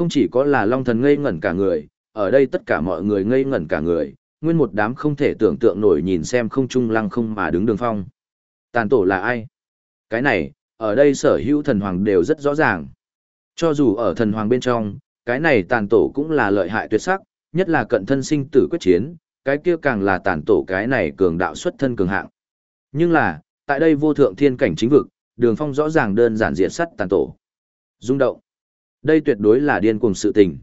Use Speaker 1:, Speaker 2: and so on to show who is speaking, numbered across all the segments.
Speaker 1: Không chỉ có là Long Thần ngây ngẩn cả người, ở đây tất cả mọi người ngây ngẩn cả người, nguyên một đám không thể tưởng tượng nổi nhìn xem không trung lăng không mà đứng đường phong. Tàn tổ là ai? Cái này, ở đây sở hữu thần hoàng đều rất rõ ràng. Cho dù ở thần hoàng bên trong, cái này tàn tổ cũng là lợi hại tuyệt sắc, nhất là cận thân sinh tử quyết chiến, cái kia càng là tàn tổ cái này cường đạo xuất thân cường hạng. Nhưng là, tại đây vô thượng thiên cảnh chính vực, đường phong rõ ràng đơn giản diện sắt tàn tổ. Rung động. Đây tuyệt đối là điên cuồng sự tình.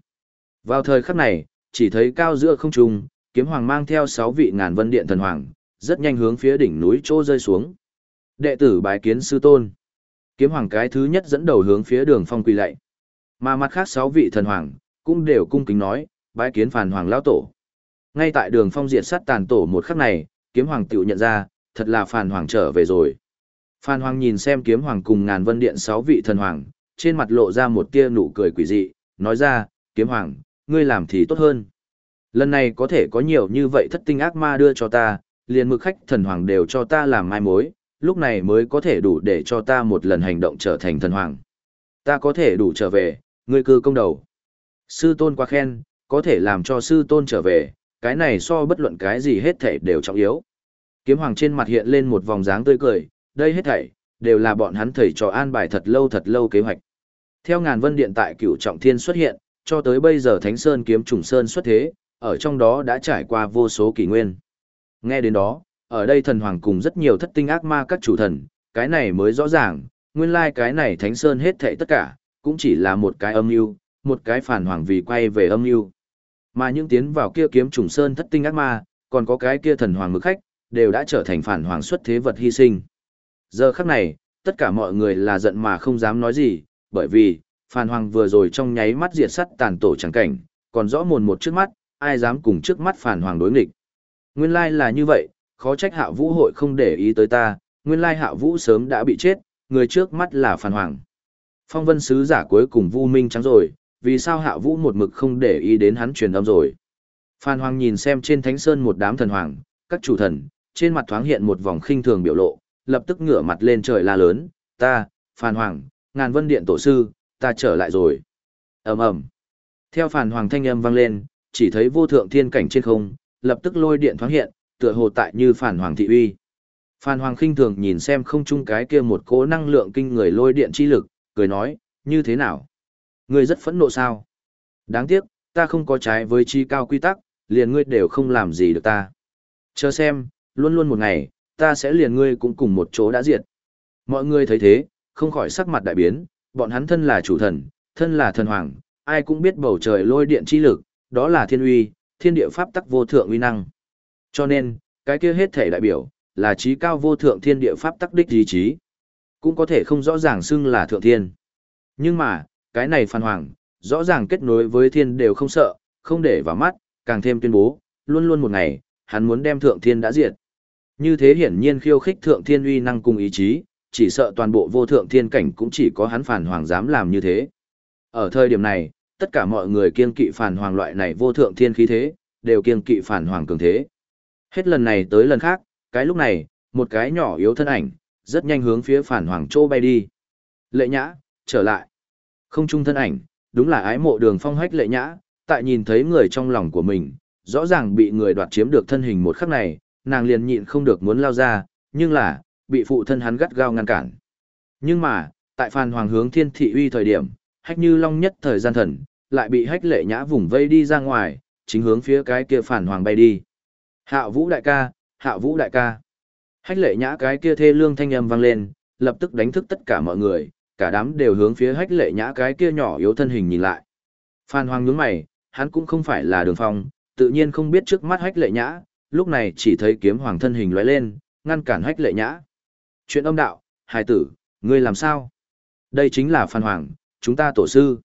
Speaker 1: Vào thời khắc này, chỉ thấy cao giữa không trung, kiếm hoàng mang theo sáu vị ngàn vân điện thần hoàng, rất nhanh hướng phía đỉnh núi chỗ rơi xuống. Đệ tử bái kiến sư tôn. Kiếm hoàng cái thứ nhất dẫn đầu hướng phía đường phong quỳ lạy. Mà mặt khác sáu vị thần hoàng, cũng đều cung kính nói, bái kiến phản hoàng lão tổ. Ngay tại đường phong diệt sát tàn tổ một khắc này, kiếm hoàng tiểu nhận ra, thật là phản hoàng trở về rồi. Phan Hoàng nhìn xem kiếm hoàng cùng ngàn vân điện sáu vị thần hoàng, trên mặt lộ ra một tia nụ cười quỷ dị, nói ra, kiếm hoàng, ngươi làm thì tốt hơn. Lần này có thể có nhiều như vậy thất tinh ác ma đưa cho ta, liền mực khách thần hoàng đều cho ta làm mai mối, lúc này mới có thể đủ để cho ta một lần hành động trở thành thần hoàng. Ta có thể đủ trở về, ngươi cư công đầu. Sư tôn quá khen, có thể làm cho sư tôn trở về, cái này so bất luận cái gì hết thể đều trọng yếu. Kiếm hoàng trên mặt hiện lên một vòng dáng tươi cười, đây hết thảy, đều là bọn hắn thầy trò an bài thật lâu thật lâu kế hoạch. Theo ngàn vân điện tại cửu trọng thiên xuất hiện, cho tới bây giờ Thánh Sơn kiếm trùng sơn xuất thế, ở trong đó đã trải qua vô số kỷ nguyên. Nghe đến đó, ở đây thần hoàng cùng rất nhiều thất tinh ác ma các chủ thần, cái này mới rõ ràng, nguyên lai cái này Thánh Sơn hết thảy tất cả, cũng chỉ là một cái âm mưu, một cái phản hoàng vì quay về âm mưu. Mà những tiến vào kia kiếm trùng sơn thất tinh ác ma, còn có cái kia thần hoàng mực khách, đều đã trở thành phản hoàng xuất thế vật hy sinh. Giờ khắc này, tất cả mọi người là giận mà không dám nói gì, bởi vì, Phan Hoàng vừa rồi trong nháy mắt diệt sắt tàn tổ chẳng cảnh, còn rõ mồn một trước mắt, ai dám cùng trước mắt Phan Hoàng đối nghịch. Nguyên lai là như vậy, khó trách hạ vũ hội không để ý tới ta, nguyên lai hạ vũ sớm đã bị chết, người trước mắt là Phan Hoàng. Phong vân sứ giả cuối cùng vu minh trắng rồi, vì sao hạ vũ một mực không để ý đến hắn truyền âm rồi. Phan Hoàng nhìn xem trên thánh sơn một đám thần hoàng, các chủ thần, trên mặt thoáng hiện một vòng khinh thường biểu lộ, lập tức ngửa mặt lên trời la lớn, ta, Phan Hoàng, ngàn vân điện tổ sư, ta trở lại rồi. ầm ầm Theo Phản Hoàng thanh âm vang lên, chỉ thấy vô thượng thiên cảnh trên không, lập tức lôi điện thoáng hiện, tựa hồ tại như Phản Hoàng thị uy. Phan Hoàng khinh thường nhìn xem không chung cái kia một cỗ năng lượng kinh người lôi điện chi lực, cười nói, như thế nào? Ngươi rất phẫn nộ sao? Đáng tiếc, ta không có trái với chi cao quy tắc, liền ngươi đều không làm gì được ta. Chờ xem, luôn luôn một ngày, ta sẽ liền ngươi cũng cùng một chỗ đã diệt. Mọi người thấy thế, không khỏi sắc mặt đại biến, bọn hắn thân là chủ thần, thân là thần hoàng, ai cũng biết bầu trời lôi điện chi lực, đó là thiên uy, thiên địa pháp tắc vô thượng uy năng. Cho nên, cái kia hết thể đại biểu, là trí cao vô thượng thiên địa pháp tắc đích ý chí. Cũng có thể không rõ ràng xưng là thượng thiên. Nhưng mà, cái này phan hoàng, rõ ràng kết nối với thiên đều không sợ, không để vào mắt, càng thêm tuyên bố, luôn luôn một ngày, hắn muốn đem thượng thiên đã diệt. Như thế hiển nhiên khiêu khích thượng thiên uy năng cùng ý chí, chỉ sợ toàn bộ vô thượng thiên cảnh cũng chỉ có hắn phản hoàng dám làm như thế. Ở thời điểm này, tất cả mọi người kiên kỵ phản hoàng loại này vô thượng thiên khí thế, đều kiên kỵ phản hoàng cường thế. Hết lần này tới lần khác, cái lúc này, một cái nhỏ yếu thân ảnh, rất nhanh hướng phía phản hoàng châu bay đi. Lệ nhã, trở lại. Không trung thân ảnh, đúng là ái mộ đường phong hách lệ nhã, tại nhìn thấy người trong lòng của mình, rõ ràng bị người đoạt chiếm được thân hình một khắc này, nàng liền nhịn không được muốn lao ra, nhưng là, bị phụ thân hắn gắt gao ngăn cản. Nhưng mà, tại Phan Hoàng hướng thiên thị uy thời điểm, hách như long nhất thời gian thần, lại bị hách lệ nhã vùng vây đi ra ngoài, chính hướng phía cái kia Phan Hoàng bay đi. Hạ vũ đại ca, hạ vũ đại ca. Hách lệ nhã cái kia thê lương thanh âm vang lên, lập tức đánh thức tất cả mọi người, cả đám đều hướng phía hách lệ nhã cái kia nhỏ yếu thân hình nhìn lại. Phan Hoàng nhướng mày, hắn cũng không phải là đường phong, tự nhiên không biết trước mắt hách lệ nhã, lúc này chỉ thấy kiếm hoàng thân hình lóe lên, ngăn cản hách lệ nhã. Chuyện âm đạo, hài tử, ngươi làm sao? Đây chính là phan hoàng, chúng ta tổ sư.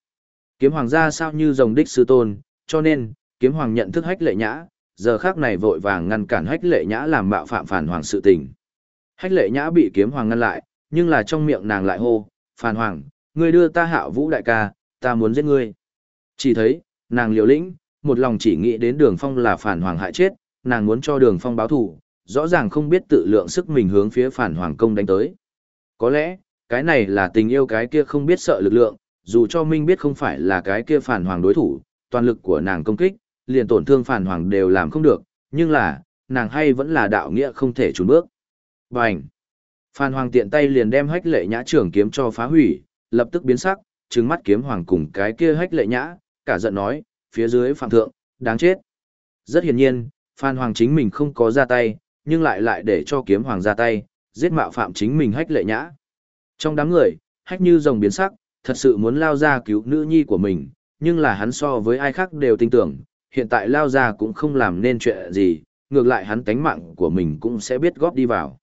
Speaker 1: Kiếm hoàng ra sao như rồng đích sư tôn, cho nên, kiếm hoàng nhận thức hách lệ nhã, giờ khác này vội vàng ngăn cản hách lệ nhã làm bạo phạm phản hoàng sự tình. Hách lệ nhã bị kiếm hoàng ngăn lại, nhưng là trong miệng nàng lại hô, phản hoàng, ngươi đưa ta hạ vũ đại ca, ta muốn giết ngươi. Chỉ thấy, nàng liều lĩnh, một lòng chỉ nghĩ đến đường phong là phản hoàng hại chết, nàng muốn cho đường phong báo thù, rõ ràng không biết tự lượng sức mình hướng phía phản hoàng công đánh tới. Có lẽ, cái này là tình yêu cái kia không biết sợ lực lượng, dù cho Minh biết không phải là cái kia phản hoàng đối thủ, toàn lực của nàng công kích, liền tổn thương phản hoàng đều làm không được, nhưng là, nàng hay vẫn là đạo nghĩa không thể trốn bước. Bành! Phan Hoàng tiện tay liền đem hách lệ nhã trưởng kiếm cho phá hủy, lập tức biến sắc, trừng mắt kiếm hoàng cùng cái kia hách lệ nhã, cả giận nói, phía dưới phạm thượng, đáng chết. Rất hiển nhiên, Phan Hoàng chính mình không có ra tay, nhưng lại lại để cho kiếm hoàng ra tay, giết mạo phạm chính mình hách lệ nhã. Trong đám người, hách như rồng biến sắc, thật sự muốn lao ra cứu nữ nhi của mình, nhưng là hắn so với ai khác đều tin tưởng, hiện tại lao ra cũng không làm nên chuyện gì, ngược lại hắn tánh mạng của mình cũng sẽ biết góp đi vào.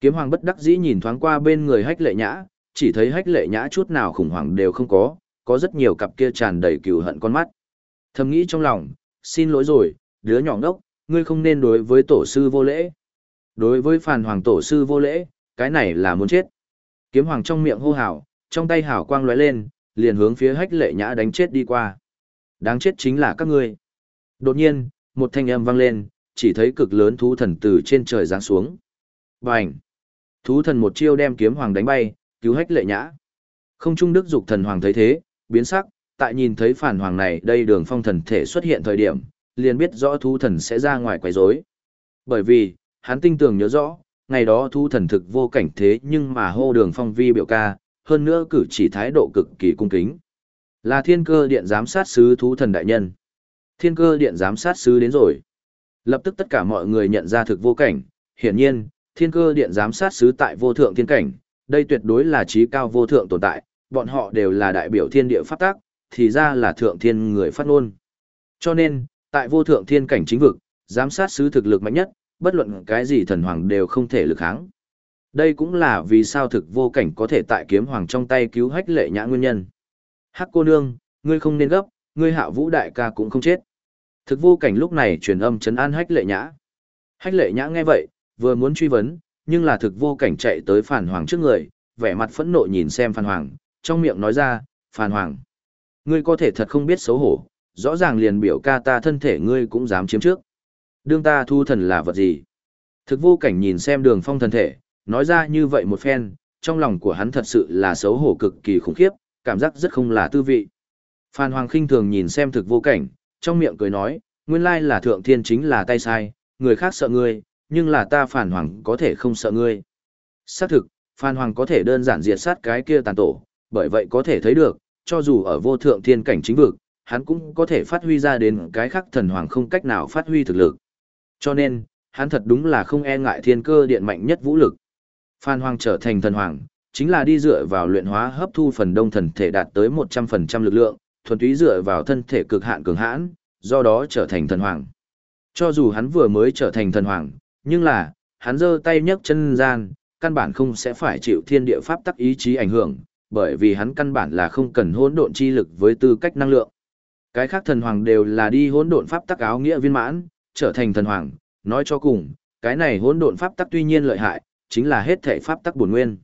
Speaker 1: Kiếm hoàng bất đắc dĩ nhìn thoáng qua bên người hách lệ nhã, chỉ thấy hách lệ nhã chút nào khủng hoảng đều không có, có rất nhiều cặp kia tràn đầy cừu hận con mắt. Thầm nghĩ trong lòng, xin lỗi rồi, đứa nhỏ ngốc, ngươi không nên đối với tổ sư vô lễ. Đối với phàn hoàng tổ sư vô lễ, cái này là muốn chết. Kiếm hoàng trong miệng hô hào, trong tay hào quang lóe lên, liền hướng phía hách lệ nhã đánh chết đi qua. Đáng chết chính là các ngươi. Đột nhiên, một thanh âm vang lên, chỉ thấy cực lớn thú thần từ trên trời giáng xuống. Bành! Thú thần một chiêu đem kiếm hoàng đánh bay, cứu hách lệ nhã. Không trung đức dục thần hoàng thấy thế, biến sắc, tại nhìn thấy phản hoàng này đây đường phong thần thể xuất hiện thời điểm, liền biết rõ thú thần sẽ ra ngoài quấy rối. Bởi vì, hắn tinh tường nhớ rõ, ngày đó thú thần thực vô cảnh thế nhưng mà hô đường phong vi biểu ca, hơn nữa cử chỉ thái độ cực kỳ cung kính. Là thiên cơ điện giám sát sứ thú thần đại nhân. Thiên cơ điện giám sát sứ đến rồi. Lập tức tất cả mọi người nhận ra thực vô cảnh, hiển nhiên, thiên cơ điện giám sát sứ tại vô thượng thiên cảnh, đây tuyệt đối là trí cao vô thượng tồn tại, bọn họ đều là đại biểu thiên địa pháp tác, thì ra là thượng thiên người phát ngôn. Cho nên, tại vô thượng thiên cảnh chính vực, giám sát sứ thực lực mạnh nhất, bất luận cái gì thần hoàng đều không thể lực kháng. Đây cũng là vì sao thực vô cảnh có thể tại kiếm hoàng trong tay cứu hách lệ nhã nguyên nhân. Hắc cô nương, ngươi không nên gấp, ngươi hạ vũ đại ca cũng không chết. Thực vô cảnh lúc này truyền âm chấn an hách lệ nhã. Hách lệ nhã nghe vậy, vừa muốn truy vấn, nhưng là thực vô cảnh chạy tới phản hoàng trước người, vẻ mặt phẫn nộ nhìn xem phản hoàng, trong miệng nói ra, phản hoàng. Ngươi có thể thật không biết xấu hổ, rõ ràng liền biểu ca ta thân thể ngươi cũng dám chiếm trước. Đương ta thu thần là vật gì? Thực vô cảnh nhìn xem đường phong thân thể, nói ra như vậy một phen, trong lòng của hắn thật sự là xấu hổ cực kỳ khủng khiếp, cảm giác rất không là tư vị. Phan Hoàng khinh thường nhìn xem thực vô cảnh, trong miệng cười nói, nguyên lai là thượng thiên chính là tay sai, người khác sợ ngươi, nhưng là ta Phan Hoàng có thể không sợ ngươi. Xác thực, Phan Hoàng có thể đơn giản diệt sát cái kia tàn tổ, bởi vậy có thể thấy được, cho dù ở vô thượng thiên cảnh chính vực, hắn cũng có thể phát huy ra đến cái khác thần hoàng không cách nào phát huy thực lực. Cho nên, hắn thật đúng là không e ngại thiên cơ điện mạnh nhất vũ lực. Phan Hoàng trở thành thần hoàng, chính là đi dựa vào luyện hóa hấp thu phần đông thần thể đạt tới 100% lực lượng, thuần túy dựa vào thân thể cực hạn cường hãn, do đó trở thành thần hoàng. Cho dù hắn vừa mới trở thành thần hoàng, nhưng là, hắn giơ tay nhấc chân gian, căn bản không sẽ phải chịu thiên địa pháp tắc ý chí ảnh hưởng, bởi vì hắn căn bản là không cần hỗn độn chi lực với tư cách năng lượng. Cái khác thần hoàng đều là đi hỗn độn pháp tắc áo nghĩa viên mãn, trở thành thần hoàng, nói cho cùng, cái này hỗn độn pháp tắc tuy nhiên lợi hại, chính là hết thể pháp tắc bổn nguyên.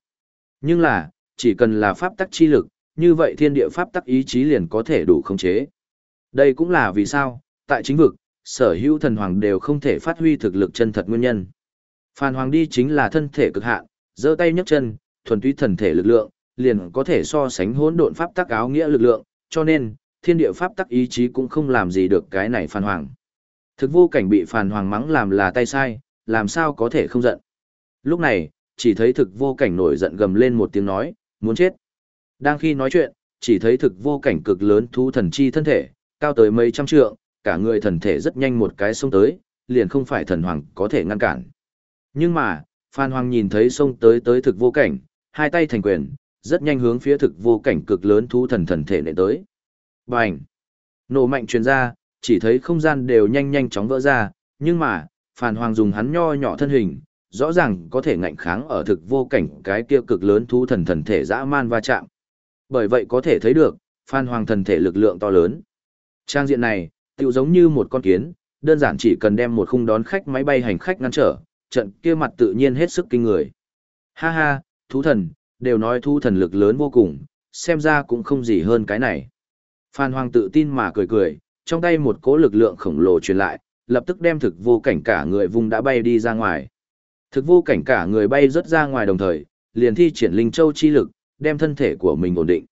Speaker 1: Nhưng là, chỉ cần là pháp tắc chi lực, như vậy thiên địa pháp tắc ý chí liền có thể đủ khống chế. Đây cũng là vì sao, tại chính vực, sở hữu thần hoàng đều không thể phát huy thực lực chân thật nguyên nhân. Phan hoàng đi chính là thân thể cực hạn, giơ tay nhấc chân, thuần túy thần thể lực lượng, liền có thể so sánh hỗn độn pháp tắc áo nghĩa lực lượng, cho nên, thiên địa pháp tắc ý chí cũng không làm gì được cái này Phan hoàng. Thực vô cảnh bị Phan hoàng mắng làm là tay sai, làm sao có thể không giận. Lúc này, chỉ thấy thực vô cảnh nổi giận gầm lên một tiếng nói, muốn chết. Đang khi nói chuyện, chỉ thấy thực vô cảnh cực lớn thú thần chi thân thể, cao tới mấy trăm trượng, cả người thần thể rất nhanh một cái xông tới, liền không phải thần hoàng có thể ngăn cản. Nhưng mà, Phan Hoàng nhìn thấy xông tới tới thực vô cảnh, hai tay thành quyền, rất nhanh hướng phía thực vô cảnh cực lớn thú thần thần thể nệ tới. Bành! Nổ mạnh truyền ra, chỉ thấy không gian đều nhanh nhanh chóng vỡ ra, nhưng mà, Phan Hoàng dùng hắn nho nhỏ thân hình, rõ ràng có thể ngạnh kháng ở thực vô cảnh cái kia cực lớn thú thần thần thể dã man va chạm. Bởi vậy có thể thấy được, Phan Hoàng thần thể lực lượng to lớn. Trang diện này, tựu giống như một con kiến, đơn giản chỉ cần đem một khung đón khách máy bay hành khách ngăn trở, trận kia mặt tự nhiên hết sức kinh người. Ha ha, thú thần, đều nói thú thần lực lớn vô cùng, xem ra cũng không gì hơn cái này. Phan Hoàng tự tin mà cười cười, trong tay một cỗ lực lượng khổng lồ truyền lại, lập tức đem thực vô cảnh cả người vùng đã bay đi ra ngoài. Thực vô cảnh cả người bay rất ra ngoài đồng thời, liền thi triển linh châu chi lực, đem thân thể của mình ổn định.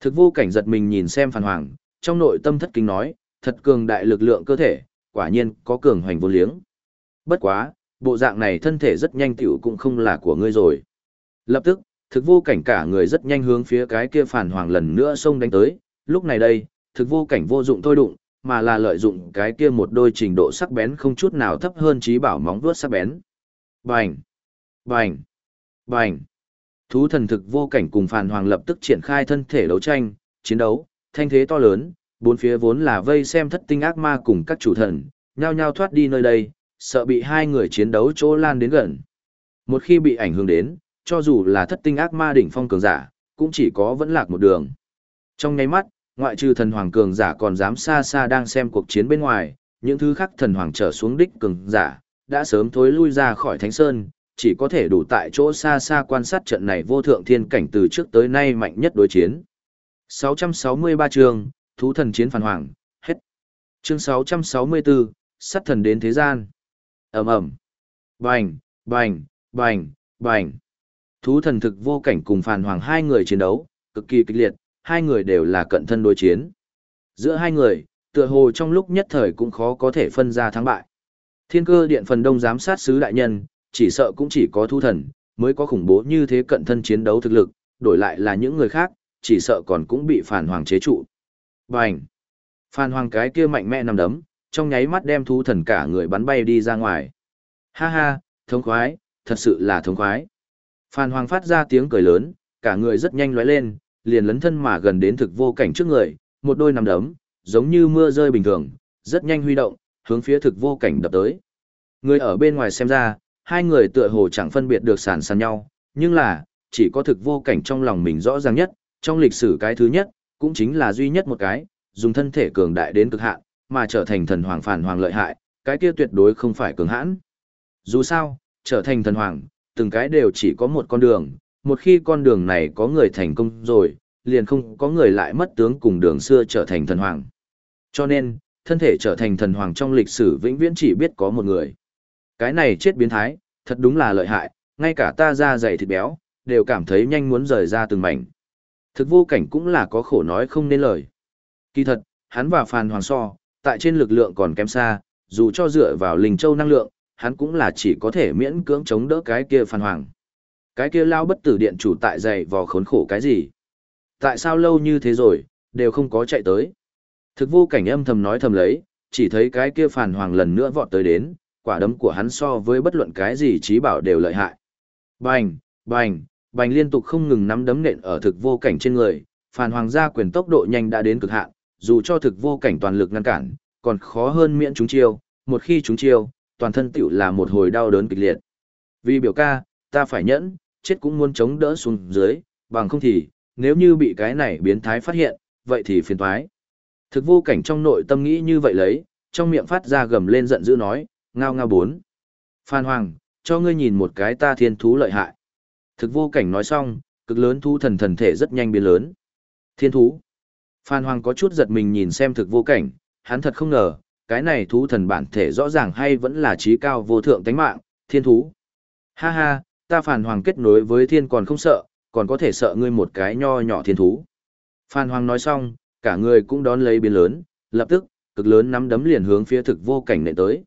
Speaker 1: Thực vô cảnh giật mình nhìn xem Phan Hoàng, trong nội tâm thất kinh nói, thật cường đại lực lượng cơ thể, quả nhiên có cường hoành vô liếng. Bất quá, bộ dạng này thân thể rất nhanh tiểu cũng không là của ngươi rồi. Lập tức, thực vô cảnh cả người rất nhanh hướng phía cái kia Phan Hoàng lần nữa xông đánh tới, lúc này đây, thực vô cảnh vô dụng thôi đụng, mà là lợi dụng cái kia một đôi trình độ sắc bén không chút nào thấp hơn trí bảo móng vuốt sắc bén. Bành! Bành! Bành! Thú thần thực vô cảnh cùng Phàn Hoàng lập tức triển khai thân thể đấu tranh, chiến đấu, thanh thế to lớn, bốn phía vốn là vây xem thất tinh ác ma cùng các chủ thần, nhao nhao thoát đi nơi đây, sợ bị hai người chiến đấu chỗ lan đến gần. Một khi bị ảnh hưởng đến, cho dù là thất tinh ác ma đỉnh phong cường giả, cũng chỉ có vẫn lạc một đường. Trong nháy mắt, ngoại trừ thần hoàng cường giả còn dám xa xa đang xem cuộc chiến bên ngoài, những thứ khác thần hoàng trở xuống đích cường giả, đã sớm thối lui ra khỏi Thánh Sơn, chỉ có thể đủ tại chỗ xa xa quan sát trận này vô thượng thiên cảnh từ trước tới nay mạnh nhất đối chiến. 663 chương, Thú thần chiến phản hoàng, hết. Chương 664, sát thần đến thế gian. ầm ầm Bành, bành, bành, bành. Thú thần thực vô cảnh cùng phản hoàng hai người chiến đấu, cực kỳ kịch liệt, hai người đều là cận thân đối chiến. Giữa hai người, tựa hồ trong lúc nhất thời cũng khó có thể phân ra thắng bại. Thiên cơ điện phần đông giám sát sứ đại nhân, chỉ sợ cũng chỉ có thu thần, mới có khủng bố như thế cận thân chiến đấu thực lực, đổi lại là những người khác, chỉ sợ còn cũng bị phản hoàng chế trụ. Bành! Phan hoàng cái kia mạnh mẽ nằm đấm, trong nháy mắt đem thu thần cả người bắn bay đi ra ngoài. Ha ha, thống khoái, thật sự là thống khoái. Phan hoàng phát ra tiếng cười lớn, cả người rất nhanh lóe lên, liền lấn thân mà gần đến thực vô cảnh trước người, một đôi nằm đấm, giống như mưa rơi bình thường, rất nhanh huy động, hướng phía thực vô cảnh đập tới. Người ở bên ngoài xem ra, hai người tựa hồ chẳng phân biệt được sàn sàn nhau, nhưng là, chỉ có thực vô cảnh trong lòng mình rõ ràng nhất, trong lịch sử cái thứ nhất, cũng chính là duy nhất một cái, dùng thân thể cường đại đến cực hạn, mà trở thành thần hoàng phản hoàng lợi hại, cái kia tuyệt đối không phải cường hãn. Dù sao, trở thành thần hoàng, từng cái đều chỉ có một con đường, một khi con đường này có người thành công rồi, liền không có người lại mất tướng cùng đường xưa trở thành thần hoàng. Cho nên, thân thể trở thành thần hoàng trong lịch sử vĩnh viễn chỉ biết có một người. Cái này chết biến thái, thật đúng là lợi hại, ngay cả ta da dày thịt béo, đều cảm thấy nhanh muốn rời ra từng mảnh. Thực vô cảnh cũng là có khổ nói không nên lời. Kỳ thật, hắn và Phan Hoàng so, tại trên lực lượng còn kém xa, dù cho dựa vào linh châu năng lượng, hắn cũng là chỉ có thể miễn cưỡng chống đỡ cái kia Phan Hoàng. Cái kia lao bất tử điện chủ tại dày vò khốn khổ cái gì? Tại sao lâu như thế rồi, đều không có chạy tới? Thực vô cảnh âm thầm nói thầm lấy, chỉ thấy cái kia phản Hoàng lần nữa vọt tới đến, quả đấm của hắn so với bất luận cái gì trí bảo đều lợi hại. Bành, bành, bành liên tục không ngừng nắm đấm nện ở thực vô cảnh trên người, Phản hoàng gia quyền tốc độ nhanh đã đến cực hạn, dù cho thực vô cảnh toàn lực ngăn cản, còn khó hơn miễn chúng chiêu, một khi chúng chiêu, toàn thân tiểu là một hồi đau đớn kịch liệt. Vì biểu ca, ta phải nhẫn, chết cũng muốn chống đỡ xuống dưới, bằng không thì, nếu như bị cái này biến thái phát hiện, vậy thì phiền toái. Thực vô cảnh trong nội tâm nghĩ như vậy lấy, trong miệng phát ra gầm lên giận dữ nói, ngao ngao bốn. Phan Hoàng, cho ngươi nhìn một cái ta thiên thú lợi hại. Thực vô cảnh nói xong, cực lớn thú thần thần thể rất nhanh biến lớn. Thiên thú. Phan Hoàng có chút giật mình nhìn xem thực vô cảnh, hắn thật không ngờ, cái này thú thần bản thể rõ ràng hay vẫn là trí cao vô thượng tánh mạng, thiên thú. Ha ha, ta Phan Hoàng kết nối với thiên còn không sợ, còn có thể sợ ngươi một cái nho nhỏ thiên thú. Phan Hoàng nói xong, cả người cũng đón lấy biến lớn, lập tức, cực lớn nắm đấm liền hướng phía thực vô cảnh nệ tới.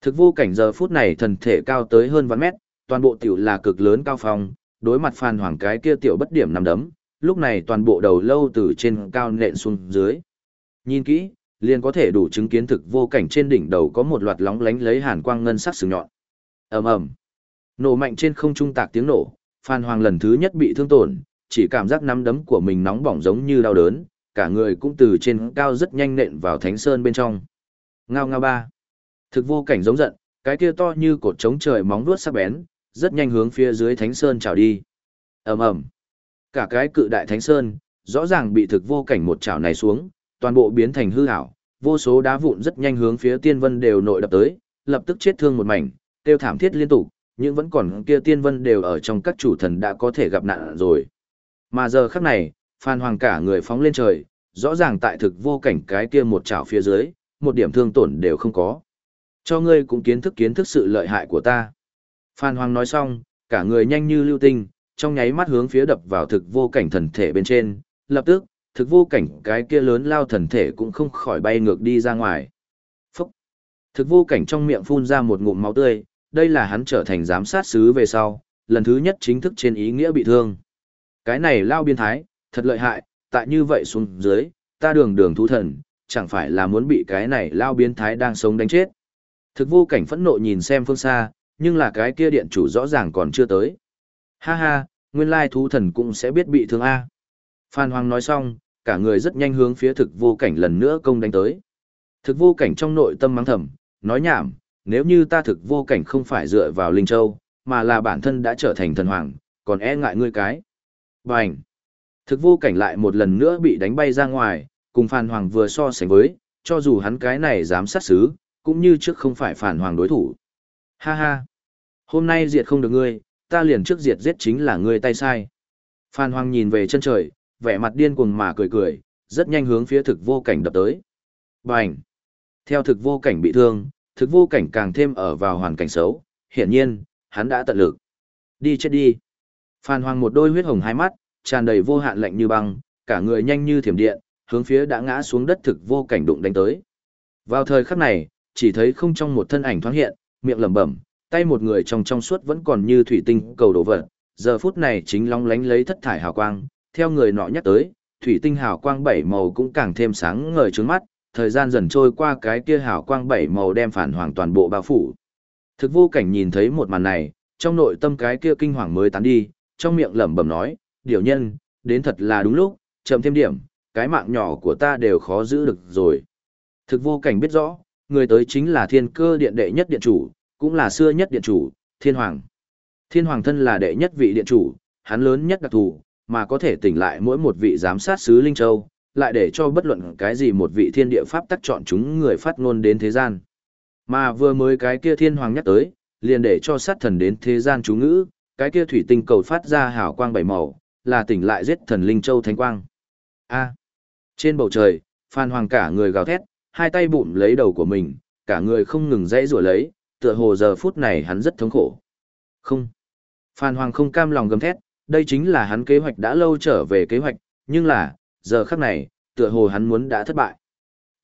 Speaker 1: Thực vô cảnh giờ phút này thần thể cao tới hơn vạn mét, toàn bộ tiểu là cực lớn cao phong, đối mặt Phan Hoàng cái kia tiểu bất điểm nắm đấm, lúc này toàn bộ đầu lâu từ trên cao nện xuống dưới. Nhìn kỹ, liền có thể đủ chứng kiến thực vô cảnh trên đỉnh đầu có một loạt lóng lánh lấy hàn quang ngân sắc sừng nhọn. Ầm ầm. Nổ mạnh trên không trung tạc tiếng nổ, Phan Hoàng lần thứ nhất bị thương tổn, chỉ cảm giác nắm đấm của mình nóng bỏng giống như đau đớn, cả người cũng từ trên cao rất nhanh nện vào thánh sơn bên trong. Ngao ngao ba. Thực vô cảnh giống giận, cái kia to như cột trống trời móng vuốt sắc bén, rất nhanh hướng phía dưới Thánh Sơn chảo đi. Ầm ầm. Cả cái cự đại Thánh Sơn, rõ ràng bị thực vô cảnh một chảo này xuống, toàn bộ biến thành hư ảo, vô số đá vụn rất nhanh hướng phía Tiên Vân đều nội đập tới, lập tức chết thương một mảnh, tiêu thảm thiết liên tục, nhưng vẫn còn kia Tiên Vân đều ở trong các chủ thần đã có thể gặp nạn rồi. Mà giờ khắc này, Phan Hoàng cả người phóng lên trời, rõ ràng tại thực vô cảnh cái kia một chảo phía dưới, một điểm thương tổn đều không có. Cho ngươi cũng kiến thức kiến thức sự lợi hại của ta. Phan Hoàng nói xong, cả người nhanh như lưu tinh, trong nháy mắt hướng phía đập vào thực vô cảnh thần thể bên trên, lập tức, thực vô cảnh cái kia lớn lao thần thể cũng không khỏi bay ngược đi ra ngoài. Phúc! Thực vô cảnh trong miệng phun ra một ngụm máu tươi, đây là hắn trở thành giám sát sứ về sau, lần thứ nhất chính thức trên ý nghĩa bị thương. Cái này lao biên thái, thật lợi hại, tại như vậy xuống dưới, ta đường đường thú thần, chẳng phải là muốn bị cái này lao biến thái đang sống đánh chết. Thực vô cảnh phẫn nộ nhìn xem phương xa, nhưng là cái kia điện chủ rõ ràng còn chưa tới. Ha ha, nguyên lai thú thần cũng sẽ biết bị thương A. Phan Hoàng nói xong, cả người rất nhanh hướng phía thực vô cảnh lần nữa công đánh tới. Thực vô cảnh trong nội tâm mắng thầm, nói nhảm, nếu như ta thực vô cảnh không phải dựa vào Linh Châu, mà là bản thân đã trở thành thần hoàng, còn e ngại ngươi cái. Bành! Thực vô cảnh lại một lần nữa bị đánh bay ra ngoài, cùng Phan Hoàng vừa so sánh với, cho dù hắn cái này dám sát xứ, cũng như trước không phải Phan Hoàng đối thủ. Ha ha! Hôm nay diệt không được ngươi, ta liền trước diệt giết chính là ngươi tay sai. Phan Hoàng nhìn về chân trời, vẻ mặt điên cuồng mà cười cười, rất nhanh hướng phía thực vô cảnh đập tới. Bành! Theo thực vô cảnh bị thương, thực vô cảnh càng thêm ở vào hoàn cảnh xấu, hiển nhiên, hắn đã tận lực. Đi chết đi! Phan Hoàng một đôi huyết hồng hai mắt, tràn đầy vô hạn lạnh như băng, cả người nhanh như thiểm điện, hướng phía đã ngã xuống đất thực vô cảnh đụng đánh tới. Vào thời khắc này, chỉ thấy không trong một thân ảnh thoáng hiện, miệng lẩm bẩm, tay một người trong trong suốt vẫn còn như thủy tinh cầu đổ vật, giờ phút này chính long lánh lấy thất thải hào quang, theo người nọ nhắc tới, thủy tinh hào quang bảy màu cũng càng thêm sáng ngời trước mắt, thời gian dần trôi qua cái kia hào quang bảy màu đem phản hoàng toàn bộ bao phủ. Thực vô cảnh nhìn thấy một màn này, trong nội tâm cái kia kinh hoàng mới tán đi, trong miệng lẩm bẩm nói, điều nhân, đến thật là đúng lúc, chậm thêm điểm, cái mạng nhỏ của ta đều khó giữ được rồi. Thực vô cảnh biết rõ, người tới chính là thiên cơ điện đệ nhất điện chủ, cũng là xưa nhất điện chủ, thiên hoàng. Thiên hoàng thân là đệ nhất vị điện chủ, hắn lớn nhất đặc thù, mà có thể tỉnh lại mỗi một vị giám sát sứ Linh Châu, lại để cho bất luận cái gì một vị thiên địa pháp tắc chọn chúng người phát ngôn đến thế gian. Mà vừa mới cái kia thiên hoàng nhắc tới, liền để cho sát thần đến thế gian chú ngữ, cái kia thủy tinh cầu phát ra hào quang bảy màu, là tỉnh lại giết thần Linh Châu Thánh Quang. A. Trên bầu trời, Phan Hoàng cả người gào thét, hai tay bụm lấy đầu của mình, cả người không ngừng dãy rủa lấy, tựa hồ giờ phút này hắn rất thống khổ. Không. Phan Hoàng không cam lòng gầm thét, đây chính là hắn kế hoạch đã lâu trở về kế hoạch, nhưng là, giờ khắc này, tựa hồ hắn muốn đã thất bại.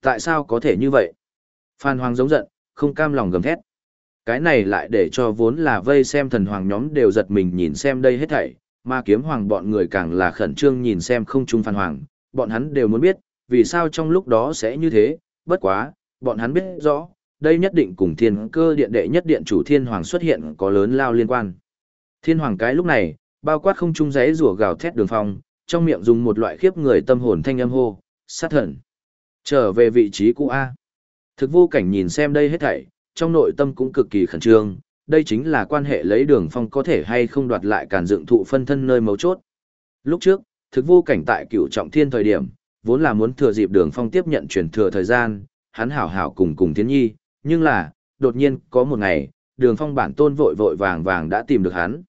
Speaker 1: Tại sao có thể như vậy? Phan Hoàng giống giận, không cam lòng gầm thét. Cái này lại để cho vốn là vây xem thần hoàng nhóm đều giật mình nhìn xem đây hết thảy, mà kiếm hoàng bọn người càng là khẩn trương nhìn xem không trung Phan Hoàng, bọn hắn đều muốn biết, vì sao trong lúc đó sẽ như thế, bất quá, bọn hắn biết rõ, đây nhất định cùng thiên cơ điện đệ nhất điện chủ thiên hoàng xuất hiện có lớn lao liên quan. Thiên hoàng cái lúc này, bao quát không trung giấy rùa gào thét đường phong, trong miệng dùng một loại khiếp người tâm hồn thanh âm hô, sát thần. Trở về vị trí cũ A. Thực vô cảnh nhìn xem đây hết thảy, trong nội tâm cũng cực kỳ khẩn trương, đây chính là quan hệ lấy đường phong có thể hay không đoạt lại càn dựng thụ phân thân nơi mấu chốt. Lúc trước, thực vô cảnh tại cựu trọng thiên thời điểm, vốn là muốn thừa dịp đường phong tiếp nhận truyền thừa thời gian, hắn hảo hảo cùng cùng thiên nhi, nhưng là, đột nhiên, có một ngày, đường phong bản tôn vội vội vàng vàng đã tìm được hắn.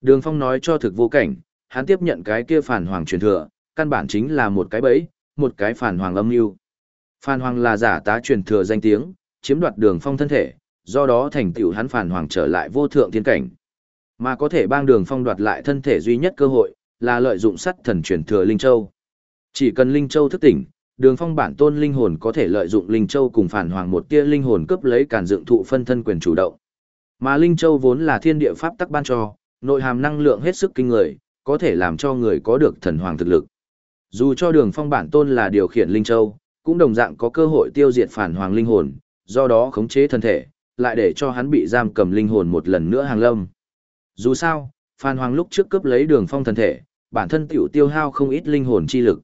Speaker 1: Đường phong nói cho thực vô cảnh, hắn tiếp nhận cái kia phản hoàng truyền thừa, căn bản chính là một cái bẫy, một cái phản hoàng âm mưu. Phản hoàng là giả tá truyền thừa danh tiếng, chiếm đoạt đường phong thân thể, do đó thành tựu hắn phản hoàng trở lại vô thượng thiên cảnh. Mà có thể bang đường phong đoạt lại thân thể duy nhất cơ hội, là lợi dụng sắt thần truyền thừa Linh Châu. Chỉ cần Linh Châu thức tỉnh, đường phong bản tôn linh hồn có thể lợi dụng Linh Châu cùng phản hoàng một tia linh hồn cướp lấy cản dựng thụ phân thân quyền chủ động. Mà Linh Châu vốn là thiên địa pháp tắc ban cho, nội hàm năng lượng hết sức kinh người, có thể làm cho người có được thần hoàng thực lực. Dù cho đường phong bản tôn là điều khiển Linh Châu, cũng đồng dạng có cơ hội tiêu diệt phản hoàng linh hồn, do đó khống chế thân thể, lại để cho hắn bị giam cầm linh hồn một lần nữa hàng lâm. Dù sao, Phan Hoàng lúc trước cướp lấy đường phong thân thể, bản thân tiểu tiêu hao không ít linh hồn chi lực.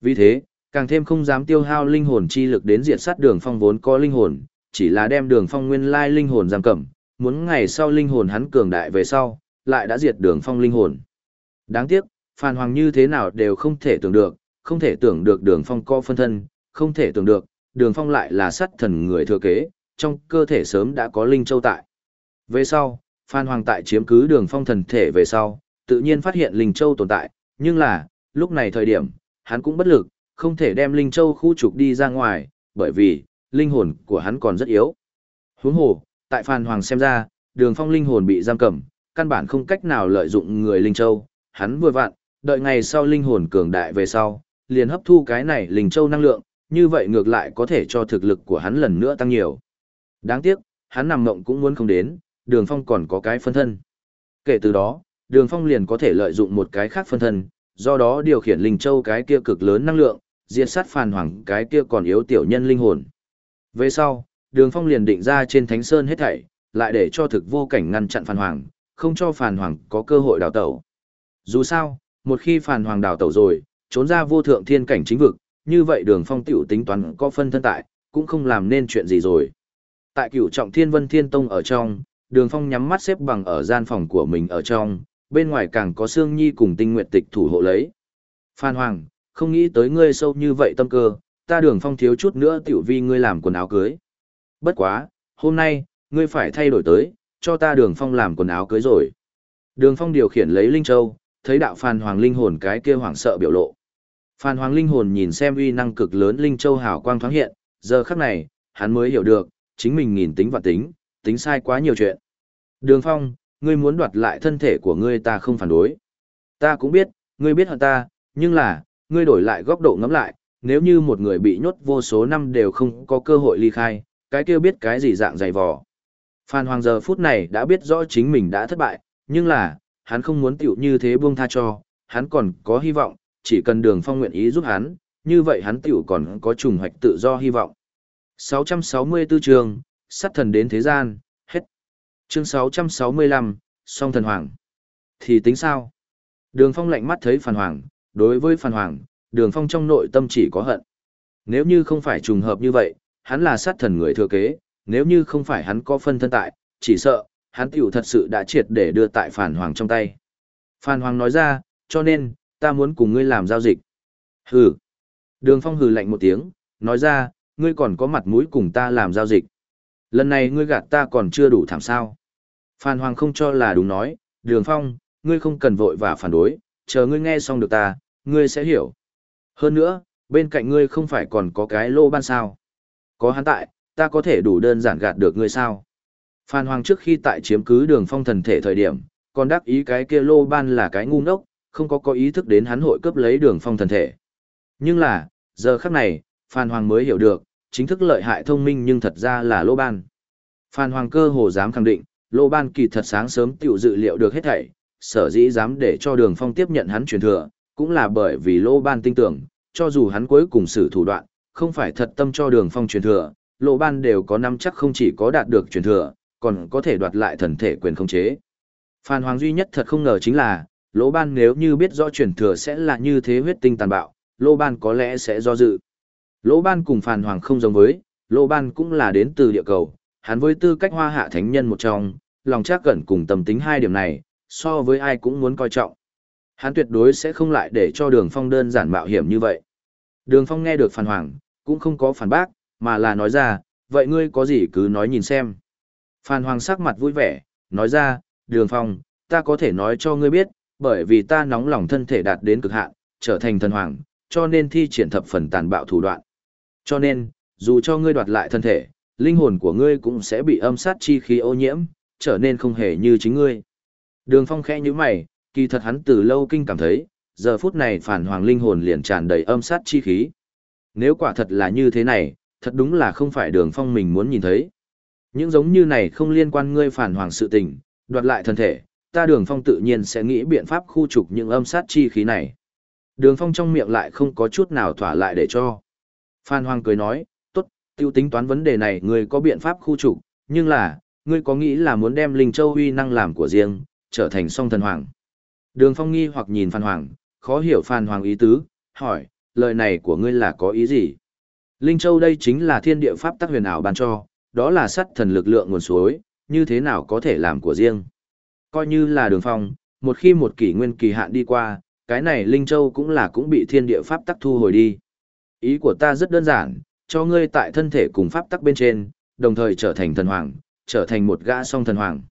Speaker 1: Vì thế, càng thêm không dám tiêu hao linh hồn chi lực đến diệt sát đường phong vốn có linh hồn, chỉ là đem đường phong nguyên lai linh hồn giam cầm, muốn ngày sau linh hồn hắn cường đại về sau, lại đã diệt đường phong linh hồn. Đáng tiếc, Phan Hoàng như thế nào đều không thể tưởng được, không thể tưởng được đường phong co phân thân, không thể tưởng được, đường phong lại là sát thần người thừa kế, trong cơ thể sớm đã có linh châu tại. Về sau, Phan Hoàng tại chiếm cứ đường phong thần thể về sau, tự nhiên phát hiện Linh Châu tồn tại, nhưng là, lúc này thời điểm, hắn cũng bất lực, không thể đem Linh Châu khu trục đi ra ngoài, bởi vì, linh hồn của hắn còn rất yếu. Huống hồ, tại Phan Hoàng xem ra, đường phong linh hồn bị giam cầm, căn bản không cách nào lợi dụng người Linh Châu, hắn vừa vặn, đợi ngày sau linh hồn cường đại về sau, liền hấp thu cái này linh châu năng lượng, như vậy ngược lại có thể cho thực lực của hắn lần nữa tăng nhiều. Đáng tiếc, hắn nằm mộng cũng muốn không đến, đường phong còn có cái phân thân. Kể từ đó, đường phong liền có thể lợi dụng một cái khác phân thân, do đó điều khiển linh châu cái kia cực lớn năng lượng, diệt sát phàn hoàng cái kia còn yếu tiểu nhân linh hồn. Về sau, đường phong liền định ra trên thánh sơn hết thảy, lại để cho thực vô cảnh ngăn chặn phàn hoàng, không cho phàn hoàng có cơ hội đào tẩu. Dù sao, một khi phàn hoàng đào tẩu rồi, trốn ra vô thượng thiên cảnh chính vực, như vậy đường phong tiểu tính toán có phân thân tại, cũng không làm nên chuyện gì rồi. Tại cửu trọng thiên vân thiên tông ở trong, đường phong nhắm mắt xếp bằng ở gian phòng của mình ở trong, bên ngoài càng có Sương Nhi cùng tinh nguyện tịch thủ hộ lấy. Phan Hoàng, không nghĩ tới ngươi sâu như vậy tâm cơ, ta đường phong thiếu chút nữa tiểu vi ngươi làm quần áo cưới. Bất quá, hôm nay, ngươi phải thay đổi tới, cho ta đường phong làm quần áo cưới rồi. Đường phong điều khiển lấy Linh Châu, thấy đạo Phan Hoàng linh hồn cái kia hoảng sợ biểu lộ. Phan Hoàng linh hồn nhìn xem uy năng cực lớn Linh Châu hào quang thoáng hiện, giờ khắc này, hắn mới hiểu được, chính mình nghìn tính và tính, tính sai quá nhiều chuyện. Đường phong, ngươi muốn đoạt lại thân thể của ngươi ta không phản đối. Ta cũng biết, ngươi biết hận ta, nhưng là, ngươi đổi lại góc độ ngẫm lại, nếu như một người bị nhốt vô số năm đều không có cơ hội ly khai, cái kia biết cái gì dạng dày vò. Phan Hoàng giờ phút này đã biết rõ chính mình đã thất bại, nhưng là, hắn không muốn tiểu như thế buông tha cho, hắn còn có hy vọng, chỉ cần đường phong nguyện ý giúp hắn, như vậy hắn tiểu còn có trùng hoạch tự do hy vọng. 664 chương, sát thần đến thế gian, hết. Chương 665, song thần hoàng. Thì tính sao? Đường phong lạnh mắt thấy Phan Hoàng, đối với Phan Hoàng, đường phong trong nội tâm chỉ có hận. Nếu như không phải trùng hợp như vậy, hắn là sát thần người thừa kế, nếu như không phải hắn có phân thân tại, chỉ sợ, hắn tiểu thật sự đã triệt để đưa tại Phản Hoàng trong tay. Phan Hoàng nói ra, cho nên, ta muốn cùng ngươi làm giao dịch. Hừ. Đường phong hừ lạnh một tiếng, nói ra, ngươi còn có mặt mũi cùng ta làm giao dịch. Lần này ngươi gạt ta còn chưa đủ thảm sao. Phan Hoàng không cho là đúng nói, đường phong, ngươi không cần vội và phản đối, chờ ngươi nghe xong được ta, ngươi sẽ hiểu. Hơn nữa, bên cạnh ngươi không phải còn có cái lô ban sao. Có hắn tại, ta có thể đủ đơn giản gạt được ngươi sao. Phan Hoàng trước khi tại chiếm cứ đường phong thần thể thời điểm, còn đắc ý cái kia lô ban là cái ngu ngốc, không có có ý thức đến hắn hội cướp lấy đường phong thần thể. Nhưng là, giờ khắc này, Phan Hoàng mới hiểu được, chính thức lợi hại thông minh nhưng thật ra là lô ban. Phan Hoàng cơ hồ dám khẳng định, lô ban kỳ thật sáng sớm tiểu dự liệu được hết thảy, sở dĩ dám để cho đường phong tiếp nhận hắn truyền thừa, cũng là bởi vì lô ban tin tưởng, cho dù hắn cuối cùng xử thủ đoạn, không phải thật tâm cho đường phong truyền thừa, lô ban đều có năm chắc không chỉ có đạt được truyền thừa, còn có thể đoạt lại thần thể quyền khống chế. Phan Hoàng duy nhất thật không ngờ chính là, lô ban nếu như biết rõ truyền thừa sẽ là như thế huyết tinh tàn bạo, lô ban có lẽ sẽ do dự. Lô ban cùng Phan Hoàng không giống với, lô ban cũng là đến từ địa cầu, hắn với tư cách hoa hạ thánh nhân một trong, lòng chắc cẩn cùng tâm tính hai điểm này, so với ai cũng muốn coi trọng. Hắn tuyệt đối sẽ không lại để cho đường phong đơn giản mạo hiểm như vậy. Đường phong nghe được Phan hoàng, cũng không có phản bác, mà là nói ra, vậy ngươi có gì cứ nói nhìn xem. Phan Hoàng sắc mặt vui vẻ, nói ra, đường phong, ta có thể nói cho ngươi biết, bởi vì ta nóng lòng thân thể đạt đến cực hạn, trở thành thần hoàng, cho nên thi triển thập phần tàn bạo thủ đoạn. Cho nên, dù cho ngươi đoạt lại thân thể, linh hồn của ngươi cũng sẽ bị âm sát chi khí ô nhiễm, trở nên không hề như chính ngươi. Đường Phong khẽ như mày, kỳ thật hắn từ lâu kinh cảm thấy, giờ phút này phản hoàng linh hồn liền tràn đầy âm sát chi khí. Nếu quả thật là như thế này, thật đúng là không phải đường phong mình muốn nhìn thấy. Những giống như này không liên quan ngươi phản hoàng sự tình, đoạt lại thân thể, ta đường phong tự nhiên sẽ nghĩ biện pháp khu trục những âm sát chi khí này. Đường phong trong miệng lại không có chút nào thỏa lại để cho. Phan Hoàng cười nói, tốt, tiêu tính toán vấn đề này ngươi có biện pháp khu trục, nhưng là, ngươi có nghĩ là muốn đem Linh Châu uy năng làm của riêng, trở thành song thần hoàng. Đường Phong nghi hoặc nhìn Phan Hoàng, khó hiểu Phan Hoàng ý tứ, hỏi, lời này của ngươi là có ý gì? Linh Châu đây chính là thiên địa pháp tắc huyền ảo ban cho, đó là sắt thần lực lượng nguồn suối, như thế nào có thể làm của riêng? Coi như là đường phong, một khi một kỷ nguyên kỳ hạn đi qua, cái này Linh Châu cũng là cũng bị thiên địa pháp tắc thu hồi đi. Ý của ta rất đơn giản, cho ngươi tại thân thể cùng pháp tắc bên trên, đồng thời trở thành thần hoàng, trở thành một gã song thần hoàng.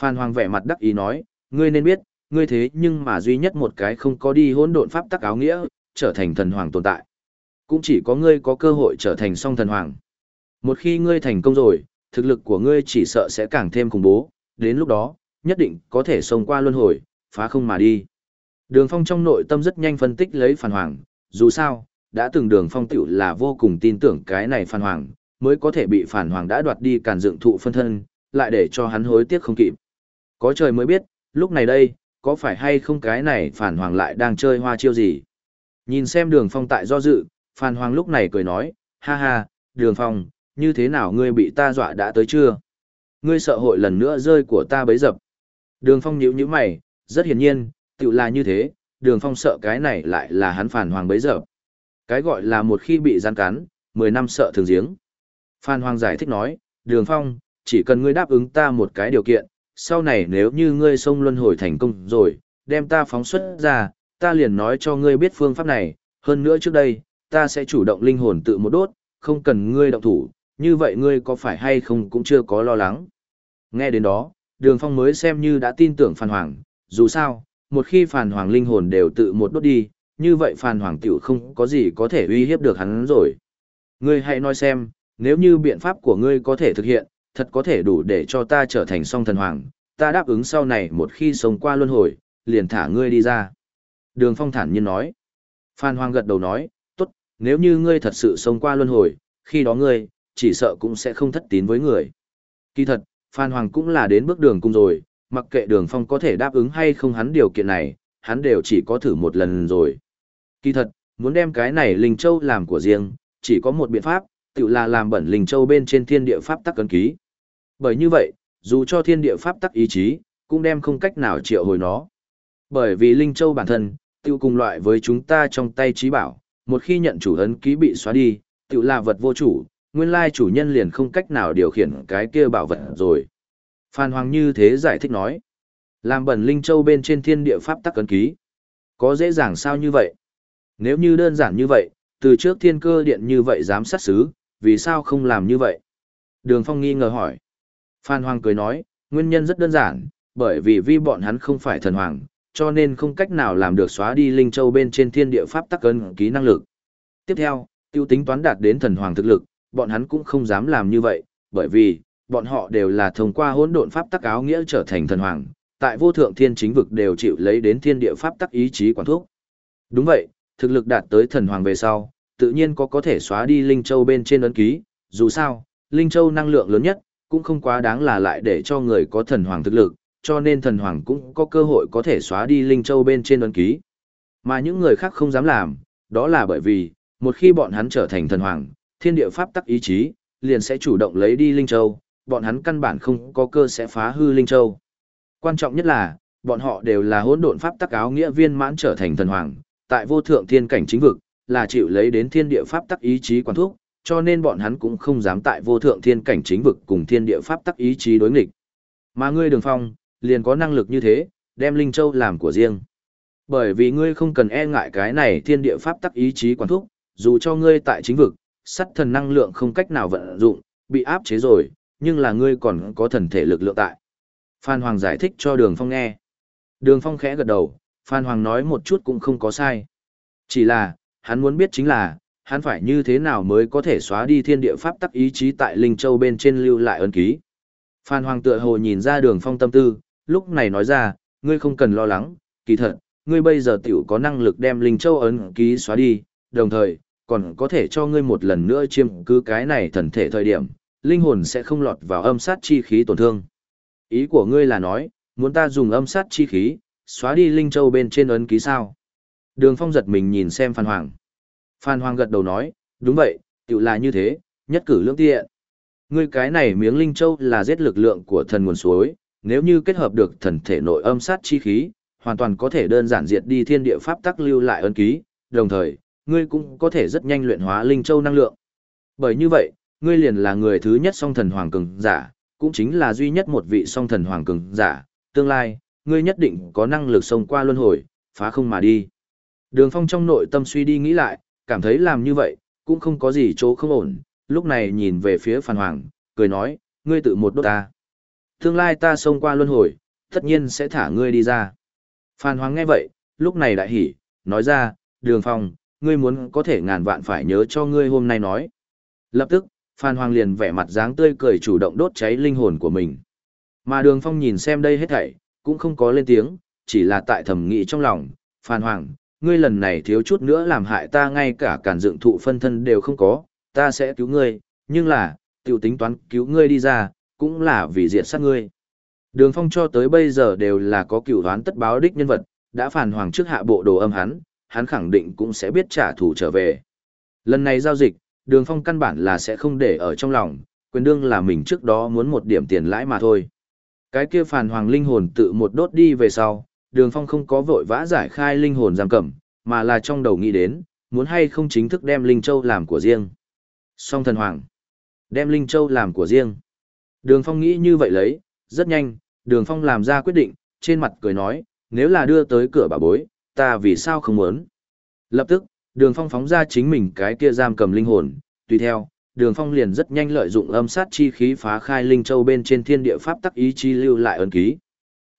Speaker 1: Phan Hoàng vẻ mặt đắc ý nói, ngươi nên biết, ngươi thế nhưng mà duy nhất một cái không có đi hỗn độn pháp tắc áo nghĩa, trở thành thần hoàng tồn tại. Cũng chỉ có ngươi có cơ hội trở thành song thần hoàng. Một khi ngươi thành công rồi, thực lực của ngươi chỉ sợ sẽ càng thêm khủng bố, đến lúc đó, nhất định có thể xông qua luân hồi, phá không mà đi. Đường Phong trong nội tâm rất nhanh phân tích lấy Phan Hoàng, Dù sao, đã từng đường phong tiểu là vô cùng tin tưởng cái này Phan Hoàng, mới có thể bị Phan Hoàng đã đoạt đi càn dựng thụ phân thân, lại để cho hắn hối tiếc không kịp. Có trời mới biết, lúc này đây, có phải hay không cái này Phan Hoàng lại đang chơi hoa chiêu gì? Nhìn xem đường phong tại do dự, Phan Hoàng lúc này cười nói, ha ha, đường phong, như thế nào ngươi bị ta dọa đã tới chưa? Ngươi sợ hội lần nữa rơi của ta bấy dập. Đường phong nhíu nhíu mày, rất hiển nhiên, tự là như thế, đường phong sợ cái này lại là hắn phản Hoàng bấy dập. Cái gọi là một khi bị gian cắn, 10 năm sợ thường giếng. Phan Hoàng giải thích nói, đường phong, chỉ cần ngươi đáp ứng ta một cái điều kiện, sau này nếu như ngươi xông luân hồi thành công rồi, đem ta phóng xuất ra, ta liền nói cho ngươi biết phương pháp này, hơn nữa trước đây, ta sẽ chủ động linh hồn tự một đốt, không cần ngươi động thủ, như vậy ngươi có phải hay không cũng chưa có lo lắng. Nghe đến đó, đường phong mới xem như đã tin tưởng Phan Hoàng, dù sao, một khi Phan Hoàng linh hồn đều tự một đốt đi, như vậy Phan Hoàng tiểu không có gì có thể uy hiếp được hắn rồi. Ngươi hãy nói xem, nếu như biện pháp của ngươi có thể thực hiện, thật có thể đủ để cho ta trở thành song thần hoàng, ta đáp ứng sau này một khi sống qua luân hồi, liền thả ngươi đi ra. Đường Phong thản nhiên nói. Phan Hoàng gật đầu nói, tốt, nếu như ngươi thật sự sống qua luân hồi, khi đó ngươi, chỉ sợ cũng sẽ không thất tín với người. Kỳ thật, Phan Hoàng cũng là đến bước đường cùng rồi, mặc kệ đường Phong có thể đáp ứng hay không hắn điều kiện này, hắn đều chỉ có thử một lần rồi. Kỳ thật, muốn đem cái này Linh Châu làm của riêng, chỉ có một biện pháp, tự là làm bẩn Linh Châu bên trên thiên địa pháp tắc cấn ký. Bởi như vậy, dù cho thiên địa pháp tắc ý chí, cũng đem không cách nào triệu hồi nó. Bởi vì Linh Châu bản thân, tự cùng loại với chúng ta trong tay trí bảo, một khi nhận chủ ấn ký bị xóa đi, tự là vật vô chủ, nguyên lai chủ nhân liền không cách nào điều khiển cái kia bảo vật rồi. Phan Hoàng như thế giải thích nói. Làm bẩn Linh Châu bên trên thiên địa pháp tắc cấn ký. Có dễ dàng sao như vậy? Nếu như đơn giản như vậy, từ trước thiên cơ điện như vậy dám sát xứ, vì sao không làm như vậy? Đường Phong nghi ngờ hỏi. Phan Hoàng cười nói, nguyên nhân rất đơn giản, bởi vì vi bọn hắn không phải thần hoàng, cho nên không cách nào làm được xóa đi linh châu bên trên thiên địa pháp tắc cấn ký năng lực. Tiếp theo, tiêu tính toán đạt đến thần hoàng thực lực, bọn hắn cũng không dám làm như vậy, bởi vì, bọn họ đều là thông qua hỗn độn pháp tắc áo nghĩa trở thành thần hoàng, tại vô thượng thiên chính vực đều chịu lấy đến thiên địa pháp tắc ý chí quản thúc. Đúng vậy, thực lực đạt tới thần hoàng về sau, tự nhiên có có thể xóa đi Linh Châu bên trên ấn ký, dù sao, Linh Châu năng lượng lớn nhất, cũng không quá đáng là lại để cho người có thần hoàng thực lực, cho nên thần hoàng cũng có cơ hội có thể xóa đi Linh Châu bên trên ấn ký. Mà những người khác không dám làm, đó là bởi vì, một khi bọn hắn trở thành thần hoàng, thiên địa pháp tắc ý chí, liền sẽ chủ động lấy đi Linh Châu, bọn hắn căn bản không có cơ sẽ phá hư Linh Châu. Quan trọng nhất là, bọn họ đều là hỗn độn pháp tắc áo nghĩa viên mãn trở thành thần hoàng, tại vô thượng thiên cảnh chính vực, là chịu lấy đến thiên địa pháp tắc ý chí quản thúc, cho nên bọn hắn cũng không dám tại vô thượng thiên cảnh chính vực cùng thiên địa pháp tắc ý chí đối nghịch. Mà ngươi Đường Phong, liền có năng lực như thế, đem Linh Châu làm của riêng. Bởi vì ngươi không cần e ngại cái này thiên địa pháp tắc ý chí quản thúc, dù cho ngươi tại chính vực, sắt thần năng lượng không cách nào vận dụng, bị áp chế rồi, nhưng là ngươi còn có thần thể lực lượng tại. Phan Hoàng giải thích cho Đường Phong nghe. Đường Phong khẽ gật đầu, Phan Hoàng nói một chút cũng không có sai. Chỉ là, hắn muốn biết chính là, hắn phải như thế nào mới có thể xóa đi thiên địa pháp tắc ý chí tại Linh Châu bên trên lưu lại ấn ký. Phan Hoàng tựa hồ nhìn ra Đường Phong tâm tư, lúc này nói ra, ngươi không cần lo lắng, kỳ thật, ngươi bây giờ tiểu có năng lực đem Linh Châu ấn ký xóa đi, đồng thời, còn có thể cho ngươi một lần nữa chiêm cứ cái này thần thể thời điểm, linh hồn sẽ không lọt vào âm sát chi khí tổn thương. Ý của ngươi là nói, muốn ta dùng âm sát chi khí, xóa đi Linh Châu bên trên ấn ký sao? Đường Phong giật mình nhìn xem Phan Hoàng. Phan Hoàng gật đầu nói, đúng vậy, tự là như thế, nhất cử lưỡng tiện. Ngươi cái này miếng Linh Châu là giết lực lượng của thần nguồn suối, nếu như kết hợp được thần thể nội âm sát chi khí, hoàn toàn có thể đơn giản diệt đi thiên địa pháp tắc lưu lại ấn ký, đồng thời, ngươi cũng có thể rất nhanh luyện hóa Linh Châu năng lượng. Bởi như vậy, ngươi liền là người thứ nhất song thần hoàng cường giả, cũng chính là duy nhất một vị song thần hoàng cường giả, tương lai, ngươi nhất định có năng lực xông qua luân hồi, phá không mà đi. Đường Phong trong nội tâm suy đi nghĩ lại, cảm thấy làm như vậy, cũng không có gì chỗ không ổn, lúc này nhìn về phía Phan Hoàng, cười nói, ngươi tự một đốt ta. Tương lai ta xông qua luân hồi, tất nhiên sẽ thả ngươi đi ra. Phan Hoàng nghe vậy, lúc này đại hỉ, nói ra, Đường Phong, ngươi muốn có thể ngàn vạn phải nhớ cho ngươi hôm nay nói. Lập tức, Phan Hoàng liền vẻ mặt dáng tươi cười chủ động đốt cháy linh hồn của mình. Mà Đường Phong nhìn xem đây hết thảy, cũng không có lên tiếng, chỉ là tại thầm nghĩ trong lòng, Phan Hoàng, ngươi lần này thiếu chút nữa làm hại ta ngay cả cản dựng thụ phân thân đều không có, ta sẽ cứu ngươi, nhưng là, tiểu tính toán cứu ngươi đi ra, cũng là vì diệt sát ngươi. Đường phong cho tới bây giờ đều là có cửu đoán tất báo đích nhân vật, đã phản hoàng trước hạ bộ đồ âm hắn, hắn khẳng định cũng sẽ biết trả thù trở về. Lần này giao dịch, đường phong căn bản là sẽ không để ở trong lòng, quyền đương là mình trước đó muốn một điểm tiền lãi mà thôi. Cái kia phản hoàng linh hồn tự một đốt đi về sau, đường phong không có vội vã giải khai linh hồn giam cầm, mà là trong đầu nghĩ đến, muốn hay không chính thức đem Linh Châu làm của riêng. Song thần hoàng, đem Linh Châu làm của riêng. Đường phong nghĩ như vậy lấy, rất nhanh, đường phong làm ra quyết định, trên mặt cười nói, nếu là đưa tới cửa bà bối, ta vì sao không muốn. Lập tức, đường phong phóng ra chính mình cái kia giam cầm linh hồn, tùy theo, đường phong liền rất nhanh lợi dụng âm sát chi khí phá khai linh châu bên trên thiên địa pháp tắc ý chi lưu lại ấn ký.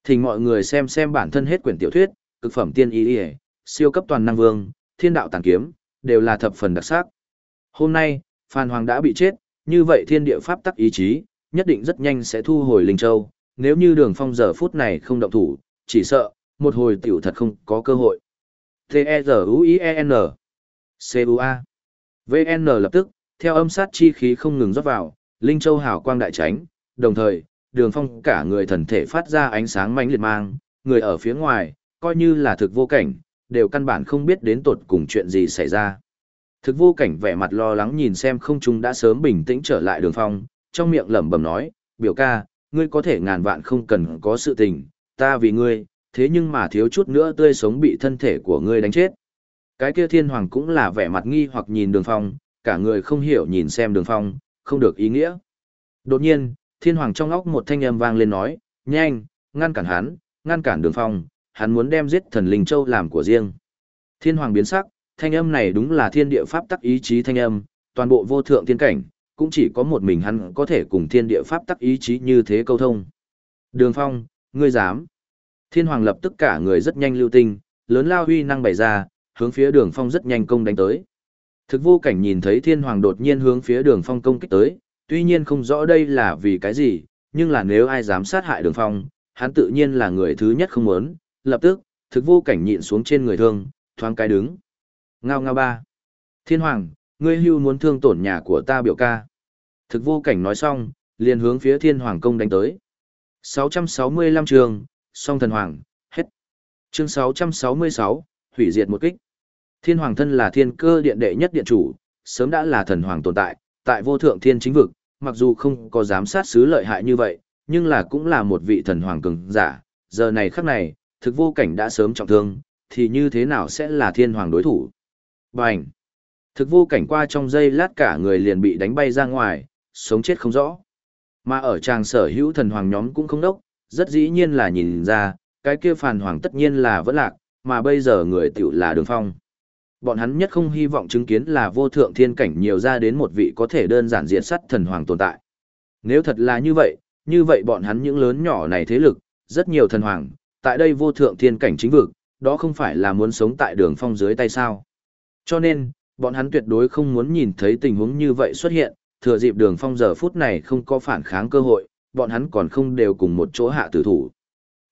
Speaker 1: Thỉnh mọi người xem xem bản thân hết quyển tiểu thuyết cực phẩm tiên ý ỉa siêu cấp toàn năng vương thiên đạo tàn kiếm đều là thập phần đặc sắc. Hôm nay phan hoàng đã bị chết như vậy thiên địa pháp tắc ý chí nhất định rất nhanh sẽ thu hồi linh châu. Nếu như đường phong giờ phút này không động thủ chỉ sợ một hồi tiểu thật không có cơ hội. T E Z U I E N. C u a. Vn lập tức theo âm sát chi khí không ngừng rót vào, Linh Châu hào quang đại tránh, đồng thời, đường phong cả người thần thể phát ra ánh sáng mãnh liệt mang, người ở phía ngoài, coi như là thực vô cảnh, đều căn bản không biết đến tột cùng chuyện gì xảy ra. Thực vô cảnh vẻ mặt lo lắng nhìn xem không trung đã sớm bình tĩnh trở lại đường phong, trong miệng lẩm bẩm nói, biểu ca, ngươi có thể ngàn vạn không cần có sự tình, ta vì ngươi, thế nhưng mà thiếu chút nữa tươi sống bị thân thể của ngươi đánh chết. Cái kia thiên hoàng cũng là vẻ mặt nghi hoặc nhìn đường phong, cả người không hiểu nhìn xem đường phong, không được ý nghĩa. Đột nhiên, thiên hoàng trong óc một thanh âm vang lên nói, nhanh, ngăn cản hắn, ngăn cản đường phong, hắn muốn đem giết thần linh châu làm của riêng. Thiên hoàng biến sắc, thanh âm này đúng là thiên địa pháp tắc ý chí thanh âm, toàn bộ vô thượng thiên cảnh, cũng chỉ có một mình hắn có thể cùng thiên địa pháp tắc ý chí như thế câu thông. Đường phong, ngươi dám. Thiên hoàng lập tức cả người rất nhanh lưu tinh, lớn lao huy năng bày ra, hướng phía đường phong rất nhanh công đánh tới. Thực vô cảnh nhìn thấy thiên hoàng đột nhiên hướng phía đường phong công kích tới, tuy nhiên không rõ đây là vì cái gì, nhưng là nếu ai dám sát hại đường phong, hắn tự nhiên là người thứ nhất không muốn, lập tức, thực vô cảnh nhịn xuống trên người thương, thoáng cái đứng. Ngao ngao ba. Thiên hoàng, ngươi hưu muốn thương tổn nhà của ta biểu ca. Thực vô cảnh nói xong, liền hướng phía thiên hoàng công đánh tới. 665 trường, song thần hoàng, hết. Chương 666, hủy diệt một kích. Thiên Hoàng thân là thiên cơ điện đệ nhất điện chủ, sớm đã là thần hoàng tồn tại, tại vô thượng thiên chính vực, mặc dù không có giám sát sứ lợi hại như vậy, nhưng là cũng là một vị thần hoàng cường giả, giờ này khắc này, thực vô cảnh đã sớm trọng thương, thì như thế nào sẽ là thiên hoàng đối thủ? Bành! Thực vô cảnh qua trong giây lát cả người liền bị đánh bay ra ngoài, sống chết không rõ. Mà ở tràng sở hữu thần hoàng nhóm cũng không đốc, rất dĩ nhiên là nhìn ra, cái kia phàn hoàng tất nhiên là vẫn lạc, mà bây giờ người tiểu là đường phong. Bọn hắn nhất không hy vọng chứng kiến là vô thượng thiên cảnh nhiều ra đến một vị có thể đơn giản diệt sắt thần hoàng tồn tại. Nếu thật là như vậy, như vậy bọn hắn những lớn nhỏ này thế lực, rất nhiều thần hoàng, tại đây vô thượng thiên cảnh chính vực, đó không phải là muốn sống tại đường phong dưới tay sao. Cho nên, bọn hắn tuyệt đối không muốn nhìn thấy tình huống như vậy xuất hiện, thừa dịp đường phong giờ phút này không có phản kháng cơ hội, bọn hắn còn không đều cùng một chỗ hạ tử thủ.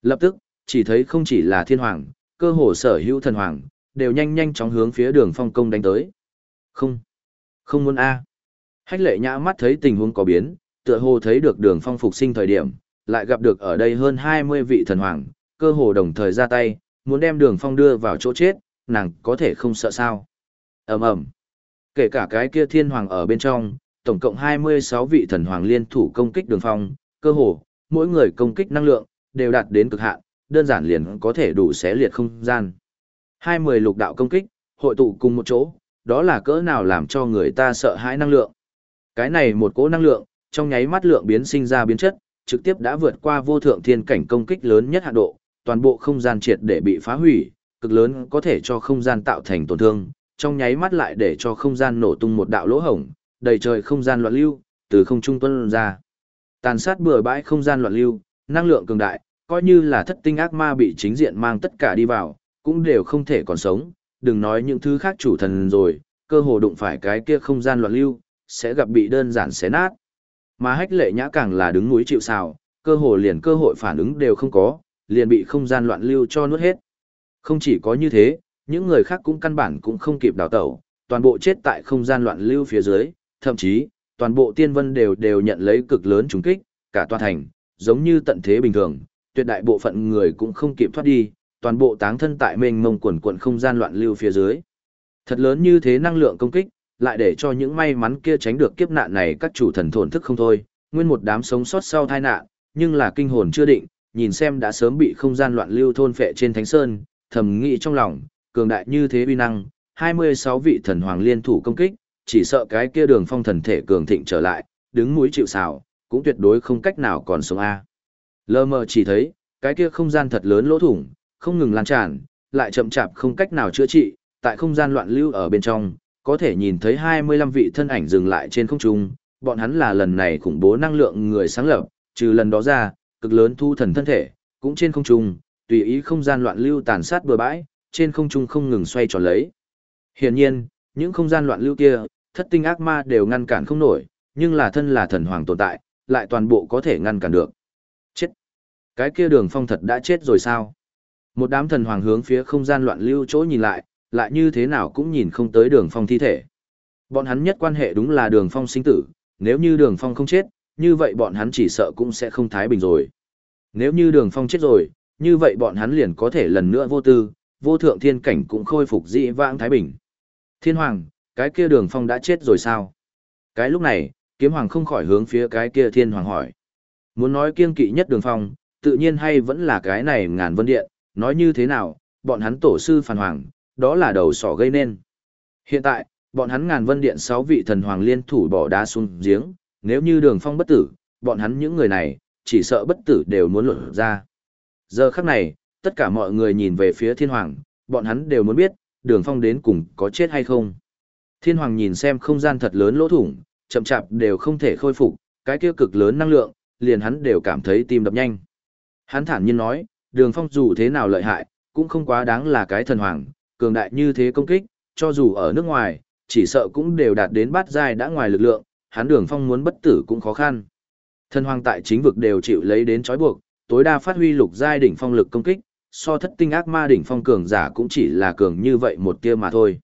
Speaker 1: Lập tức, chỉ thấy không chỉ là thiên hoàng, cơ hồ sở hữu thần hoàng, đều nhanh nhanh chóng hướng phía đường phong công đánh tới. Không, không muốn A. Hách lệ nhã mắt thấy tình huống có biến, tựa hồ thấy được đường phong phục sinh thời điểm, lại gặp được ở đây hơn 20 vị thần hoàng, cơ hồ đồng thời ra tay, muốn đem đường phong đưa vào chỗ chết, nàng có thể không sợ sao. ầm ầm Kể cả cái kia thiên hoàng ở bên trong, tổng cộng 26 vị thần hoàng liên thủ công kích đường phong, cơ hồ, mỗi người công kích năng lượng, đều đạt đến cực hạn, đơn giản liền có thể đủ xé liệt không gian. Hai mười lục đạo công kích, hội tụ cùng một chỗ, đó là cỡ nào làm cho người ta sợ hãi năng lượng. Cái này một cỗ năng lượng, trong nháy mắt lượng biến sinh ra biến chất, trực tiếp đã vượt qua vô thượng thiên cảnh công kích lớn nhất hạ độ, toàn bộ không gian triệt để bị phá hủy, cực lớn có thể cho không gian tạo thành tổn thương, trong nháy mắt lại để cho không gian nổ tung một đạo lỗ hổng, đầy trời không gian loạn lưu, từ không trung tuôn ra. Tàn sát bừa bãi không gian loạn lưu, năng lượng cường đại, coi như là thất tinh ác ma bị chính diện mang tất cả đi vào, cũng đều không thể còn sống, đừng nói những thứ khác chủ thần rồi, cơ hồ đụng phải cái kia không gian loạn lưu, sẽ gặp bị đơn giản xé nát. Mà hách lệ nhã càng là đứng núi chịu sào, cơ hồ liền cơ hội phản ứng đều không có, liền bị không gian loạn lưu cho nuốt hết. Không chỉ có như thế, những người khác cũng căn bản cũng không kịp đào tẩu, toàn bộ chết tại không gian loạn lưu phía dưới, thậm chí, toàn bộ tiên vân đều đều nhận lấy cực lớn trùng kích, cả toàn thành, giống như tận thế bình thường, tuyệt đại bộ phận người cũng không kịp thoát đi, toàn bộ táng thân tại mênh mông quần quần không gian loạn lưu phía dưới. Thật lớn như thế năng lượng công kích, lại để cho những may mắn kia tránh được kiếp nạn này các chủ thần thổn thức không thôi, nguyên một đám sống sót sau tai nạn, nhưng là kinh hồn chưa định, nhìn xem đã sớm bị không gian loạn lưu thôn phệ trên thánh sơn, thầm nghĩ trong lòng, cường đại như thế uy năng, 26 vị thần hoàng liên thủ công kích, chỉ sợ cái kia đường phong thần thể cường thịnh trở lại, đứng mũi chịu sào, cũng tuyệt đối không cách nào còn sống A. Lơ mờ chỉ thấy, cái kia không gian thật lớn lỗ thủng, không ngừng lan tràn, lại chậm chạp không cách nào chữa trị, tại không gian loạn lưu ở bên trong, có thể nhìn thấy 25 vị thân ảnh dừng lại trên không trung, bọn hắn là lần này khủng bố năng lượng người sáng lập, trừ lần đó ra, cực lớn thu thần thân thể, cũng trên không trung, tùy ý không gian loạn lưu tàn sát bừa bãi, trên không trung không ngừng xoay tròn lấy. Hiển nhiên, những không gian loạn lưu kia, thất tinh ác ma đều ngăn cản không nổi, nhưng là thân là thần hoàng tồn tại, lại toàn bộ có thể ngăn cản được. Chết! Cái kia đường phong thật đã chết rồi sao? Một đám thần hoàng hướng phía không gian loạn lưu chỗ nhìn lại, lại như thế nào cũng nhìn không tới đường phong thi thể. Bọn hắn nhất quan hệ đúng là đường phong sinh tử, nếu như đường phong không chết, như vậy bọn hắn chỉ sợ cũng sẽ không thái bình rồi. Nếu như đường phong chết rồi, như vậy bọn hắn liền có thể lần nữa vô tư, vô thượng thiên cảnh cũng khôi phục dị vãng thái bình. Thiên hoàng, cái kia đường phong đã chết rồi sao? Cái lúc này, kiếm hoàng không khỏi hướng phía cái kia thiên hoàng hỏi. Muốn nói kiên kỵ nhất đường phong, tự nhiên hay vẫn là cái này ngàn vân điện, nói như thế nào, bọn hắn tổ sư phản hoàng, đó là đầu sỏ gây nên. Hiện tại, bọn hắn ngàn vân điện sáu vị thần hoàng liên thủ bỏ đá xuống giếng, nếu như đường phong bất tử, bọn hắn những người này, chỉ sợ bất tử đều muốn luận ra. Giờ khắc này, tất cả mọi người nhìn về phía thiên hoàng, bọn hắn đều muốn biết, đường phong đến cùng có chết hay không. Thiên hoàng nhìn xem không gian thật lớn lỗ thủng, chậm chạp đều không thể khôi phục, cái kia cực lớn năng lượng, liền hắn đều cảm thấy tim đập nhanh. Hắn thản nhiên nói, đường phong dù thế nào lợi hại, cũng không quá đáng là cái thần hoàng, cường đại như thế công kích, cho dù ở nước ngoài, chỉ sợ cũng đều đạt đến bát giai đã ngoài lực lượng, hắn đường phong muốn bất tử cũng khó khăn. Thần hoàng tại chính vực đều chịu lấy đến trói buộc, tối đa phát huy lục giai đỉnh phong lực công kích, so thất tinh ác ma đỉnh phong cường giả cũng chỉ là cường như vậy một tia mà thôi.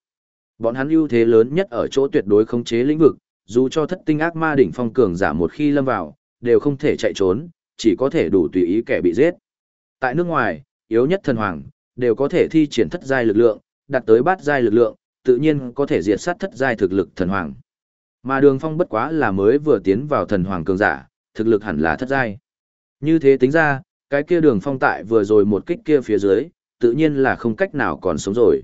Speaker 1: Bọn hắn ưu thế lớn nhất ở chỗ tuyệt đối khống chế lĩnh vực, dù cho thất tinh ác ma đỉnh phong cường giả một khi lâm vào, đều không thể chạy trốn, chỉ có thể đủ tùy ý kẻ bị giết. Tại nước ngoài, yếu nhất thần hoàng, đều có thể thi triển thất giai lực lượng, đạt tới bát giai lực lượng, tự nhiên có thể diệt sát thất giai thực lực thần hoàng. Mà Đường Phong bất quá là mới vừa tiến vào thần hoàng cường giả, thực lực hẳn là thất giai. Như thế tính ra, cái kia Đường Phong tại vừa rồi một kích kia phía dưới, tự nhiên là không cách nào còn sống rồi.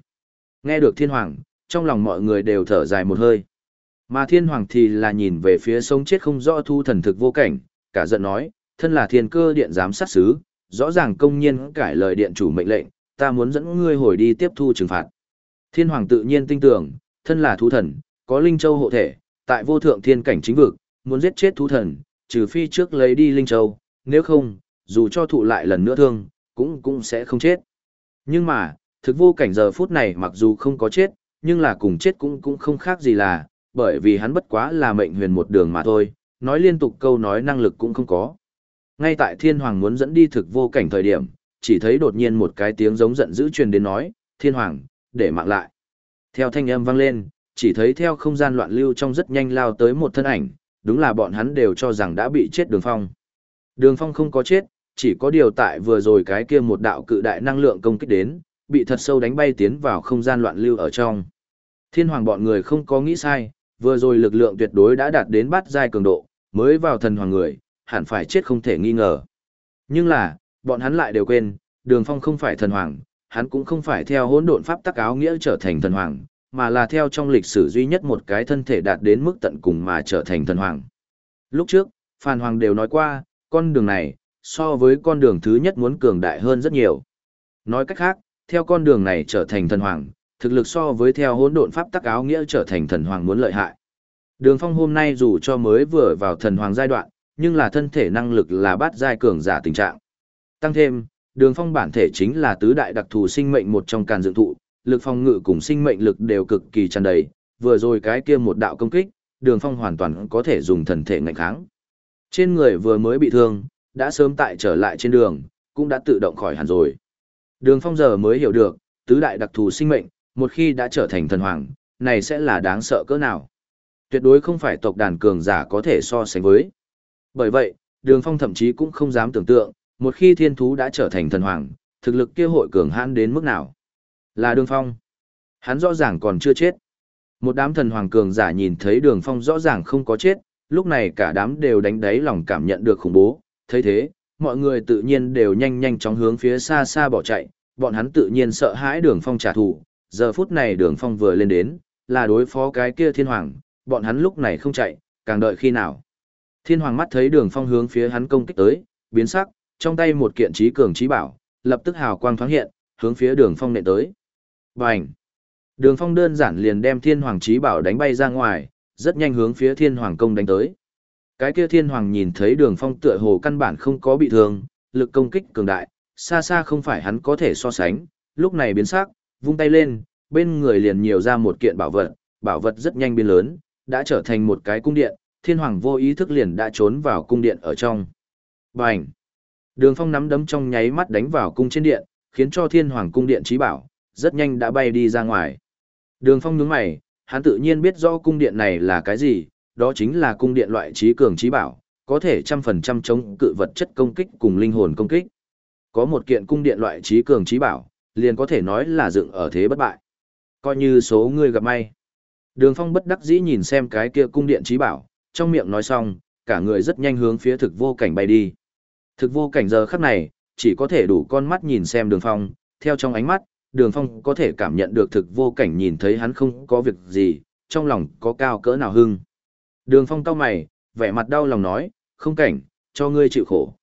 Speaker 1: Nghe được Thiên Hoàng, trong lòng mọi người đều thở dài một hơi. Mà Thiên Hoàng thì là nhìn về phía sống chết không rõ thu thần thực vô cảnh, cả giận nói, thân là thiên cơ điện giám sát sứ, rõ ràng công nhiên cải lời điện chủ mệnh lệnh, ta muốn dẫn ngươi hồi đi tiếp thu trừng phạt. Thiên Hoàng tự nhiên tin tưởng, thân là thú thần, có Linh Châu hộ thể, tại vô thượng thiên cảnh chính vực, muốn giết chết thú thần, trừ phi trước lấy đi Linh Châu, nếu không, dù cho thụ lại lần nữa thương, cũng cũng sẽ không chết. Nhưng mà, thực vô cảnh giờ phút này mặc dù không có chết, nhưng là cùng chết cũng cũng không khác gì là, bởi vì hắn bất quá là mệnh huyền một đường mà thôi, nói liên tục câu nói năng lực cũng không có. Ngay tại thiên hoàng muốn dẫn đi thực vô cảnh thời điểm, chỉ thấy đột nhiên một cái tiếng giống giận dữ truyền đến nói, thiên hoàng, để mạng lại. Theo thanh âm vang lên, chỉ thấy theo không gian loạn lưu trong rất nhanh lao tới một thân ảnh, đúng là bọn hắn đều cho rằng đã bị chết đường phong. Đường phong không có chết, chỉ có điều tại vừa rồi cái kia một đạo cự đại năng lượng công kích đến, bị thật sâu đánh bay tiến vào không gian loạn lưu ở trong. Thiên hoàng bọn người không có nghĩ sai, vừa rồi lực lượng tuyệt đối đã đạt đến bát giai cường độ, mới vào thần hoàng người, hẳn phải chết không thể nghi ngờ. Nhưng là, bọn hắn lại đều quên, đường phong không phải thần hoàng, hắn cũng không phải theo hỗn độn pháp tắc áo nghĩa trở thành thần hoàng, mà là theo trong lịch sử duy nhất một cái thân thể đạt đến mức tận cùng mà trở thành thần hoàng. Lúc trước, Phan Hoàng đều nói qua, con đường này, so với con đường thứ nhất muốn cường đại hơn rất nhiều. Nói cách khác, theo con đường này trở thành thần hoàng, thực lực so với theo hỗn độn pháp tắc áo nghĩa trở thành thần hoàng muốn lợi hại. Đường Phong hôm nay dù cho mới vừa vào thần hoàng giai đoạn, nhưng là thân thể năng lực là bát giai cường giả tình trạng. Tăng thêm, Đường Phong bản thể chính là tứ đại đặc thù sinh mệnh một trong càn dựng thụ, lực phong ngự cùng sinh mệnh lực đều cực kỳ tràn đầy, vừa rồi cái kia một đạo công kích, Đường Phong hoàn toàn có thể dùng thần thể ngạnh kháng. Trên người vừa mới bị thương, đã sớm tại trở lại trên đường, cũng đã tự động khỏi hẳn rồi. Đường Phong giờ mới hiểu được, tứ đại đặc thù sinh mệnh, một khi đã trở thành thần hoàng, này sẽ là đáng sợ cỡ nào. Tuyệt đối không phải tộc đàn cường giả có thể so sánh với. Bởi vậy, Đường Phong thậm chí cũng không dám tưởng tượng, một khi thiên thú đã trở thành thần hoàng, thực lực kia hội cường hãn đến mức nào. Là Đường Phong. Hắn rõ ràng còn chưa chết. Một đám thần hoàng cường giả nhìn thấy Đường Phong rõ ràng không có chết, lúc này cả đám đều đánh đáy lòng cảm nhận được khủng bố, thấy thế, mọi người tự nhiên đều nhanh nhanh chóng hướng phía xa xa bỏ chạy, bọn hắn tự nhiên sợ hãi đường phong trả thù, giờ phút này đường phong vừa lên đến, là đối phó cái kia thiên hoàng, bọn hắn lúc này không chạy, càng đợi khi nào. Thiên hoàng mắt thấy đường phong hướng phía hắn công kích tới, biến sắc, trong tay một kiện trí cường trí bảo, lập tức hào quang thoáng hiện, hướng phía đường phong nệ tới. Bành! Đường phong đơn giản liền đem thiên hoàng trí bảo đánh bay ra ngoài, rất nhanh hướng phía thiên hoàng công đánh tới. Cái kia thiên hoàng nhìn thấy đường phong tựa hồ căn bản không có bị thương, lực công kích cường đại, xa xa không phải hắn có thể so sánh, lúc này biến sắc, vung tay lên, bên người liền nhiều ra một kiện bảo vật, bảo vật rất nhanh biến lớn, đã trở thành một cái cung điện, thiên hoàng vô ý thức liền đã trốn vào cung điện ở trong. Bành! Đường phong nắm đấm trong nháy mắt đánh vào cung trên điện, khiến cho thiên hoàng cung điện trí bảo, rất nhanh đã bay đi ra ngoài. Đường phong nhướng mày, hắn tự nhiên biết rõ cung điện này là cái gì, đó chính là cung điện loại trí cường trí bảo, có thể trăm phần trăm chống cự vật chất công kích cùng linh hồn công kích. Có một kiện cung điện loại trí cường trí bảo, liền có thể nói là dựng ở thế bất bại. Coi như số người gặp may. Đường Phong bất đắc dĩ nhìn xem cái kia cung điện trí bảo, trong miệng nói xong, cả người rất nhanh hướng phía thực vô cảnh bay đi. Thực vô cảnh giờ khắc này, chỉ có thể đủ con mắt nhìn xem đường Phong, theo trong ánh mắt, đường Phong có thể cảm nhận được thực vô cảnh nhìn thấy hắn không có việc gì, trong lòng có cao cỡ nào hưng. Đường phong cau mày, vẻ mặt đau lòng nói, không cảnh, cho ngươi chịu khổ.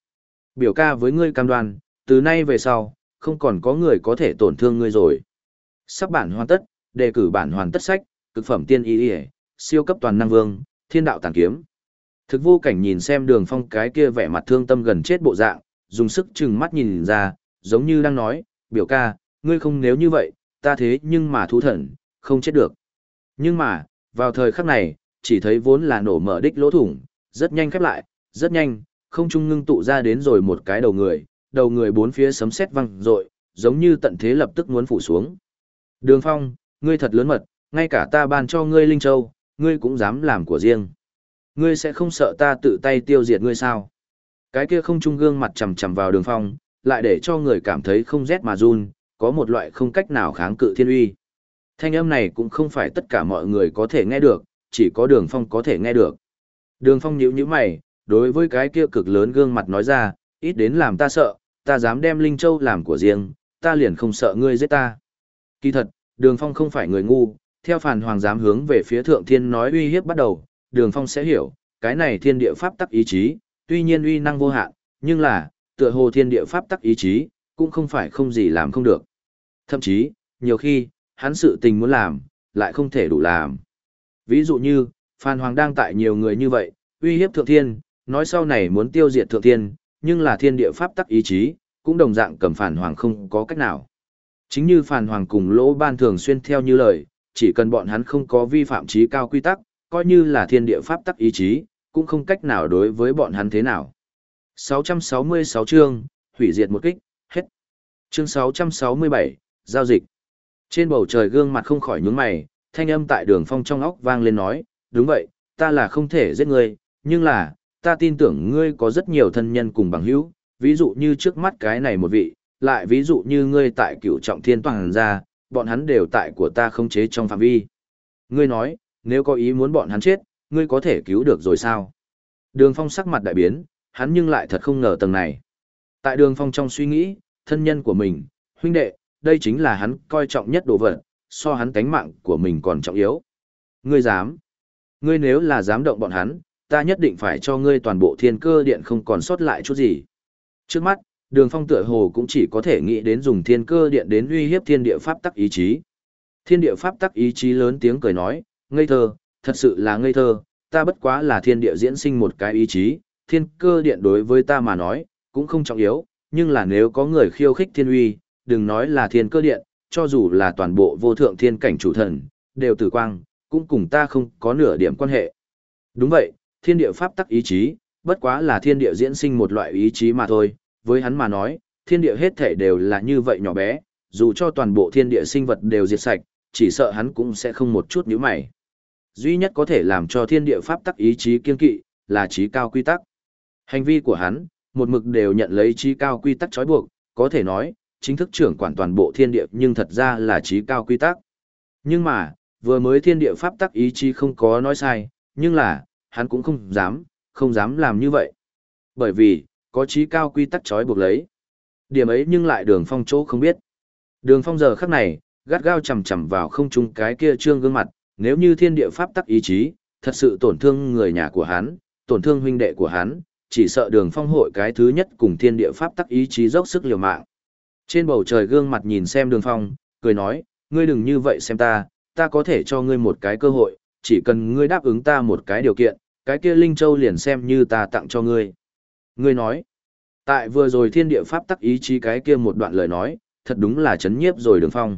Speaker 1: Biểu ca với ngươi cam đoan, từ nay về sau, không còn có người có thể tổn thương ngươi rồi. Sắp bản hoàn tất, đề cử bản hoàn tất sách, cực phẩm tiên y y, siêu cấp toàn năng vương, thiên đạo tàng kiếm. Thực vô cảnh nhìn xem đường phong cái kia vẻ mặt thương tâm gần chết bộ dạng, dùng sức chừng mắt nhìn ra, giống như đang nói, biểu ca, ngươi không nếu như vậy, ta thế nhưng mà thú thần, không chết được. Nhưng mà, vào thời khắc này, chỉ thấy vốn là nổ mở đích lỗ thủng, rất nhanh khép lại, rất nhanh, không trung ngưng tụ ra đến rồi một cái đầu người, đầu người bốn phía sấm sét văng rội, giống như tận thế lập tức muốn phủ xuống. Đường Phong, ngươi thật lớn mật, ngay cả ta ban cho ngươi Linh Châu, ngươi cũng dám làm của riêng. Ngươi sẽ không sợ ta tự tay tiêu diệt ngươi sao? Cái kia không trung gương mặt chầm chầm vào đường phong, lại để cho người cảm thấy không rét mà run, có một loại không cách nào kháng cự thiên uy. Thanh âm này cũng không phải tất cả mọi người có thể nghe được, chỉ có đường phong có thể nghe được. Đường phong nhíu nhíu mày, đối với cái kia cực lớn gương mặt nói ra, ít đến làm ta sợ, ta dám đem Linh Châu làm của riêng, ta liền không sợ ngươi giết ta. Kỳ thật, đường phong không phải người ngu, theo phản hoàng dám hướng về phía thượng thiên nói uy hiếp bắt đầu, đường phong sẽ hiểu, cái này thiên địa pháp tắc ý chí, tuy nhiên uy năng vô hạn, nhưng là, tựa hồ thiên địa pháp tắc ý chí, cũng không phải không gì làm không được. Thậm chí, nhiều khi, hắn sự tình muốn làm, lại không thể đủ làm. Ví dụ như, Phan Hoàng đang tại nhiều người như vậy, uy hiếp thượng thiên, nói sau này muốn tiêu diệt thượng thiên, nhưng là thiên địa pháp tắc ý chí, cũng đồng dạng cầm phản Hoàng không có cách nào. Chính như phản Hoàng cùng lỗ ban thường xuyên theo như lời, chỉ cần bọn hắn không có vi phạm trí cao quy tắc, coi như là thiên địa pháp tắc ý chí, cũng không cách nào đối với bọn hắn thế nào. 666 chương, hủy diệt một kích, hết. Chương 667, giao dịch. Trên bầu trời gương mặt không khỏi nhướng mày, thanh âm tại đường phong trong óc vang lên nói, đúng vậy, ta là không thể giết ngươi, nhưng là, ta tin tưởng ngươi có rất nhiều thân nhân cùng bằng hữu, ví dụ như trước mắt cái này một vị, lại ví dụ như ngươi tại cựu trọng thiên toàn ra, bọn hắn đều tại của ta không chế trong phạm vi. Ngươi nói, nếu có ý muốn bọn hắn chết, ngươi có thể cứu được rồi sao? Đường phong sắc mặt đại biến, hắn nhưng lại thật không ngờ tầng này. Tại đường phong trong suy nghĩ, thân nhân của mình, huynh đệ, đây chính là hắn coi trọng nhất đồ vật, so hắn tánh mạng của mình còn trọng yếu. Ngươi dám? Ngươi nếu là dám động bọn hắn, ta nhất định phải cho ngươi toàn bộ thiên cơ điện không còn sót lại chút gì. Trước mắt, đường phong tựa hồ cũng chỉ có thể nghĩ đến dùng thiên cơ điện đến uy hiếp thiên địa pháp tắc ý chí. Thiên địa pháp tắc ý chí lớn tiếng cười nói, ngây thơ, thật sự là ngây thơ, ta bất quá là thiên địa diễn sinh một cái ý chí, thiên cơ điện đối với ta mà nói, cũng không trọng yếu, nhưng là nếu có người khiêu khích thiên uy, đừng nói là thiên cơ điện, cho dù là toàn bộ vô thượng thiên cảnh chủ thần, đều tử quang, cũng cùng ta không có nửa điểm quan hệ. Đúng vậy, thiên địa pháp tắc ý chí, bất quá là thiên địa diễn sinh một loại ý chí mà thôi, với hắn mà nói, thiên địa hết thể đều là như vậy nhỏ bé, dù cho toàn bộ thiên địa sinh vật đều diệt sạch, chỉ sợ hắn cũng sẽ không một chút nhíu mày. Duy nhất có thể làm cho thiên địa pháp tắc ý chí kiên kỵ, là trí cao quy tắc. Hành vi của hắn, một mực đều nhận lấy trí cao quy tắc trói buộc, có thể nói, chính thức trưởng quản toàn bộ thiên địa nhưng thật ra là trí cao quy tắc. Nhưng mà, vừa mới thiên địa pháp tắc ý chí không có nói sai, nhưng là, hắn cũng không dám, không dám làm như vậy. Bởi vì, có trí cao quy tắc trói buộc lấy. Điểm ấy nhưng lại đường phong chỗ không biết. Đường phong giờ khắc này, gắt gao chầm chầm vào không trung cái kia trương gương mặt, nếu như thiên địa pháp tắc ý chí, thật sự tổn thương người nhà của hắn, tổn thương huynh đệ của hắn, chỉ sợ đường phong hội cái thứ nhất cùng thiên địa pháp tắc ý chí dốc sức liều mạng. Trên bầu trời gương mặt nhìn xem đường phong, cười nói, ngươi đừng như vậy xem ta, ta có thể cho ngươi một cái cơ hội, chỉ cần ngươi đáp ứng ta một cái điều kiện, cái kia Linh Châu liền xem như ta tặng cho ngươi. Ngươi nói, tại vừa rồi thiên địa pháp tắc ý chí cái kia một đoạn lời nói, thật đúng là chấn nhiếp rồi đường phong.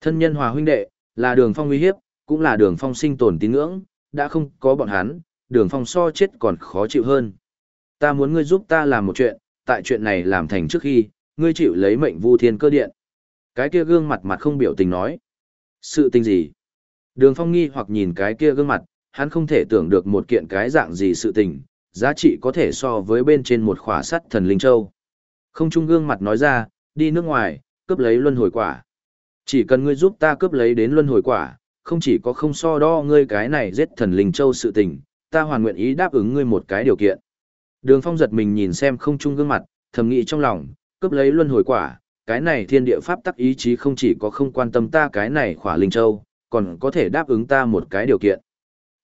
Speaker 1: Thân nhân hòa huynh đệ, là đường phong uy hiếp, cũng là đường phong sinh tồn tín ngưỡng, đã không có bọn hắn, đường phong so chết còn khó chịu hơn. Ta muốn ngươi giúp ta làm một chuyện, tại chuyện này làm thành trước khi, ngươi chịu lấy mệnh vu thiên cơ điện. Cái kia gương mặt mặt không biểu tình nói. Sự tình gì? Đường phong nghi hoặc nhìn cái kia gương mặt, hắn không thể tưởng được một kiện cái dạng gì sự tình, giá trị có thể so với bên trên một khỏa sắt thần linh châu. Không trung gương mặt nói ra, đi nước ngoài, cướp lấy luân hồi quả. Chỉ cần ngươi giúp ta cướp lấy đến luân hồi quả, không chỉ có không so đo ngươi cái này giết thần linh châu sự tình, ta hoàn nguyện ý đáp ứng ngươi một cái điều kiện. Đường Phong giật mình nhìn xem không trung gương mặt, thầm nghĩ trong lòng, cướp lấy luân hồi quả, cái này thiên địa pháp tắc ý chí không chỉ có không quan tâm ta cái này khỏa linh châu, còn có thể đáp ứng ta một cái điều kiện.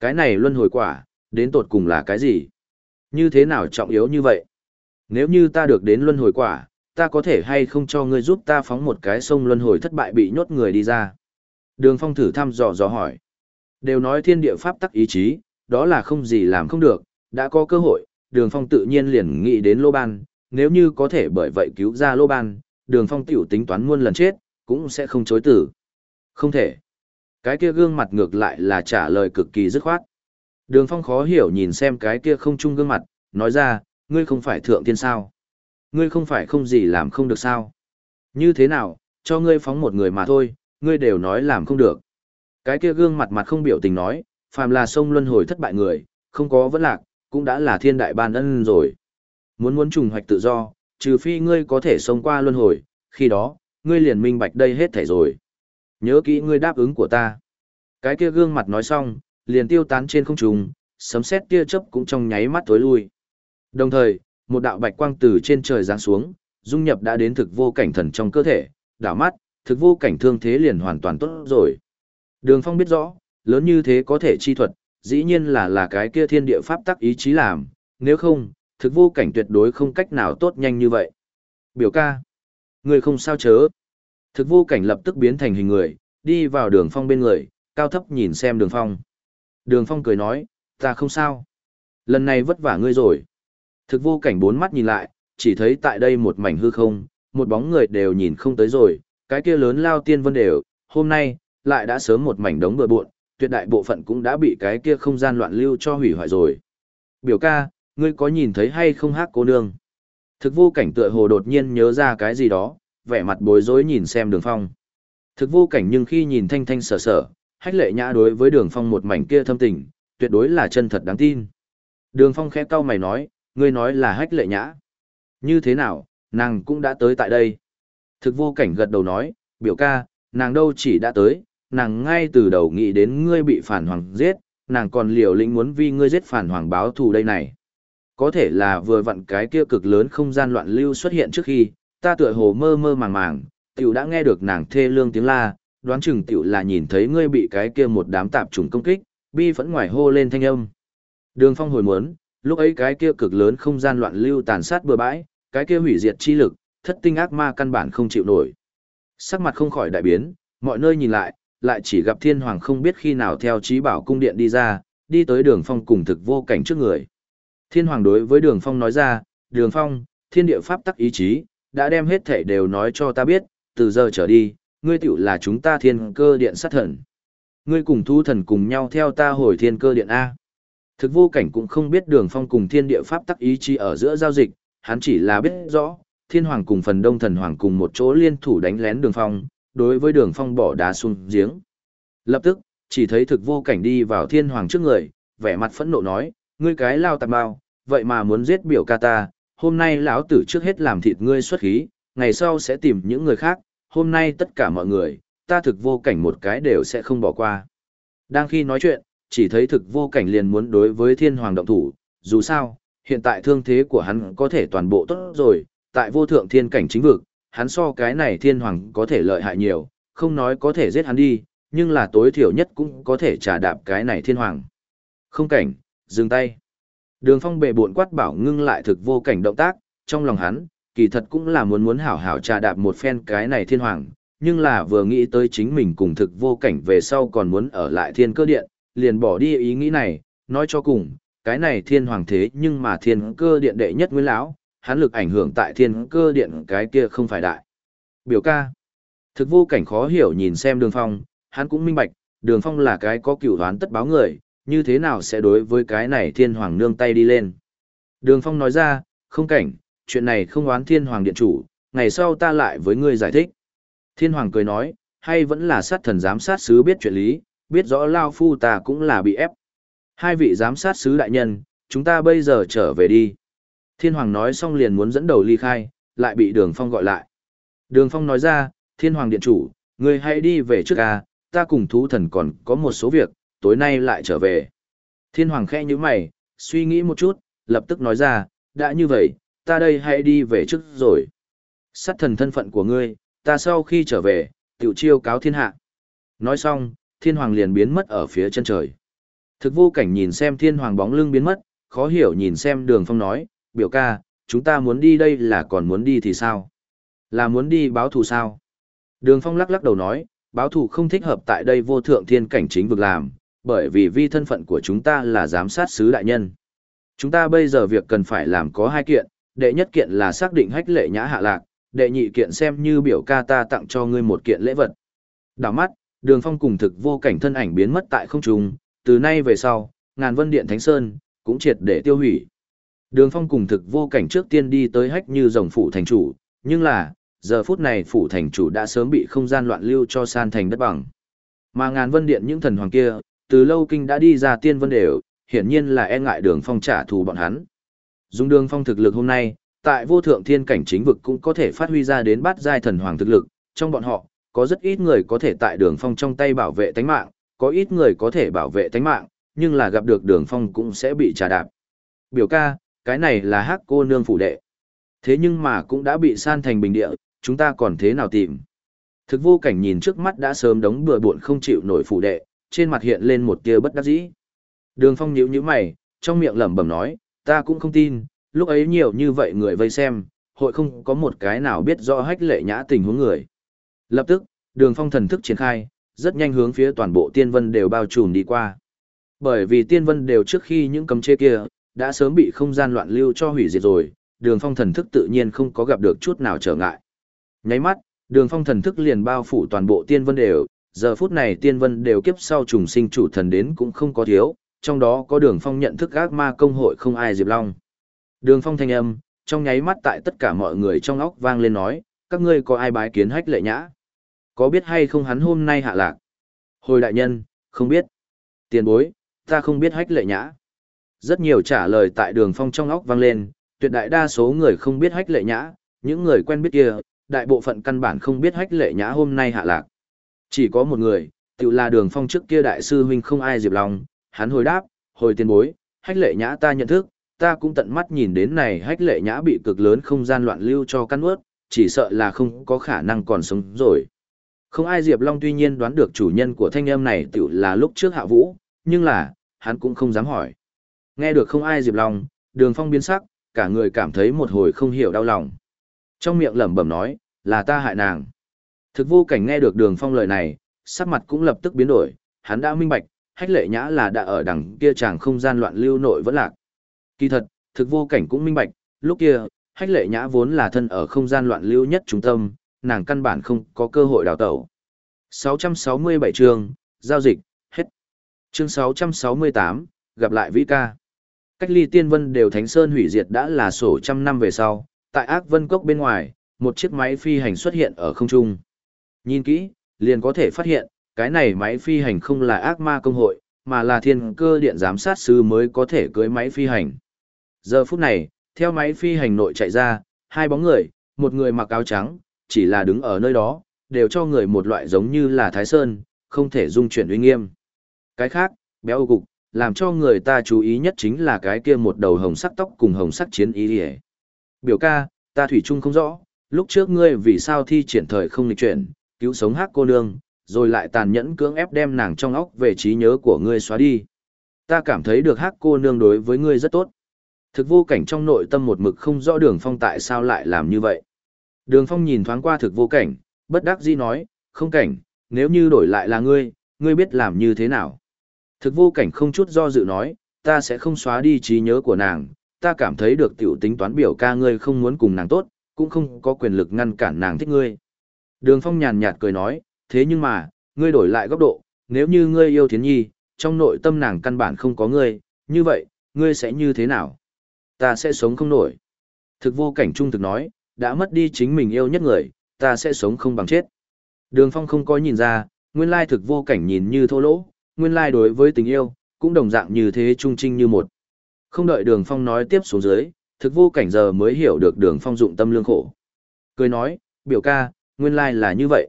Speaker 1: Cái này luân hồi quả, đến tột cùng là cái gì? Như thế nào trọng yếu như vậy? Nếu như ta được đến luân hồi quả, ta có thể hay không cho ngươi giúp ta phóng một cái sông luân hồi thất bại bị nhốt người đi ra? Đường Phong thử thăm dò dò hỏi. Đều nói thiên địa pháp tắc ý chí, đó là không gì làm không được, đã có cơ hội, Đường Phong tự nhiên liền nghĩ đến Lô Ban, nếu như có thể bởi vậy cứu ra Lô Ban, Đường Phong tiểu tính toán muôn lần chết, cũng sẽ không chối tử. Không thể. Cái kia gương mặt ngược lại là trả lời cực kỳ dứt khoát. Đường Phong khó hiểu nhìn xem cái kia không chung gương mặt, nói ra, ngươi không phải thượng tiên sao? Ngươi không phải không gì làm không được sao? Như thế nào, cho ngươi phóng một người mà thôi, ngươi đều nói làm không được. Cái kia gương mặt mặt không biểu tình nói, phàm là sông luân hồi thất bại người, không có vấn lạc, cũng đã là thiên đại ban ân rồi. Muốn muốn trùng hoạch tự do, trừ phi ngươi có thể sống qua luân hồi, khi đó, ngươi liền minh bạch đây hết thảy rồi. Nhớ kỹ ngươi đáp ứng của ta. Cái kia gương mặt nói xong, liền tiêu tán trên không trung, sấm sét tia chớp cũng trong nháy mắt tối lui. Đồng thời, một đạo bạch quang từ trên trời giáng xuống, dung nhập đã đến thực vô cảnh thần trong cơ thể, đảo mắt, thực vô cảnh thương thế liền hoàn toàn tốt rồi. Đường Phong biết rõ, lớn như thế có thể chi thuật, dĩ nhiên là là cái kia thiên địa pháp tắc ý chí làm, nếu không, thực vô cảnh tuyệt đối không cách nào tốt nhanh như vậy. Biểu ca, người không sao chớ. Thực vô cảnh lập tức biến thành hình người, đi vào đường phong bên người, cao thấp nhìn xem đường phong. Đường phong cười nói, ta không sao. Lần này vất vả ngươi rồi. Thực vô cảnh bốn mắt nhìn lại, chỉ thấy tại đây một mảnh hư không, một bóng người đều nhìn không tới rồi, cái kia lớn lao tiên vân đều, hôm nay, lại đã sớm một mảnh đống bừa bộn, tuyệt đại bộ phận cũng đã bị cái kia không gian loạn lưu cho hủy hoại rồi. Biểu ca, ngươi có nhìn thấy hay không hát cô nương? Thực vô cảnh tựa hồ đột nhiên nhớ ra cái gì đó, vẻ mặt bối rối nhìn xem đường phong. Thực vô cảnh nhưng khi nhìn thanh thanh sở sở, hách lệ nhã đối với đường phong một mảnh kia thâm tình, tuyệt đối là chân thật đáng tin. Đường phong khẽ cau mày nói, ngươi nói là hách lệ nhã. Như thế nào, nàng cũng đã tới tại đây. Thực vô cảnh gật đầu nói, biểu ca, nàng đâu chỉ đã tới, nàng ngay từ đầu nghĩ đến ngươi bị phản hoàng giết, nàng còn liều lĩnh muốn vì ngươi giết phản hoàng báo thù đây này. Có thể là vừa vặn cái kia cực lớn không gian loạn lưu xuất hiện trước khi, ta tựa hồ mơ mơ màng màng, tiểu đã nghe được nàng thê lương tiếng la, đoán chừng tiểu là nhìn thấy ngươi bị cái kia một đám tạp trùng công kích, bi vẫn ngoài hô lên thanh âm. Đường phong hồi muốn, lúc ấy cái kia cực lớn không gian loạn lưu tàn sát bừa bãi, cái kia hủy diệt chi lực, thất tinh ác ma căn bản không chịu nổi. Sắc mặt không khỏi đại biến, mọi nơi nhìn lại, lại chỉ gặp thiên hoàng không biết khi nào theo trí bảo cung điện đi ra, đi tới đường phong cùng thực vô cảnh trước người. Thiên hoàng đối với đường phong nói ra, đường phong, thiên địa pháp tắc ý chí, đã đem hết thể đều nói cho ta biết, từ giờ trở đi, ngươi tiểu là chúng ta thiên cơ điện sát thần. Ngươi cùng thu thần cùng nhau theo ta hồi thiên cơ điện A. Thực vô cảnh cũng không biết đường phong cùng thiên địa pháp tắc ý chí ở giữa giao dịch, hắn chỉ là biết rõ, thiên hoàng cùng phần đông thần hoàng cùng một chỗ liên thủ đánh lén đường phong, đối với đường phong bỏ đá xuống giếng. Lập tức, chỉ thấy thực vô cảnh đi vào thiên hoàng trước người, vẻ mặt phẫn nộ nói, ngươi cái lao tạp bao, vậy mà muốn giết biểu ca ta, hôm nay lão tử trước hết làm thịt ngươi xuất khí, ngày sau sẽ tìm những người khác, hôm nay tất cả mọi người, ta thực vô cảnh một cái đều sẽ không bỏ qua. Đang khi nói chuyện, chỉ thấy thực vô cảnh liền muốn đối với thiên hoàng động thủ, dù sao, hiện tại thương thế của hắn có thể toàn bộ tốt rồi, tại vô thượng thiên cảnh chính vực, hắn so cái này thiên hoàng có thể lợi hại nhiều, không nói có thể giết hắn đi, nhưng là tối thiểu nhất cũng có thể trả đạp cái này thiên hoàng. Không cảnh, dừng tay. Đường phong bệ bội quát bảo ngưng lại thực vô cảnh động tác, trong lòng hắn, kỳ thật cũng là muốn muốn hảo hảo trà đạp một phen cái này thiên hoàng, nhưng là vừa nghĩ tới chính mình cùng thực vô cảnh về sau còn muốn ở lại thiên cơ điện, liền bỏ đi ý nghĩ này, nói cho cùng, cái này thiên hoàng thế nhưng mà thiên cơ điện đệ nhất nguyên lão, hắn lực ảnh hưởng tại thiên cơ điện cái kia không phải đại. Biểu ca, thực vô cảnh khó hiểu nhìn xem đường phong, hắn cũng minh bạch, đường phong là cái có cửu đoán tất báo người, như thế nào sẽ đối với cái này thiên hoàng nương tay đi lên. Đường phong nói ra, không cảnh, chuyện này không oán thiên hoàng điện chủ, ngày sau ta lại với ngươi giải thích. Thiên hoàng cười nói, hay vẫn là sát thần giám sát sứ biết chuyện lý, biết rõ Lao Phu ta cũng là bị ép. Hai vị giám sát sứ đại nhân, chúng ta bây giờ trở về đi. Thiên hoàng nói xong liền muốn dẫn đầu ly khai, lại bị đường phong gọi lại. Đường phong nói ra, thiên hoàng điện chủ, ngươi hãy đi về trước ca, ta cùng thú thần còn có một số việc, tối nay lại trở về. Thiên hoàng khẽ như mày, suy nghĩ một chút, lập tức nói ra, đã như vậy, ta đây hãy đi về trước rồi. Sát thần thân phận của ngươi, ta sau khi trở về, tiểu chiêu cáo thiên hạ. Nói xong, thiên hoàng liền biến mất ở phía chân trời. Thực vô cảnh nhìn xem thiên hoàng bóng lưng biến mất, khó hiểu nhìn xem đường phong nói, biểu ca, chúng ta muốn đi đây là còn muốn đi thì sao? Là muốn đi báo thù sao? Đường phong lắc lắc đầu nói, báo thù không thích hợp tại đây vô thượng thiên cảnh chính vực làm, bởi vì vi thân phận của chúng ta là giám sát sứ đại nhân. Chúng ta bây giờ việc cần phải làm có hai kiện, đệ nhất kiện là xác định hách lệ nhã hạ lạc, đệ nhị kiện xem như biểu ca ta tặng cho ngươi một kiện lễ vật. Đảo mắt, đường phong cùng thực vô cảnh thân ảnh biến mất tại không trung, từ nay về sau, ngàn vân điện thánh sơn, cũng triệt để tiêu hủy. Đường phong cùng thực vô cảnh trước tiên đi tới hách như rồng phủ thành chủ, nhưng là, giờ phút này phủ thành chủ đã sớm bị không gian loạn lưu cho san thành đất bằng. Mà ngàn vân điện những thần hoàng kia, từ lâu kinh đã đi ra tiên vân đều, hiển nhiên là e ngại đường phong trả thù bọn hắn. Dùng đường phong thực lực hôm nay, tại vô thượng thiên cảnh chính vực cũng có thể phát huy ra đến bát giai thần hoàng thực lực, trong bọn họ, có rất ít người có thể tại đường phong trong tay bảo vệ tánh mạng, có ít người có thể bảo vệ tánh mạng, nhưng là gặp được đường phong cũng sẽ bị trà đạp. Biểu ca, cái này là hắc cô nương phủ đệ. Thế nhưng mà cũng đã bị san thành bình địa, chúng ta còn thế nào tìm? Thực vô cảnh nhìn trước mắt đã sớm đống bừa bộn không chịu nổi phủ đệ, trên mặt hiện lên một tia bất đắc dĩ. Đường phong nhíu nhíu mày, trong miệng lẩm bẩm nói, ta cũng không tin, lúc ấy nhiều như vậy người vây xem, hội không có một cái nào biết rõ hách lệ nhã tình huống người. Lập tức, đường phong thần thức triển khai, rất nhanh hướng phía toàn bộ tiên vân đều bao trùm đi qua. Bởi vì tiên vân đều trước khi những cấm chế kia, đã sớm bị không gian loạn lưu cho hủy diệt rồi, đường phong thần thức tự nhiên không có gặp được chút nào trở ngại. Nháy mắt, đường phong thần thức liền bao phủ toàn bộ tiên vân đều, giờ phút này tiên vân đều kiếp sau trùng sinh chủ thần đến cũng không có thiếu, trong đó có đường phong nhận thức ác ma công hội không ai diệp long. Đường phong thanh âm, trong nháy mắt tại tất cả mọi người trong óc vang lên nói, các ngươi có ai bái kiến hách lệ nhã? Có biết hay không hắn hôm nay hạ lạc? Hồi đại nhân, không biết. Tiền bối, ta không biết hách lệ nhã. Rất nhiều trả lời tại đường phong trong óc vang lên, tuyệt đại đa số người không biết hách lệ nhã, những người quen biết kia, đại bộ phận căn bản không biết hách lệ nhã hôm nay hạ lạc. Chỉ có một người, tự là đường phong trước kia đại sư huynh không ai diệp lòng, hắn hồi đáp, hồi tiền bối, hách lệ nhã ta nhận thức, ta cũng tận mắt nhìn đến này hách lệ nhã bị cực lớn không gian loạn lưu cho căn ướt, chỉ sợ là không có khả năng còn sống rồi. Không ai Diệp Long tuy nhiên đoán được chủ nhân của thanh âm này tự là lúc trước hạ vũ, nhưng là, hắn cũng không dám hỏi. Nghe được không ai Diệp Long, đường phong biến sắc, cả người cảm thấy một hồi không hiểu đau lòng. Trong miệng lẩm bẩm nói, là ta hại nàng. Thực vô cảnh nghe được đường phong lời này, sắc mặt cũng lập tức biến đổi, hắn đã minh bạch, hách lệ nhã là đã ở đằng kia chàng không gian loạn lưu nội vẫn lạc. Kỳ thật, thực vô cảnh cũng minh bạch, lúc kia, hách lệ nhã vốn là thân ở không gian loạn lưu nhất trung tâm, nàng căn bản không có cơ hội đào tẩu. 667 chương, giao dịch, hết. Chương 668, gặp lại Vĩ ca. Cách ly tiên vân đều Thánh Sơn hủy diệt đã là sổ trăm năm về sau, tại ác vân cốc bên ngoài, một chiếc máy phi hành xuất hiện ở không trung. Nhìn kỹ, liền có thể phát hiện, cái này máy phi hành không là ác ma công hội, mà là thiên cơ điện giám sát sư mới có thể cưới máy phi hành. Giờ phút này, theo máy phi hành nội chạy ra, hai bóng người, một người mặc áo trắng, chỉ là đứng ở nơi đó, đều cho người một loại giống như là Thái Sơn, không thể dung chuyển uy nghiêm. Cái khác, béo cục, làm cho người ta chú ý nhất chính là cái kia một đầu hồng sắc tóc cùng hồng sắc chiến ý đi Biểu ca, ta thủy chung không rõ, lúc trước ngươi vì sao thi triển thời không lịch chuyển, cứu sống hắc cô nương, rồi lại tàn nhẫn cưỡng ép đem nàng trong óc về trí nhớ của ngươi xóa đi. Ta cảm thấy được hắc cô nương đối với ngươi rất tốt. Thực vô cảnh trong nội tâm một mực không rõ đường phong tại sao lại làm như vậy. Đường phong nhìn thoáng qua thực vô cảnh, bất đắc dĩ nói, không cảnh, nếu như đổi lại là ngươi, ngươi biết làm như thế nào. Thực vô cảnh không chút do dự nói, ta sẽ không xóa đi trí nhớ của nàng, ta cảm thấy được tiểu tính toán biểu ca ngươi không muốn cùng nàng tốt, cũng không có quyền lực ngăn cản nàng thích ngươi. Đường phong nhàn nhạt cười nói, thế nhưng mà, ngươi đổi lại góc độ, nếu như ngươi yêu thiến nhi, trong nội tâm nàng căn bản không có ngươi, như vậy, ngươi sẽ như thế nào? Ta sẽ sống không nổi. Thực vô cảnh trung thực nói, đã mất đi chính mình yêu nhất người, ta sẽ sống không bằng chết. Đường phong không có nhìn ra, nguyên lai thực vô cảnh nhìn như thô lỗ, nguyên lai đối với tình yêu, cũng đồng dạng như thế trung trinh như một. Không đợi đường phong nói tiếp xuống dưới, thực vô cảnh giờ mới hiểu được đường phong dụng tâm lương khổ. Cười nói, biểu ca, nguyên lai là như vậy.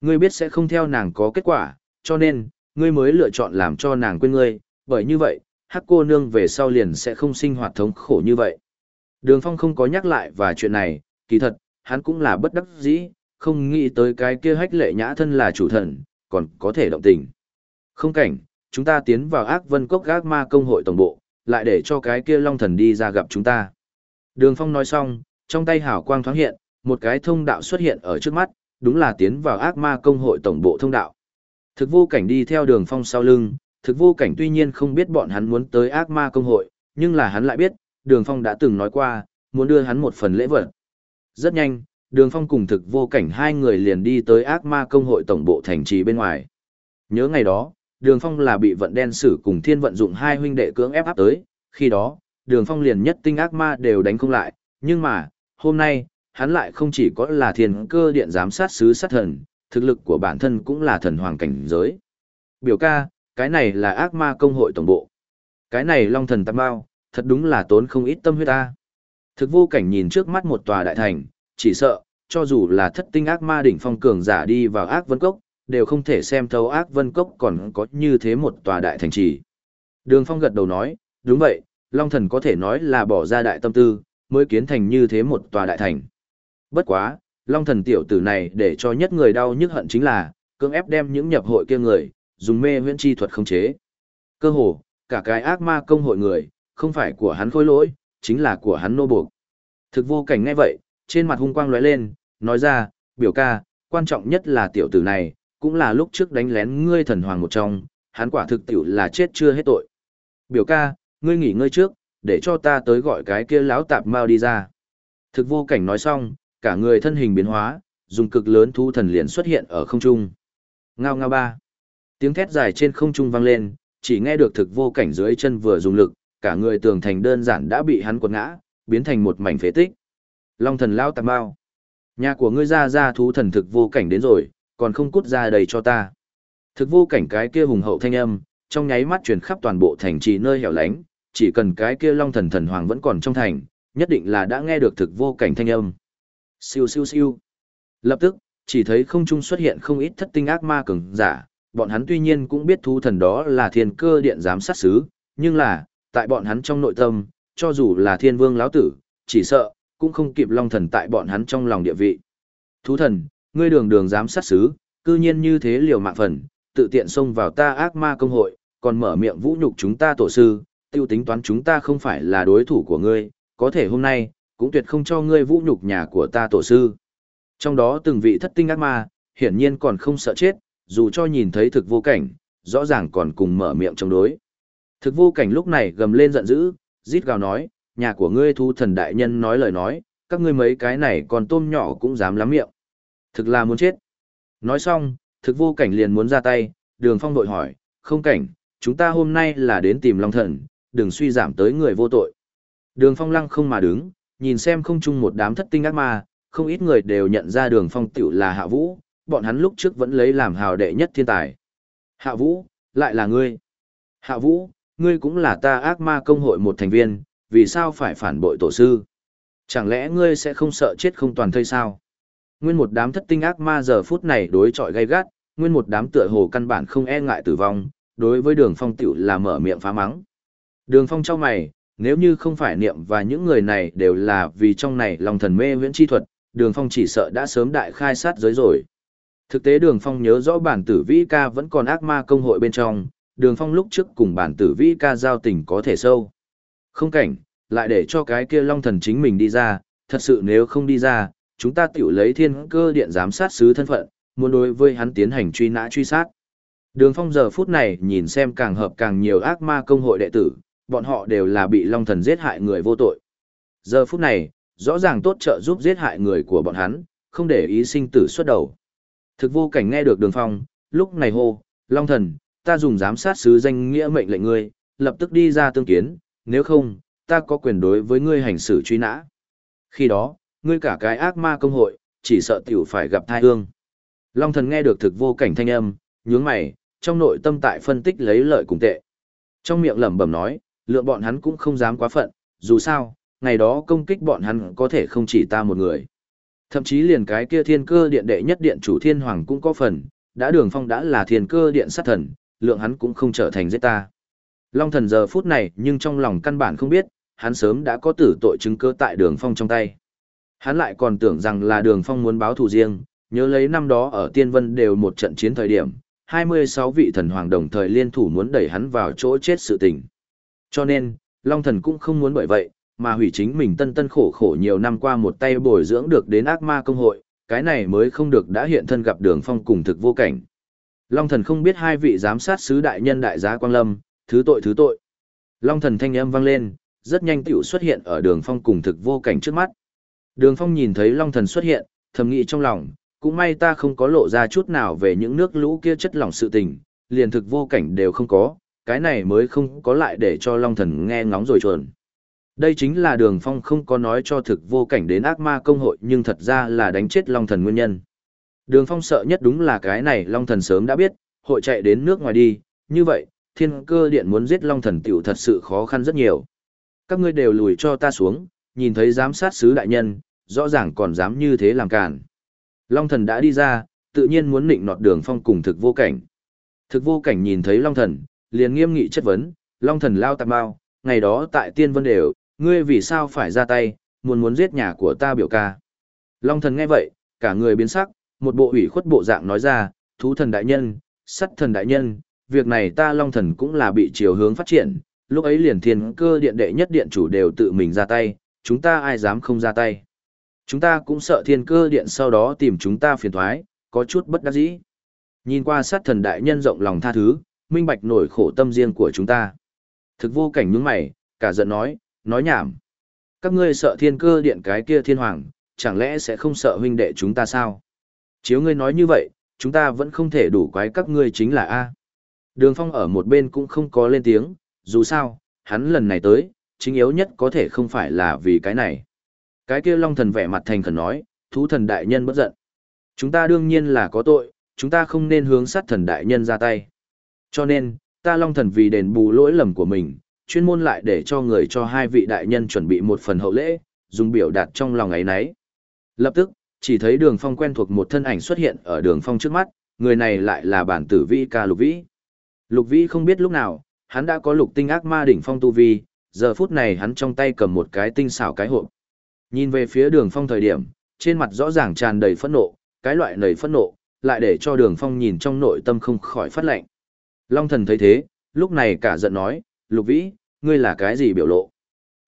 Speaker 1: Ngươi biết sẽ không theo nàng có kết quả, cho nên, ngươi mới lựa chọn làm cho nàng quên ngươi, bởi như vậy, hắc cô nương về sau liền sẽ không sinh hoạt thống khổ như vậy. Đường Phong không có nhắc lại và chuyện này, kỳ thật, hắn cũng là bất đắc dĩ, không nghĩ tới cái kia hách lệ nhã thân là chủ thần, còn có thể động tình. Không cảnh, chúng ta tiến vào ác vân cốc ác ma công hội tổng bộ, lại để cho cái kia long thần đi ra gặp chúng ta. Đường Phong nói xong, trong tay hảo quang thoáng hiện, một cái thông đạo xuất hiện ở trước mắt, đúng là tiến vào ác ma công hội tổng bộ thông đạo. Thực vô cảnh đi theo đường phong sau lưng, thực vô cảnh tuy nhiên không biết bọn hắn muốn tới ác ma công hội, nhưng là hắn lại biết, đường phong đã từng nói qua, muốn đưa hắn một phần lễ vật. Rất nhanh, đường phong cùng thực vô cảnh hai người liền đi tới ác ma công hội tổng bộ thành trì bên ngoài. Nhớ ngày đó, đường phong là bị vận đen sử cùng thiên vận dụng hai huynh đệ cưỡng ép áp tới, khi đó, đường phong liền nhất tinh ác ma đều đánh không lại, nhưng mà, hôm nay, hắn lại không chỉ có là thiên cơ điện giám sát sứ sát thần, thực lực của bản thân cũng là thần hoàng cảnh giới. Biểu ca, cái này là ác ma công hội tổng bộ. Cái này long thần tam bao, thật đúng là tốn không ít tâm huyết ta. Thực vô cảnh nhìn trước mắt một tòa đại thành, chỉ sợ, cho dù là thất tinh ác ma đỉnh phong cường giả đi vào ác vân cốc, đều không thể xem thấu ác vân cốc còn có như thế một tòa đại thành trì. Đường phong gật đầu nói, đúng vậy, long thần có thể nói là bỏ ra đại tâm tư, mới kiến thành như thế một tòa đại thành. Bất quá, long thần tiểu tử này để cho nhất người đau nhức hận chính là, cưỡng ép đem những nhập hội kia người, dùng mê huyễn chi thuật khống chế. Cơ hồ, cả cái ác ma công hội người, không phải của hắn khôi lỗi, chính là của hắn nô buộc. Thực vô cảnh ngay vậy, trên mặt hung quang lóe lên, nói ra, biểu ca, quan trọng nhất là tiểu tử này, cũng là lúc trước đánh lén ngươi thần hoàng một trong, hắn quả thực tiểu là chết chưa hết tội. Biểu ca, ngươi nghỉ ngơi trước, để cho ta tới gọi cái kia láo tạp mau đi ra. Thực vô cảnh nói xong, cả người thân hình biến hóa, dùng cực lớn thu thần liền xuất hiện ở không trung. Ngao ngao ba. Tiếng thét dài trên không trung vang lên, chỉ nghe được thực vô cảnh dưới chân vừa dùng lực, cả người tường thành đơn giản đã bị hắn quật ngã, biến thành một mảnh phế tích. Long thần lao tạm bao. Nhà của ngươi ra ra thú thần thực vô cảnh đến rồi, còn không cút ra đầy cho ta. Thực vô cảnh cái kia hùng hậu thanh âm, trong nháy mắt truyền khắp toàn bộ thành trì nơi hẻo lánh, chỉ cần cái kia long thần thần hoàng vẫn còn trong thành, nhất định là đã nghe được thực vô cảnh thanh âm. Siêu siêu siêu. Lập tức, chỉ thấy không trung xuất hiện không ít thất tinh ác ma cường giả, bọn hắn tuy nhiên cũng biết thú thần đó là thiên cơ điện giám sát sứ, nhưng là, tại bọn hắn trong nội tâm, cho dù là thiên vương lão tử, chỉ sợ, cũng không kịp long thần tại bọn hắn trong lòng địa vị. Thú thần, ngươi đường đường giám sát sứ, cư nhiên như thế liều mạng phần, tự tiện xông vào ta ác ma công hội, còn mở miệng vũ nhục chúng ta tổ sư, tiêu tính toán chúng ta không phải là đối thủ của ngươi, có thể hôm nay, cũng tuyệt không cho ngươi vũ nhục nhà của ta tổ sư. Trong đó từng vị thất tinh ác ma, hiển nhiên còn không sợ chết, dù cho nhìn thấy thực vô cảnh, rõ ràng còn cùng mở miệng chống đối. Thực vô cảnh lúc này gầm lên giận dữ, rít gào nói, nhà của ngươi thu thần đại nhân nói lời nói, các ngươi mấy cái này còn tôm nhỏ cũng dám lắm miệng. Thực là muốn chết. Nói xong, thực vô cảnh liền muốn ra tay, đường phong đội hỏi, không cảnh, chúng ta hôm nay là đến tìm Long Thần, đừng suy giảm tới người vô tội. Đường phong lăng không mà đứng, nhìn xem không chung một đám thất tinh ác ma, không ít người đều nhận ra đường phong tiểu là hạ vũ, bọn hắn lúc trước vẫn lấy làm hào đệ nhất thiên tài. Hạ vũ, lại là ngươi. Hạ vũ, ngươi cũng là ta ác ma công hội một thành viên, vì sao phải phản bội tổ sư? Chẳng lẽ ngươi sẽ không sợ chết không toàn thây sao? Nguyên một đám thất tinh ác ma giờ phút này đối chọi gay gắt, nguyên một đám tựa hồ căn bản không e ngại tử vong, đối với đường phong tiểu là mở miệng phá mắng. Đường phong trao mày, nếu như không phải niệm và những người này đều là vì trong này lòng thần mê viễn chi thuật, đường phong chỉ sợ đã sớm đại khai sát giới rồi. Thực tế đường phong nhớ rõ bản tử vĩ ca vẫn còn ác ma công hội bên trong, đường phong lúc trước cùng bản tử vĩ ca giao tình có thể sâu. Không cảnh, lại để cho cái kia long thần chính mình đi ra, thật sự nếu không đi ra, chúng ta tiểu lấy thiên cơ điện giám sát sứ thân phận, muốn đối với hắn tiến hành truy nã truy sát. Đường phong giờ phút này nhìn xem càng hợp càng nhiều ác ma công hội đệ tử, bọn họ đều là bị long thần giết hại người vô tội. Giờ phút này, rõ ràng tốt trợ giúp giết hại người của bọn hắn, không để ý sinh tử xuất đầu. Thực vô cảnh nghe được đường phong, lúc này hô, long thần, ta dùng giám sát sứ danh nghĩa mệnh lệnh ngươi, lập tức đi ra tương kiến, nếu không, ta có quyền đối với ngươi hành xử truy nã. Khi đó, ngươi cả cái ác ma công hội, chỉ sợ tiểu phải gặp thai hương. Long thần nghe được thực vô cảnh thanh âm, nhướng mày, trong nội tâm tại phân tích lấy lợi cùng tệ. Trong miệng lẩm bẩm nói, lượng bọn hắn cũng không dám quá phận, dù sao, ngày đó công kích bọn hắn có thể không chỉ ta một người. Thậm chí liền cái kia thiên cơ điện đệ nhất điện chủ thiên hoàng cũng có phần, đã đường phong đã là thiên cơ điện sát thần, lượng hắn cũng không trở thành giết ta. Long thần giờ phút này nhưng trong lòng căn bản không biết, hắn sớm đã có tử tội chứng cơ tại đường phong trong tay. Hắn lại còn tưởng rằng là đường phong muốn báo thù riêng, nhớ lấy năm đó ở Tiên Vân đều một trận chiến thời điểm, 26 vị thần hoàng đồng thời liên thủ muốn đẩy hắn vào chỗ chết sự tình. Cho nên, Long thần cũng không muốn bởi vậy, mà hủy chính mình tân tân khổ khổ nhiều năm qua một tay bồi dưỡng được đến ác ma công hội, cái này mới không được đã hiện thân gặp đường phong cùng thực vô cảnh. Long thần không biết hai vị giám sát sứ đại nhân đại giá Quang Lâm, thứ tội thứ tội. Long thần thanh âm vang lên, rất nhanh tiểu xuất hiện ở đường phong cùng thực vô cảnh trước mắt. Đường phong nhìn thấy Long thần xuất hiện, thầm nghĩ trong lòng, cũng may ta không có lộ ra chút nào về những nước lũ kia chất lỏng sự tình, liền thực vô cảnh đều không có, cái này mới không có lại để cho Long thần nghe ngóng rồi chuồn. Đây chính là đường phong không có nói cho thực vô cảnh đến ác ma công hội nhưng thật ra là đánh chết Long thần nguyên nhân. Đường phong sợ nhất đúng là cái này Long thần sớm đã biết, hội chạy đến nước ngoài đi, như vậy, thiên cơ điện muốn giết Long thần tiểu thật sự khó khăn rất nhiều. Các ngươi đều lùi cho ta xuống, nhìn thấy giám sát sứ đại nhân, rõ ràng còn dám như thế làm cản. Long thần đã đi ra, tự nhiên muốn nịnh nọt đường phong cùng thực vô cảnh. Thực vô cảnh nhìn thấy Long thần, liền nghiêm nghị chất vấn, Long thần lao tạp bao, ngày đó tại tiên vân đều, ngươi vì sao phải ra tay, muốn muốn giết nhà của ta biểu ca. Long thần nghe vậy, cả người biến sắc, một bộ ủy khuất bộ dạng nói ra, thú thần đại nhân, sắt thần đại nhân, việc này ta long thần cũng là bị chiều hướng phát triển, lúc ấy liền thiên cơ điện đệ nhất điện chủ đều tự mình ra tay, chúng ta ai dám không ra tay. Chúng ta cũng sợ thiên cơ điện sau đó tìm chúng ta phiền thoái, có chút bất đắc dĩ. Nhìn qua sát thần đại nhân rộng lòng tha thứ, minh bạch nổi khổ tâm riêng của chúng ta. Thực vô cảnh nhướng mày, cả giận nói, nói nhảm. Các ngươi sợ thiên cơ điện cái kia thiên hoàng, chẳng lẽ sẽ không sợ huynh đệ chúng ta sao? Chiếu ngươi nói như vậy, chúng ta vẫn không thể đủ quái các ngươi chính là A. Đường phong ở một bên cũng không có lên tiếng, dù sao, hắn lần này tới, chính yếu nhất có thể không phải là vì cái này. Cái kia long thần vẻ mặt thành khẩn nói, thú thần đại nhân bất giận. Chúng ta đương nhiên là có tội, chúng ta không nên hướng sát thần đại nhân ra tay. Cho nên, ta long thần vì đền bù lỗi lầm của mình, chuyên môn lại để cho người cho hai vị đại nhân chuẩn bị một phần hậu lễ, dùng biểu đạt trong lòng ấy nấy. Lập tức, chỉ thấy đường phong quen thuộc một thân ảnh xuất hiện ở đường phong trước mắt, người này lại là bản tử vi ca lục vĩ. Lục vĩ không biết lúc nào, hắn đã có lục tinh ác ma đỉnh phong tu vi, giờ phút này hắn trong tay cầm một cái tinh xảo cái hộp. Nhìn về phía đường phong thời điểm, trên mặt rõ ràng tràn đầy phẫn nộ, cái loại nầy phẫn nộ, lại để cho đường phong nhìn trong nội tâm không khỏi phát lạnh. Long thần thấy thế, lúc này cả giận nói, lục vĩ, ngươi là cái gì biểu lộ?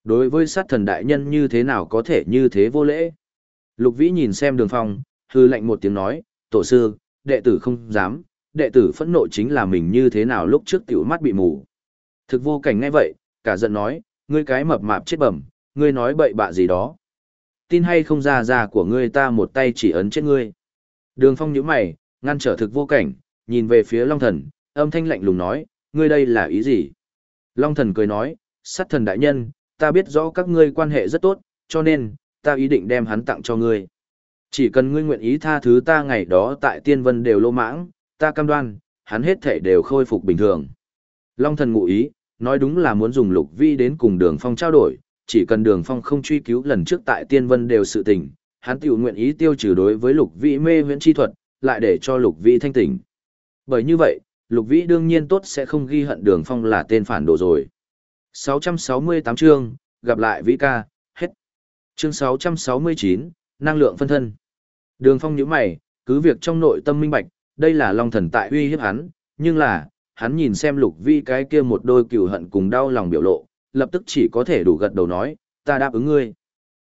Speaker 1: Đối với sát thần đại nhân như thế nào có thể như thế vô lễ? Lục vĩ nhìn xem đường phong, hư lệnh một tiếng nói, tổ sư, đệ tử không dám, đệ tử phẫn nộ chính là mình như thế nào lúc trước tiểu mắt bị mù. Thực vô cảnh ngay vậy, cả giận nói, ngươi cái mập mạp chết bẩm, ngươi nói bậy bạ gì đó. Tin hay không ra ra của ngươi ta một tay chỉ ấn chết ngươi. Đường phong nhíu mày, ngăn trở thực vô cảnh, nhìn về phía long thần, âm thanh lạnh lùng nói, ngươi đây là ý gì? Long thần cười nói, sát thần đại nhân, ta biết rõ các ngươi quan hệ rất tốt, cho nên, ta ý định đem hắn tặng cho ngươi. Chỉ cần ngươi nguyện ý tha thứ ta ngày đó tại tiên vân đều lô mãng, ta cam đoan, hắn hết thể đều khôi phục bình thường. Long thần ngụ ý, nói đúng là muốn dùng lục vi đến cùng đường phong trao đổi, chỉ cần đường phong không truy cứu lần trước tại tiên vân đều sự tình, hắn tự nguyện ý tiêu trừ đối với lục vi mê huyễn chi thuật, lại để cho lục vi thanh tỉnh. Bởi như vậy, lục vĩ đương nhiên tốt sẽ không ghi hận đường phong là tên phản đồ rồi. 668 chương, gặp lại vĩ ca, hết. Chương 669, năng lượng phân thân. Đường phong nhíu mày, cứ việc trong nội tâm minh bạch, đây là long thần tại uy hiếp hắn, nhưng là, hắn nhìn xem lục Vĩ cái kia một đôi cừu hận cùng đau lòng biểu lộ, lập tức chỉ có thể đủ gật đầu nói, ta đáp ứng ngươi.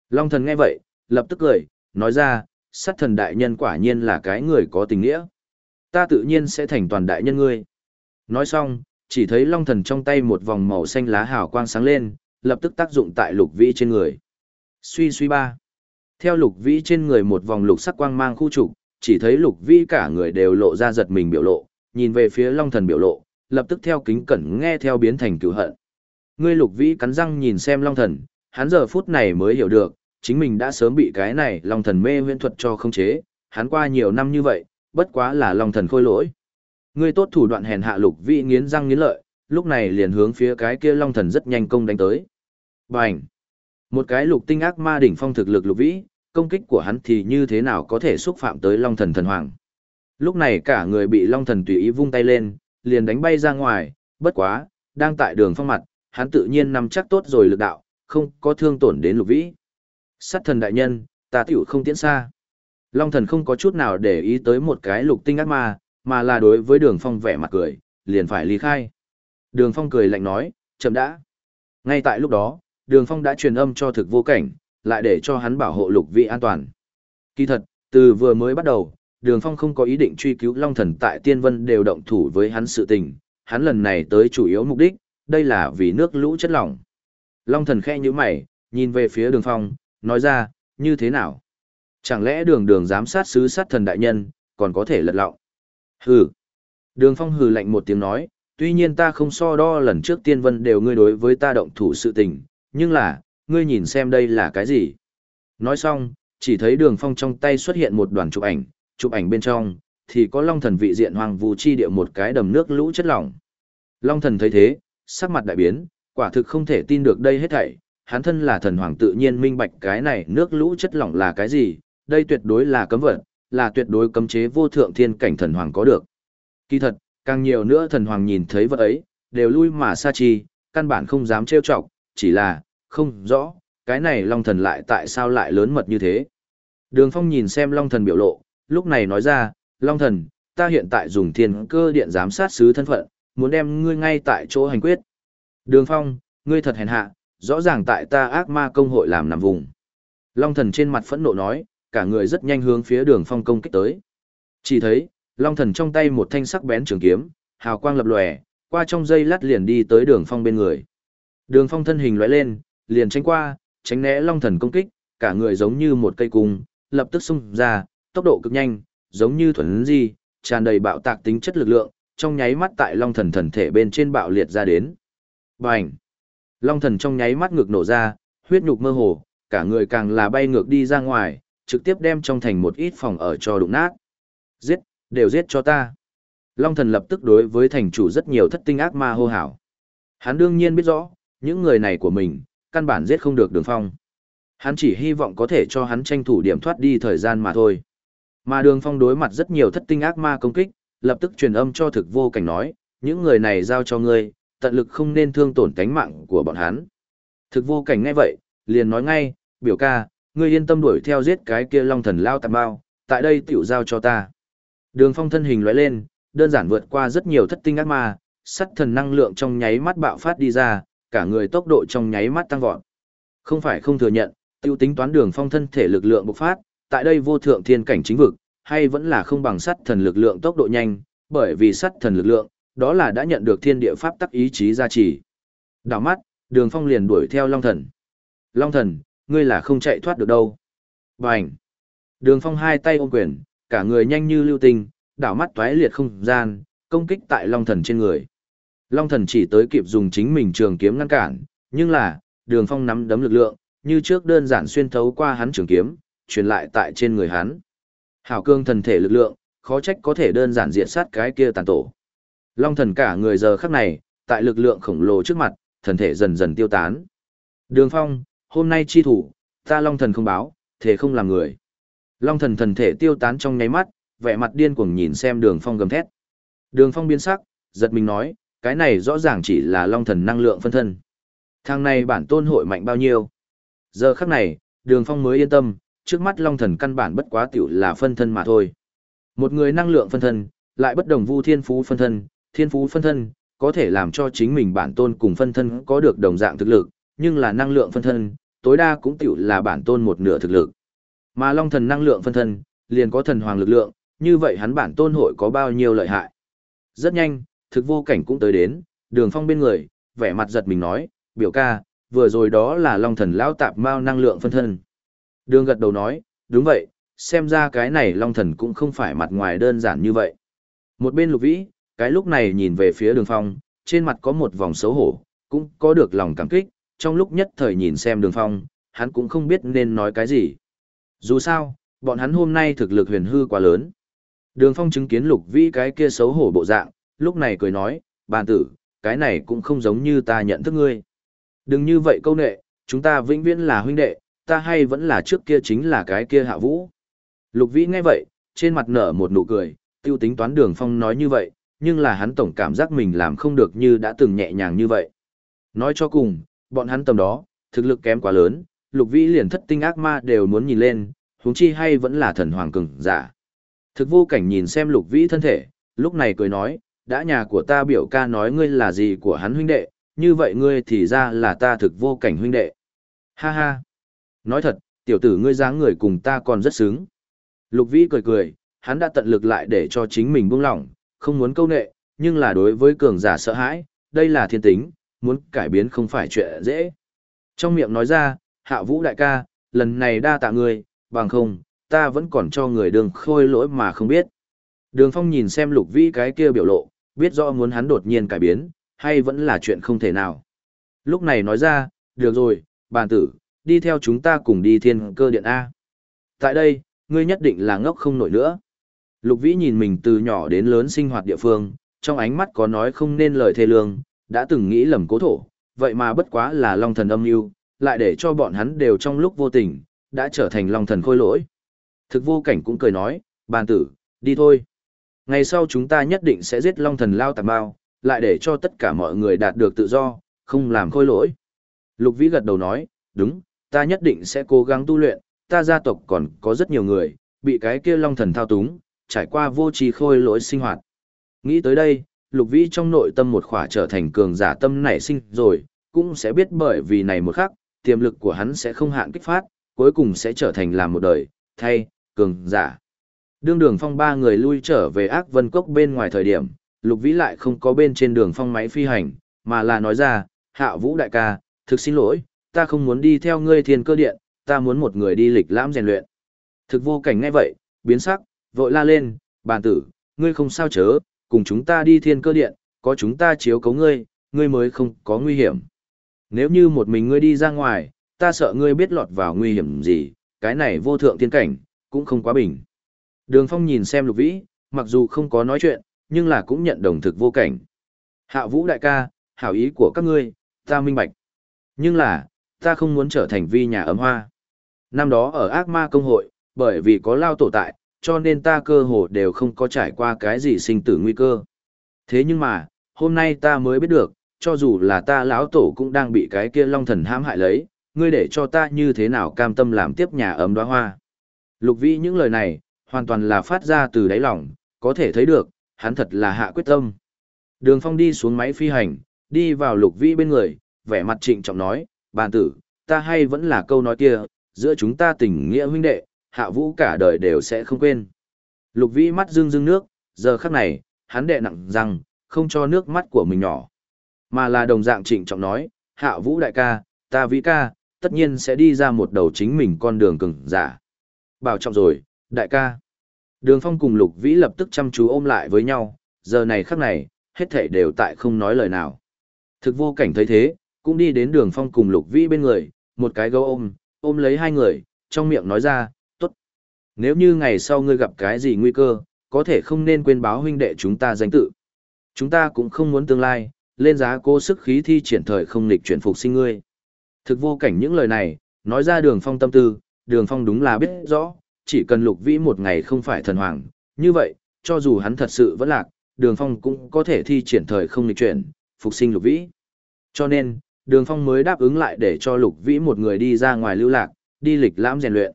Speaker 1: Long thần nghe vậy, lập tức cười, nói ra, sát thần đại nhân quả nhiên là cái người có tình nghĩa. Ta tự nhiên sẽ thành toàn đại nhân ngươi. Nói xong, chỉ thấy long thần trong tay một vòng màu xanh lá hào quang sáng lên, lập tức tác dụng tại lục vĩ trên người. Suy suy ba. Theo lục vĩ trên người một vòng lục sắc quang mang khu trục, chỉ thấy lục vĩ cả người đều lộ ra giật mình biểu lộ, nhìn về phía long thần biểu lộ, lập tức theo kính cẩn nghe theo biến thành cửu hận. Ngươi lục vĩ cắn răng nhìn xem long thần, hắn giờ phút này mới hiểu được, chính mình đã sớm bị cái này long thần mê huyễn thuật cho không chế, hắn qua nhiều năm như vậy, bất quá là long thần khôi lỗi. Ngươi tốt thủ đoạn hèn hạ lục vĩ nghiến răng nghiến lợi, lúc này liền hướng phía cái kia long thần rất nhanh công đánh tới. Bành! Một cái lục tinh ác ma đỉnh phong thực lực lục vĩ, công kích của hắn thì như thế nào có thể xúc phạm tới long thần thần hoàng. Lúc này cả người bị long thần tùy ý vung tay lên, liền đánh bay ra ngoài, bất quá, đang tại đường phong mặt, hắn tự nhiên nắm chắc tốt rồi lực đạo, không có thương tổn đến lục vĩ. Sát thần đại nhân, ta tiểu không tiễn xa. Long thần không có chút nào để ý tới một cái lục tinh ác ma, mà là đối với đường phong vẻ mặt cười, liền phải ly khai. Đường phong cười lạnh nói, chậm đã. Ngay tại lúc đó, đường phong đã truyền âm cho thực vô cảnh, lại để cho hắn bảo hộ lục vị an toàn. Kỳ thật, từ vừa mới bắt đầu, đường phong không có ý định truy cứu long thần tại tiên vân đều động thủ với hắn sự tình, hắn lần này tới chủ yếu mục đích, đây là vì nước lũ chất lỏng. Long thần khẽ như mày, nhìn về phía đường phong, nói ra, như thế nào? Chẳng lẽ đường đường giám sát sứ sát thần đại nhân, còn có thể lật lọng? Hừ. Đường phong hừ lạnh một tiếng nói, tuy nhiên ta không so đo lần trước tiên vân đều ngươi đối với ta động thủ sự tình, nhưng là, ngươi nhìn xem đây là cái gì? Nói xong, chỉ thấy đường phong trong tay xuất hiện một đoàn chụp ảnh, chụp ảnh bên trong, thì có long thần vị diện hoàng vũ chi địa một cái đầm nước lũ chất lỏng. Long thần thấy thế, sắc mặt đại biến, quả thực không thể tin được đây hết thảy, hắn thân là thần hoàng tự nhiên minh bạch cái này nước lũ chất lỏng là cái gì, đây tuyệt đối là cấm vật, là tuyệt đối cấm chế vô thượng thiên cảnh thần hoàng có được. Kỳ thật, càng nhiều nữa thần hoàng nhìn thấy vật ấy, đều lui mà xa chi, căn bản không dám trêu chọc, chỉ là, không rõ, cái này long thần lại tại sao lại lớn mật như thế. Đường phong nhìn xem long thần biểu lộ, lúc này nói ra, long thần, ta hiện tại dùng thiên cơ điện giám sát sứ thân phận, muốn đem ngươi ngay tại chỗ hành quyết. Đường phong, ngươi thật hèn hạ, rõ ràng tại ta ác ma công hội làm nằm vùng. Long thần trên mặt phẫn nộ nói, cả người rất nhanh hướng phía đường phong công kích tới. Chỉ thấy, long thần trong tay một thanh sắc bén trường kiếm, hào quang lập lòe, qua trong dây lát liền đi tới đường phong bên người. Đường phong thân hình lóe lên, liền tránh qua, tránh né long thần công kích, cả người giống như một cây cung, lập tức xung ra, tốc độ cực nhanh, giống như thuần di, tràn đầy bạo tạc tính chất lực lượng, trong nháy mắt tại long thần thần thể bên trên bạo liệt ra đến. Bành! Long thần trong nháy mắt ngực nổ ra, huyết nhục mơ hồ, cả người càng là bay ngược đi ra ngoài, trực tiếp đem trong thành một ít phòng ở cho đụng nát. Giết, đều giết cho ta. Long thần lập tức đối với thành chủ rất nhiều thất tinh ác ma hô hào. Hắn đương nhiên biết rõ, những người này của mình, căn bản giết không được đường phong. Hắn chỉ hy vọng có thể cho hắn tranh thủ điểm thoát đi thời gian mà thôi. Mà đường phong đối mặt rất nhiều thất tinh ác ma công kích, lập tức truyền âm cho thực vô cảnh nói, những người này giao cho ngươi, tận lực không nên thương tổn tánh mạng của bọn hắn. Thực vô cảnh nghe vậy, liền nói ngay, biểu ca, ngươi yên tâm đuổi theo giết cái kia long thần lao tạp bao, tại đây tiểu giao cho ta. Đường phong thân hình lóe lên, đơn giản vượt qua rất nhiều thất tinh ác ma, sắt thần năng lượng trong nháy mắt bạo phát đi ra, cả người tốc độ trong nháy mắt tăng vọt. Không phải không thừa nhận, tiêu tính toán đường phong thân thể lực lượng bộc phát, tại đây vô thượng thiên cảnh chính vực, hay vẫn là không bằng sắt thần lực lượng tốc độ nhanh, bởi vì sắt thần lực lượng, đó là đã nhận được thiên địa pháp tắc ý chí gia trì. Đảo mắt, đường phong liền đuổi theo Long Thần. Long Thần, ngươi là không chạy thoát được đâu. Bành! Đường phong hai tay ôm quyền, cả người nhanh như lưu tinh, đảo mắt toái liệt không gian, công kích tại Long Thần trên người. Long Thần chỉ tới kịp dùng chính mình trường kiếm ngăn cản, nhưng là, đường phong nắm đấm lực lượng, như trước đơn giản xuyên thấu qua hắn trường kiếm, truyền lại tại trên người hắn. Hảo cương thần thể lực lượng, khó trách có thể đơn giản diện sát cái kia tàn tổ. Long thần cả người giờ khắc này, tại lực lượng khổng lồ trước mặt, thần thể dần dần tiêu tán. Đường phong, hôm nay chi thủ, ta long thần không báo, thể không làm người. Long thần thần thể tiêu tán trong nháy mắt, vẻ mặt điên cuồng nhìn xem đường phong gầm thét. Đường phong biến sắc, giật mình nói, cái này rõ ràng chỉ là long thần năng lượng phân thân. Thằng này bản tôn hội mạnh bao nhiêu? Giờ khắc này, đường phong mới yên tâm, trước mắt long thần căn bản bất quá tiểu là phân thân mà thôi. Một người năng lượng phân thân, lại bất đồng vu thiên phú phân thân, thiên phú phân thân, có thể làm cho chính mình bản tôn cùng phân thân có được đồng dạng thực lực, nhưng là năng lượng phân thân, tối đa cũng tiểu là bản tôn một nửa thực lực. Mà long thần năng lượng phân thân, liền có thần hoàng lực lượng, như vậy hắn bản tôn hội có bao nhiêu lợi hại. Rất nhanh, thực vô cảnh cũng tới đến, đường phong bên người, vẻ mặt giật mình nói, biểu ca, vừa rồi đó là long thần lão tạp mao năng lượng phân thân. Đường gật đầu nói, đúng vậy, xem ra cái này long thần cũng không phải mặt ngoài đơn giản như vậy. Một bên lục vĩ, cái lúc này nhìn về phía đường phong, trên mặt có một vòng xấu hổ, cũng có được lòng cảm kích, trong lúc nhất thời nhìn xem đường phong, hắn cũng không biết nên nói cái gì. Dù sao, bọn hắn hôm nay thực lực huyền hư quá lớn. Đường phong chứng kiến lục vĩ cái kia xấu hổ bộ dạng, lúc này cười nói, bàn tử, cái này cũng không giống như ta nhận thức ngươi. Đừng như vậy câu nệ, chúng ta vĩnh viễn là huynh đệ, ta hay vẫn là trước kia chính là cái kia hạ vũ. Lục vĩ nghe vậy, trên mặt nở một nụ cười, tiêu tính toán đường phong nói như vậy, nhưng là hắn tổng cảm giác mình làm không được như đã từng nhẹ nhàng như vậy. Nói cho cùng, bọn hắn tầm đó, thực lực kém quá lớn, lục vĩ liền thất tinh ác ma đều muốn nhìn lên, huống chi hay vẫn là thần hoàng cường giả. Thực vô cảnh nhìn xem lục vĩ thân thể, lúc này cười nói, đã nhà của ta biểu ca nói ngươi là gì của hắn huynh đệ, như vậy ngươi thì ra là ta thực vô cảnh huynh đệ. Ha ha. Nói thật, tiểu tử ngươi dáng người cùng ta còn rất sướng. Lục vĩ cười cười, hắn đã tận lực lại để cho chính mình buông lỏng, không muốn câu nệ, nhưng là đối với cường giả sợ hãi, đây là thiên tính, muốn cải biến không phải chuyện dễ. Trong miệng nói ra, hạ vũ đại ca, lần này đa tạ người, bằng không, ta vẫn còn cho người đường khôi lỗi mà không biết. Đường phong nhìn xem lục vĩ cái kia biểu lộ, biết rõ muốn hắn đột nhiên cải biến, hay vẫn là chuyện không thể nào. Lúc này nói ra, được rồi, bàn tử, đi theo chúng ta cùng đi thiên cơ điện A. Tại đây, ngươi nhất định là ngốc không nổi nữa. Lục Vĩ nhìn mình từ nhỏ đến lớn sinh hoạt địa phương, trong ánh mắt có nói không nên lời thê lương, đã từng nghĩ lầm cố thổ, vậy mà bất quá là long thần âm mưu lại để cho bọn hắn đều trong lúc vô tình, đã trở thành long thần khôi lỗi. Thực vô cảnh cũng cười nói, bàn tử, đi thôi. Ngày sau chúng ta nhất định sẽ giết long thần lao tạc bao, lại để cho tất cả mọi người đạt được tự do, không làm khôi lỗi. Lục Vĩ gật đầu nói, đúng, ta nhất định sẽ cố gắng tu luyện, ta gia tộc còn có rất nhiều người, bị cái kia long thần thao túng, trải qua vô trì khôi lỗi sinh hoạt. Nghĩ tới đây, lục vĩ trong nội tâm một khỏa trở thành cường giả tâm nảy sinh rồi, cũng sẽ biết bởi vì này một khắc, tiềm lực của hắn sẽ không hạn kích phát, cuối cùng sẽ trở thành làm một đời, thay, cường giả. Đương đường phong ba người lui trở về ác vân cốc bên ngoài thời điểm, lục vĩ lại không có bên trên đường phong máy phi hành, mà là nói ra, hạ vũ đại ca, thực xin lỗi, ta không muốn đi theo ngươi thiên cơ điện, ta muốn một người đi lịch lãm rèn luyện. Thực vô cảnh ngay vậy, biến sắc, vội la lên, bàn tử, ngươi không sao chớ, cùng chúng ta đi thiên cơ điện, có chúng ta chiếu cấu ngươi, ngươi mới không có nguy hiểm. Nếu như một mình ngươi đi ra ngoài, ta sợ ngươi biết lọt vào nguy hiểm gì, cái này vô thượng tiên cảnh, cũng không quá bình. Đường phong nhìn xem lục vĩ, mặc dù không có nói chuyện, nhưng là cũng nhận đồng thực vô cảnh. Hạ vũ đại ca, hảo ý của các ngươi, ta minh bạch. Nhưng là, ta không muốn trở thành vi nhà ấm hoa. Năm đó ở ác ma công hội, bởi vì có lao tổ tại, cho nên ta cơ hồ đều không có trải qua cái gì sinh tử nguy cơ. Thế nhưng mà, hôm nay ta mới biết được, cho dù là ta lão tổ cũng đang bị cái kia long thần hãm hại lấy, ngươi để cho ta như thế nào cam tâm làm tiếp nhà ấm đóa hoa. Lục vĩ những lời này, hoàn toàn là phát ra từ đáy lòng, có thể thấy được, hắn thật là hạ quyết tâm. Đường phong đi xuống máy phi hành, đi vào lục vĩ bên người, vẻ mặt trịnh trọng nói, bàn tử, ta hay vẫn là câu nói kia, giữa chúng ta tình nghĩa huynh đệ, hạ vũ cả đời đều sẽ không quên. Lục vĩ mắt rưng rưng nước, giờ khắc này, hắn đệ nặng rằng, không cho nước mắt của mình nhỏ. Mà là đồng dạng trịnh trọng nói, hạ vũ đại ca, ta vĩ ca, tất nhiên sẽ đi ra một đầu chính mình con đường cứng, giả. Bảo trọng rồi, đại ca. Đường phong cùng lục vĩ lập tức chăm chú ôm lại với nhau, giờ này khắc này, hết thảy đều tại không nói lời nào. Thực vô cảnh thấy thế, cũng đi đến đường phong cùng lục vĩ bên người, một cái gấu ôm, ôm lấy hai người, trong miệng nói ra. Nếu như ngày sau ngươi gặp cái gì nguy cơ, có thể không nên quên báo huynh đệ chúng ta danh tự. Chúng ta cũng không muốn tương lai, lên giá cố sức khí thi triển thời không lịch chuyển phục sinh ngươi. Thực vô cảnh những lời này, nói ra đường phong tâm tư, đường phong đúng là biết rõ, chỉ cần lục vĩ một ngày không phải thần hoàng, như vậy, cho dù hắn thật sự vẫn lạc, đường phong cũng có thể thi triển thời không lịch chuyển, phục sinh lục vĩ. Cho nên, đường phong mới đáp ứng lại để cho lục vĩ một người đi ra ngoài lưu lạc, đi lịch lãm rèn luyện.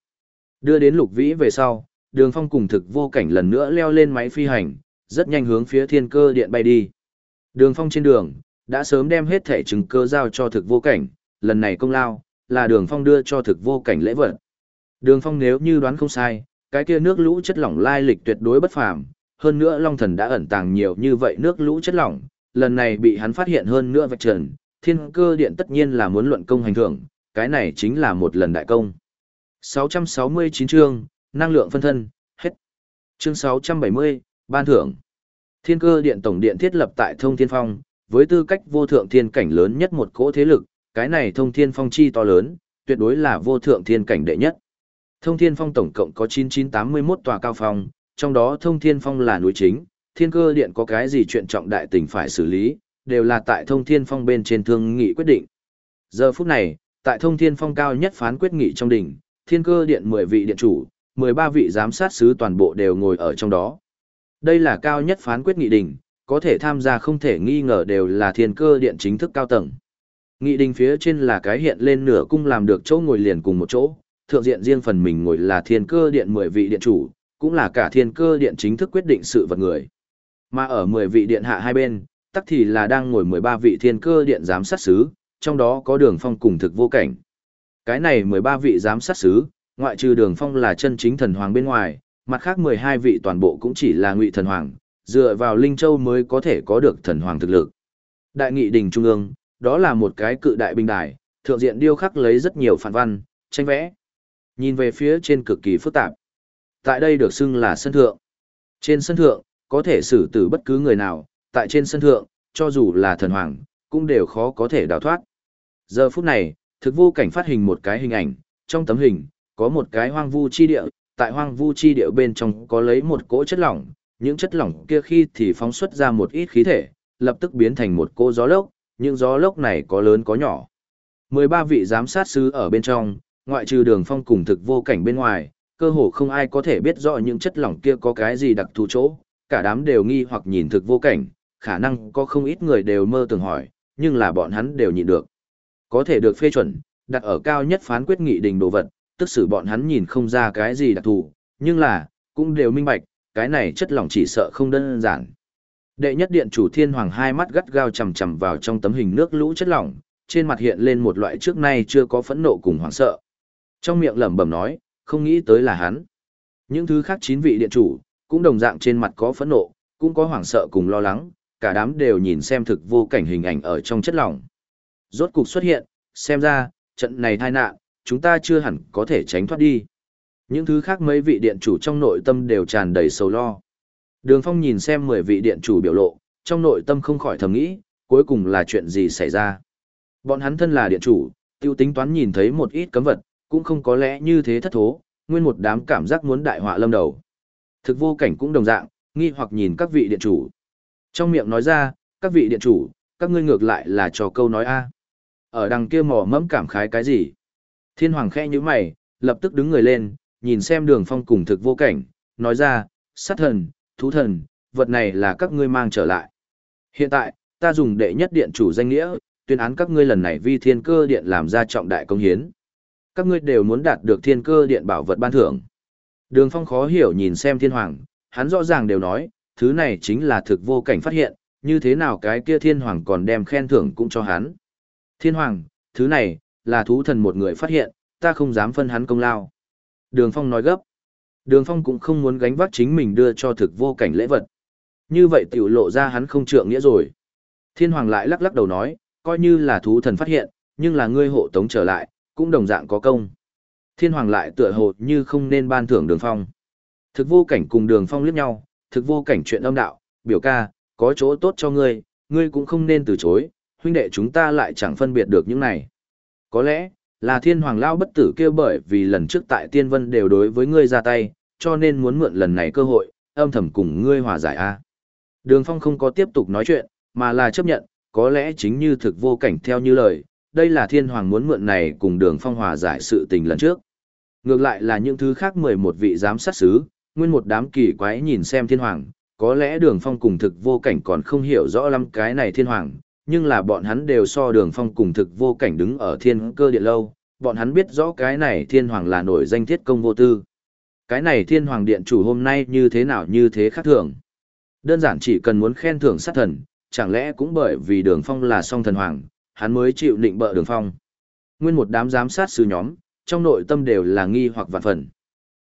Speaker 1: Đưa đến lục vĩ về sau, đường phong cùng thực vô cảnh lần nữa leo lên máy phi hành, rất nhanh hướng phía thiên cơ điện bay đi. Đường phong trên đường, đã sớm đem hết thẻ chứng cơ giao cho thực vô cảnh, lần này công lao, là đường phong đưa cho thực vô cảnh lễ vật. Đường phong nếu như đoán không sai, cái kia nước lũ chất lỏng lai lịch tuyệt đối bất phàm, hơn nữa Long Thần đã ẩn tàng nhiều như vậy nước lũ chất lỏng, lần này bị hắn phát hiện hơn nữa vạch trần, thiên cơ điện tất nhiên là muốn luận công hành thưởng, cái này chính là một lần đại công. 669 chương, năng lượng phân thân, hết. Chương 670, ban thưởng. Thiên cơ điện tổng điện thiết lập tại thông thiên phong, với tư cách vô thượng thiên cảnh lớn nhất một cỗ thế lực, cái này thông thiên phong chi to lớn, tuyệt đối là vô thượng thiên cảnh đệ nhất. Thông thiên phong tổng cộng có 9981 tòa cao phong, trong đó thông thiên phong là núi chính, thiên cơ điện có cái gì chuyện trọng đại tình phải xử lý, đều là tại thông thiên phong bên trên thương nghị quyết định. Giờ phút này, tại thông thiên phong cao nhất phán quyết nghị trong đỉnh, thiên cơ điện 10 vị điện chủ, 13 vị giám sát sứ toàn bộ đều ngồi ở trong đó. Đây là cao nhất phán quyết nghị đình, có thể tham gia không thể nghi ngờ đều là thiên cơ điện chính thức cao tầng. Nghị đình phía trên là cái hiện lên nửa cung làm được chỗ ngồi liền cùng một chỗ, thượng diện riêng phần mình ngồi là thiên cơ điện 10 vị điện chủ, cũng là cả thiên cơ điện chính thức quyết định sự vật người. Mà ở 10 vị điện hạ hai bên, tắc thì là đang ngồi 13 vị thiên cơ điện giám sát sứ, trong đó có đường phong cùng thực vô cảnh. Cái này 13 vị giám sát sứ, ngoại trừ đường phong là chân chính thần hoàng bên ngoài, mặt khác 12 vị toàn bộ cũng chỉ là ngụy thần hoàng, dựa vào Linh Châu mới có thể có được thần hoàng thực lực. Đại nghị đình trung ương, đó là một cái cự đại binh đài, thượng diện điêu khắc lấy rất nhiều phản văn, tranh vẽ. Nhìn về phía trên cực kỳ phức tạp. Tại đây được xưng là sân thượng. Trên sân thượng, có thể xử tử bất cứ người nào, tại trên sân thượng, cho dù là thần hoàng, cũng đều khó có thể đào thoát. Giờ phút này, thực vô cảnh phát hình một cái hình ảnh, trong tấm hình, có một cái hoang vu chi địa, tại hoang vu chi địa bên trong có lấy một cỗ chất lỏng, những chất lỏng kia khi thì phóng xuất ra một ít khí thể, lập tức biến thành một cỗ gió lốc, những gió lốc này có lớn có nhỏ. 13 vị giám sát sứ ở bên trong, ngoại trừ đường phong cùng thực vô cảnh bên ngoài, cơ hồ không ai có thể biết rõ những chất lỏng kia có cái gì đặc thù chỗ, cả đám đều nghi hoặc nhìn thực vô cảnh, khả năng có không ít người đều mơ tưởng hỏi, nhưng là bọn hắn đều nhịn được. Có thể được phê chuẩn, đặt ở cao nhất phán quyết nghị đình đồ vật, tức xử bọn hắn nhìn không ra cái gì đặc thù, nhưng là, cũng đều minh bạch, cái này chất lỏng chỉ sợ không đơn giản. Đệ nhất điện chủ thiên hoàng hai mắt gắt gao chầm chầm vào trong tấm hình nước lũ chất lỏng, trên mặt hiện lên một loại trước nay chưa có phẫn nộ cùng hoảng sợ. Trong miệng lẩm bẩm nói, không nghĩ tới là hắn. Những thứ khác chín vị điện chủ, cũng đồng dạng trên mặt có phẫn nộ, cũng có hoảng sợ cùng lo lắng, cả đám đều nhìn xem thực vô cảnh hình ảnh ở trong chất lỏng. Rốt cục xuất hiện, xem ra, trận này tai nạn, chúng ta chưa hẳn có thể tránh thoát đi. Những thứ khác mấy vị điện chủ trong nội tâm đều tràn đầy sầu lo. Đường Phong nhìn xem 10 vị điện chủ biểu lộ, trong nội tâm không khỏi thầm nghĩ, cuối cùng là chuyện gì xảy ra. Bọn hắn thân là điện chủ, tiêu tính toán nhìn thấy một ít cấm vật, cũng không có lẽ như thế thất thố, nguyên một đám cảm giác muốn đại họa lâm đầu. Thực vô cảnh cũng đồng dạng, nghi hoặc nhìn các vị điện chủ. Trong miệng nói ra, các vị điện chủ, các ngươi ngược lại là trò câu nói A. Ở đằng kia mò mẫm cảm khái cái gì? Thiên hoàng khẽ như mày, lập tức đứng người lên, nhìn xem đường phong cùng thực vô cảnh, nói ra, sát thần, thú thần, vật này là các ngươi mang trở lại. Hiện tại, ta dùng đệ nhất điện chủ danh nghĩa, tuyên án các ngươi lần này vi thiên cơ điện làm ra trọng đại công hiến. Các ngươi đều muốn đạt được thiên cơ điện bảo vật ban thưởng. Đường phong khó hiểu nhìn xem thiên hoàng, hắn rõ ràng đều nói, thứ này chính là thực vô cảnh phát hiện, như thế nào cái kia thiên hoàng còn đem khen thưởng cũng cho hắn. Thiên hoàng, thứ này, là thú thần một người phát hiện, ta không dám phân hắn công lao. Đường phong nói gấp. Đường phong cũng không muốn gánh vác chính mình đưa cho thực vô cảnh lễ vật. Như vậy tiểu lộ ra hắn không trượng nghĩa rồi. Thiên hoàng lại lắc lắc đầu nói, coi như là thú thần phát hiện, nhưng là ngươi hộ tống trở lại, cũng đồng dạng có công. Thiên hoàng lại tựa hồ như không nên ban thưởng đường phong. Thực vô cảnh cùng đường phong liếc nhau, thực vô cảnh chuyện âm đạo, biểu ca, có chỗ tốt cho ngươi, ngươi cũng không nên từ chối, huynh đệ chúng ta lại chẳng phân biệt được những này. Có lẽ, Là thiên hoàng lao bất tử kêu bởi vì lần trước tại tiên vân đều đối với ngươi ra tay, cho nên muốn mượn lần này cơ hội, âm thầm cùng ngươi hòa giải a. Đường Phong không có tiếp tục nói chuyện, mà là chấp nhận, có lẽ chính như thực vô cảnh theo như lời, đây là thiên hoàng muốn mượn này cùng đường Phong hòa giải sự tình lần trước. Ngược lại là những thứ khác mười một vị giám sát sứ, nguyên một đám kỳ quái nhìn xem thiên hoàng, có lẽ đường Phong cùng thực vô cảnh còn không hiểu rõ lắm cái này thiên hoàng, nhưng là bọn hắn đều so đường Phong cùng thực vô cảnh đứng ở thiên cơ điện lâu, bọn hắn biết rõ cái này thiên hoàng là nổi danh thiết công vô tư. Cái này thiên hoàng điện chủ hôm nay như thế nào như thế khác thường. Đơn giản chỉ cần muốn khen thưởng sát thần, chẳng lẽ cũng bởi vì đường phong là song thần hoàng, hắn mới chịu định bợ đường phong. Nguyên một đám giám sát sư nhóm, trong nội tâm đều là nghi hoặc vạn phần.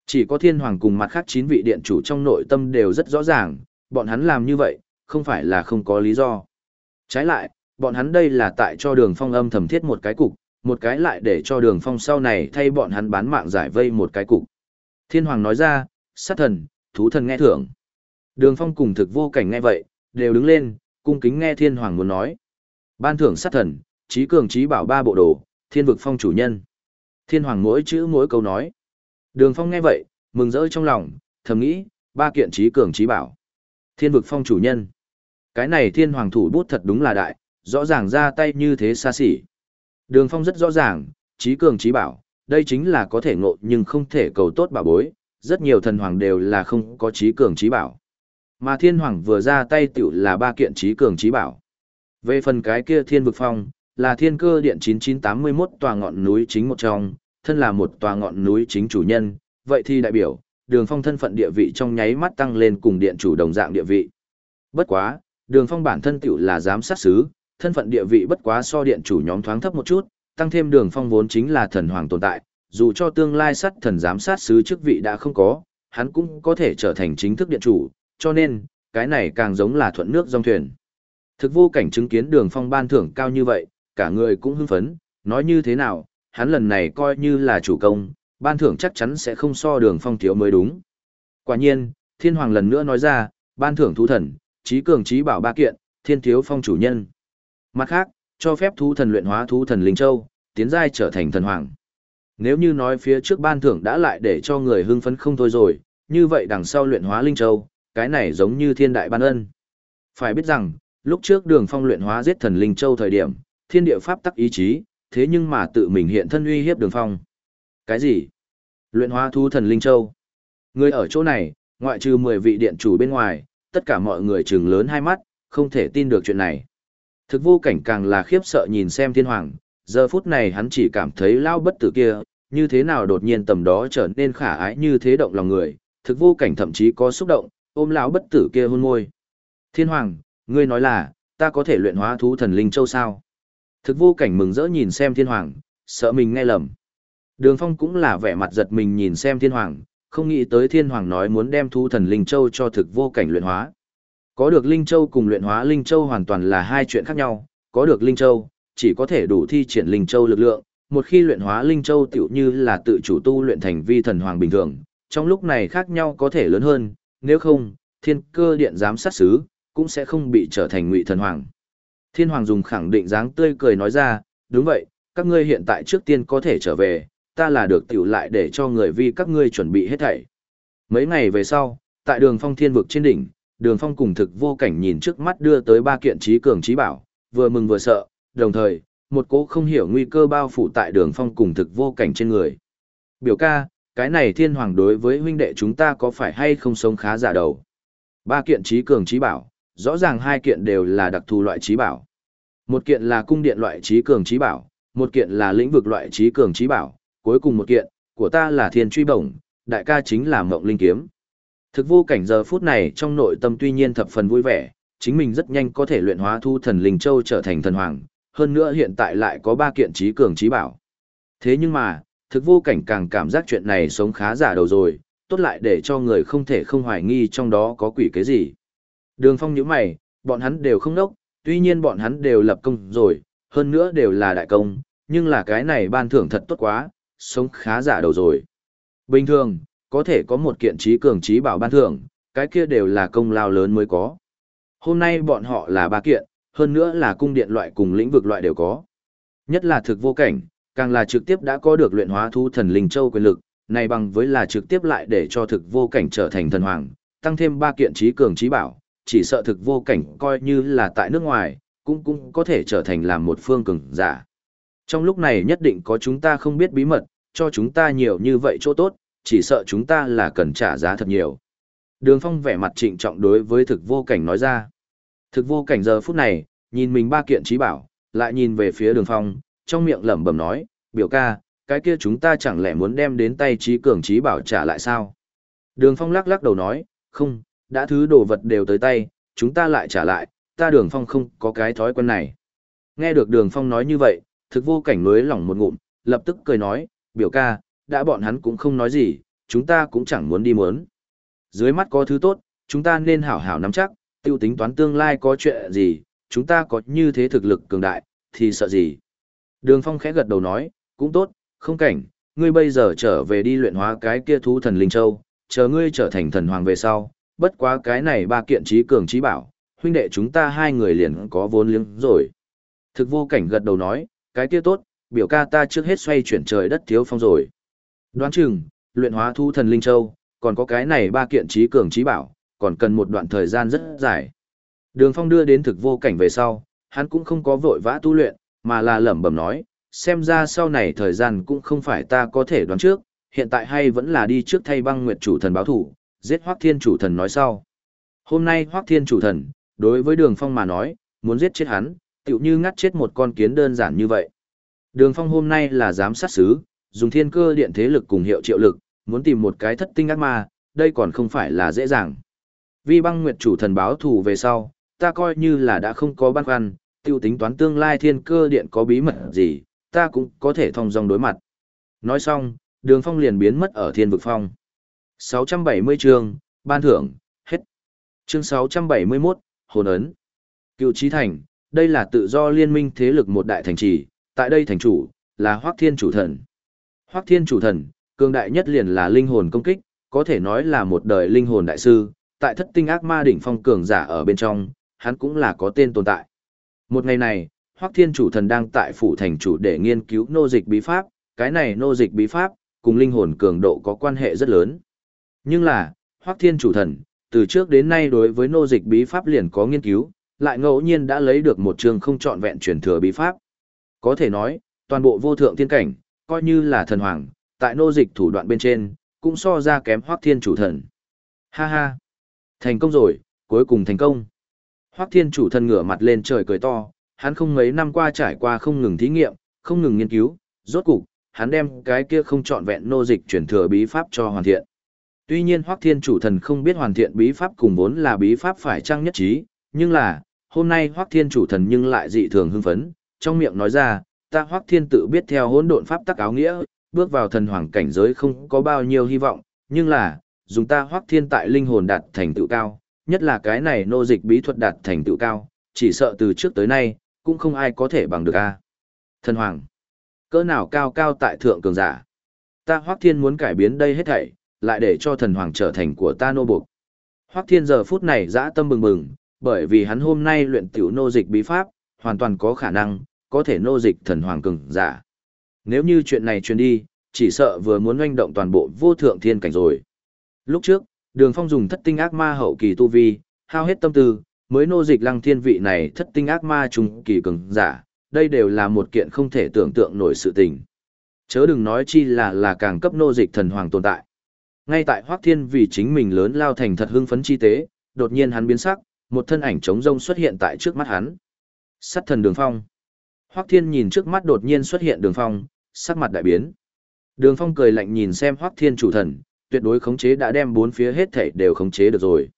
Speaker 1: Chỉ có thiên hoàng cùng mặt khác chín vị điện chủ trong nội tâm đều rất rõ ràng, bọn hắn làm như vậy, không phải là không có lý do. Trái lại, bọn hắn đây là tại cho đường phong âm thầm thiết một cái cục, một cái lại để cho đường phong sau này thay bọn hắn bán mạng giải vây một cái cục. Thiên hoàng nói ra, sát thần, thú thần nghe thưởng. Đường phong cùng thực vô cảnh nghe vậy, đều đứng lên, cung kính nghe thiên hoàng muốn nói. Ban thưởng sát thần, trí cường trí bảo ba bộ đồ, thiên vực phong chủ nhân. Thiên hoàng mỗi chữ mỗi câu nói. Đường phong nghe vậy, mừng rỡ trong lòng, thầm nghĩ, ba kiện trí cường trí bảo. Thiên vực phong chủ nhân. Cái này thiên hoàng thủ bút thật đúng là đại, rõ ràng ra tay như thế xa xỉ. Đường phong rất rõ ràng, trí cường trí bảo, đây chính là có thể ngộ nhưng không thể cầu tốt bảo bối, rất nhiều thần hoàng đều là không có trí cường trí bảo. Mà thiên hoàng vừa ra tay tiểu là ba kiện trí cường trí bảo. Về phần cái kia thiên vực phong, là thiên cơ điện 9981 tòa ngọn núi chính một trong, thân là một tòa ngọn núi chính chủ nhân, vậy thì đại biểu, đường phong thân phận địa vị trong nháy mắt tăng lên cùng điện chủ đồng dạng địa vị. Bất quá, đường phong bản thân tiểu là giám sát sứ, thân phận địa vị bất quá so điện chủ nhóm thoáng thấp một chút, tăng thêm đường phong vốn chính là thần hoàng tồn tại, dù cho tương lai sát thần giám sát sứ chức vị đã không có, hắn cũng có thể trở thành chính thức điện chủ, cho nên, cái này càng giống là thuận nước dòng thuyền. Thực vô cảnh chứng kiến đường phong ban thưởng cao như vậy, cả người cũng hưng phấn, nói như thế nào, hắn lần này coi như là chủ công, ban thưởng chắc chắn sẽ không so đường phong thiếu mới đúng. Quả nhiên, thiên hoàng lần nữa nói ra, ban thưởng thú thần, trí cường trí bảo ba kiện, thiên thiếu phong chủ nhân. Mặt khác, cho phép thú thần luyện hóa thú thần Linh Châu, tiến giai trở thành thần hoàng. Nếu như nói phía trước ban thưởng đã lại để cho người hưng phấn không thôi rồi, như vậy đằng sau luyện hóa Linh Châu, cái này giống như thiên đại ban ân. Phải biết rằng, lúc trước đường phong luyện hóa giết thần Linh Châu thời điểm, thiên địa pháp tắc ý chí, thế nhưng mà tự mình hiện thân uy hiếp đường phong. Cái gì? Luyện hóa thú thần Linh Châu. Người ở chỗ này, ngoại trừ 10 vị điện chủ bên ngoài, tất cả mọi người chừng lớn hai mắt, không thể tin được chuyện này. Thực vô cảnh càng là khiếp sợ nhìn xem thiên hoàng, giờ phút này hắn chỉ cảm thấy lao bất tử kia, như thế nào đột nhiên tầm đó trở nên khả ái như thế động lòng người, thực vô cảnh thậm chí có xúc động, ôm lão bất tử kia hôn môi. Thiên hoàng, ngươi nói là, ta có thể luyện hóa thú thần linh châu sao? Thực vô cảnh mừng rỡ nhìn xem thiên hoàng, sợ mình nghe lầm. Đường phong cũng là vẻ mặt giật mình nhìn xem thiên hoàng, không nghĩ tới thiên hoàng nói muốn đem Thu thần linh châu cho thực vô cảnh luyện hóa. Có được Linh Châu cùng luyện hóa Linh Châu hoàn toàn là hai chuyện khác nhau, có được Linh Châu, chỉ có thể đủ thi triển Linh Châu lực lượng, một khi luyện hóa Linh Châu tiểu như là tự chủ tu luyện thành vi thần hoàng bình thường, trong lúc này khác nhau có thể lớn hơn, nếu không, thiên cơ điện giám sát xứ, cũng sẽ không bị trở thành ngụy thần hoàng. Thiên hoàng dùng khẳng định dáng tươi cười nói ra, đúng vậy, các ngươi hiện tại trước tiên có thể trở về, ta là được tiểu lại để cho người vi các ngươi chuẩn bị hết thảy. Mấy ngày về sau, tại đường phong thiên vực trên đỉnh, đường phong cùng thực vô cảnh nhìn trước mắt đưa tới ba kiện trí cường trí bảo vừa mừng vừa sợ đồng thời một cỗ không hiểu nguy cơ bao phủ tại đường phong cùng thực vô cảnh trên người. Biểu ca cái này thiên hoàng đối với huynh đệ chúng ta có phải hay không sống khá giả đầu? Ba kiện trí cường trí bảo rõ ràng hai kiện đều là đặc thù loại trí bảo. Một kiện là cung điện loại trí cường trí bảo một kiện là lĩnh vực loại trí cường trí bảo cuối cùng một kiện của ta là thiên truy bổng đại ca chính là mộng linh kiếm Thực vô cảnh giờ phút này trong nội tâm tuy nhiên thập phần vui vẻ, chính mình rất nhanh có thể luyện hóa thu thần linh châu trở thành thần hoàng, hơn nữa hiện tại lại có ba kiện trí cường trí bảo. Thế nhưng mà, thực vô cảnh càng cảm giác chuyện này sống khá giả đầu rồi, tốt lại để cho người không thể không hoài nghi trong đó có quỷ cái gì. Đường phong nhíu mày, bọn hắn đều không nốc, tuy nhiên bọn hắn đều lập công rồi, hơn nữa đều là đại công, nhưng là cái này ban thưởng thật tốt quá, sống khá giả đầu rồi. Bình thường, có thể có một kiện trí cường trí bảo ban thưởng, cái kia đều là công lao lớn mới có. Hôm nay bọn họ là ba kiện, hơn nữa là cung điện loại cùng lĩnh vực loại đều có. Nhất là thực vô cảnh, càng là trực tiếp đã có được luyện hóa thu thần linh châu quyền lực, này bằng với là trực tiếp lại để cho thực vô cảnh trở thành thần hoàng, tăng thêm ba kiện trí cường trí bảo, chỉ sợ thực vô cảnh coi như là tại nước ngoài, cũng cũng có thể trở thành làm một phương cường giả. Trong lúc này nhất định có chúng ta không biết bí mật, cho chúng ta nhiều như vậy chỗ tốt, chỉ sợ chúng ta là cần trả giá thật nhiều. Đường Phong vẻ mặt trịnh trọng đối với thực vô cảnh nói ra. Thực vô cảnh giờ phút này, nhìn mình ba kiện trí bảo, lại nhìn về phía đường Phong, trong miệng lẩm bẩm nói, biểu ca, cái kia chúng ta chẳng lẽ muốn đem đến tay trí cường trí bảo trả lại sao? Đường Phong lắc lắc đầu nói, không, đã thứ đồ vật đều tới tay, chúng ta lại trả lại, ta đường Phong không có cái thói quen này. Nghe được đường Phong nói như vậy, thực vô cảnh nối lỏng một ngụm, lập tức cười nói, biểu ca, đã bọn hắn cũng không nói gì, chúng ta cũng chẳng muốn đi muốn. Dưới mắt có thứ tốt, chúng ta nên hảo hảo nắm chắc, tiêu tính toán tương lai có chuyện gì, chúng ta có như thế thực lực cường đại, thì sợ gì. Đường Phong khẽ gật đầu nói, cũng tốt, không cảnh, ngươi bây giờ trở về đi luyện hóa cái kia thú thần Linh Châu, chờ ngươi trở thành thần hoàng về sau, bất quá cái này ba kiện trí cường trí bảo, huynh đệ chúng ta hai người liền có vốn liếng rồi. Thực vô cảnh gật đầu nói, cái kia tốt, biểu ca ta trước hết xoay chuyển trời đất thiếu phong rồi. Đoán chừng, luyện hóa thu thần Linh Châu, còn có cái này ba kiện trí cường trí bảo, còn cần một đoạn thời gian rất dài. Đường phong đưa đến thực vô cảnh về sau, hắn cũng không có vội vã tu luyện, mà là lẩm bẩm nói, xem ra sau này thời gian cũng không phải ta có thể đoán trước, hiện tại hay vẫn là đi trước thay băng nguyệt chủ thần báo thủ, giết Hoắc Thiên chủ thần nói sau. Hôm nay Hoắc Thiên chủ thần, đối với Đường Phong mà nói, muốn giết chết hắn, tựu như ngắt chết một con kiến đơn giản như vậy. Đường Phong hôm nay là giám sát sứ, dùng thiên cơ điện thế lực cùng hiệu triệu lực, muốn tìm một cái thất tinh ác ma, đây còn không phải là dễ dàng. Vì băng nguyệt chủ thần báo thù về sau, ta coi như là đã không có băn khoăn, tiêu tính toán tương lai thiên cơ điện có bí mật gì, ta cũng có thể thông dong đối mặt. Nói xong, đường phong liền biến mất ở thiên vực phong. 670 chương, ban thưởng, hết. Chương 671, hồn ấn. Cựu trí thành, đây là tự do liên minh thế lực một đại thành trì, tại đây thành chủ, là Hoác Thiên Chủ Thần. Hoác Thiên Chủ Thần, cường đại nhất liền là linh hồn công kích, có thể nói là một đời linh hồn đại sư, tại thất tinh ác ma đỉnh phong cường giả ở bên trong, hắn cũng là có tên tồn tại. Một ngày này, Hoắc Thiên Chủ Thần đang tại phủ thành chủ để nghiên cứu nô dịch bí pháp, cái này nô dịch bí pháp cùng linh hồn cường độ có quan hệ rất lớn. Nhưng là, Hoắc Thiên Chủ Thần, từ trước đến nay đối với nô dịch bí pháp liền có nghiên cứu, lại ngẫu nhiên đã lấy được một trường không trọn vẹn truyền thừa bí pháp. Có thể nói, toàn bộ vô thượng tiên cảnh, coi như là thần hoàng, tại nô dịch thủ đoạn bên trên, cũng so ra kém Hoắc Thiên Chủ Thần. Ha ha! Thành công rồi, cuối cùng thành công. Hoắc Thiên Chủ Thần ngửa mặt lên trời cười to, hắn không mấy năm qua trải qua không ngừng thí nghiệm, không ngừng nghiên cứu, rốt cục, hắn đem cái kia không trọn vẹn nô dịch chuyển thừa bí pháp cho hoàn thiện. Tuy nhiên Hoắc Thiên chủ thần không biết hoàn thiện bí pháp cùng vốn là bí pháp phải trang nhất trí, nhưng là, hôm nay Hoắc Thiên chủ thần nhưng lại dị thường hưng phấn, trong miệng nói ra, ta Hoắc Thiên tự biết theo hỗn độn pháp tắc áo nghĩa, bước vào thần hoàng cảnh giới không có bao nhiêu hy vọng, nhưng là, dùng ta Hoắc Thiên tại linh hồn đạt thành tựu cao, nhất là cái này nô dịch bí thuật đạt thành tựu cao, chỉ sợ từ trước tới nay, cũng không ai có thể bằng được a. Thần hoàng, cỡ nào cao cao tại thượng cường giả. Ta Hoắc Thiên muốn cải biến đây hết thảy, lại để cho thần hoàng trở thành của ta nô buộc. Hoắc Thiên giờ phút này dã tâm bừng bừng, bởi vì hắn hôm nay luyện tiểu nô dịch bí pháp, hoàn toàn có khả năng, có thể nô dịch thần hoàng cường giả. Nếu như chuyện này truyền đi, chỉ sợ vừa muốn oanh động toàn bộ vô thượng thiên cảnh rồi. Lúc trước, Đường Phong dùng thất tinh ác ma hậu kỳ tu vi, hao hết tâm tư, mới nô dịch lăng thiên vị này thất tinh ác ma trung kỳ cường giả, đây đều là một kiện không thể tưởng tượng nổi sự tình. Chớ đừng nói chi là là càng cấp nô dịch thần hoàng tồn tại. Ngay tại Hoắc Thiên vì chính mình lớn lao thành thật hưng phấn chi tế, đột nhiên hắn biến sắc, một thân ảnh trống rông xuất hiện tại trước mắt hắn. Sắt thần Đường Phong. Hoắc Thiên nhìn trước mắt đột nhiên xuất hiện Đường Phong, sắc mặt đại biến. Đường Phong cười lạnh nhìn xem Hoắc Thiên chủ thần, tuyệt đối khống chế đã đem bốn phía hết thảy đều khống chế được rồi.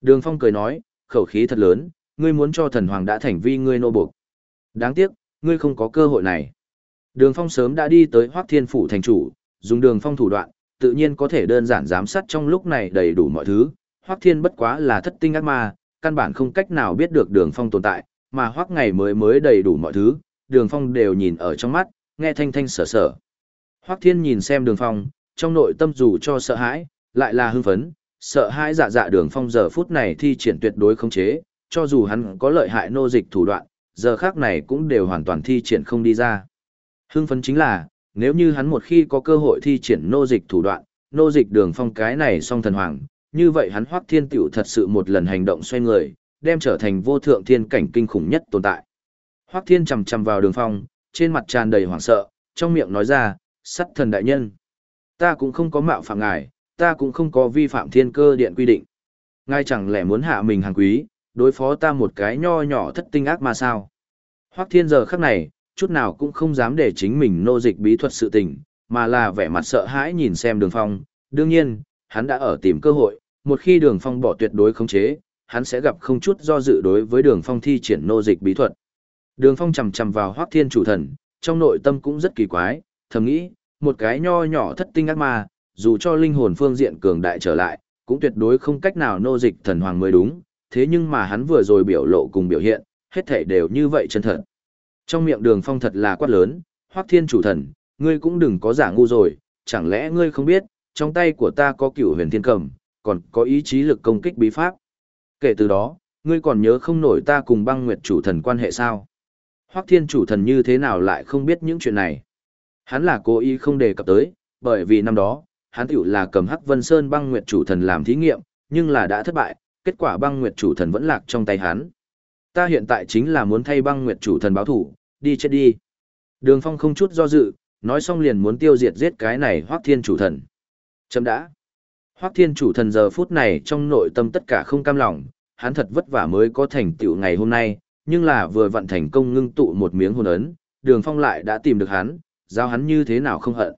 Speaker 1: Đường Phong cười nói, khẩu khí thật lớn, ngươi muốn cho thần hoàng đã thành vi ngươi nô buộc. Đáng tiếc, ngươi không có cơ hội này. Đường Phong sớm đã đi tới Hoắc Thiên phủ thành chủ, dùng Đường Phong thủ đoạn, tự nhiên có thể đơn giản giám sát trong lúc này đầy đủ mọi thứ. Hoắc Thiên bất quá là thất tinh ác ma, căn bản không cách nào biết được Đường Phong tồn tại, mà Hoắc ngày mới mới đầy đủ mọi thứ, Đường Phong đều nhìn ở trong mắt, nghe thanh thanh sở sở. Hoắc Thiên nhìn xem Đường Phong, trong nội tâm dù cho sợ hãi, lại là hưng phấn, sợ hãi dạ dạ đường phong giờ phút này thi triển tuyệt đối không chế, cho dù hắn có lợi hại nô dịch thủ đoạn, giờ khác này cũng đều hoàn toàn thi triển không đi ra. Hưng phấn chính là, nếu như hắn một khi có cơ hội thi triển nô dịch thủ đoạn, nô dịch đường phong cái này song thần hoàng, như vậy hắn hoắc thiên tiểu thật sự một lần hành động xoay người, đem trở thành vô thượng thiên cảnh kinh khủng nhất tồn tại. Hoắc thiên chầm chầm vào đường phong, trên mặt tràn đầy hoảng sợ, trong miệng nói ra, sắt thần đại nhân. Ta cũng không có mạo phạm ngài, ta cũng không có vi phạm thiên cơ điện quy định. Ngài chẳng lẽ muốn hạ mình hàng quý, đối phó ta một cái nho nhỏ thất tinh ác mà sao? Hoắc Thiên giờ khắc này, chút nào cũng không dám để chính mình nô dịch bí thuật sự tình, mà là vẻ mặt sợ hãi nhìn xem đường phong. Đương nhiên, hắn đã ở tìm cơ hội, một khi đường phong bỏ tuyệt đối khống chế, hắn sẽ gặp không chút do dự đối với đường phong thi triển nô dịch bí thuật. Đường phong chầm chầm vào Hoắc Thiên chủ thần, trong nội tâm cũng rất kỳ quái, thầm nghĩ, một cái nho nhỏ thất tinh ác ma, dù cho linh hồn phương diện cường đại trở lại, cũng tuyệt đối không cách nào nô dịch thần hoàng mới đúng, thế nhưng mà hắn vừa rồi biểu lộ cùng biểu hiện, hết thảy đều như vậy chân thật. Trong miệng đường phong thật là quát lớn, hoắc thiên chủ thần, ngươi cũng đừng có giả ngu rồi, chẳng lẽ ngươi không biết, trong tay của ta có cửu huyền thiên cầm, còn có ý chí lực công kích bí pháp. Kể từ đó, ngươi còn nhớ không nổi ta cùng băng nguyệt chủ thần quan hệ sao? Hoắc thiên chủ thần như thế nào lại không biết những chuyện này? Hắn là cố ý không đề cập tới, bởi vì năm đó, hắn tiểu là cầm Hắc Vân Sơn băng nguyệt chủ thần làm thí nghiệm, nhưng là đã thất bại, kết quả băng nguyệt chủ thần vẫn lạc trong tay hắn. Ta hiện tại chính là muốn thay băng nguyệt chủ thần báo thủ, đi chết đi. Đường Phong không chút do dự, nói xong liền muốn tiêu diệt giết cái này Hoắc Thiên chủ thần. Chấm đã. Hoắc Thiên chủ thần giờ phút này trong nội tâm tất cả không cam lòng, hắn thật vất vả mới có thành tựu ngày hôm nay, nhưng là vừa vận thành công ngưng tụ một miếng hồn ấn, Đường Phong lại đã tìm được hắn, giao hắn như thế nào không hận.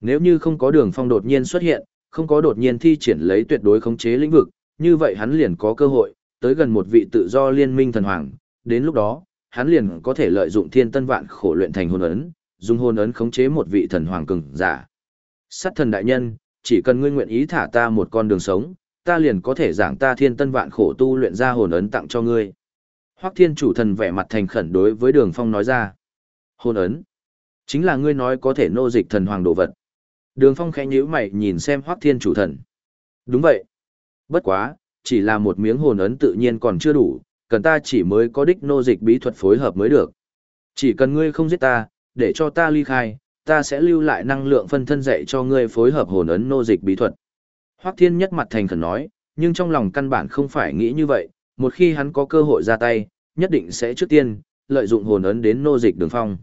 Speaker 1: Nếu như không có Đường Phong đột nhiên xuất hiện, không có đột nhiên thi triển lấy tuyệt đối khống chế lĩnh vực, như vậy hắn liền có cơ hội, tới gần một vị tự do liên minh thần hoàng, đến lúc đó, hắn liền có thể lợi dụng thiên tân vạn khổ luyện thành hồn ấn, dùng hồn ấn khống chế một vị thần hoàng cường giả. Sát thần đại nhân, chỉ cần ngươi nguyện ý thả ta một con đường sống, ta liền có thể giảng ta thiên tân vạn khổ tu luyện ra hồn ấn tặng cho ngươi. Hoắc Thiên chủ thần vẻ mặt thành khẩn đối với Đường Phong nói ra. Hồn ấn, chính là ngươi nói có thể nô dịch thần hoàng đồ vật. Đường Phong khẽ nhíu mày nhìn xem Hoắc Thiên chủ thần. Đúng vậy. Bất quá, chỉ là một miếng hồn ấn tự nhiên còn chưa đủ, cần ta chỉ mới có đích nô dịch bí thuật phối hợp mới được. Chỉ cần ngươi không giết ta, để cho ta ly khai, ta sẽ lưu lại năng lượng phân thân dạy cho ngươi phối hợp hồn ấn nô dịch bí thuật. Hoắc Thiên nhất mặt thành khẩn nói, nhưng trong lòng căn bản không phải nghĩ như vậy, một khi hắn có cơ hội ra tay, nhất định sẽ trước tiên, lợi dụng hồn ấn đến nô dịch đường phong.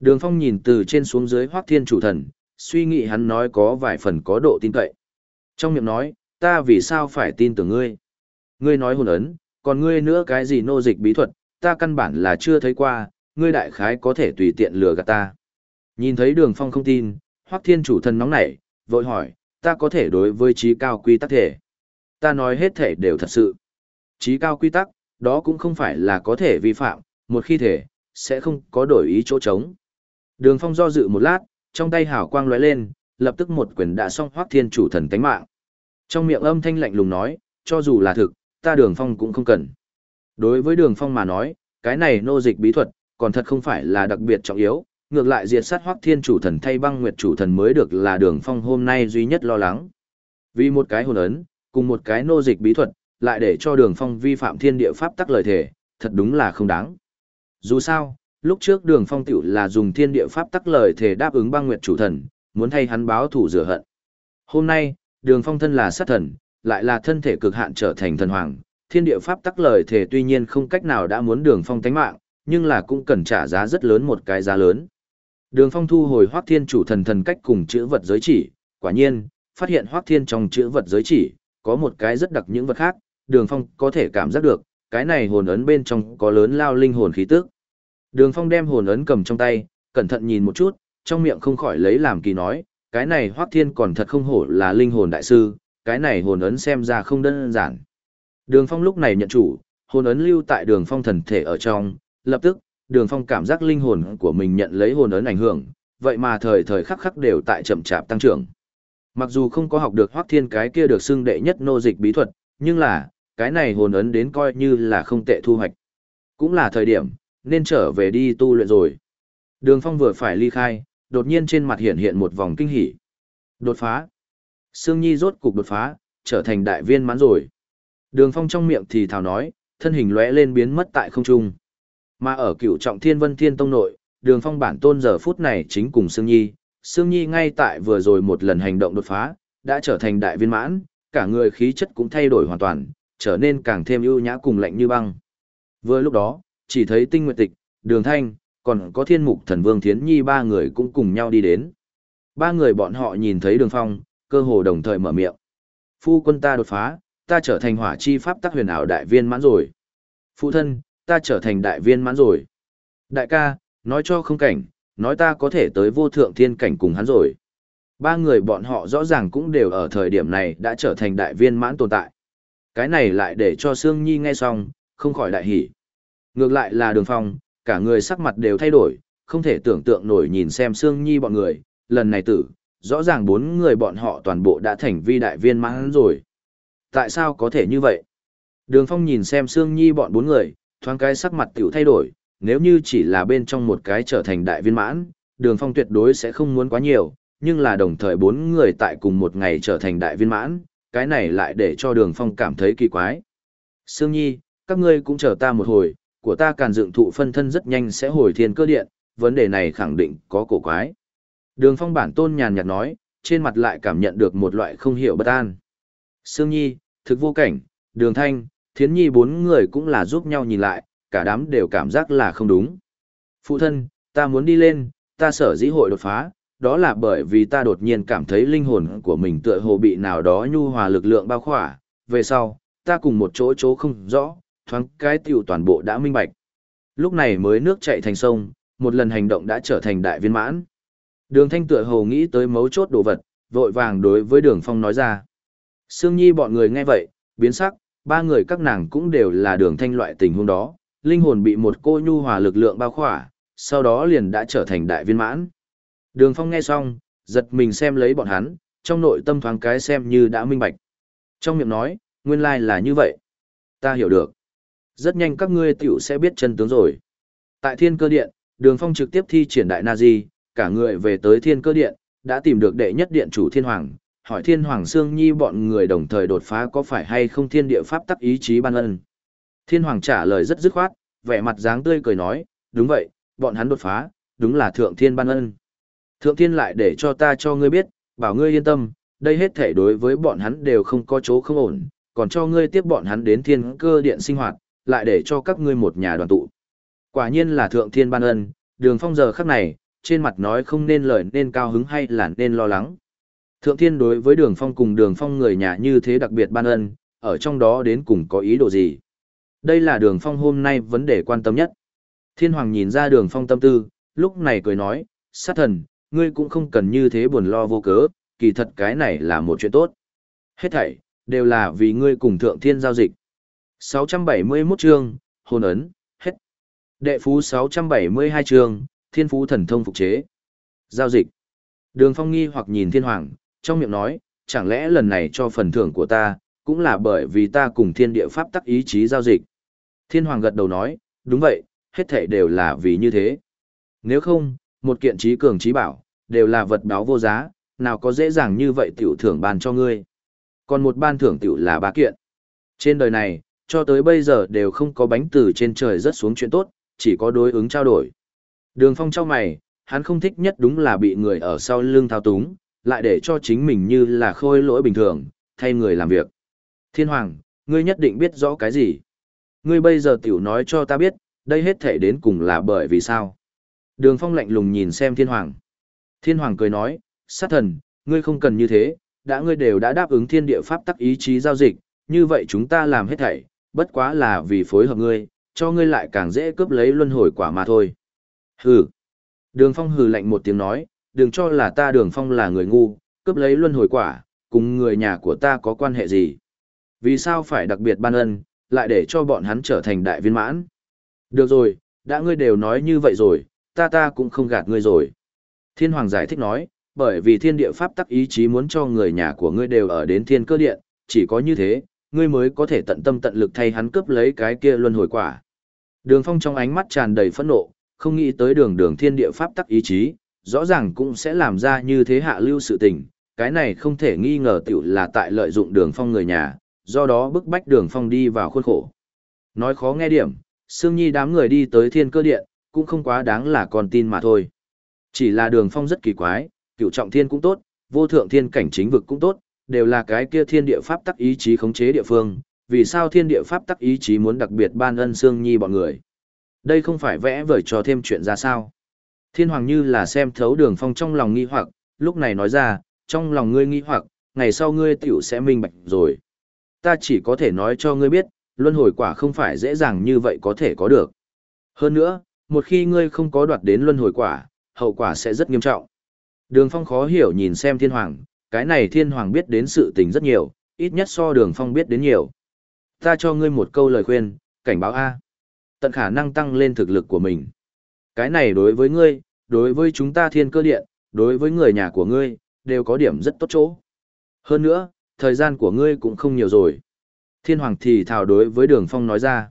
Speaker 1: Đường phong nhìn từ trên xuống dưới Hoắc Thiên chủ thần, suy nghĩ hắn nói có vài phần có độ tin cậy. Trong miệng nói, ta vì sao phải tin tưởng ngươi? Ngươi nói hồn ấn, còn ngươi nữa cái gì nô dịch bí thuật, ta căn bản là chưa thấy qua, ngươi đại khái có thể tùy tiện lừa gạt ta. Nhìn thấy đường phong không tin, hoắc thiên chủ thần nóng nảy, vội hỏi, ta có thể đối với trí cao quy tắc thể. Ta nói hết thể đều thật sự. Trí cao quy tắc, đó cũng không phải là có thể vi phạm, một khi thể, sẽ không có đổi ý chỗ trống. Đường phong do dự một lát, trong tay hào quang lóe lên, lập tức một quyền đã xong hoắc thiên chủ thần tánh mạng. Trong miệng âm thanh lạnh lùng nói, cho dù là thực, ta đường phong cũng không cần. Đối với đường phong mà nói, cái này nô dịch bí thuật, còn thật không phải là đặc biệt trọng yếu, ngược lại diệt sát hoắc thiên chủ thần thay băng nguyệt chủ thần mới được là đường phong hôm nay duy nhất lo lắng. Vì một cái hồn ấn, cùng một cái nô dịch bí thuật, lại để cho đường phong vi phạm thiên địa pháp tắc lời thể, thật đúng là không đáng. Dù sao, lúc trước đường phong tựu là dùng thiên địa pháp tắc lời thể đáp ứng băng nguyệt chủ thần, muốn thay hắn báo thủ rửa hận. Hôm nay, đường phong thân là sát thần, lại là thân thể cực hạn trở thành thần hoàng. Thiên địa pháp tắc lời thể tuy nhiên không cách nào đã muốn đường phong tánh mạng, nhưng là cũng cần trả giá rất lớn một cái giá lớn. Đường phong thu hồi Hoắc thiên chủ thần thần cách cùng chữ vật giới chỉ, quả nhiên, phát hiện Hoắc thiên trong chữ vật giới chỉ, có một cái rất đặc những vật khác, đường phong có thể cảm giác được, cái này hồn ấn bên trong có lớn lao linh hồn khí tức. Đường phong đem hồn ấn cầm trong tay, cẩn thận nhìn một chút, trong miệng không khỏi lấy làm kỳ nói, cái này Hoắc thiên còn thật không hổ là linh hồn đại sư, cái này hồn ấn xem ra không đơn giản. Đường phong lúc này nhận chủ, hồn ấn lưu tại đường phong thần thể ở trong, lập tức, đường phong cảm giác linh hồn của mình nhận lấy hồn ấn ảnh hưởng, vậy mà thời thời khắc khắc đều tại chậm chạp tăng trưởng. Mặc dù không có học được hoác thiên cái kia được xưng đệ nhất nô dịch bí thuật, nhưng là, cái này hồn ấn đến coi như là không tệ thu hoạch. Cũng là thời điểm, nên trở về đi tu luyện rồi. Đường phong vừa phải ly khai, đột nhiên trên mặt hiện hiện một vòng kinh hỉ. Đột phá. Sương Nhi rốt cục đột phá, trở thành đại viên mãn rồi. Đường Phong trong miệng thì thào nói, thân hình lóe lên biến mất tại không trung. Mà ở cựu trọng thiên vân thiên tông nội, đường phong bản tôn giờ phút này chính cùng Sương Nhi. Sương Nhi ngay tại vừa rồi một lần hành động đột phá, đã trở thành đại viên mãn, cả người khí chất cũng thay đổi hoàn toàn, trở nên càng thêm ưu nhã cùng lạnh như băng. Vừa lúc đó, chỉ thấy tinh nguyệt tịch, đường thanh, còn có thiên mục thần vương thiến nhi ba người cũng cùng nhau đi đến. Ba người bọn họ nhìn thấy đường phong, cơ hồ đồng thời mở miệng. Phu quân ta đột phá, ta trở thành hỏa chi pháp tắc huyền ảo đại viên mãn rồi. Phụ thân, ta trở thành đại viên mãn rồi. Đại ca, nói cho không cảnh, nói ta có thể tới vô thượng thiên cảnh cùng hắn rồi. Ba người bọn họ rõ ràng cũng đều ở thời điểm này đã trở thành đại viên mãn tồn tại. Cái này lại để cho Sương Nhi nghe xong, không khỏi đại hỉ. Ngược lại là đường phong, cả người sắc mặt đều thay đổi, không thể tưởng tượng nổi nhìn xem Sương Nhi bọn người, lần này tử, rõ ràng bốn người bọn họ toàn bộ đã thành vi đại viên mãn rồi. Tại sao có thể như vậy? Đường Phong nhìn xem Sương Nhi bọn bốn người, thoáng cái sắc mặt tiểu thay đổi, nếu như chỉ là bên trong một cái trở thành đại viên mãn, Đường Phong tuyệt đối sẽ không muốn quá nhiều, nhưng là đồng thời bốn người tại cùng một ngày trở thành đại viên mãn, cái này lại để cho Đường Phong cảm thấy kỳ quái. Sương Nhi, các ngươi cũng chờ ta một hồi, của ta càn dựng thụ phân thân rất nhanh sẽ hồi thiên cơ điện, vấn đề này khẳng định có cổ quái. Đường phong bản tôn nhàn nhạt nói, trên mặt lại cảm nhận được một loại không hiểu bất an. Sương Nhi, thực vô cảnh, đường thanh, thiến nhi bốn người cũng là giúp nhau nhìn lại, cả đám đều cảm giác là không đúng. Phụ thân, ta muốn đi lên, ta sở dĩ hội đột phá, đó là bởi vì ta đột nhiên cảm thấy linh hồn của mình tựa hồ bị nào đó nhu hòa lực lượng bao khỏa, về sau, ta cùng một chỗ chỗ không rõ, thoáng cái tiểu toàn bộ đã minh bạch. Lúc này mới nước chạy thành sông, một lần hành động đã trở thành đại viên mãn. Đường thanh tựa hồ nghĩ tới mấu chốt đồ vật, vội vàng đối với đường phong nói ra. Sương Nhi bọn người nghe vậy, biến sắc, ba người các nàng cũng đều là đường thanh loại tình huống đó, linh hồn bị một cô nhu hòa lực lượng bao khỏa, sau đó liền đã trở thành đại viên mãn. Đường phong nghe xong, giật mình xem lấy bọn hắn, trong nội tâm thoáng cái xem như đã minh bạch. Trong miệng nói, nguyên lai là như vậy. Ta hiểu được. Rất nhanh các ngươi tiểu sẽ biết chân tướng rồi. Tại thiên cơ điện, đường phong trực tiếp thi triển đại na di, cả người về tới thiên cơ điện, đã tìm được đệ nhất điện chủ thiên hoàng, hỏi thiên hoàng Sương Nhi bọn người đồng thời đột phá có phải hay không thiên địa pháp tắc ý chí ban ân. Thiên hoàng trả lời rất dứt khoát, vẻ mặt dáng tươi cười nói, đúng vậy, bọn hắn đột phá, đúng là thượng thiên ban ân. Thượng thiên lại để cho ta cho ngươi biết, bảo ngươi yên tâm, đây hết thể đối với bọn hắn đều không có chỗ không ổn, còn cho ngươi tiếp bọn hắn đến thiên cơ điện sinh hoạt, lại để cho các ngươi một nhà đoàn tụ. Quả nhiên là thượng thiên ban ân, đường phong giờ khắc này, trên mặt nói không nên lời nên cao hứng hay là nên lo lắng. Thượng thiên đối với đường phong cùng đường phong người nhà như thế đặc biệt ban ân, ở trong đó đến cùng có ý đồ gì. Đây là đường phong hôm nay vấn đề quan tâm nhất. Thiên hoàng nhìn ra đường phong tâm tư, lúc này cười nói, sát thần, ngươi cũng không cần như thế buồn lo vô cớ, kỳ thật cái này là một chuyện tốt. Hết thảy, đều là vì ngươi cùng thượng thiên giao dịch. 671 chương, hôn ấn, hết. Đệ phú 672 chương, thiên phú thần thông phục chế. Giao dịch. Đường phong nghi hoặc nhìn thiên hoàng, trong miệng nói, chẳng lẽ lần này cho phần thưởng của ta, cũng là bởi vì ta cùng thiên địa pháp tắc ý chí giao dịch. Thiên hoàng gật đầu nói, đúng vậy, hết thảy đều là vì như thế. Nếu không, một kiện trí cường trí bảo, đều là vật báo vô giá, nào có dễ dàng như vậy tiểu thưởng ban cho ngươi. Còn một ban thưởng tiểu là ba kiện. Trên đời này, cho tới bây giờ đều không có bánh từ trên trời rớt xuống chuyện tốt, chỉ có đối ứng trao đổi. Đường phong trao mày, hắn không thích nhất đúng là bị người ở sau lưng thao túng, lại để cho chính mình như là khôi lỗi bình thường, thay người làm việc. Thiên Hoàng, ngươi nhất định biết rõ cái gì. Ngươi bây giờ tiểu nói cho ta biết, đây hết thể đến cùng là bởi vì sao. Đường phong lạnh lùng nhìn xem Thiên Hoàng. Thiên Hoàng cười nói, sát thần, ngươi không cần như thế, đã ngươi đều đã đáp ứng thiên địa pháp tắc ý chí giao dịch, như vậy chúng ta làm hết thảy, bất quá là vì phối hợp ngươi, cho ngươi lại càng dễ cướp lấy luân hồi quả mà thôi. Hừ. Đường Phong hừ lạnh một tiếng nói, đừng cho là ta Đường Phong là người ngu, cướp lấy luân hồi quả, cùng người nhà của ta có quan hệ gì. Vì sao phải đặc biệt ban ân, lại để cho bọn hắn trở thành đại viên mãn. Được rồi, đã ngươi đều nói như vậy rồi, ta ta cũng không gạt ngươi rồi. Thiên Hoàng giải thích nói, bởi vì thiên địa pháp tắc ý chí muốn cho người nhà của ngươi đều ở đến thiên cơ điện, chỉ có như thế, ngươi mới có thể tận tâm tận lực thay hắn cướp lấy cái kia luân hồi quả. Đường Phong trong ánh mắt tràn đầy phẫn nộ, không nghĩ tới đường đường thiên địa pháp tắc ý chí, rõ ràng cũng sẽ làm ra như thế hạ lưu sự tình, cái này không thể nghi ngờ tiểu là tại lợi dụng đường phong người nhà, do đó bức bách đường phong đi vào khuôn khổ. Nói khó nghe điểm, Sương Nhi đám người đi tới thiên cơ điện, cũng không quá đáng là con tin mà thôi. Chỉ là đường phong rất kỳ quái, cựu trọng thiên cũng tốt, vô thượng thiên cảnh chính vực cũng tốt, đều là cái kia thiên địa pháp tắc ý chí khống chế địa phương, vì sao thiên địa pháp tắc ý chí muốn đặc biệt ban ân Sương nhi bọn người. Đây không phải vẽ vời cho thêm chuyện ra sao. Thiên hoàng như là xem thấu đường phong trong lòng nghi hoặc, lúc này nói ra, trong lòng ngươi nghi hoặc, ngày sau ngươi tiểu sẽ minh bạch rồi. Ta chỉ có thể nói cho ngươi biết, luân hồi quả không phải dễ dàng như vậy có thể có được. Hơn nữa, một khi ngươi không có đoạt đến luân hồi quả, hậu quả sẽ rất nghiêm trọng. Đường Phong khó hiểu nhìn xem thiên hoàng, cái này thiên hoàng biết đến sự tình rất nhiều, ít nhất so đường Phong biết đến nhiều. Ta cho ngươi một câu lời khuyên, cảnh báo A. Tận khả năng tăng lên thực lực của mình. Cái này đối với ngươi, đối với chúng ta thiên cơ điện, đối với người nhà của ngươi, đều có điểm rất tốt chỗ. Hơn nữa, thời gian của ngươi cũng không nhiều rồi. Thiên hoàng thì thảo đối với đường phong nói ra.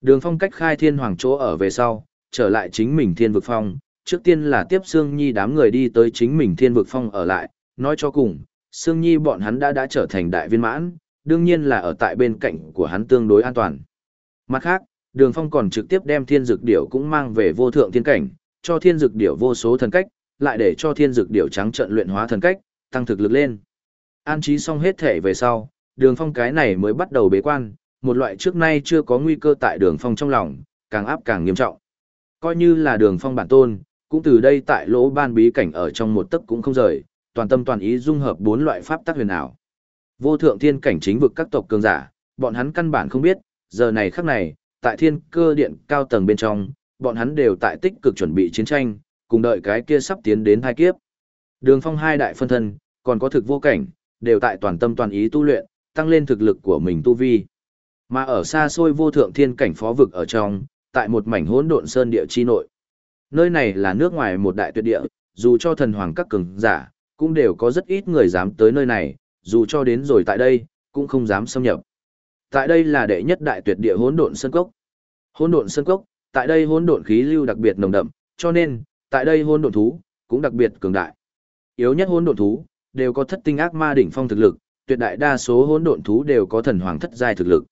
Speaker 1: Đường phong cách khai thiên hoàng chỗ ở về sau, trở lại chính mình thiên vực phong, trước tiên là tiếp Sương Nhi đám người đi tới chính mình thiên vực phong ở lại, nói cho cùng, Sương Nhi bọn hắn đã đã trở thành đại viên mãn, đương nhiên là ở tại bên cạnh của hắn tương đối an toàn. Mặt khác, Đường Phong còn trực tiếp đem thiên dược điểu cũng mang về vô thượng thiên cảnh, cho thiên dược điểu vô số thần cách, lại để cho thiên dược điểu trắng trận luyện hóa thần cách, tăng thực lực lên. An trí xong hết thể về sau, Đường Phong cái này mới bắt đầu bế quan, một loại trước nay chưa có nguy cơ tại Đường Phong trong lòng, càng áp càng nghiêm trọng. Coi như là Đường Phong bản tôn, cũng từ đây tại lỗ ban bí cảnh ở trong một tấc cũng không rời, toàn tâm toàn ý dung hợp bốn loại pháp tắc huyền ảo. Vô thượng thiên cảnh chính vực các tộc cường giả, bọn hắn căn bản không biết, giờ này khắc này, tại thiên cơ điện cao tầng bên trong, bọn hắn đều tại tích cực chuẩn bị chiến tranh, cùng đợi cái kia sắp tiến đến thai kiếp. Đường phong hai đại phân thân, còn có thực vô cảnh, đều tại toàn tâm toàn ý tu luyện, tăng lên thực lực của mình tu vi. Mà ở xa xôi vô thượng thiên cảnh phó vực ở trong, tại một mảnh hỗn độn sơn địa chi nội. Nơi này là nước ngoài một đại tuyệt địa, dù cho thần hoàng các cường giả, cũng đều có rất ít người dám tới nơi này, dù cho đến rồi tại đây, cũng không dám xâm nhập. Tại đây là đệ nhất đại tuyệt địa hỗn độn sơn cốc. Hỗn độn sơn cốc, tại đây hỗn độn khí lưu đặc biệt nồng đậm, cho nên, tại đây hỗn độn thú cũng đặc biệt cường đại. Yếu nhất hỗn độn thú đều có thất tinh ác ma đỉnh phong thực lực, tuyệt đại đa số hỗn độn thú đều có thần hoàng thất giai thực lực.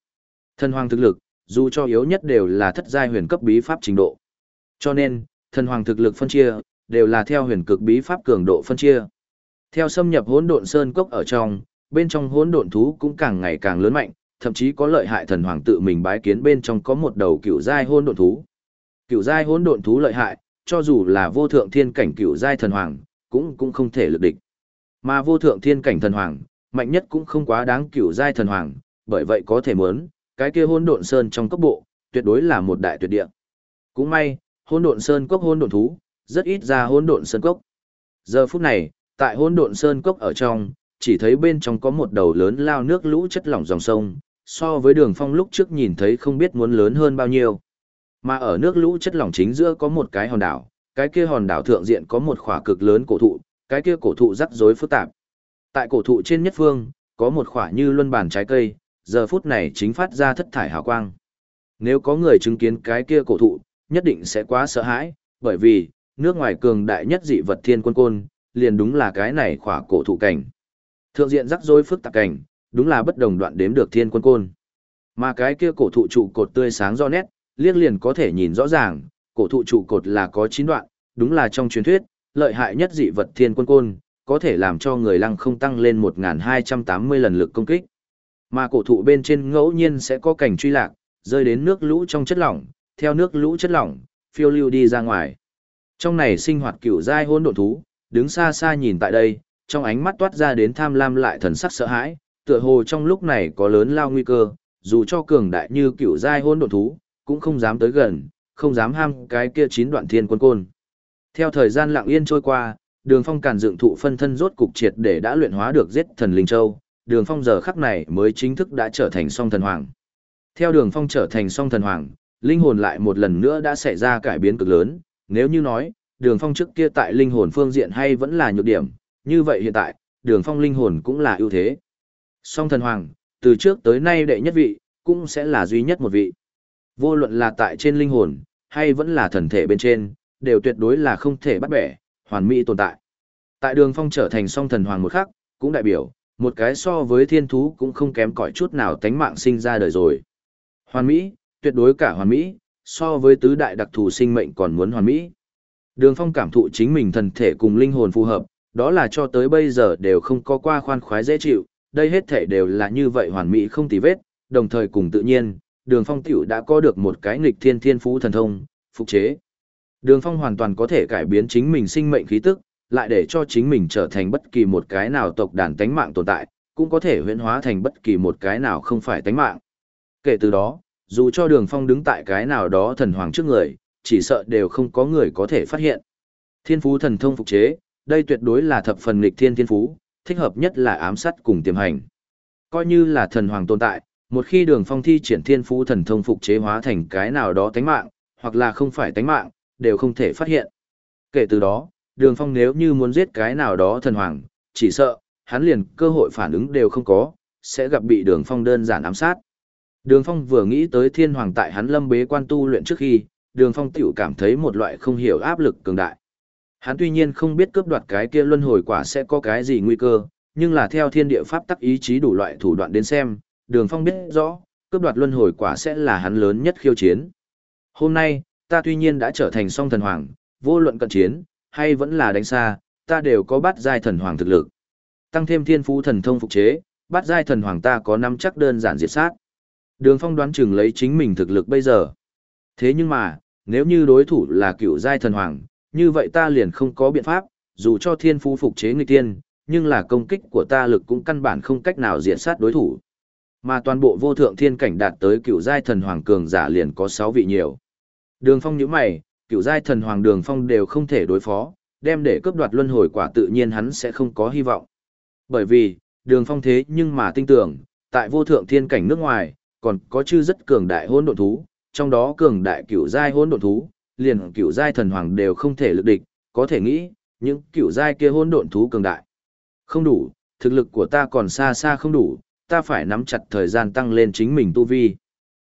Speaker 1: Thần hoàng thực lực, dù cho yếu nhất đều là thất giai huyền cấp bí pháp trình độ. Cho nên, thần hoàng thực lực phân chia, đều là theo huyền cực bí pháp cường độ phân chia. Theo xâm nhập hỗn độn sơn cốc ở trong, bên trong hỗn độn thú cũng càng ngày càng lớn mạnh, thậm chí có lợi hại thần hoàng tự mình bái kiến bên trong có một đầu cựu giai hôn độn thú. Cựu giai hôn độn thú lợi hại, cho dù là vô thượng thiên cảnh cựu giai thần hoàng, cũng cũng không thể lực địch. Mà vô thượng thiên cảnh thần hoàng, mạnh nhất cũng không quá đáng cựu giai thần hoàng, bởi vậy có thể muốn, cái kia hôn độn sơn trong cấp bộ, tuyệt đối là một đại tuyệt địa. Cũng may, hôn độn sơn cốc hôn độn thú, rất ít ra hôn độn sơn cốc. Giờ phút này, tại hôn độn sơn cốc ở trong, chỉ thấy bên trong có một đầu lớn lao nước lũ chất lỏng dòng sông, so với đường phong lúc trước nhìn thấy không biết muốn lớn hơn bao nhiêu. Mà ở nước lũ chất lỏng chính giữa có một cái hòn đảo, cái kia hòn đảo thượng diện có một khỏa cực lớn cổ thụ, cái kia cổ thụ rắc rối phức tạp. Tại cổ thụ trên nhất phương, có một khỏa như luân bàn trái cây, giờ phút này chính phát ra thất thải hào quang. Nếu có người chứng kiến cái kia cổ thụ, nhất định sẽ quá sợ hãi, bởi vì, nước ngoài cường đại nhất dị vật thiên quân côn, liền đúng là cái này khỏa cổ thụ cảnh. Thượng diện rắc rối phức tạp cảnh, đúng là bất đồng đoạn đếm được thiên quân côn. Mà cái kia cổ thụ trụ cột tươi sáng do nét, liếc liền có thể nhìn rõ ràng, cổ thụ trụ cột là có 9 đoạn, đúng là trong truyền thuyết, lợi hại nhất dị vật thiên quân côn, có thể làm cho người lăng không tăng lên 1280 lần lực công kích. Mà cổ thụ bên trên ngẫu nhiên sẽ có cảnh truy lạc, rơi đến nước lũ trong chất lỏng, theo nước lũ chất lỏng, phiêu lưu đi ra ngoài. Trong này sinh hoạt cựu giai hỗn độn thú, đứng xa xa nhìn tại đây, trong ánh mắt toát ra đến tham lam lại thần sắc sợ hãi, tựa hồ trong lúc này có lớn lao nguy cơ, dù cho cường đại như cựu giai Hôn độn thú, cũng không dám tới gần, không dám ham cái kia chín đoạn thiên quân côn. Theo thời gian lặng yên trôi qua, Đường Phong càn dựng thụ phân thân rốt cục triệt để đã luyện hóa được giết thần linh châu, Đường Phong giờ khắc này mới chính thức đã trở thành song thần hoàng. Theo Đường Phong trở thành song thần hoàng, linh hồn lại một lần nữa đã xảy ra cải biến cực lớn, nếu như nói, Đường Phong trước kia tại linh hồn phương diện hay vẫn là nhược điểm, như vậy hiện tại, Đường Phong linh hồn cũng là ưu thế. Song thần hoàng, từ trước tới nay đệ nhất vị, cũng sẽ là duy nhất một vị. Vô luận là tại trên linh hồn, hay vẫn là thần thể bên trên, đều tuyệt đối là không thể bắt bẻ, hoàn mỹ tồn tại. Tại đường phong trở thành song thần hoàng một khắc, cũng đại biểu, một cái so với thiên thú cũng không kém cỏi chút nào tánh mạng sinh ra đời rồi. Hoàn mỹ, tuyệt đối cả hoàn mỹ, so với tứ đại đặc thù sinh mệnh còn muốn hoàn mỹ. Đường Phong cảm thụ chính mình thần thể cùng linh hồn phù hợp, đó là cho tới bây giờ đều không có qua khoan khoái dễ chịu, đây hết thể đều là như vậy hoàn mỹ không tì vết, đồng thời cùng tự nhiên, Đường Phong tiểu đã có được một cái nghịch thiên thiên phú thần thông, phục chế. Đường Phong hoàn toàn có thể cải biến chính mình sinh mệnh khí tức, lại để cho chính mình trở thành bất kỳ một cái nào tộc đàn tánh mạng tồn tại, cũng có thể huyễn hóa thành bất kỳ một cái nào không phải tánh mạng. Kể từ đó, dù cho đường phong đứng tại cái nào đó thần hoàng trước người, chỉ sợ đều không có người có thể phát hiện. Thiên phú thần thông phục chế, đây tuyệt đối là thập phần nghịch thiên thiên phú, thích hợp nhất là ám sát cùng tiềm hành. Coi như là thần hoàng tồn tại, một khi đường phong thi triển thiên phú thần thông phục chế hóa thành cái nào đó tánh mạng, hoặc là không phải tánh mạng, đều không thể phát hiện. Kể từ đó, đường phong nếu như muốn giết cái nào đó thần hoàng, chỉ sợ, hắn liền cơ hội phản ứng đều không có, sẽ gặp bị đường phong đơn giản ám sát. Đường phong vừa nghĩ tới thiên hoàng tại hắn lâm bế quan tu luyện trước khi, đường phong tiểu cảm thấy một loại không hiểu áp lực cường đại. Hắn tuy nhiên không biết cướp đoạt cái kia luân hồi quả sẽ có cái gì nguy cơ, nhưng là theo thiên địa pháp tắc ý chí đủ loại thủ đoạn đến xem, đường phong biết rõ, cướp đoạt luân hồi quả sẽ là hắn lớn nhất khiêu chiến. Hôm nay, ta tuy nhiên đã trở thành song thần hoàng, vô luận cận chiến, hay vẫn là đánh xa, ta đều có bắt giai thần hoàng thực lực. Tăng thêm thiên phú thần thông phục chế, bắt giai thần hoàng ta có năm chắc đơn giản diệt sát. Đường Phong đoán chừng lấy chính mình thực lực bây giờ. Thế nhưng mà, nếu như đối thủ là cựu giai thần hoàng, như vậy ta liền không có biện pháp, dù cho thiên phú phục chế nghịch tiên, nhưng là công kích của ta lực cũng căn bản không cách nào diệt sát đối thủ. Mà toàn bộ vô thượng thiên cảnh đạt tới cựu giai thần hoàng cường giả liền có 6 vị nhiều. Đường Phong nhíu mày, cựu giai thần hoàng Đường Phong đều không thể đối phó, đem để cướp đoạt luân hồi quả tự nhiên hắn sẽ không có hy vọng. Bởi vì, Đường Phong thế nhưng mà tin tưởng, tại vô thượng thiên cảnh nước ngoài, còn có chư rất cường đại hỗn độn thú, trong đó cường đại cựu giai hỗn độn thú, liền cựu giai thần hoàng đều không thể lực địch, có thể nghĩ, những cựu giai kia hỗn độn thú cường đại. Không đủ, thực lực của ta còn xa xa không đủ, ta phải nắm chặt thời gian tăng lên chính mình tu vi.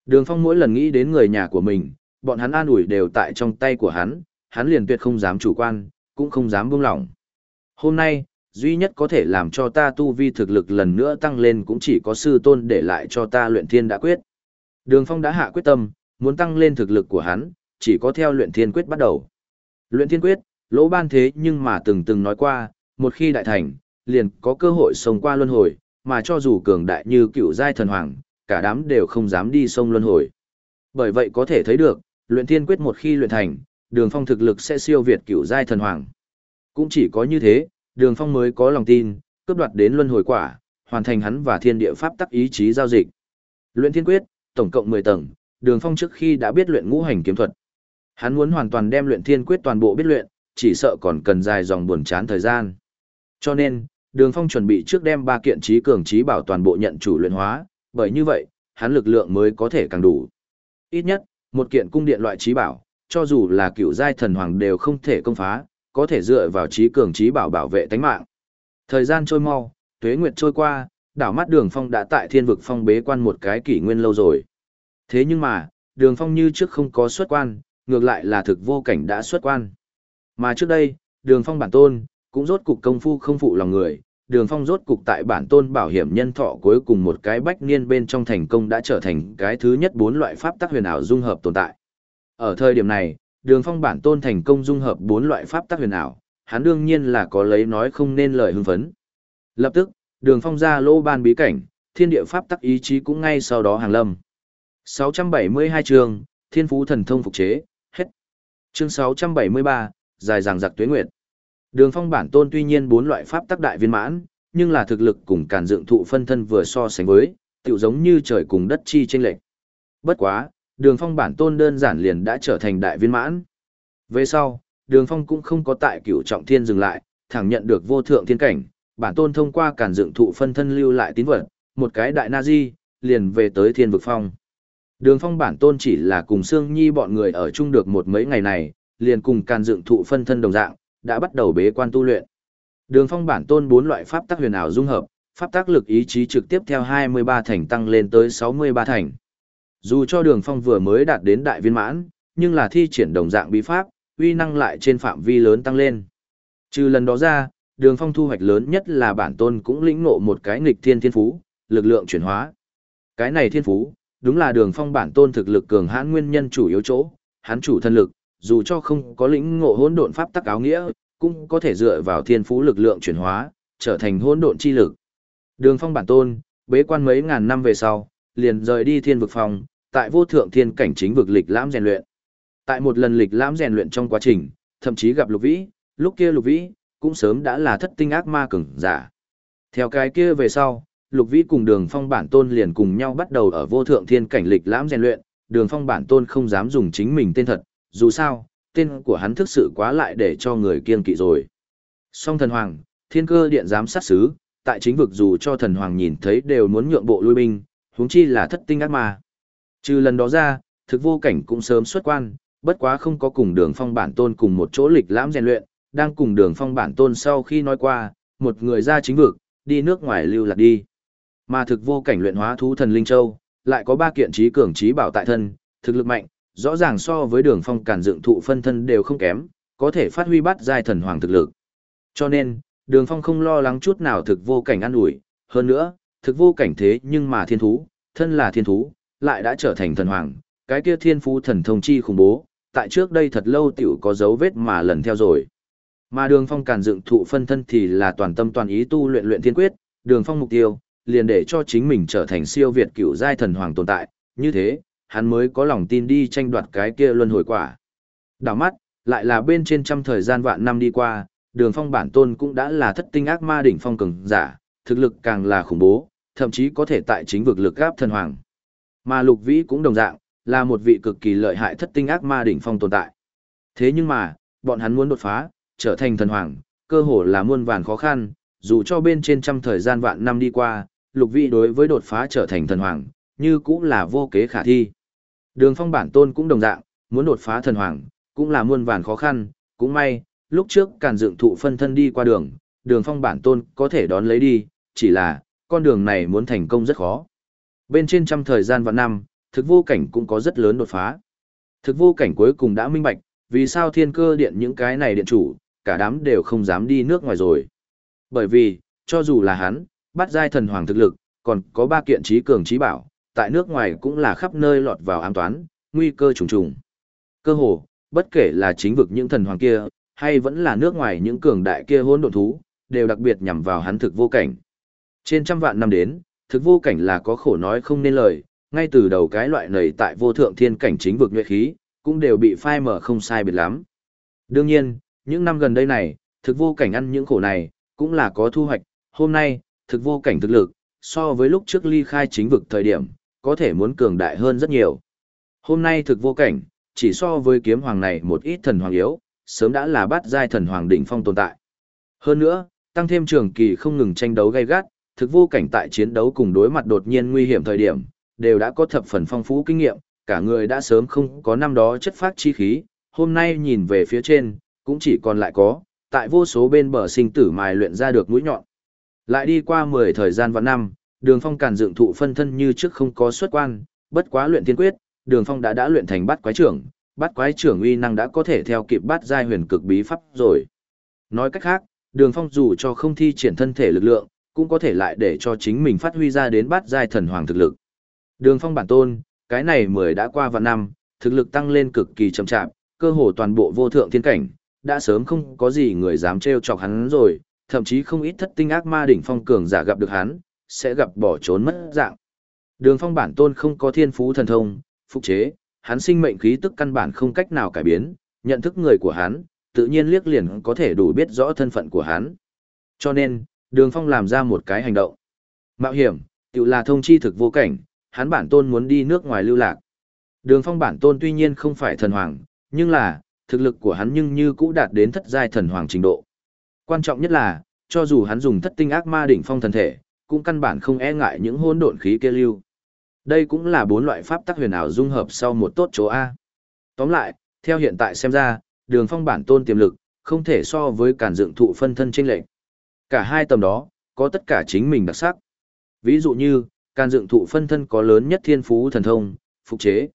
Speaker 1: Đường Phong mỗi lần nghĩ đến người nhà của mình, bọn hắn an ủi đều tại trong tay của hắn, hắn liền tuyệt không dám chủ quan, cũng không dám buông lỏng. Hôm nay, duy nhất có thể làm cho ta tu vi thực lực lần nữa tăng lên cũng chỉ có sư tôn để lại cho ta luyện thiên đã quyết. Đường Phong đã hạ quyết tâm, muốn tăng lên thực lực của hắn, chỉ có theo luyện thiên quyết bắt đầu. Luyện thiên quyết, lỗ ban thế nhưng mà từng từng nói qua, một khi đại thành, liền có cơ hội sống qua luân hồi, mà cho dù cường đại như cựu giai thần hoàng, cả đám đều không dám đi sông luân hồi. Bởi vậy có thể thấy được, luyện thiên quyết một khi luyện thành, đường phong thực lực sẽ siêu việt cựu giai thần hoàng. Cũng chỉ có như thế, đường phong mới có lòng tin, cướp đoạt đến luân hồi quả, hoàn thành hắn và thiên địa pháp tắc ý chí giao dịch. Luyện thiên quyết, tổng cộng 10 tầng, đường phong trước khi đã biết luyện ngũ hành kiếm thuật. Hắn muốn hoàn toàn đem luyện thiên quyết toàn bộ biết luyện, chỉ sợ còn cần dài dòng buồn chán thời gian. Cho nên, đường phong chuẩn bị trước đem ba kiện trí cường trí bảo toàn bộ nhận chủ luyện hóa, bởi như vậy, hắn lực lượng mới có thể càng đủ. Ít nhất, một kiện cung điện loại trí bảo, cho dù là cựu giai thần hoàng đều không thể công phá, có thể dựa vào trí cường trí bảo bảo vệ tánh mạng. Thời gian trôi mau, tuế nguyệt trôi qua, đảo mắt đường phong đã tại thiên vực phong bế quan một cái kỷ nguyên lâu rồi. Thế nhưng mà, đường phong như trước không có xuất quan, ngược lại là thực vô cảnh đã xuất quan. Mà trước đây, đường phong bản tôn, cũng rốt cục công phu không phụ lòng người, đường phong rốt cục tại bản tôn bảo hiểm nhân thọ cuối cùng một cái bách niên bên trong thành công đã trở thành cái thứ nhất bốn loại pháp tắc huyền ảo dung hợp tồn tại. Ở thời điểm này, đường phong bản tôn thành công dung hợp bốn loại pháp tắc huyền ảo, hắn đương nhiên là có lấy nói không nên lời hưng phấn. Lập tức, đường phong ra lô ban bí cảnh, thiên địa pháp tắc ý chí cũng ngay sau đó hàng lâm. 672 chương, thiên phú thần thông phục chế. Chương 673, dài dằng giặc tuế nguyệt. Đường phong bản tôn tuy nhiên bốn loại pháp tắc đại viên mãn, nhưng là thực lực cùng càn dựng thụ phân thân vừa so sánh với, tựu giống như trời cùng đất chi tranh lệch. Bất quá, đường phong bản tôn đơn giản liền đã trở thành đại viên mãn. Về sau, đường phong cũng không có tại cửu trọng thiên dừng lại, thẳng nhận được vô thượng thiên cảnh, bản tôn thông qua càn dựng thụ phân thân lưu lại tín vật, một cái đại na di, liền về tới thiên vực phong. Đường phong bản tôn chỉ là cùng Sương Nhi bọn người ở chung được một mấy ngày này, liền cùng càn dựng thụ phân thân đồng dạng, đã bắt đầu bế quan tu luyện. Đường phong bản tôn bốn loại pháp tác huyền ảo dung hợp, pháp tác lực ý chí trực tiếp theo 23 thành tăng lên tới 63 thành. Dù cho đường phong vừa mới đạt đến đại viên mãn, nhưng là thi triển đồng dạng bí pháp, uy năng lại trên phạm vi lớn tăng lên. Trừ lần đó ra, đường phong thu hoạch lớn nhất là bản tôn cũng lĩnh ngộ một cái nghịch thiên thiên phú, lực lượng chuyển hóa. Cái này thiên phú, đúng là đường phong bản tôn thực lực cường hãn nguyên nhân chủ yếu chỗ, hắn chủ thân lực, dù cho không có lĩnh ngộ hỗn độn pháp tắc áo nghĩa, cũng có thể dựa vào thiên phú lực lượng chuyển hóa, trở thành hỗn độn chi lực. Đường phong bản tôn, bế quan mấy ngàn năm về sau, liền rời đi thiên vực phòng, tại vô thượng thiên cảnh chính vực lịch lãm rèn luyện. Tại một lần lịch lãm rèn luyện trong quá trình, thậm chí gặp lục vĩ, lúc kia lục vĩ, cũng sớm đã là thất tinh ác ma cường giả. Theo cái kia về sau, Lục Vĩ cùng Đường Phong bản tôn liền cùng nhau bắt đầu ở vô thượng thiên cảnh lịch lãm rèn luyện, Đường Phong bản tôn không dám dùng chính mình tên thật, dù sao, tên của hắn thực sự quá lại để cho người kiên kỵ rồi. Song thần hoàng, thiên cơ điện giám sát sứ, tại chính vực dù cho thần hoàng nhìn thấy đều muốn nhượng bộ lui binh, huống chi là thất tinh ác ma. Trừ lần đó ra, thực vô cảnh cũng sớm xuất quan, bất quá không có cùng đường phong bản tôn cùng một chỗ lịch lãm rèn luyện, đang cùng đường phong bản tôn sau khi nói qua, một người ra chính vực, đi nước ngoài lưu lạc đi. Mà thực vô cảnh luyện hóa thú thần Linh Châu, lại có ba kiện trí cường trí bảo tại thân, thực lực mạnh, rõ ràng so với đường phong cản dựng thụ phân thân đều không kém, có thể phát huy bắt giai thần hoàng thực lực. Cho nên, đường phong không lo lắng chút nào thực vô cảnh ăn ủi hơn nữa, thực vô cảnh thế nhưng mà thiên thú, thân là thiên thú, lại đã trở thành thần hoàng, cái kia thiên phú thần thông chi khủng bố, tại trước đây thật lâu tiểu có dấu vết mà lần theo rồi. Mà đường phong càn dựng thụ phân thân thì là toàn tâm toàn ý tu luyện luyện thiên quyết, đường phong mục tiêu, liền để cho chính mình trở thành siêu việt cựu giai thần hoàng tồn tại, như thế, hắn mới có lòng tin đi tranh đoạt cái kia luân hồi quả. Đảo mắt, lại là bên trên trăm thời gian vạn năm đi qua, đường phong bản tôn cũng đã là thất tinh ác ma đỉnh phong cường giả, thực lực càng là khủng bố, thậm chí có thể tại chính vực lực gáp thần hoàng. Mà lục vĩ cũng đồng dạng, là một vị cực kỳ lợi hại thất tinh ác ma đỉnh phong tồn tại. Thế nhưng mà, bọn hắn muốn đột phá, trở thành thần hoàng, cơ hồ là muôn vàn khó khăn, dù cho bên trên trăm thời gian vạn năm đi qua, lục vị đối với đột phá trở thành thần hoàng, như cũng là vô kế khả thi. Đường phong bản tôn cũng đồng dạng, muốn đột phá thần hoàng, cũng là muôn vàn khó khăn, cũng may, lúc trước càn dựng thụ phân thân đi qua đường, đường phong bản tôn có thể đón lấy đi, chỉ là, con đường này muốn thành công rất khó. Bên trên trăm thời gian vạn năm, thực vô cảnh cũng có rất lớn đột phá. Thực vô cảnh cuối cùng đã minh bạch, vì sao thiên cơ điện những cái này điện chủ, cả đám đều không dám đi nước ngoài rồi. Bởi vì, cho dù là hắn, bắt giai thần hoàng thực lực, còn có ba kiện trí cường trí bảo, tại nước ngoài cũng là khắp nơi lọt vào ám toán, nguy cơ trùng trùng. Cơ hồ, bất kể là chính vực những thần hoàng kia, hay vẫn là nước ngoài những cường đại kia hỗn độn thú, đều đặc biệt nhằm vào hắn thực vô cảnh. Trên trăm vạn năm đến, thực vô cảnh là có khổ nói không nên lời, ngay từ đầu cái loại này tại vô thượng thiên cảnh chính vực nhuệ khí, cũng đều bị phai mở không sai biệt lắm. Đương nhiên, những năm gần đây này, thực vô cảnh ăn những khổ này, cũng là có thu hoạch, hôm nay, thực vô cảnh thực lực, so với lúc trước ly khai chính vực thời điểm, có thể muốn cường đại hơn rất nhiều. Hôm nay thực vô cảnh, chỉ so với kiếm hoàng này một ít thần hoàng yếu, sớm đã là bát giai thần hoàng đỉnh phong tồn tại. Hơn nữa, tăng thêm trường kỳ không ngừng tranh đấu gay gắt, thực vô cảnh tại chiến đấu cùng đối mặt đột nhiên nguy hiểm thời điểm, đều đã có thập phần phong phú kinh nghiệm, cả người đã sớm không có năm đó chất phát chi khí, hôm nay nhìn về phía trên, cũng chỉ còn lại có, tại vô số bên bờ sinh tử mài luyện ra được mũi nhọn. Lại đi qua 10 thời gian và năm, đường phong càn dựng thụ phân thân như trước không có xuất quan, bất quá luyện tiên quyết, đường phong đã đã luyện thành bát quái trưởng, bát quái trưởng uy năng đã có thể theo kịp bát giai huyền cực bí pháp rồi. Nói cách khác, đường phong dù cho không thi triển thân thể lực lượng, cũng có thể lại để cho chính mình phát huy ra đến bát giai thần hoàng thực lực. Đường phong bản tôn, cái này mười đã qua vạn năm, thực lực tăng lên cực kỳ chậm chạp, cơ hồ toàn bộ vô thượng thiên cảnh, đã sớm không có gì người dám trêu chọc hắn rồi, thậm chí không ít thất tinh ác ma đỉnh phong cường giả gặp được hắn, sẽ gặp bỏ trốn mất dạng. Đường phong bản tôn không có thiên phú thần thông, phục chế, hắn sinh mệnh khí tức căn bản không cách nào cải biến, nhận thức người của hắn, tự nhiên liếc liền có thể đủ biết rõ thân phận của hắn. Cho nên, đường phong làm ra một cái hành động. Mạo hiểm, tự là thông chi thực vô cảnh, hắn bản tôn muốn đi nước ngoài lưu lạc. Đường phong bản tôn tuy nhiên không phải thần hoàng, nhưng là, thực lực của hắn nhưng như cũ đạt đến thất giai thần hoàng trình độ. Quan trọng nhất là, cho dù hắn dùng thất tinh ác ma đỉnh phong thần thể, cũng căn bản không e ngại những hỗn độn khí kia lưu. Đây cũng là bốn loại pháp tắc huyền ảo dung hợp sau một tốt chỗ A. Tóm lại, theo hiện tại xem ra, đường phong bản tôn tiềm lực, không thể so với cản dựng thụ phân thân chênh lệnh. Cả hai tầm đó, có tất cả chính mình đặc sắc. Ví dụ như, càn dựng thụ phân thân có lớn nhất thiên phú thần thông, phục chế.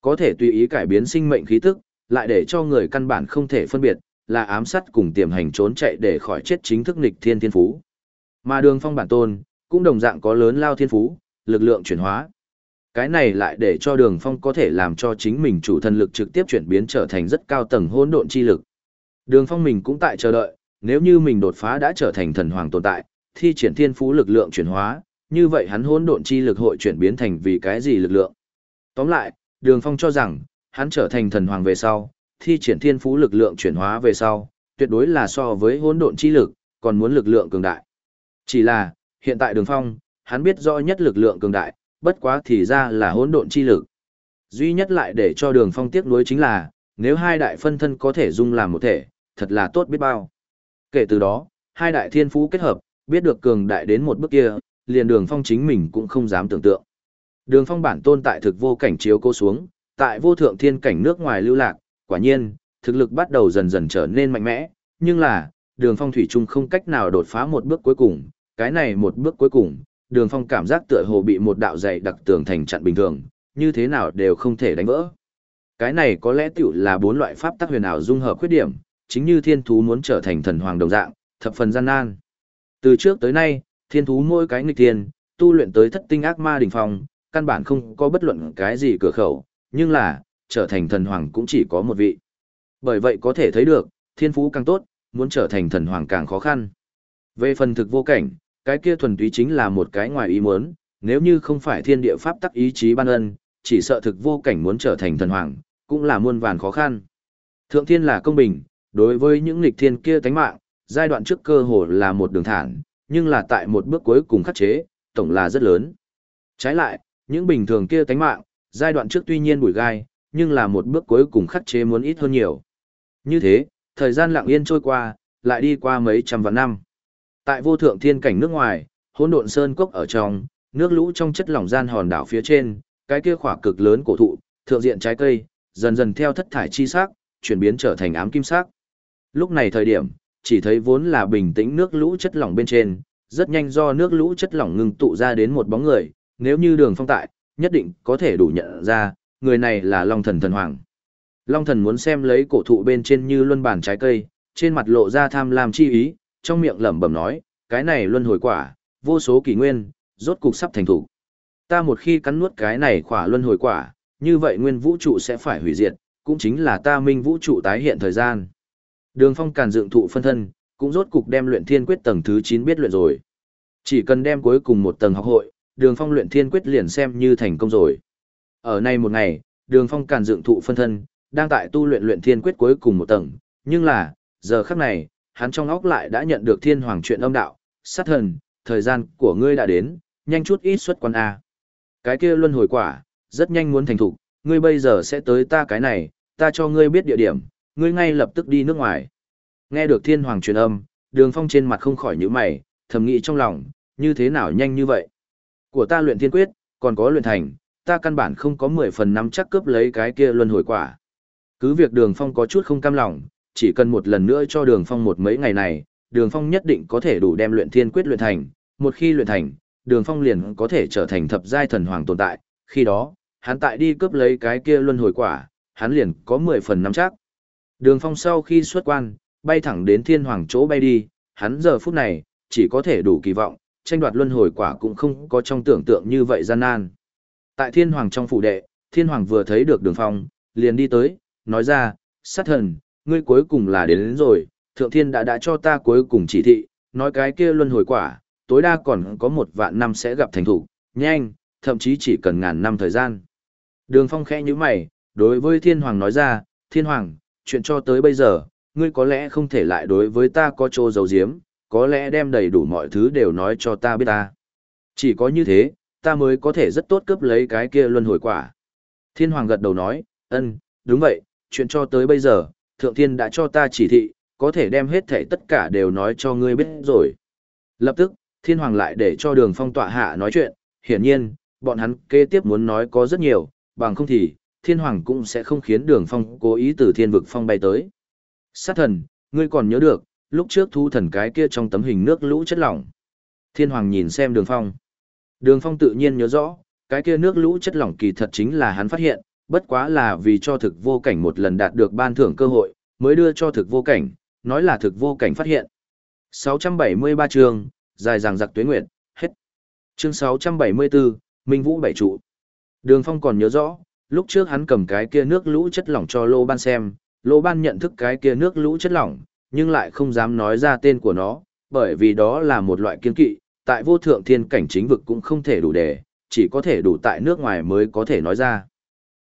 Speaker 1: Có thể tùy ý cải biến sinh mệnh khí tức, lại để cho người căn bản không thể phân biệt, là ám sát cùng tiềm hành trốn chạy để khỏi chết chính thức nghịch thiên thiên phú. Mà đường phong bản tôn, cũng đồng dạng có lớn lao thiên phú, lực lượng chuyển hóa. Cái này lại để cho đường phong có thể làm cho chính mình chủ thần lực trực tiếp chuyển biến trở thành rất cao tầng hỗn độn chi lực. Đường phong mình cũng tại chờ đợi, nếu như mình đột phá đã trở thành thần hoàng tồn tại, thi triển thiên phú lực lượng chuyển hóa, như vậy hắn hỗn độn chi lực hội chuyển biến thành vì cái gì lực lượng. Tóm lại, Đường Phong cho rằng, hắn trở thành thần hoàng về sau, thi triển thiên phú lực lượng chuyển hóa về sau, tuyệt đối là so với hỗn độn chi lực, còn muốn lực lượng cường đại. Chỉ là, hiện tại Đường Phong, hắn biết rõ nhất lực lượng cường đại, bất quá thì ra là hỗn độn chi lực. Duy nhất lại để cho Đường Phong tiếc nuối chính là, nếu hai đại phân thân có thể dung làm một thể, thật là tốt biết bao. Kể từ đó, hai đại thiên phú kết hợp, biết được cường đại đến một bước kia, liền Đường Phong chính mình cũng không dám tưởng tượng. Đường Phong bản tôn tại thực vô cảnh chiếu cô xuống, tại vô thượng thiên cảnh nước ngoài lưu lạc, quả nhiên, thực lực bắt đầu dần dần trở nên mạnh mẽ, nhưng là, Đường Phong thủy chung không cách nào đột phá một bước cuối cùng, cái này một bước cuối cùng, Đường Phong cảm giác tựa hồ bị một đạo dày đặc tường thành chặn bình thường, như thế nào đều không thể đánh vỡ. Cái này có lẽ tiểu là bốn loại pháp tắc huyền ảo dung hợp khuyết điểm, chính như thiên thú muốn trở thành thần hoàng đồng dạng, thập phần gian nan. Từ trước tới nay, thiên thú mỗi cái nghịch thiên, tu luyện tới thất tinh ác ma đỉnh phong, căn bản không có bất luận cái gì cửa khẩu, nhưng là, trở thành thần hoàng cũng chỉ có một vị. Bởi vậy có thể thấy được, thiên phú càng tốt, muốn trở thành thần hoàng càng khó khăn. Về phần thực vô cảnh, cái kia thuần túy chính là một cái ngoài ý muốn, nếu như không phải thiên địa pháp tắc ý chí ban ân, chỉ sợ thực vô cảnh muốn trở thành thần hoàng, cũng là muôn vàn khó khăn. Thượng thiên là công bình, đối với những nghịch thiên kia tánh mạng, giai đoạn trước cơ hồ là một đường thản, nhưng là tại một bước cuối cùng khắc chế, tổng là rất lớn. Trái lại, những bình thường kia tánh mạng, giai đoạn trước tuy nhiên bùi gai, nhưng là một bước cuối cùng khắc chế muốn ít hơn nhiều. Như thế, thời gian lặng yên trôi qua, lại đi qua mấy trăm vạn năm. Tại vô thượng thiên cảnh nước ngoài, hỗn độn sơn cốc ở trong, nước lũ trong chất lỏng gian hòn đảo phía trên, cái kia khỏa cực lớn cổ thụ, thượng diện trái cây, dần dần theo thất thải chi sắc, chuyển biến trở thành ám kim sắc. Lúc này thời điểm, chỉ thấy vốn là bình tĩnh nước lũ chất lỏng bên trên, rất nhanh do nước lũ chất lỏng ngưng tụ ra đến một bóng người, nếu như đường phong tại, nhất định có thể đủ nhận ra, người này là Long Thần Thần Hoàng. Long Thần muốn xem lấy cổ thụ bên trên như luân bản trái cây, trên mặt lộ ra tham lam chi ý, trong miệng lẩm bẩm nói, cái này luân hồi quả, vô số kỷ nguyên, rốt cục sắp thành thủ. Ta một khi cắn nuốt cái này khỏa luân hồi quả, như vậy nguyên vũ trụ sẽ phải hủy diệt, cũng chính là ta minh vũ trụ tái hiện thời gian. Đường Phong càn dựng thụ phân thân, cũng rốt cục đem luyện thiên quyết tầng thứ 9 biết luyện rồi. Chỉ cần đem cuối cùng một tầng học hội, Đường Phong luyện thiên quyết liền xem như thành công rồi. Ở nay một ngày, Đường Phong càn dựng thụ phân thân, đang tại tu luyện luyện thiên quyết cuối cùng một tầng, nhưng là, giờ khắc này, hắn trong óc lại đã nhận được thiên hoàng chuyện âm đạo, sát thần, thời gian của ngươi đã đến, nhanh chút ít xuất quan A. Cái kia luân hồi quả, rất nhanh muốn thành thục, ngươi bây giờ sẽ tới ta cái này, ta cho ngươi biết địa điểm, ngươi ngay lập tức đi nước ngoài. Nghe được thiên hoàng truyền âm, đường phong trên mặt không khỏi nhíu mày, thầm nghĩ trong lòng, như thế nào nhanh như vậy. Của ta luyện thiên quyết, còn có luyện thành, ta căn bản không có 10 phần năm chắc cướp lấy cái kia luân hồi quả. Cứ việc đường phong có chút không cam lòng, chỉ cần một lần nữa cho đường phong một mấy ngày này, đường phong nhất định có thể đủ đem luyện thiên quyết luyện thành, một khi luyện thành, đường phong liền có thể trở thành thập giai thần hoàng tồn tại, khi đó, hắn tại đi cướp lấy cái kia luân hồi quả, hắn liền có 10 phần năm chắc. Đường phong sau khi xuất quan, bay thẳng đến thiên hoàng chỗ bay đi, hắn giờ phút này, chỉ có thể đủ kỳ vọng, tranh đoạt luân hồi quả cũng không có trong tưởng tượng như vậy gian nan. Tại thiên hoàng trong phủ đệ, thiên hoàng vừa thấy được đường phong, liền đi tới, nói ra, sát thần, ngươi cuối cùng là đến, đến rồi, thượng thiên đã đã cho ta cuối cùng chỉ thị, nói cái kia luân hồi quả, tối đa còn có một vạn năm sẽ gặp thành thủ, nhanh, thậm chí chỉ cần ngàn năm thời gian. Đường phong khẽ như mày, đối với thiên hoàng nói ra, thiên hoàng, chuyện cho tới bây giờ, ngươi có lẽ không thể lại đối với ta có chỗ giấu giếm, có lẽ đem đầy đủ mọi thứ đều nói cho ta biết ta. Chỉ có như thế, ta mới có thể rất tốt cướp lấy cái kia luân hồi quả. Thiên hoàng gật đầu nói, ân, đúng vậy, chuyện cho tới bây giờ, thượng thiên đã cho ta chỉ thị, có thể đem hết thể tất cả đều nói cho ngươi biết rồi. Lập tức, thiên hoàng lại để cho đường phong tọa hạ nói chuyện, hiển nhiên, bọn hắn kế tiếp muốn nói có rất nhiều, bằng không thì, thiên hoàng cũng sẽ không khiến đường phong cố ý từ thiên vực phong bay tới. Sát thần, ngươi còn nhớ được, lúc trước thu thần cái kia trong tấm hình nước lũ chất lỏng. Thiên hoàng nhìn xem đường phong. Đường phong tự nhiên nhớ rõ, cái kia nước lũ chất lỏng kỳ thật chính là hắn phát hiện, bất quá là vì cho thực vô cảnh một lần đạt được ban thưởng cơ hội, mới đưa cho thực vô cảnh, nói là thực vô cảnh phát hiện. 673 chương, dài dàng giặc tuế nguyệt, hết. Chương 674, Minh Vũ bảy trụ. Đường Phong còn nhớ rõ, lúc trước hắn cầm cái kia nước lũ chất lỏng cho Lô Ban xem, Lô Ban nhận thức cái kia nước lũ chất lỏng, nhưng lại không dám nói ra tên của nó, bởi vì đó là một loại kiên kỵ, tại vô thượng thiên cảnh chính vực cũng không thể đủ để, chỉ có thể đủ tại nước ngoài mới có thể nói ra.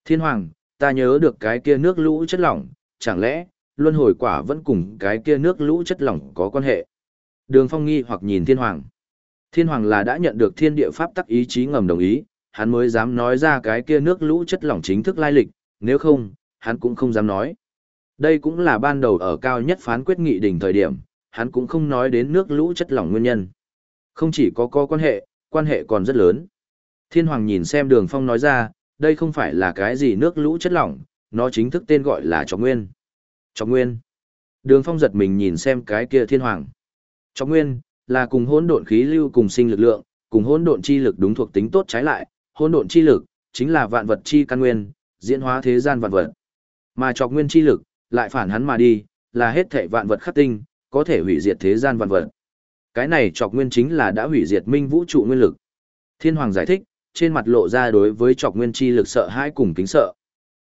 Speaker 1: Thiên Hoàng, ta nhớ được cái kia nước lũ chất lỏng, chẳng lẽ, luân hồi quả vẫn cùng cái kia nước lũ chất lỏng có quan hệ. Đường Phong nghi hoặc nhìn Thiên Hoàng. Thiên Hoàng là đã nhận được thiên địa pháp tắc ý chí ngầm đồng ý, hắn mới dám nói ra cái kia nước lũ chất lỏng chính thức lai lịch, nếu không, hắn cũng không dám nói. Đây cũng là ban đầu ở cao nhất phán quyết nghị đỉnh thời điểm, hắn cũng không nói đến nước lũ chất lỏng nguyên nhân. Không chỉ có có quan hệ, quan hệ còn rất lớn. Thiên Hoàng nhìn xem đường phong nói ra, đây không phải là cái gì nước lũ chất lỏng, nó chính thức tên gọi là Trọc Nguyên. Trọc Nguyên. Đường phong giật mình nhìn xem cái kia Thiên Hoàng. Trọc Nguyên, là cùng hỗn độn khí lưu cùng sinh lực lượng, cùng hỗn độn chi lực đúng thuộc tính tốt trái lại, hỗn độn chi lực chính là vạn vật chi căn nguyên, diễn hóa thế gian vạn vật. Mà Trọc Nguyên chi lực lại phản hắn mà đi, là hết thảy vạn vật khắc tinh, có thể hủy diệt thế gian vạn vật. Cái này Trọc Nguyên chính là đã hủy diệt minh vũ trụ nguyên lực. Thiên Hoàng giải thích, trên mặt lộ ra đối với Trọc Nguyên chi lực sợ hãi cùng kính sợ.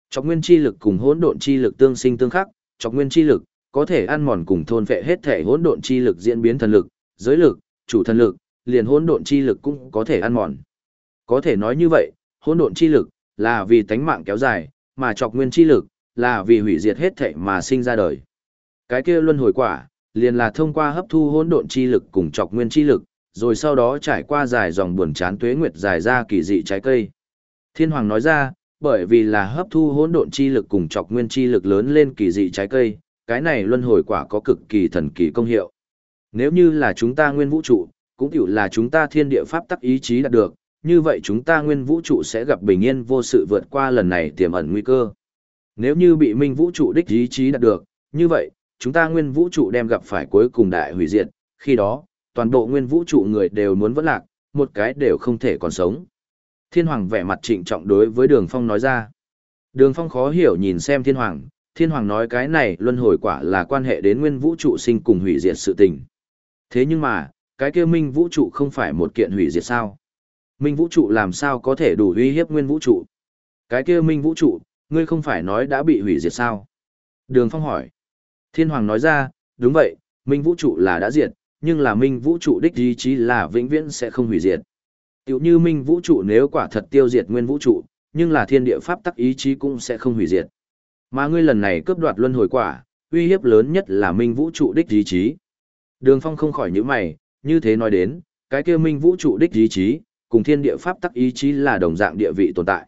Speaker 1: Trọc Nguyên chi lực cùng hỗn độn chi lực tương sinh tương khắc, Trọc Nguyên chi lực có thể ăn mòn cùng thôn vệ hết thể hỗn độn chi lực diễn biến thần lực, giới lực, chủ thần lực, liền hỗn độn chi lực cũng có thể ăn mòn. Có thể nói như vậy, hỗn độn chi lực là vì tánh mạng kéo dài, mà Trọc Nguyên chi lực là vì hủy diệt hết thảy mà sinh ra đời. Cái kia luân hồi quả, liền là thông qua hấp thu hỗn độn chi lực cùng Trọc Nguyên chi lực, rồi sau đó trải qua dài dòng buồn chán tuế nguyệt dài ra kỳ dị trái cây. Thiên Hoàng nói ra, bởi vì là hấp thu hỗn độn chi lực cùng Trọc Nguyên chi lực lớn lên kỳ dị trái cây, cái này luân hồi quả có cực kỳ thần kỳ công hiệu. Nếu như là chúng ta nguyên vũ trụ, cũng hiểu là chúng ta thiên địa pháp tắc ý chí đạt được, như vậy chúng ta nguyên vũ trụ sẽ gặp bình yên vô sự vượt qua lần này tiềm ẩn nguy cơ. Nếu như bị minh vũ trụ đích ý chí đạt được, như vậy, chúng ta nguyên vũ trụ đem gặp phải cuối cùng đại hủy diệt, khi đó, toàn bộ nguyên vũ trụ người đều muốn vỡ lạc, một cái đều không thể còn sống. Thiên Hoàng vẻ mặt trịnh trọng đối với Đường Phong nói ra. Đường Phong khó hiểu nhìn xem Thiên Hoàng, Thiên Hoàng nói cái này luân hồi quả là quan hệ đến nguyên vũ trụ sinh cùng hủy diệt sự tình. Thế nhưng mà, cái kia minh vũ trụ không phải một kiện hủy diệt sao? Minh vũ trụ làm sao có thể đủ uy hiếp nguyên vũ trụ? Cái kia minh vũ trụ, ngươi không phải nói đã bị hủy diệt sao? Đường Phong hỏi. Thiên Hoàng nói ra, đúng vậy, minh vũ trụ là đã diệt, nhưng là minh vũ trụ đích ý chí là vĩnh viễn sẽ không hủy diệt. Tiểu như minh vũ trụ nếu quả thật tiêu diệt nguyên vũ trụ, nhưng là thiên địa pháp tắc ý chí cũng sẽ không hủy diệt. Mà ngươi lần này cướp đoạt luân hồi quả, uy hiếp lớn nhất là minh vũ trụ đích ý chí. Đường Phong không khỏi nhíu mày, như thế nói đến, cái kia minh vũ trụ đích ý chí, cùng thiên địa pháp tắc ý chí là đồng dạng địa vị tồn tại.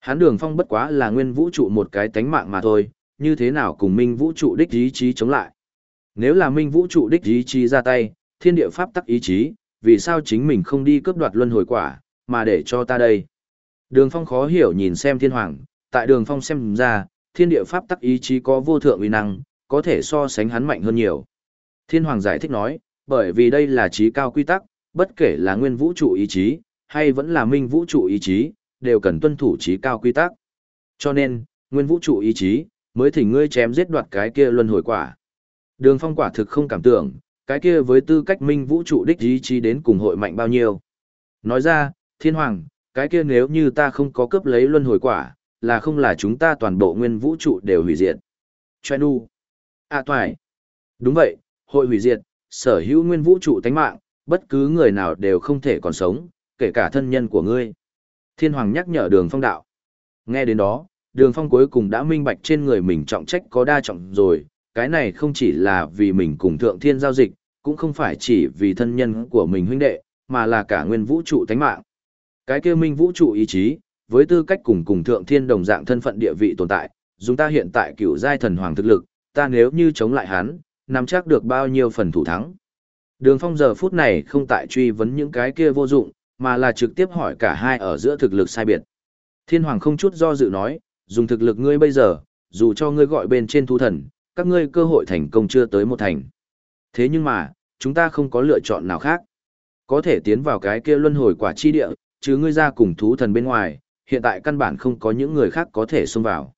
Speaker 1: Hắn Đường Phong bất quá là nguyên vũ trụ một cái tánh mạng mà thôi, như thế nào cùng minh vũ trụ đích ý chí chống lại. Nếu là minh vũ trụ đích ý chí ra tay, thiên địa pháp tắc ý chí, vì sao chính mình không đi cướp đoạt luân hồi quả, mà để cho ta đây. Đường Phong khó hiểu nhìn xem thiên hoàng, tại đường Phong xem ra, thiên địa pháp tắc ý chí có vô thượng uy năng, có thể so sánh hắn mạnh hơn nhiều. Thiên hoàng giải thích nói, bởi vì đây là trí cao quy tắc, bất kể là nguyên vũ trụ ý chí, hay vẫn là minh vũ trụ ý chí, đều cần tuân thủ trí cao quy tắc. Cho nên, nguyên vũ trụ ý chí, mới thỉnh ngươi chém giết đoạt cái kia luân hồi quả. Đường phong quả thực không cảm tưởng, cái kia với tư cách minh vũ trụ đích ý chí đến cùng hội mạnh bao nhiêu. Nói ra, thiên hoàng, cái kia nếu như ta không có cướp lấy luân hồi quả, là không là chúng ta toàn bộ nguyên vũ trụ đều hủy diệt. Choe nu. À toài. Đúng vậy, hội hủy diệt, sở hữu nguyên vũ trụ tánh mạng, bất cứ người nào đều không thể còn sống, kể cả thân nhân của ngươi. Thiên Hoàng nhắc nhở đường phong đạo. Nghe đến đó, đường phong cuối cùng đã minh bạch trên người mình trọng trách có đa trọng rồi, cái này không chỉ là vì mình cùng thượng thiên giao dịch, cũng không phải chỉ vì thân nhân của mình huynh đệ, mà là cả nguyên vũ trụ tánh mạng. Cái kia minh vũ trụ ý chí, với tư cách cùng cùng thượng thiên đồng dạng thân phận địa vị tồn tại, chúng ta hiện tại cựu giai thần hoàng thực lực, ta nếu như chống lại hắn, nắm chắc được bao nhiêu phần thủ thắng. Đường phong giờ phút này không tại truy vấn những cái kia vô dụng, mà là trực tiếp hỏi cả hai ở giữa thực lực sai biệt. Thiên hoàng không chút do dự nói, dùng thực lực ngươi bây giờ, dù cho ngươi gọi bên trên thú thần, các ngươi cơ hội thành công chưa tới một thành. Thế nhưng mà, chúng ta không có lựa chọn nào khác. Có thể tiến vào cái kia luân hồi quả chi địa, chứ ngươi ra cùng thú thần bên ngoài, hiện tại căn bản không có những người khác có thể xông vào.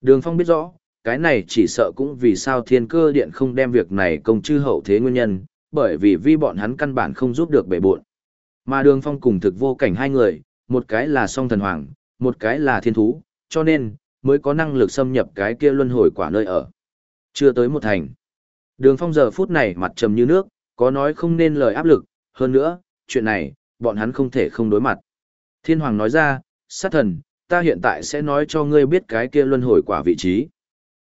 Speaker 1: Đường Phong biết rõ, cái này chỉ sợ cũng vì sao thiên cơ điện không đem việc này công chư hậu thế nguyên nhân, bởi vì vi bọn hắn căn bản không giúp được bể buộn. Mà đường Phong cùng thực vô cảnh hai người, một cái là song thần hoàng, một cái là thiên thú, cho nên, mới có năng lực xâm nhập cái kia luân hồi quả nơi ở. Chưa tới một thành. Đường phong giờ phút này mặt trầm như nước, có nói không nên lời áp lực, hơn nữa, chuyện này, bọn hắn không thể không đối mặt. Thiên Hoàng nói ra, sát thần, ta hiện tại sẽ nói cho ngươi biết cái kia luân hồi quả vị trí.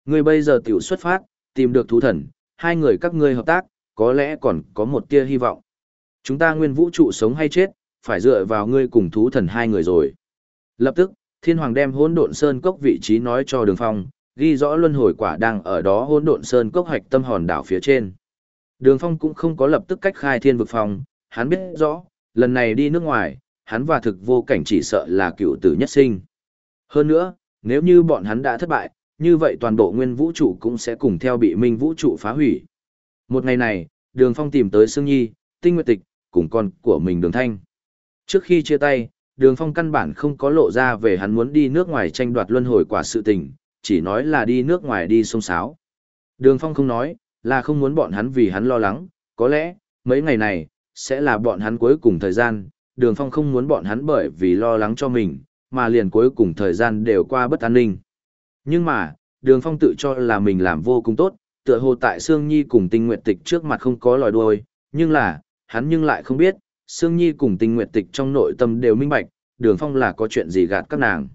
Speaker 1: Ngươi bây giờ tiểu xuất phát, tìm được thú thần, hai người các ngươi hợp tác, có lẽ còn có một tia hy vọng. Chúng ta nguyên vũ trụ sống hay chết, phải dựa vào ngươi cùng thú thần hai người rồi. Lập tức, Thiên Hoàng đem hỗn độn sơn cốc vị trí nói cho Đường Phong, ghi rõ luân hồi quả đang ở đó hỗn độn sơn cốc hạch tâm hòn đảo phía trên. Đường Phong cũng không có lập tức cách khai thiên vực phòng, hắn biết rõ, lần này đi nước ngoài, hắn và thực vô cảnh chỉ sợ là cựu tử nhất sinh. Hơn nữa, nếu như bọn hắn đã thất bại, như vậy toàn bộ nguyên vũ trụ cũng sẽ cùng theo bị minh vũ trụ phá hủy. Một ngày này, Đường Phong tìm tới Sương Nhi, Tinh Nguyệt Tịch, cùng con của mình Đường Thanh. Trước khi chia tay, Đường Phong căn bản không có lộ ra về hắn muốn đi nước ngoài tranh đoạt luân hồi quả sự tình, chỉ nói là đi nước ngoài đi sông sáo. Đường Phong không nói, là không muốn bọn hắn vì hắn lo lắng, có lẽ, mấy ngày này, sẽ là bọn hắn cuối cùng thời gian, Đường Phong không muốn bọn hắn bởi vì lo lắng cho mình, mà liền cuối cùng thời gian đều qua bất an ninh. Nhưng mà, Đường Phong tự cho là mình làm vô cùng tốt, tựa hồ tại Sương Nhi cùng Tinh Nguyệt Tịch trước mặt không có lòi đuôi, nhưng là, hắn nhưng lại không biết, Sương Nhi cùng Tinh Nguyệt Tịch trong nội tâm đều minh bạch, Đường Phong là có chuyện gì gạt các nàng.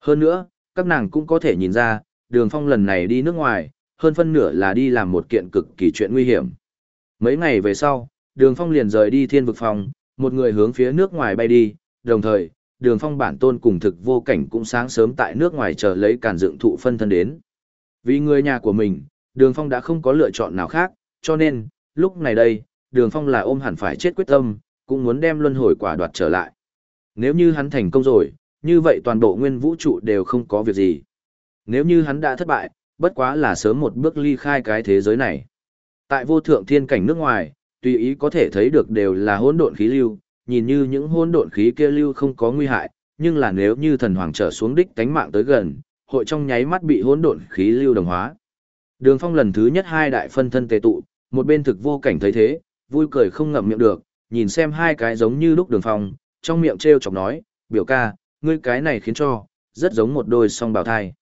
Speaker 1: Hơn nữa, các nàng cũng có thể nhìn ra, Đường Phong lần này đi nước ngoài, hơn phân nửa là đi làm một kiện cực kỳ chuyện nguy hiểm. Mấy ngày về sau, Đường Phong liền rời đi Thiên Vực Phòng, một người hướng phía nước ngoài bay đi, đồng thời, Đường Phong bản tôn cùng thực vô cảnh cũng sáng sớm tại nước ngoài chờ lấy càn dựng thụ phân thân đến. Vì người nhà của mình, Đường Phong đã không có lựa chọn nào khác, cho nên, lúc này đây, Đường Phong là ôm hẳn phải chết quyết tâm, cũng muốn đem luân hồi quả đoạt trở lại. Nếu như hắn thành công rồi, như vậy toàn bộ nguyên vũ trụ đều không có việc gì. Nếu như hắn đã thất bại, bất quá là sớm một bước ly khai cái thế giới này. Tại vô thượng thiên cảnh nước ngoài, tùy ý có thể thấy được đều là hỗn độn khí lưu, nhìn như những hỗn độn khí kia lưu không có nguy hại, nhưng là nếu như thần hoàng trở xuống đích tánh mạng tới gần, hội trong nháy mắt bị hỗn độn khí lưu đồng hóa. Đường Phong lần thứ nhất hai đại phân thân tề tụ, một bên thực vô cảnh thấy thế, vui cười không ngậm miệng được, nhìn xem hai cái giống như lúc Đường Phong, trong miệng treo chọc nói, "Biểu ca, ngươi cái này khiến cho rất giống một đôi song bào thai."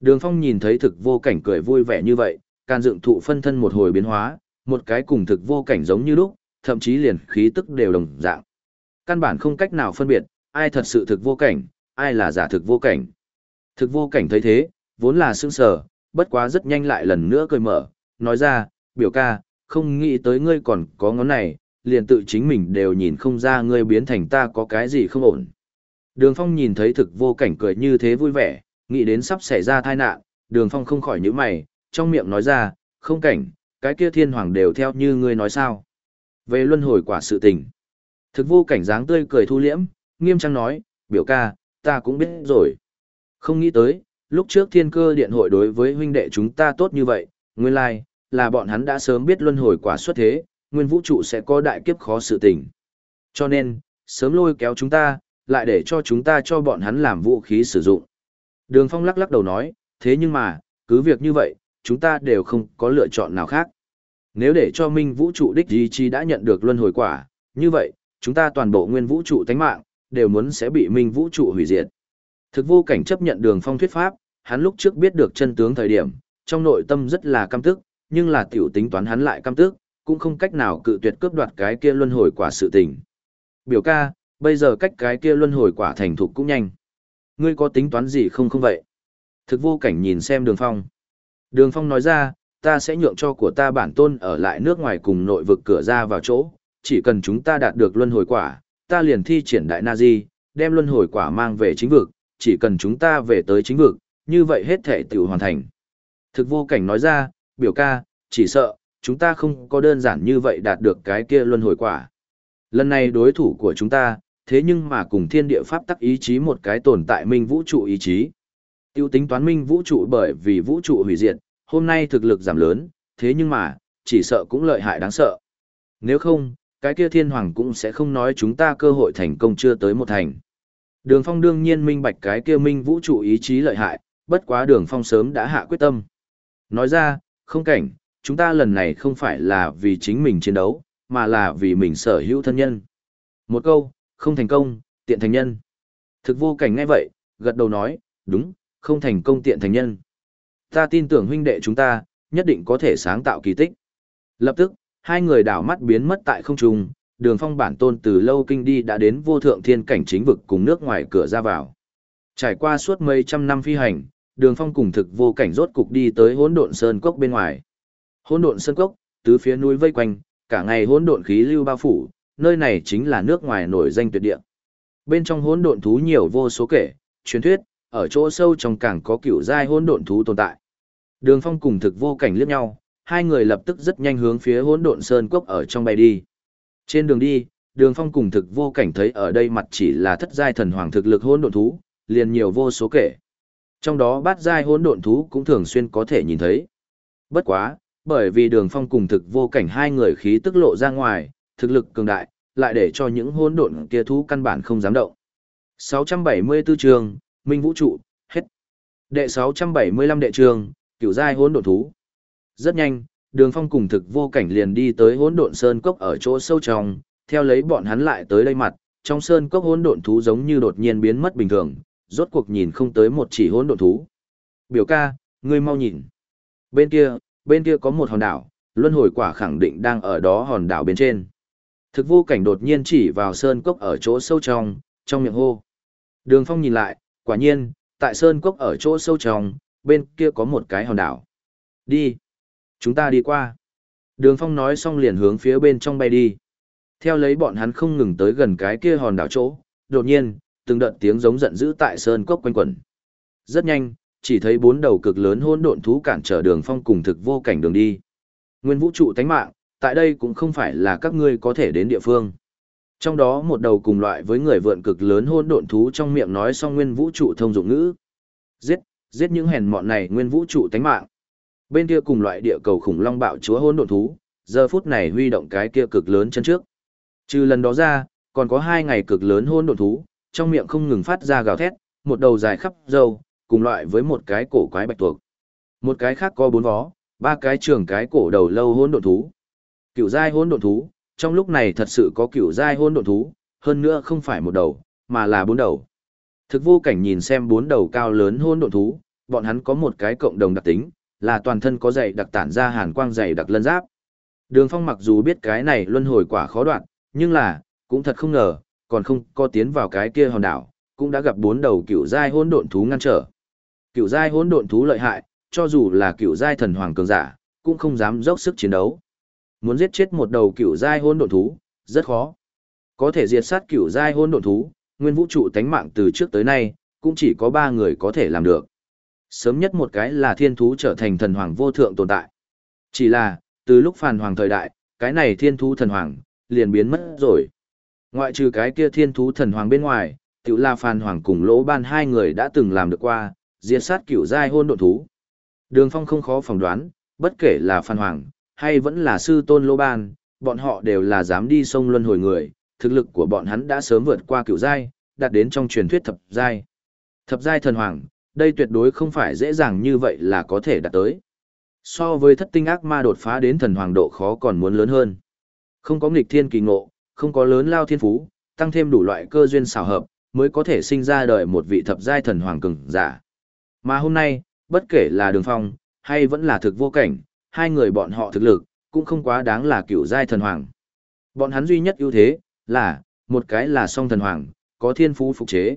Speaker 1: Đường Phong nhìn thấy thực vô cảnh cười vui vẻ như vậy, can dựng thụ phân thân một hồi biến hóa, một cái cùng thực vô cảnh giống như lúc, thậm chí liền khí tức đều đồng dạng. Căn bản không cách nào phân biệt, ai thật sự thực vô cảnh, ai là giả thực vô cảnh. Thực vô cảnh thấy thế, vốn là sương sờ, bất quá rất nhanh lại lần nữa cười mở, nói ra, biểu ca, không nghĩ tới ngươi còn có ngón này, liền tự chính mình đều nhìn không ra ngươi biến thành ta có cái gì không ổn. Đường Phong nhìn thấy thực vô cảnh cười như thế vui vẻ, nghĩ đến sắp xảy ra tai nạn, Đường Phong không khỏi nhíu mày, trong miệng nói ra, không cảnh, cái kia thiên hoàng đều theo như ngươi nói sao. Về luân hồi quả sự tình. Thực vô cảnh dáng tươi cười thu liễm, nghiêm trang nói, biểu ca, ta cũng biết rồi. Không nghĩ tới, lúc trước thiên cơ điện hội đối với huynh đệ chúng ta tốt như vậy, nguyên lai, like, là bọn hắn đã sớm biết luân hồi quả xuất thế, nguyên vũ trụ sẽ có đại kiếp khó sự tình. Cho nên, sớm lôi kéo chúng ta, lại để cho chúng ta cho bọn hắn làm vũ khí sử dụng. Đường Phong lắc lắc đầu nói, thế nhưng mà, cứ việc như vậy, chúng ta đều không có lựa chọn nào khác. Nếu để cho Minh vũ trụ đích ý chi đã nhận được luân hồi quả, như vậy, chúng ta toàn bộ nguyên vũ trụ tánh mạng, đều muốn sẽ bị Minh vũ trụ hủy diệt. Thực vô cảnh chấp nhận đường phong thuyết pháp, hắn lúc trước biết được chân tướng thời điểm, trong nội tâm rất là căm tức, nhưng là tiểu tính toán hắn lại cam tức, cũng không cách nào cự tuyệt cướp đoạt cái kia luân hồi quả sự tình. Biểu ca, bây giờ cách cái kia luân hồi quả thành thục cũng nhanh. Ngươi có tính toán gì không không vậy? Thực vô cảnh nhìn xem đường phong. Đường phong nói ra, ta sẽ nhượng cho của ta bản tôn ở lại nước ngoài cùng nội vực cửa ra vào chỗ, chỉ cần chúng ta đạt được luân hồi quả, ta liền thi triển đại na di, đem luân hồi quả mang về chính vực, chỉ cần chúng ta về tới chính vực, như vậy hết thể tiểu hoàn thành. Thực vô cảnh nói ra, biểu ca, chỉ sợ, chúng ta không có đơn giản như vậy đạt được cái kia luân hồi quả. Lần này đối thủ của chúng ta, thế nhưng mà cùng thiên địa pháp tắc ý chí một cái tồn tại minh vũ trụ ý chí. Tiêu tính toán minh vũ trụ bởi vì vũ trụ hủy diệt, hôm nay thực lực giảm lớn, thế nhưng mà, chỉ sợ cũng lợi hại đáng sợ. Nếu không, cái kia thiên hoàng cũng sẽ không nói chúng ta cơ hội thành công chưa tới một thành. Đường phong đương nhiên minh bạch cái kia minh vũ trụ ý chí lợi hại, bất quá đường phong sớm đã hạ quyết tâm. Nói ra, không cảnh, chúng ta lần này không phải là vì chính mình chiến đấu, mà là vì mình sở hữu thân nhân. Một câu, không thành công, tiện thành nhân. Thực vô cảnh ngay vậy, gật đầu nói, đúng, không thành công tiện thành nhân. Ta tin tưởng huynh đệ chúng ta, nhất định có thể sáng tạo kỳ tích. Lập tức, hai người đảo mắt biến mất tại không trung, đường phong bản tôn từ lâu kinh đi đã đến vô thượng thiên cảnh chính vực cùng nước ngoài cửa ra vào. Trải qua suốt mấy trăm năm phi hành, đường phong cùng thực vô cảnh rốt cục đi tới hỗn độn sơn cốc bên ngoài. Hỗn độn sơn cốc, tứ phía núi vây quanh, cả ngày hỗn độn khí lưu bao phủ, nơi này chính là nước ngoài nổi danh tuyệt địa. Bên trong hỗn độn thú nhiều vô số kể, truyền thuyết, ở chỗ sâu trong càng có cựu giai hỗn độn thú tồn tại. Đường Phong cùng thực vô cảnh liếc nhau, hai người lập tức rất nhanh hướng phía hỗn độn sơn cốc ở trong bay đi. Trên đường đi, Đường Phong cùng thực vô cảnh thấy ở đây mặt chỉ là thất giai thần hoàng thực lực hỗn độn thú, liền nhiều vô số kể. Trong đó bát giai hỗn độn thú cũng thường xuyên có thể nhìn thấy. Bất quá, bởi vì Đường Phong cùng thực vô cảnh hai người khí tức lộ ra ngoài, thực lực cường đại, lại để cho những hỗn độn kia thú căn bản không dám động. 674 trường, Minh Vũ trụ, hết. Đệ 675 đệ trường, cửu giai hỗn độn thú. Rất nhanh, Đường Phong cùng thực vô cảnh liền đi tới hỗn độn sơn cốc ở chỗ sâu trong, theo lấy bọn hắn lại tới đây mặt, trong sơn cốc hỗn độn thú giống như đột nhiên biến mất bình thường, rốt cuộc nhìn không tới một chỉ hỗn độn thú. Biểu ca, ngươi mau nhìn. Bên kia, bên kia có một hòn đảo, luân hồi quả khẳng định đang ở đó hòn đảo bên trên. Thực vô cảnh đột nhiên chỉ vào sơn cốc ở chỗ sâu trong, trong miệng hô. Đường phong nhìn lại, quả nhiên, tại sơn cốc ở chỗ sâu trong, bên kia có một cái hòn đảo. Đi. Chúng ta đi qua. Đường phong nói xong liền hướng phía bên trong bay đi. Theo lấy bọn hắn không ngừng tới gần cái kia hòn đảo chỗ, đột nhiên, từng đợt tiếng giống giận dữ tại sơn cốc quanh quẩn. Rất nhanh, chỉ thấy bốn đầu cực lớn hỗn độn thú cản trở đường phong cùng thực vô cảnh đường đi. Nguyên vũ trụ tánh mạng, tại đây cũng không phải là các ngươi có thể đến địa phương. Trong đó một đầu cùng loại với người vượn cực lớn hôn độn thú trong miệng nói xong nguyên vũ trụ thông dụng ngữ. Giết, giết những hèn mọn này nguyên vũ trụ tánh mạng. Bên kia cùng loại địa cầu khủng long bạo chúa hôn độn thú, giờ phút này huy động cái kia cực lớn chân trước. Trừ lần đó ra, còn có hai ngày cực lớn hôn độn thú, trong miệng không ngừng phát ra gào thét, một đầu dài khắp râu, cùng loại với một cái cổ quái bạch tuộc. Một cái khác có bốn vó, ba cái trường cái cổ đầu lâu hôn độn thú. Cựu giai hôn độn thú, trong lúc này thật sự có cựu giai hôn độn thú, hơn nữa không phải một đầu, mà là bốn đầu. Thực vô cảnh nhìn xem bốn đầu cao lớn hôn độn thú, bọn hắn có một cái cộng đồng đặc tính, là toàn thân có dày đặc tản ra hàn quang dày đặc lân giáp. Đường Phong mặc dù biết cái này luân hồi quả khó đoạn, nhưng là, cũng thật không ngờ, còn không có tiến vào cái kia hòn đảo, cũng đã gặp bốn đầu cựu giai hỗn độn thú ngăn trở. Cựu giai hỗn độn thú lợi hại, cho dù là cựu giai thần hoàng cường giả, cũng không dám dốc sức chiến đấu. Muốn giết chết một đầu cựu giai hỗn độn thú, rất khó. Có thể diệt sát cựu giai hỗn độn thú, nguyên vũ trụ tánh mạng từ trước tới nay, cũng chỉ có ba người có thể làm được. Sớm nhất một cái là thiên thú trở thành thần hoàng vô thượng tồn tại. Chỉ là, từ lúc phàn hoàng thời đại, cái này thiên thú thần hoàng, liền biến mất rồi. Ngoại trừ cái kia thiên thú thần hoàng bên ngoài, tiểu la phàn hoàng cùng lỗ ban hai người đã từng làm được qua, diệt sát cửu giai hôn độn thú. Đường phong không khó phỏng đoán, bất kể là phàn hoàng, hay vẫn là sư tôn lỗ ban, bọn họ đều là dám đi sông luân hồi người, thực lực của bọn hắn đã sớm vượt qua cửu giai, đạt đến trong truyền thuyết thập giai. Thập giai thần hoàng, đây tuyệt đối không phải dễ dàng như vậy là có thể đạt tới. So với thất tinh ác ma đột phá đến thần hoàng độ khó còn muốn lớn hơn. Không có nghịch thiên kỳ ngộ, không có lớn lao thiên phú, tăng thêm đủ loại cơ duyên xảo hợp, mới có thể sinh ra đời một vị thập giai thần hoàng cường giả. Mà hôm nay, bất kể là đường phong, hay vẫn là thực vô cảnh, hai người bọn họ thực lực, cũng không quá đáng là cựu giai thần hoàng. Bọn hắn duy nhất ưu thế, là, một cái là song thần hoàng, có thiên phú phục chế.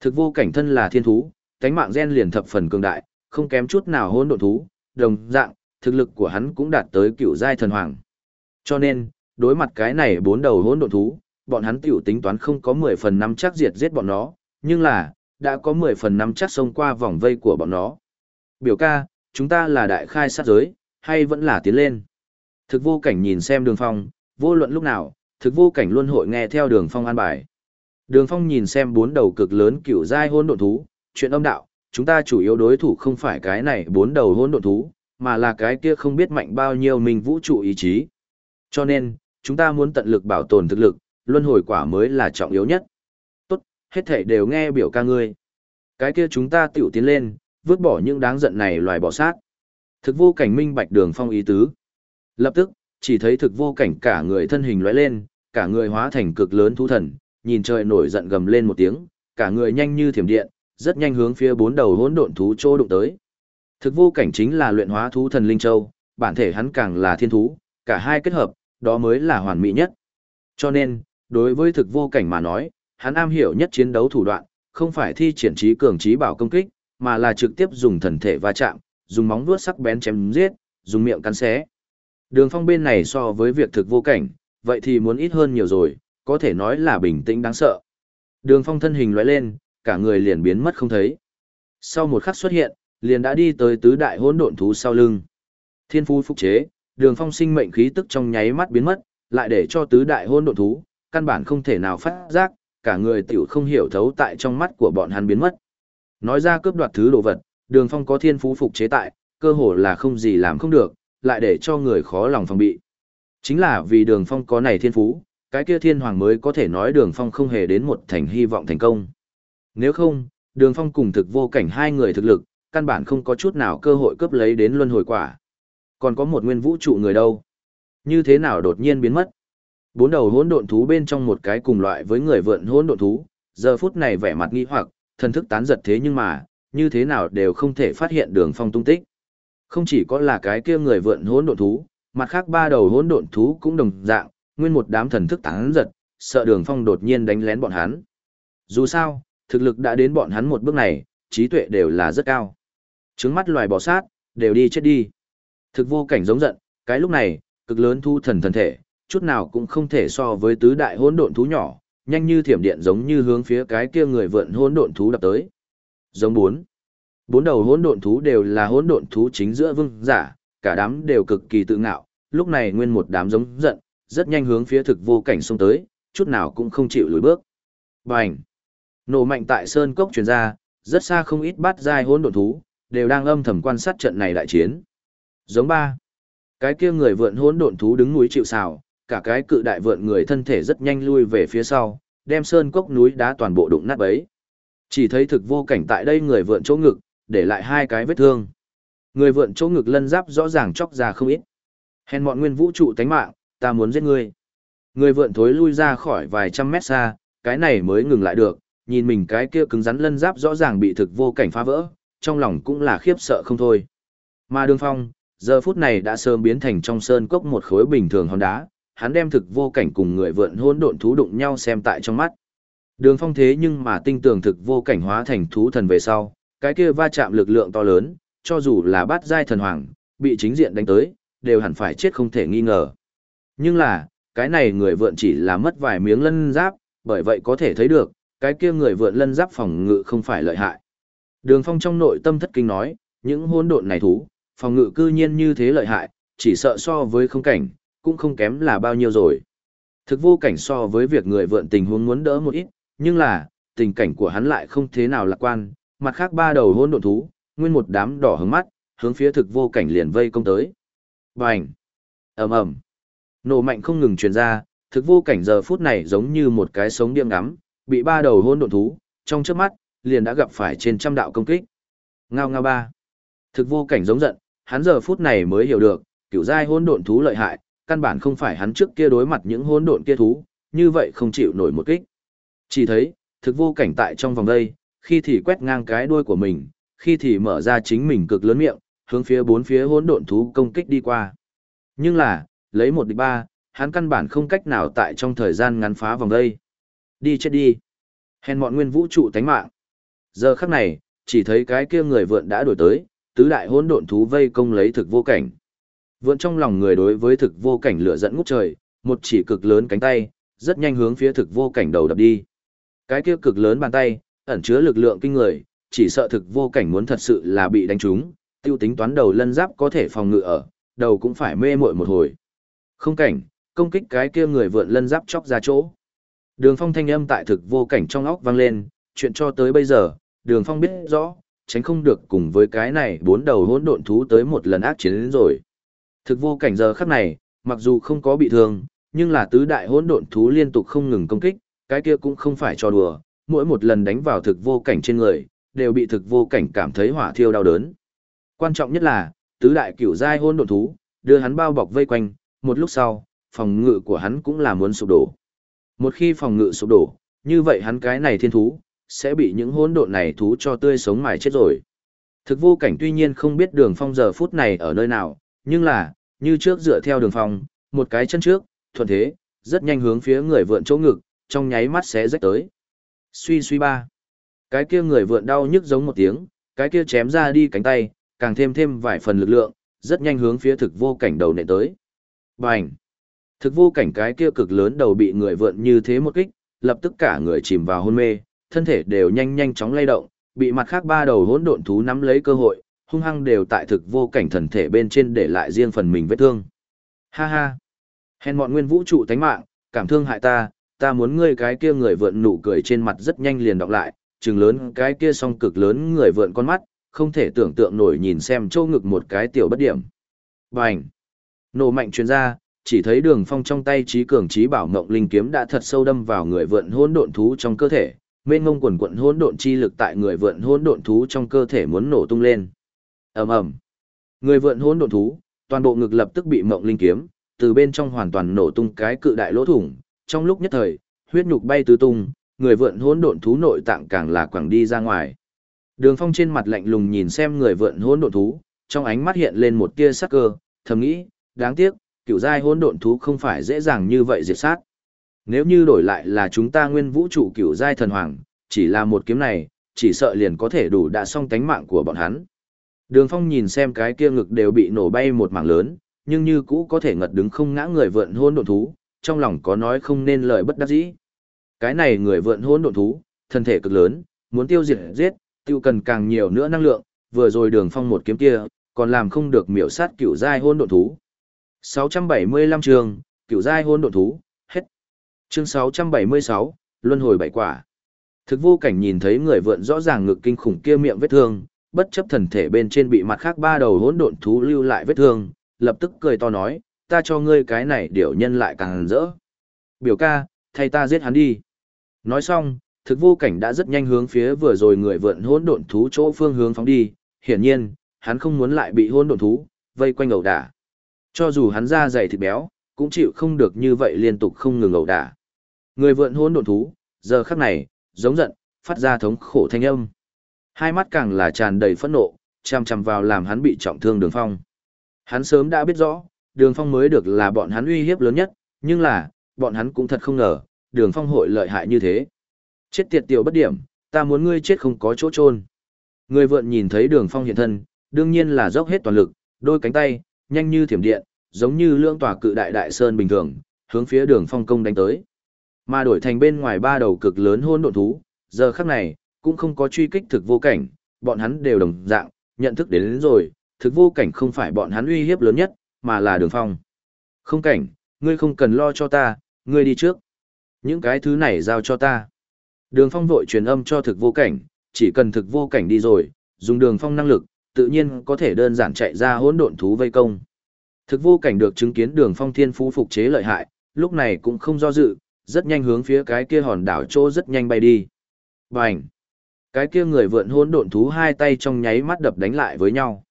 Speaker 1: Thực vô cảnh thân là thiên thú, cánh mạng gen liền thập phần cường đại, không kém chút nào hôn độ thú, đồng dạng, thực lực của hắn cũng đạt tới cựu giai thần hoàng. Cho nên, đối mặt cái này bốn đầu hỗn độn thú, bọn hắn tiểu tính toán không có 10 phần năm chắc diệt giết bọn nó, nhưng là, đã có 10 phần năm chắc xông qua vòng vây của bọn nó. Biểu ca, chúng ta là đại khai sát giới, hay vẫn là tiến lên. Thực vô cảnh nhìn xem đường phong, vô luận lúc nào, thực vô cảnh luôn hội nghe theo đường phong an bài. Đường phong nhìn xem bốn đầu cực lớn kiểu giai hỗn độn thú, chuyện âm đạo, chúng ta chủ yếu đối thủ không phải cái này bốn đầu hỗn độn thú, mà là cái kia không biết mạnh bao nhiêu mình vũ trụ ý chí. Cho nên, chúng ta muốn tận lực bảo tồn thực lực, luân hồi quả mới là trọng yếu nhất. Tốt, hết thảy đều nghe biểu ca ngươi. Cái kia chúng ta tiểu tiến lên, vứt bỏ những đáng giận này loài bỏ sát. Thực vô cảnh minh bạch đường phong ý tứ. Lập tức, chỉ thấy thực vô cảnh cả người thân hình lóe lên, cả người hóa thành cực lớn thú thần, nhìn trời nổi giận gầm lên một tiếng, cả người nhanh như thiểm điện, rất nhanh hướng phía bốn đầu hỗn độn thú chỗ đụng tới. Thực vô cảnh chính là luyện hóa thú thần linh châu, bản thể hắn càng là thiên thú, cả hai kết hợp, đó mới là hoàn mỹ nhất. Cho nên, đối với thực vô cảnh mà nói, hắn am hiểu nhất chiến đấu thủ đoạn, không phải thi triển trí cường trí bảo công kích, mà là trực tiếp dùng thần thể va chạm, dùng móng vuốt sắc bén chém giết, dùng miệng cắn xé. Đường phong bên này so với việc thực vô cảnh, vậy thì muốn ít hơn nhiều rồi, có thể nói là bình tĩnh đáng sợ. Đường phong thân hình lóe lên, cả người liền biến mất không thấy. Sau một khắc xuất hiện, liền đã đi tới tứ đại hỗn độn thú sau lưng. Thiên phú phục chế, đường phong sinh mệnh khí tức trong nháy mắt biến mất, lại để cho tứ đại hôn độn thú, căn bản không thể nào phát giác, cả người tiểu không hiểu thấu tại trong mắt của bọn hắn biến mất. Nói ra cướp đoạt thứ đồ vật, đường phong có thiên phú phục chế tại, cơ hồ là không gì làm không được, lại để cho người khó lòng phòng bị. Chính là vì đường phong có này thiên phú, cái kia thiên hoàng mới có thể nói đường phong không hề đến một thành hy vọng thành công. Nếu không, đường phong cùng thực vô cảnh hai người thực lực, căn bản không có chút nào cơ hội cướp lấy đến luân hồi quả. Còn có một nguyên vũ trụ người đâu? Như thế nào đột nhiên biến mất? Bốn đầu hỗn độn thú bên trong một cái cùng loại với người vượn hỗn độn thú, giờ phút này vẻ mặt nghi hoặc, thần thức tán giật thế nhưng mà, như thế nào đều không thể phát hiện đường phong tung tích. Không chỉ có là cái kia người vượn hỗn độn thú, mặt khác ba đầu hỗn độn thú cũng đồng dạng, nguyên một đám thần thức tán giật, sợ đường phong đột nhiên đánh lén bọn hắn. Dù sao, thực lực đã đến bọn hắn một bước này, trí tuệ đều là rất cao. Trứng mắt loài bò sát, đều đi chết đi. Thực vô cảnh giống giận, cái lúc này, cực lớn thu thần thần thể, chút nào cũng không thể so với tứ đại hỗn độn thú nhỏ, nhanh như thiểm điện giống như hướng phía cái kia người vượn hỗn độn thú đập tới. Giống bốn. Bốn đầu hỗn độn thú đều là hỗn độn thú chính giữa vương giả, cả đám đều cực kỳ tự ngạo, lúc này nguyên một đám giống giận, rất nhanh hướng phía thực vô cảnh xông tới, chút nào cũng không chịu lùi bước. Bành! Nổ mạnh tại sơn cốc truyền ra, rất xa không ít bát giai hỗn độn thú, đều đang âm thầm quan sát trận này đại chiến. Giống ba. Cái kia người vượn hỗn độn thú đứng núi chịu sào, cả cái cự đại vượn người thân thể rất nhanh lui về phía sau, đem sơn cốc núi đá toàn bộ đụng nát bấy. Chỉ thấy thực vô cảnh tại đây người vượn chỗ ngực, để lại hai cái vết thương. Người vượn chỗ ngực lân giáp rõ ràng chóc ra không ít. Hèn mọn nguyên vũ trụ tánh mạng, ta muốn giết ngươi. Người vượn thối lui ra khỏi vài trăm mét xa, cái này mới ngừng lại được, nhìn mình cái kia cứng rắn lân giáp rõ ràng bị thực vô cảnh phá vỡ, trong lòng cũng là khiếp sợ không thôi. Mà đường phong, giờ phút này đã sớm biến thành trong sơn cốc một khối bình thường hòn đá, hắn đem thực vô cảnh cùng người vượn hôn độn thú đụng nhau xem tại trong mắt. Đường phong thế nhưng mà tinh tường thực vô cảnh hóa thành thú thần về sau, cái kia va chạm lực lượng to lớn, cho dù là bát giai thần hoàng, bị chính diện đánh tới, đều hẳn phải chết không thể nghi ngờ. Nhưng là, cái này người vượn chỉ là mất vài miếng lân giáp, bởi vậy có thể thấy được, cái kia người vượn lân giáp phòng ngự không phải lợi hại. Đường Phong trong nội tâm thất kinh nói, những hỗn độn này thú, phòng ngự cư nhiên như thế lợi hại, chỉ sợ so với không cảnh, cũng không kém là bao nhiêu rồi. Thực vô cảnh so với việc người vượn tình huống muốn đỡ một ít, nhưng là, tình cảnh của hắn lại không thế nào lạc quan, mặt khác ba đầu hôn độn thú, nguyên một đám đỏ hướng mắt, hướng phía thực vô cảnh liền vây công tới. Bành! ầm ầm Nổ mạnh không ngừng truyền ra, thực vô cảnh giờ phút này giống như một cái sống điên ngắm, bị ba đầu hôn độn thú, trong chớp mắt, liền đã gặp phải trên trăm đạo công kích. Ngao ngao ba. Thực vô cảnh giống giận, hắn giờ phút này mới hiểu được, kiểu giai hỗn độn thú lợi hại, căn bản không phải hắn trước kia đối mặt những hỗn độn kia thú, như vậy không chịu nổi một kích. Chỉ thấy, thực vô cảnh tại trong vòng đây, khi thì quét ngang cái đuôi của mình, khi thì mở ra chính mình cực lớn miệng, hướng phía bốn phía hỗn độn thú công kích đi qua. Nhưng là, lấy một địch ba, hắn căn bản không cách nào tại trong thời gian ngắn phá vòng đây. Đi chết đi. Hèn mọn nguyên vũ trụ tánh mạng. Giờ khắc này, chỉ thấy cái kia người vượn đã đổi tới, tứ đại hỗn độn thú vây công lấy thực vô cảnh. Vượn trong lòng người đối với thực vô cảnh lửa giận ngút trời, một chỉ cực lớn cánh tay, rất nhanh hướng phía thực vô cảnh đầu đập đi. Cái kia cực lớn bàn tay, ẩn chứa lực lượng kinh người, chỉ sợ thực vô cảnh muốn thật sự là bị đánh trúng, tiêu tính toán đầu lân giáp có thể phòng ngự ở, đầu cũng phải mê muội một hồi. Không cảnh, công kích cái kia người vượn lân giáp chóc ra chỗ. Đường phong thanh âm tại thực vô cảnh trong óc vang lên, chuyện cho tới bây giờ, đường phong biết rõ, tránh không được cùng với cái này bốn đầu hỗn độn thú tới một lần ác chiến đến rồi. Thực vô cảnh giờ khắc này, mặc dù không có bị thương, nhưng là tứ đại hỗn độn thú liên tục không ngừng công kích, cái kia cũng không phải cho đùa, mỗi một lần đánh vào thực vô cảnh trên người, đều bị thực vô cảnh cảm thấy hỏa thiêu đau đớn. Quan trọng nhất là, tứ đại cửu giai hỗn độn thú, đưa hắn bao bọc vây quanh, một lúc sau, phòng ngự của hắn cũng là muốn sụp đổ. Một khi phòng ngự sụp đổ, như vậy hắn cái này thiên thú, sẽ bị những hỗn độn này thú cho tươi sống mài chết rồi. Thực vô cảnh tuy nhiên không biết đường phong giờ phút này ở nơi nào, nhưng là, như trước dựa theo đường phong, một cái chân trước, thuận thế, rất nhanh hướng phía người vượn chỗ ngực, trong nháy mắt sẽ rách tới. Suy suy ba. Cái kia người vượn đau nhức giống một tiếng, cái kia chém ra đi cánh tay, càng thêm thêm vài phần lực lượng, rất nhanh hướng phía thực vô cảnh đầu nện tới. Bành! Thực vô cảnh cái kia cực lớn đầu bị người vượn như thế một kích, lập tức cả người chìm vào hôn mê, thân thể đều nhanh nhanh chóng lay động, bị mặt khác ba đầu hỗn độn thú nắm lấy cơ hội, hung hăng đều tại thực vô cảnh thần thể bên trên để lại riêng phần mình vết thương. Ha ha! Hèn mọn nguyên vũ trụ tánh mạng, cảm thương hại ta, ta muốn ngươi cái kia người vượn nụ cười trên mặt rất nhanh liền đọc lại, trừng lớn cái kia song cực lớn người vượn con mắt, không thể tưởng tượng nổi nhìn xem châu ngực một cái tiểu bất điểm. Bành! Nổ mạnh truyền ra, chỉ thấy đường phong trong tay trí cường trí bảo ngộng linh kiếm đã thật sâu đâm vào người vượn hỗn độn thú trong cơ thể, mênh ngông quần quận hỗn độn chi lực tại người vượn hỗn độn thú trong cơ thể muốn nổ tung lên. Ầm ầm. Người vượn hỗn độn thú, toàn bộ ngực lập tức bị mộng linh kiếm từ bên trong hoàn toàn nổ tung cái cự đại lỗ thủng, trong lúc nhất thời, huyết nhục bay tứ tung, người vượn hỗn độn thú nội tạng càng là quẳng đi ra ngoài. Đường Phong trên mặt lạnh lùng nhìn xem người vượn hỗn độn thú, trong ánh mắt hiện lên một tia sắc cơ, thầm nghĩ, đáng tiếc, cựu giai hỗn độn thú không phải dễ dàng như vậy diệt sát. Nếu như đổi lại là chúng ta nguyên vũ trụ cửu giai thần hoàng, chỉ là một kiếm này, chỉ sợ liền có thể đủ đả xong tánh mạng của bọn hắn. Đường Phong nhìn xem cái kia ngực đều bị nổ bay một mảng lớn, nhưng như cũ có thể ngật đứng không ngã người vượn hôn độn thú, trong lòng có nói không nên lời bất đắc dĩ. Cái này người vượn hôn độn thú, thân thể cực lớn, muốn tiêu diệt giết, tiêu cần càng nhiều nữa năng lượng, vừa rồi đường phong một kiếm kia, còn làm không được miểu sát cửu giai hôn độn thú. 675 trường, cửu giai hôn độn thú. Chương 676, luân hồi bảy quả. Thực vô cảnh nhìn thấy người vượn rõ ràng ngực kinh khủng kia miệng vết thương, bất chấp thần thể bên trên bị mặt khác ba đầu hỗn độn thú lưu lại vết thương, lập tức cười to nói, ta cho ngươi cái này điều nhân lại càng rỡ. Biểu ca, thay ta giết hắn đi. Nói xong, thực vô cảnh đã rất nhanh hướng phía vừa rồi người vượn hỗn độn thú chỗ phương hướng phóng đi, hiển nhiên, hắn không muốn lại bị hỗn độn thú vây quanh ẩu đả. Cho dù hắn da dày thịt béo, cũng chịu không được như vậy liên tục không ngừng ẩu đả. Người vượn hôn độn thú, giờ khắc này, giống giận, phát ra thống khổ thanh âm. Hai mắt càng là tràn đầy phẫn nộ, chằm chằm vào làm hắn bị trọng thương Đường Phong. Hắn sớm đã biết rõ, Đường Phong mới được là bọn hắn uy hiếp lớn nhất, nhưng là, bọn hắn cũng thật không ngờ, Đường Phong hội lợi hại như thế. Chết tiệt tiểu bất điểm, ta muốn ngươi chết không có chỗ trôn. Người vượn nhìn thấy Đường Phong hiện thân, đương nhiên là dốc hết toàn lực, đôi cánh tay, nhanh như thiểm điện, giống như lưỡng tòa cự đại đại sơn bình thường, hướng phía Đường Phong công đánh tới. Mà đổi thành bên ngoài ba đầu cực lớn hôn độn thú, giờ khắc này, cũng không có truy kích thực vô cảnh, bọn hắn đều đồng dạng, nhận thức đến, đến rồi, thực vô cảnh không phải bọn hắn uy hiếp lớn nhất, mà là đường phong. Không cảnh, ngươi không cần lo cho ta, ngươi đi trước. Những cái thứ này giao cho ta. Đường phong vội truyền âm cho thực vô cảnh, chỉ cần thực vô cảnh đi rồi, dùng đường phong năng lực, tự nhiên có thể đơn giản chạy ra hỗn độn thú vây công. Thực vô cảnh được chứng kiến đường phong thiên phú phục chế lợi hại, lúc này cũng không do dự, rất nhanh hướng phía cái kia hòn đảo chỗ rất nhanh bay đi. Bành! Cái kia người vượn hỗn độn thú hai tay trong nháy mắt đập đánh lại với nhau.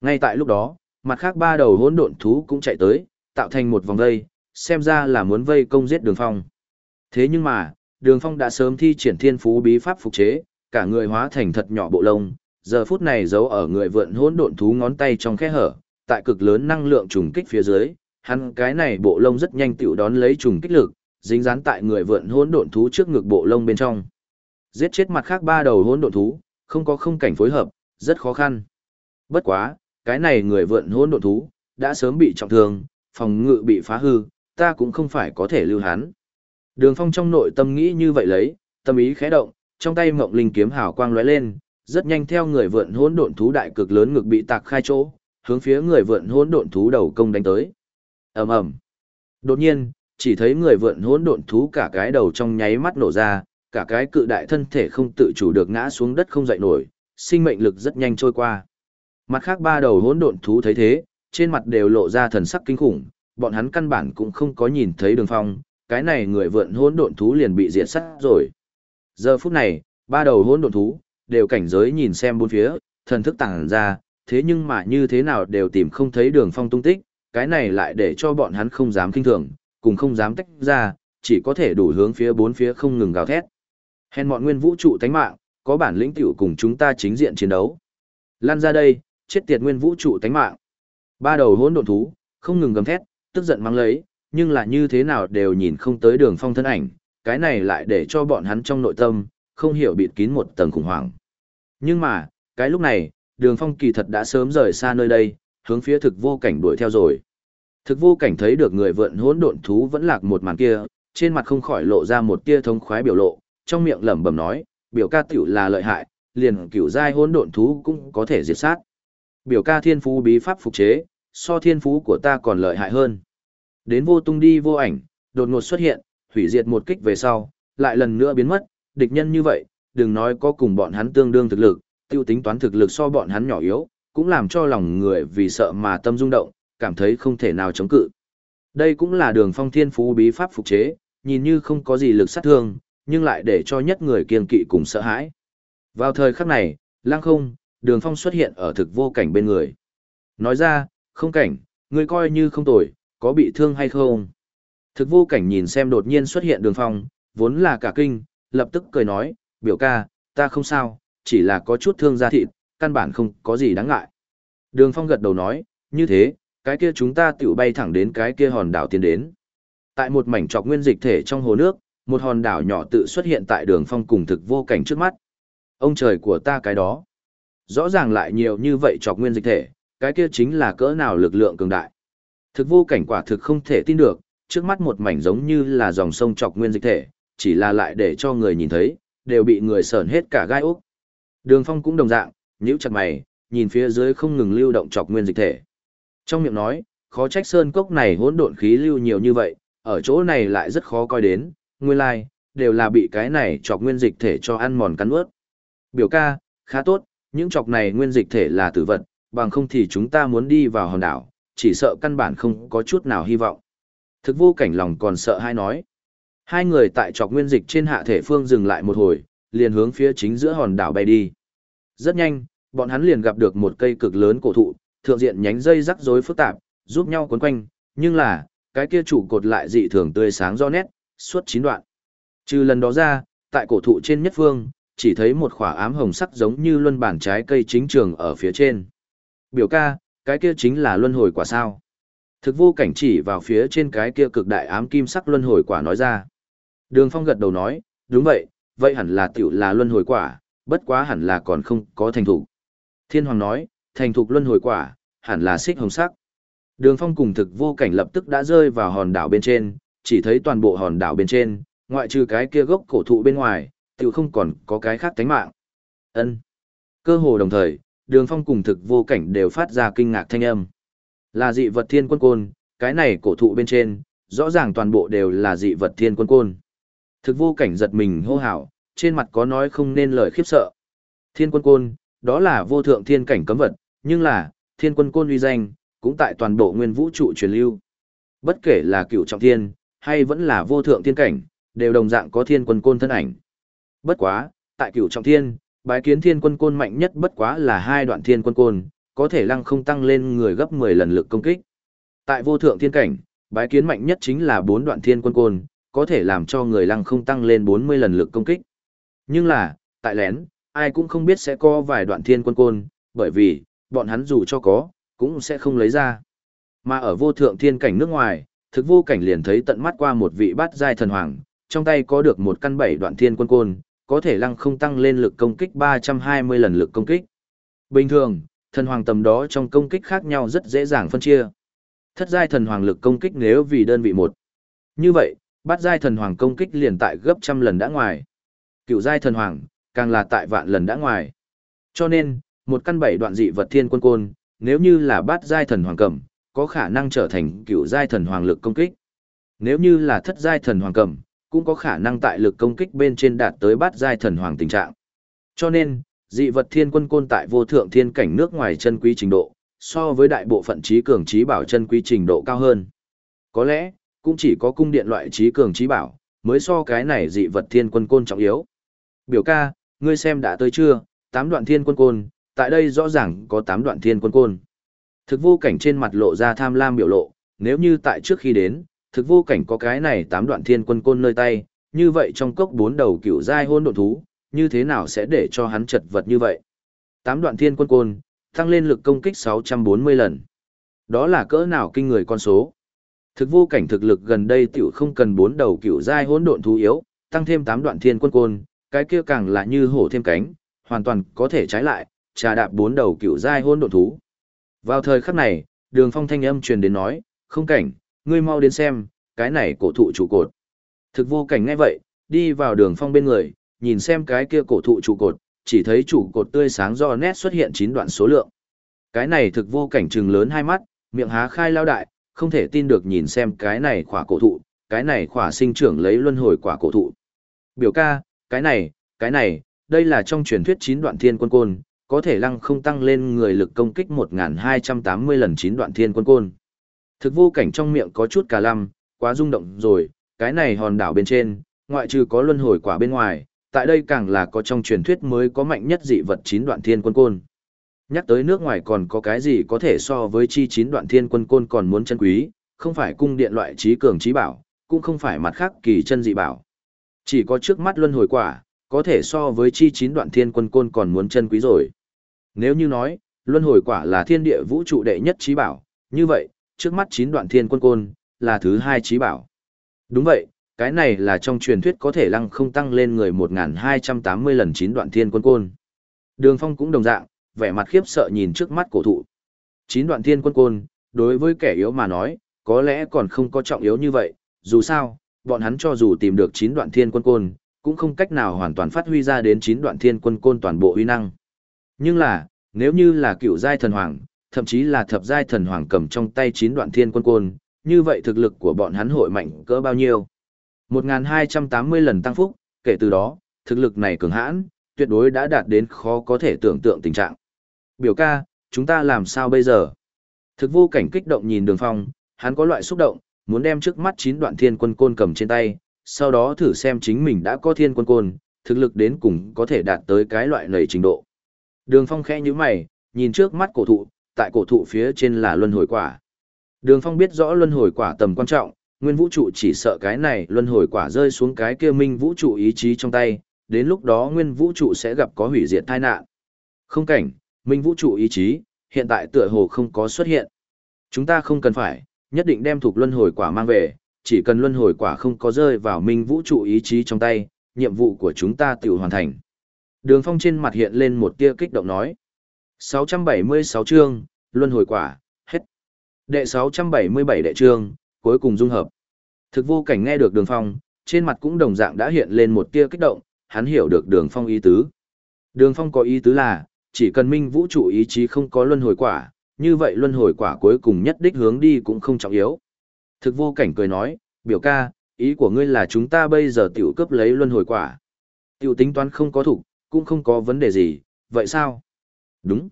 Speaker 1: Ngay tại lúc đó, mặt khác ba đầu hỗn độn thú cũng chạy tới, tạo thành một vòng vây, xem ra là muốn vây công giết Đường Phong. Thế nhưng mà, Đường Phong đã sớm thi triển thiên phú bí pháp phục chế, cả người hóa thành thật nhỏ bộ lông, giờ phút này giấu ở người vượn hỗn độn thú ngón tay trong khe hở, tại cực lớn năng lượng trùng kích phía dưới, hắn cái này bộ lông rất nhanh tựu đón lấy trùng kích lực, dính dán tại người vượn hỗn độn thú trước ngực bộ lông bên trong. Giết chết mặt khác ba đầu hỗn độn thú, không có không cảnh phối hợp, rất khó khăn. Bất quá, cái này người vượn hỗn độn thú, đã sớm bị trọng thương, phòng ngự bị phá hư, ta cũng không phải có thể lưu hắn. Đường Phong trong nội tâm nghĩ như vậy lấy, tâm ý khẽ động, trong tay ngọc linh kiếm hào quang lóe lên, rất nhanh theo người vượn hỗn độn thú đại cực lớn ngực bị tạc khai chỗ, hướng phía người vượn hỗn độn thú đầu công đánh tới. Ầm ầm. Đột nhiên, chỉ thấy người vượn hỗn độn thú cả cái đầu trong nháy mắt nổ ra, cả cái cự đại thân thể không tự chủ được ngã xuống đất không dậy nổi, sinh mệnh lực rất nhanh trôi qua. Mặt khác ba đầu hỗn độn thú thấy thế, trên mặt đều lộ ra thần sắc kinh khủng, bọn hắn căn bản cũng không có nhìn thấy đường phong, cái này người vượn hỗn độn thú liền bị diệt sát rồi. Giờ phút này, ba đầu hỗn độn thú đều cảnh giới nhìn xem bốn phía, thần thức tàng ra, thế nhưng mà như thế nào đều tìm không thấy đường phong tung tích, cái này lại để cho bọn hắn không dám kinh thường, cùng không dám tách ra, chỉ có thể đủ hướng phía bốn phía không ngừng gào thét. Hèn mọn nguyên vũ trụ tánh mạng, có bản lĩnh tiểu cùng chúng ta chính diện chiến đấu. Lan ra đây, chết tiệt nguyên vũ trụ tánh mạng. Ba đầu hỗn độn thú, không ngừng gầm thét, tức giận mắng lấy, nhưng là như thế nào đều nhìn không tới đường phong thân ảnh, cái này lại để cho bọn hắn trong nội tâm, không hiểu bịt kín một tầng khủng hoảng. Nhưng mà, cái lúc này, đường phong kỳ thật đã sớm rời xa nơi đây, hướng phía thực vô cảnh đuổi theo rồi. Thực vô cảnh thấy được người vượn hỗn độn thú vẫn lạc một màn kia, trên mặt không khỏi lộ ra một tia thông khoái biểu lộ, trong miệng lẩm bẩm nói, biểu ca tiểu là lợi hại, liền cửu giai hỗn độn thú cũng có thể diệt sát. Biểu ca thiên phú bí pháp phục chế, so thiên phú của ta còn lợi hại hơn. Đến vô tung đi vô ảnh, đột ngột xuất hiện, hủy diệt một kích về sau, lại lần nữa biến mất, địch nhân như vậy, đừng nói có cùng bọn hắn tương đương thực lực, tiêu tính toán thực lực so bọn hắn nhỏ yếu, cũng làm cho lòng người vì sợ mà tâm rung động, cảm thấy không thể nào chống cự. Đây cũng là đường phong thiên phú bí pháp phục chế, nhìn như không có gì lực sát thương, nhưng lại để cho nhất người kiên kỵ cùng sợ hãi. Vào thời khắc này, lang không, đường phong xuất hiện ở thực vô cảnh bên người. Nói ra, không cảnh, người coi như không tồi, có bị thương hay không? Thực vô cảnh nhìn xem đột nhiên xuất hiện đường phong, vốn là cả kinh, lập tức cười nói, biểu ca, ta không sao, chỉ là có chút thương da thịt, căn bản không có gì đáng ngại. Đường phong gật đầu nói, như thế, cái kia chúng ta tiểu bay thẳng đến cái kia hòn đảo tiến đến. Tại một mảnh trọc nguyên dịch thể trong hồ nước, một hòn đảo nhỏ tự xuất hiện tại đường phong cùng thực vô cảnh trước mắt. Ông trời của ta cái đó. Rõ ràng lại nhiều như vậy trọc nguyên dịch thể, cái kia chính là cỡ nào lực lượng cường đại. Thực vô cảnh quả thực không thể tin được, trước mắt một mảnh giống như là dòng sông trọc nguyên dịch thể, chỉ là lại để cho người nhìn thấy, đều bị người sờn hết cả gai ốc. Đường phong cũng đồng dạng, nhíu chặt mày, nhìn phía dưới không ngừng lưu động trọc nguyên dịch thể. Trong miệng nói, khó trách sơn cốc này hỗn độn khí lưu nhiều như vậy, ở chỗ này lại rất khó coi đến, nguyên lai, like, đều là bị cái này chọc nguyên dịch thể cho ăn mòn cắn ướt. Biểu ca, khá tốt, những chọc này nguyên dịch thể là tử vật, bằng không thì chúng ta muốn đi vào hòn đảo, chỉ sợ căn bản không có chút nào hy vọng. Thực vô cảnh lòng còn sợ hai nói. Hai người tại chọc nguyên dịch trên hạ thể phương dừng lại một hồi, liền hướng phía chính giữa hòn đảo bay đi. Rất nhanh, bọn hắn liền gặp được một cây cực lớn cổ thụ, thượng diện nhánh dây rắc rối phức tạp, giúp nhau quấn quanh, nhưng là, cái kia trụ cột lại dị thường tươi sáng do nét, suốt chín đoạn. Trừ lần đó ra, tại cổ thụ trên nhất phương, chỉ thấy một khỏa ám hồng sắc giống như luân bản trái cây chính trường ở phía trên. Biểu ca, cái kia chính là luân hồi quả sao. Thực vô cảnh chỉ vào phía trên cái kia cực đại ám kim sắc luân hồi quả nói ra. Đường phong gật đầu nói, đúng vậy, vậy hẳn là tiểu là luân hồi quả, bất quá hẳn là còn không có thành thủ. Thiên hoàng nói, thành thục luân hồi quả, hẳn là xích hồng sắc. Đường phong cùng thực vô cảnh lập tức đã rơi vào hòn đảo bên trên, chỉ thấy toàn bộ hòn đảo bên trên, ngoại trừ cái kia gốc cổ thụ bên ngoài, tiểu không còn có cái khác tánh mạng. ân Cơ hồ đồng thời, đường phong cùng thực vô cảnh đều phát ra kinh ngạc thanh âm. Là dị vật thiên quân côn, cái này cổ thụ bên trên, rõ ràng toàn bộ đều là dị vật thiên quân côn. Thực vô cảnh giật mình hô hào, trên mặt có nói không nên lời khiếp sợ. Thiên quân côn, đó là vô thượng thiên cảnh cấm vật, nhưng là, thiên quân côn uy danh, cũng tại toàn bộ nguyên vũ trụ truyền lưu. Bất kể là cựu trọng thiên, hay vẫn là vô thượng thiên cảnh, đều đồng dạng có thiên quân côn thân ảnh. Bất quá, tại cựu trọng thiên, bái kiến thiên quân côn mạnh nhất bất quá là hai đoạn thiên quân côn, có thể lăng không tăng lên người gấp 10 lần lực công kích. Tại vô thượng thiên cảnh, bái kiến mạnh nhất chính là bốn đoạn thiên quân côn, có thể làm cho người lăng không tăng lên 40 lần lực công kích. Nhưng là, tại lén, ai cũng không biết sẽ có vài đoạn thiên quân côn, bởi vì, bọn hắn dù cho có, cũng sẽ không lấy ra. Mà ở vô thượng thiên cảnh nước ngoài, thực vô cảnh liền thấy tận mắt qua một vị bát giai thần hoàng, trong tay có được một căn bảy đoạn thiên quân côn, có thể lăng không tăng lên lực công kích 320 lần lực công kích. Bình thường, thần hoàng tầm đó trong công kích khác nhau rất dễ dàng phân chia. Thất giai thần hoàng lực công kích nếu vì đơn vị một. Như vậy, bát giai thần hoàng công kích liền tại gấp trăm lần đã ngoài. Cựu giai thần hoàng, càng là tại vạn lần đã ngoài. Cho nên, một căn bảy đoạn dị vật thiên quân côn, nếu như là bát giai thần hoàng cầm, có khả năng trở thành cựu giai thần hoàng lực công kích. Nếu như là thất giai thần hoàng cầm, cũng có khả năng tại lực công kích bên trên đạt tới bát giai thần hoàng tình trạng. Cho nên, dị vật thiên quân côn tại vô thượng thiên cảnh nước ngoài chân quý trình độ, so với đại bộ phận trí cường trí bảo chân quý trình độ cao hơn. Có lẽ, cũng chỉ có cung điện loại trí cường trí bảo, mới so cái này dị vật thiên quân côn trọng yếu. Biểu ca, ngươi xem đã tới chưa, tám đoạn thiên quân côn, tại đây rõ ràng có tám đoạn thiên quân côn. Thực vô cảnh trên mặt lộ ra tham lam biểu lộ, nếu như tại trước khi đến, thực vô cảnh có cái này tám đoạn thiên quân côn nơi tay, như vậy trong cốc bốn đầu cựu giai hôn độn thú, như thế nào sẽ để cho hắn chật vật như vậy? Tám đoạn thiên quân côn, tăng lên lực công kích 640 lần. Đó là cỡ nào kinh người con số? Thực vô cảnh thực lực gần đây tiểu không cần bốn đầu cựu giai hỗn độn thú yếu, tăng thêm tám đoạn thiên quân côn, cái kia càng là như hổ thêm cánh, hoàn toàn có thể trái lại, trà đạp bốn đầu cựu giai hôn độn thú. Vào thời khắc này, Đường Phong thanh âm truyền đến nói, "Không cảnh, ngươi mau đến xem, cái này cổ thụ trụ cột." Thực vô cảnh nghe vậy, đi vào Đường Phong bên người, nhìn xem cái kia cổ thụ trụ cột, chỉ thấy trụ cột tươi sáng do nét xuất hiện chín đoạn số lượng. Cái này thực vô cảnh trừng lớn hai mắt, miệng há khai lao đại, không thể tin được nhìn xem cái này khỏa cổ thụ, cái này khỏa sinh trưởng lấy luân hồi quả cổ thụ. Biểu ca, cái này, cái này, đây là trong truyền thuyết chín đoạn thiên quân côn, có thể lăng không tăng lên người lực công kích 1280 lần chín đoạn thiên quân côn. Thực vô cảnh trong miệng có chút cà lăm, quá rung động rồi, cái này hòn đảo bên trên, ngoại trừ có luân hồi quả bên ngoài, tại đây càng là có trong truyền thuyết mới có mạnh nhất dị vật chín đoạn thiên quân côn. Nhắc tới nước ngoài còn có cái gì có thể so với chi chín đoạn thiên quân côn còn muốn chân quý, không phải cung điện loại trí cường trí bảo, cũng không phải mặt khác kỳ chân dị bảo. Chỉ có trước mắt luân hồi quả, có thể so với chi chín đoạn thiên quân côn còn muốn chân quý rồi. Nếu như nói, luân hồi quả là thiên địa vũ trụ đệ nhất trí bảo, như vậy, trước mắt chín đoạn thiên quân côn, là thứ hai trí bảo. Đúng vậy, cái này là trong truyền thuyết có thể lăng không tăng lên người 1280 lần chín đoạn thiên quân côn. Đường Phong cũng đồng dạng, vẻ mặt khiếp sợ nhìn trước mắt cổ thụ. Chín đoạn thiên quân côn, đối với kẻ yếu mà nói, có lẽ còn không có trọng yếu như vậy, dù sao, bọn hắn cho dù tìm được chín đoạn thiên quân côn, cũng không cách nào hoàn toàn phát huy ra đến chín đoạn thiên quân côn toàn bộ uy năng. Nhưng là, nếu như là cựu giai thần hoàng, thậm chí là thập giai thần hoàng cầm trong tay chín đoạn thiên quân côn, như vậy thực lực của bọn hắn hội mạnh cỡ bao nhiêu? 1280 lần tăng phúc, kể từ đó, thực lực này cường hãn, tuyệt đối đã đạt đến khó có thể tưởng tượng tình trạng. Biểu ca, chúng ta làm sao bây giờ? Thực vô cảnh kích động nhìn đường phong, hắn có loại xúc động, muốn đem trước mắt chín đoạn thiên quân côn cầm trên tay, sau đó thử xem chính mình đã có thiên quân côn, thực lực đến cùng có thể đạt tới cái loại lầy trình độ. Đường phong khẽ như mày, nhìn trước mắt cổ thụ, tại cổ thụ phía trên là luân hồi quả. Đường phong biết rõ luân hồi quả tầm quan trọng, nguyên vũ trụ chỉ sợ cái này luân hồi quả rơi xuống cái kia minh vũ trụ ý chí trong tay, đến lúc đó nguyên vũ trụ sẽ gặp có hủy diệt tai nạn. Không cảnh, minh vũ trụ ý chí, hiện tại tựa hồ không có xuất hiện. Chúng ta không cần phải, nhất định đem thuộc luân hồi quả mang về, chỉ cần luân hồi quả không có rơi vào minh vũ trụ ý chí trong tay, nhiệm vụ của chúng ta tự hoàn thành. Đường phong trên mặt hiện lên một tia kích động nói. 676 chương, luân hồi quả, hết. Đệ 677 đệ chương, cuối cùng dung hợp. Thực vô cảnh nghe được đường phong, trên mặt cũng đồng dạng đã hiện lên một tia kích động, hắn hiểu được đường phong ý tứ. Đường phong có ý tứ là, chỉ cần minh vũ trụ ý chí không có luân hồi quả, như vậy luân hồi quả cuối cùng nhất đích hướng đi cũng không trọng yếu. Thực vô cảnh cười nói, biểu ca, ý của ngươi là chúng ta bây giờ tiểu cấp lấy luân hồi quả. Tiểu tính toán không có thủ, cũng không có vấn đề gì, vậy sao? Đúng.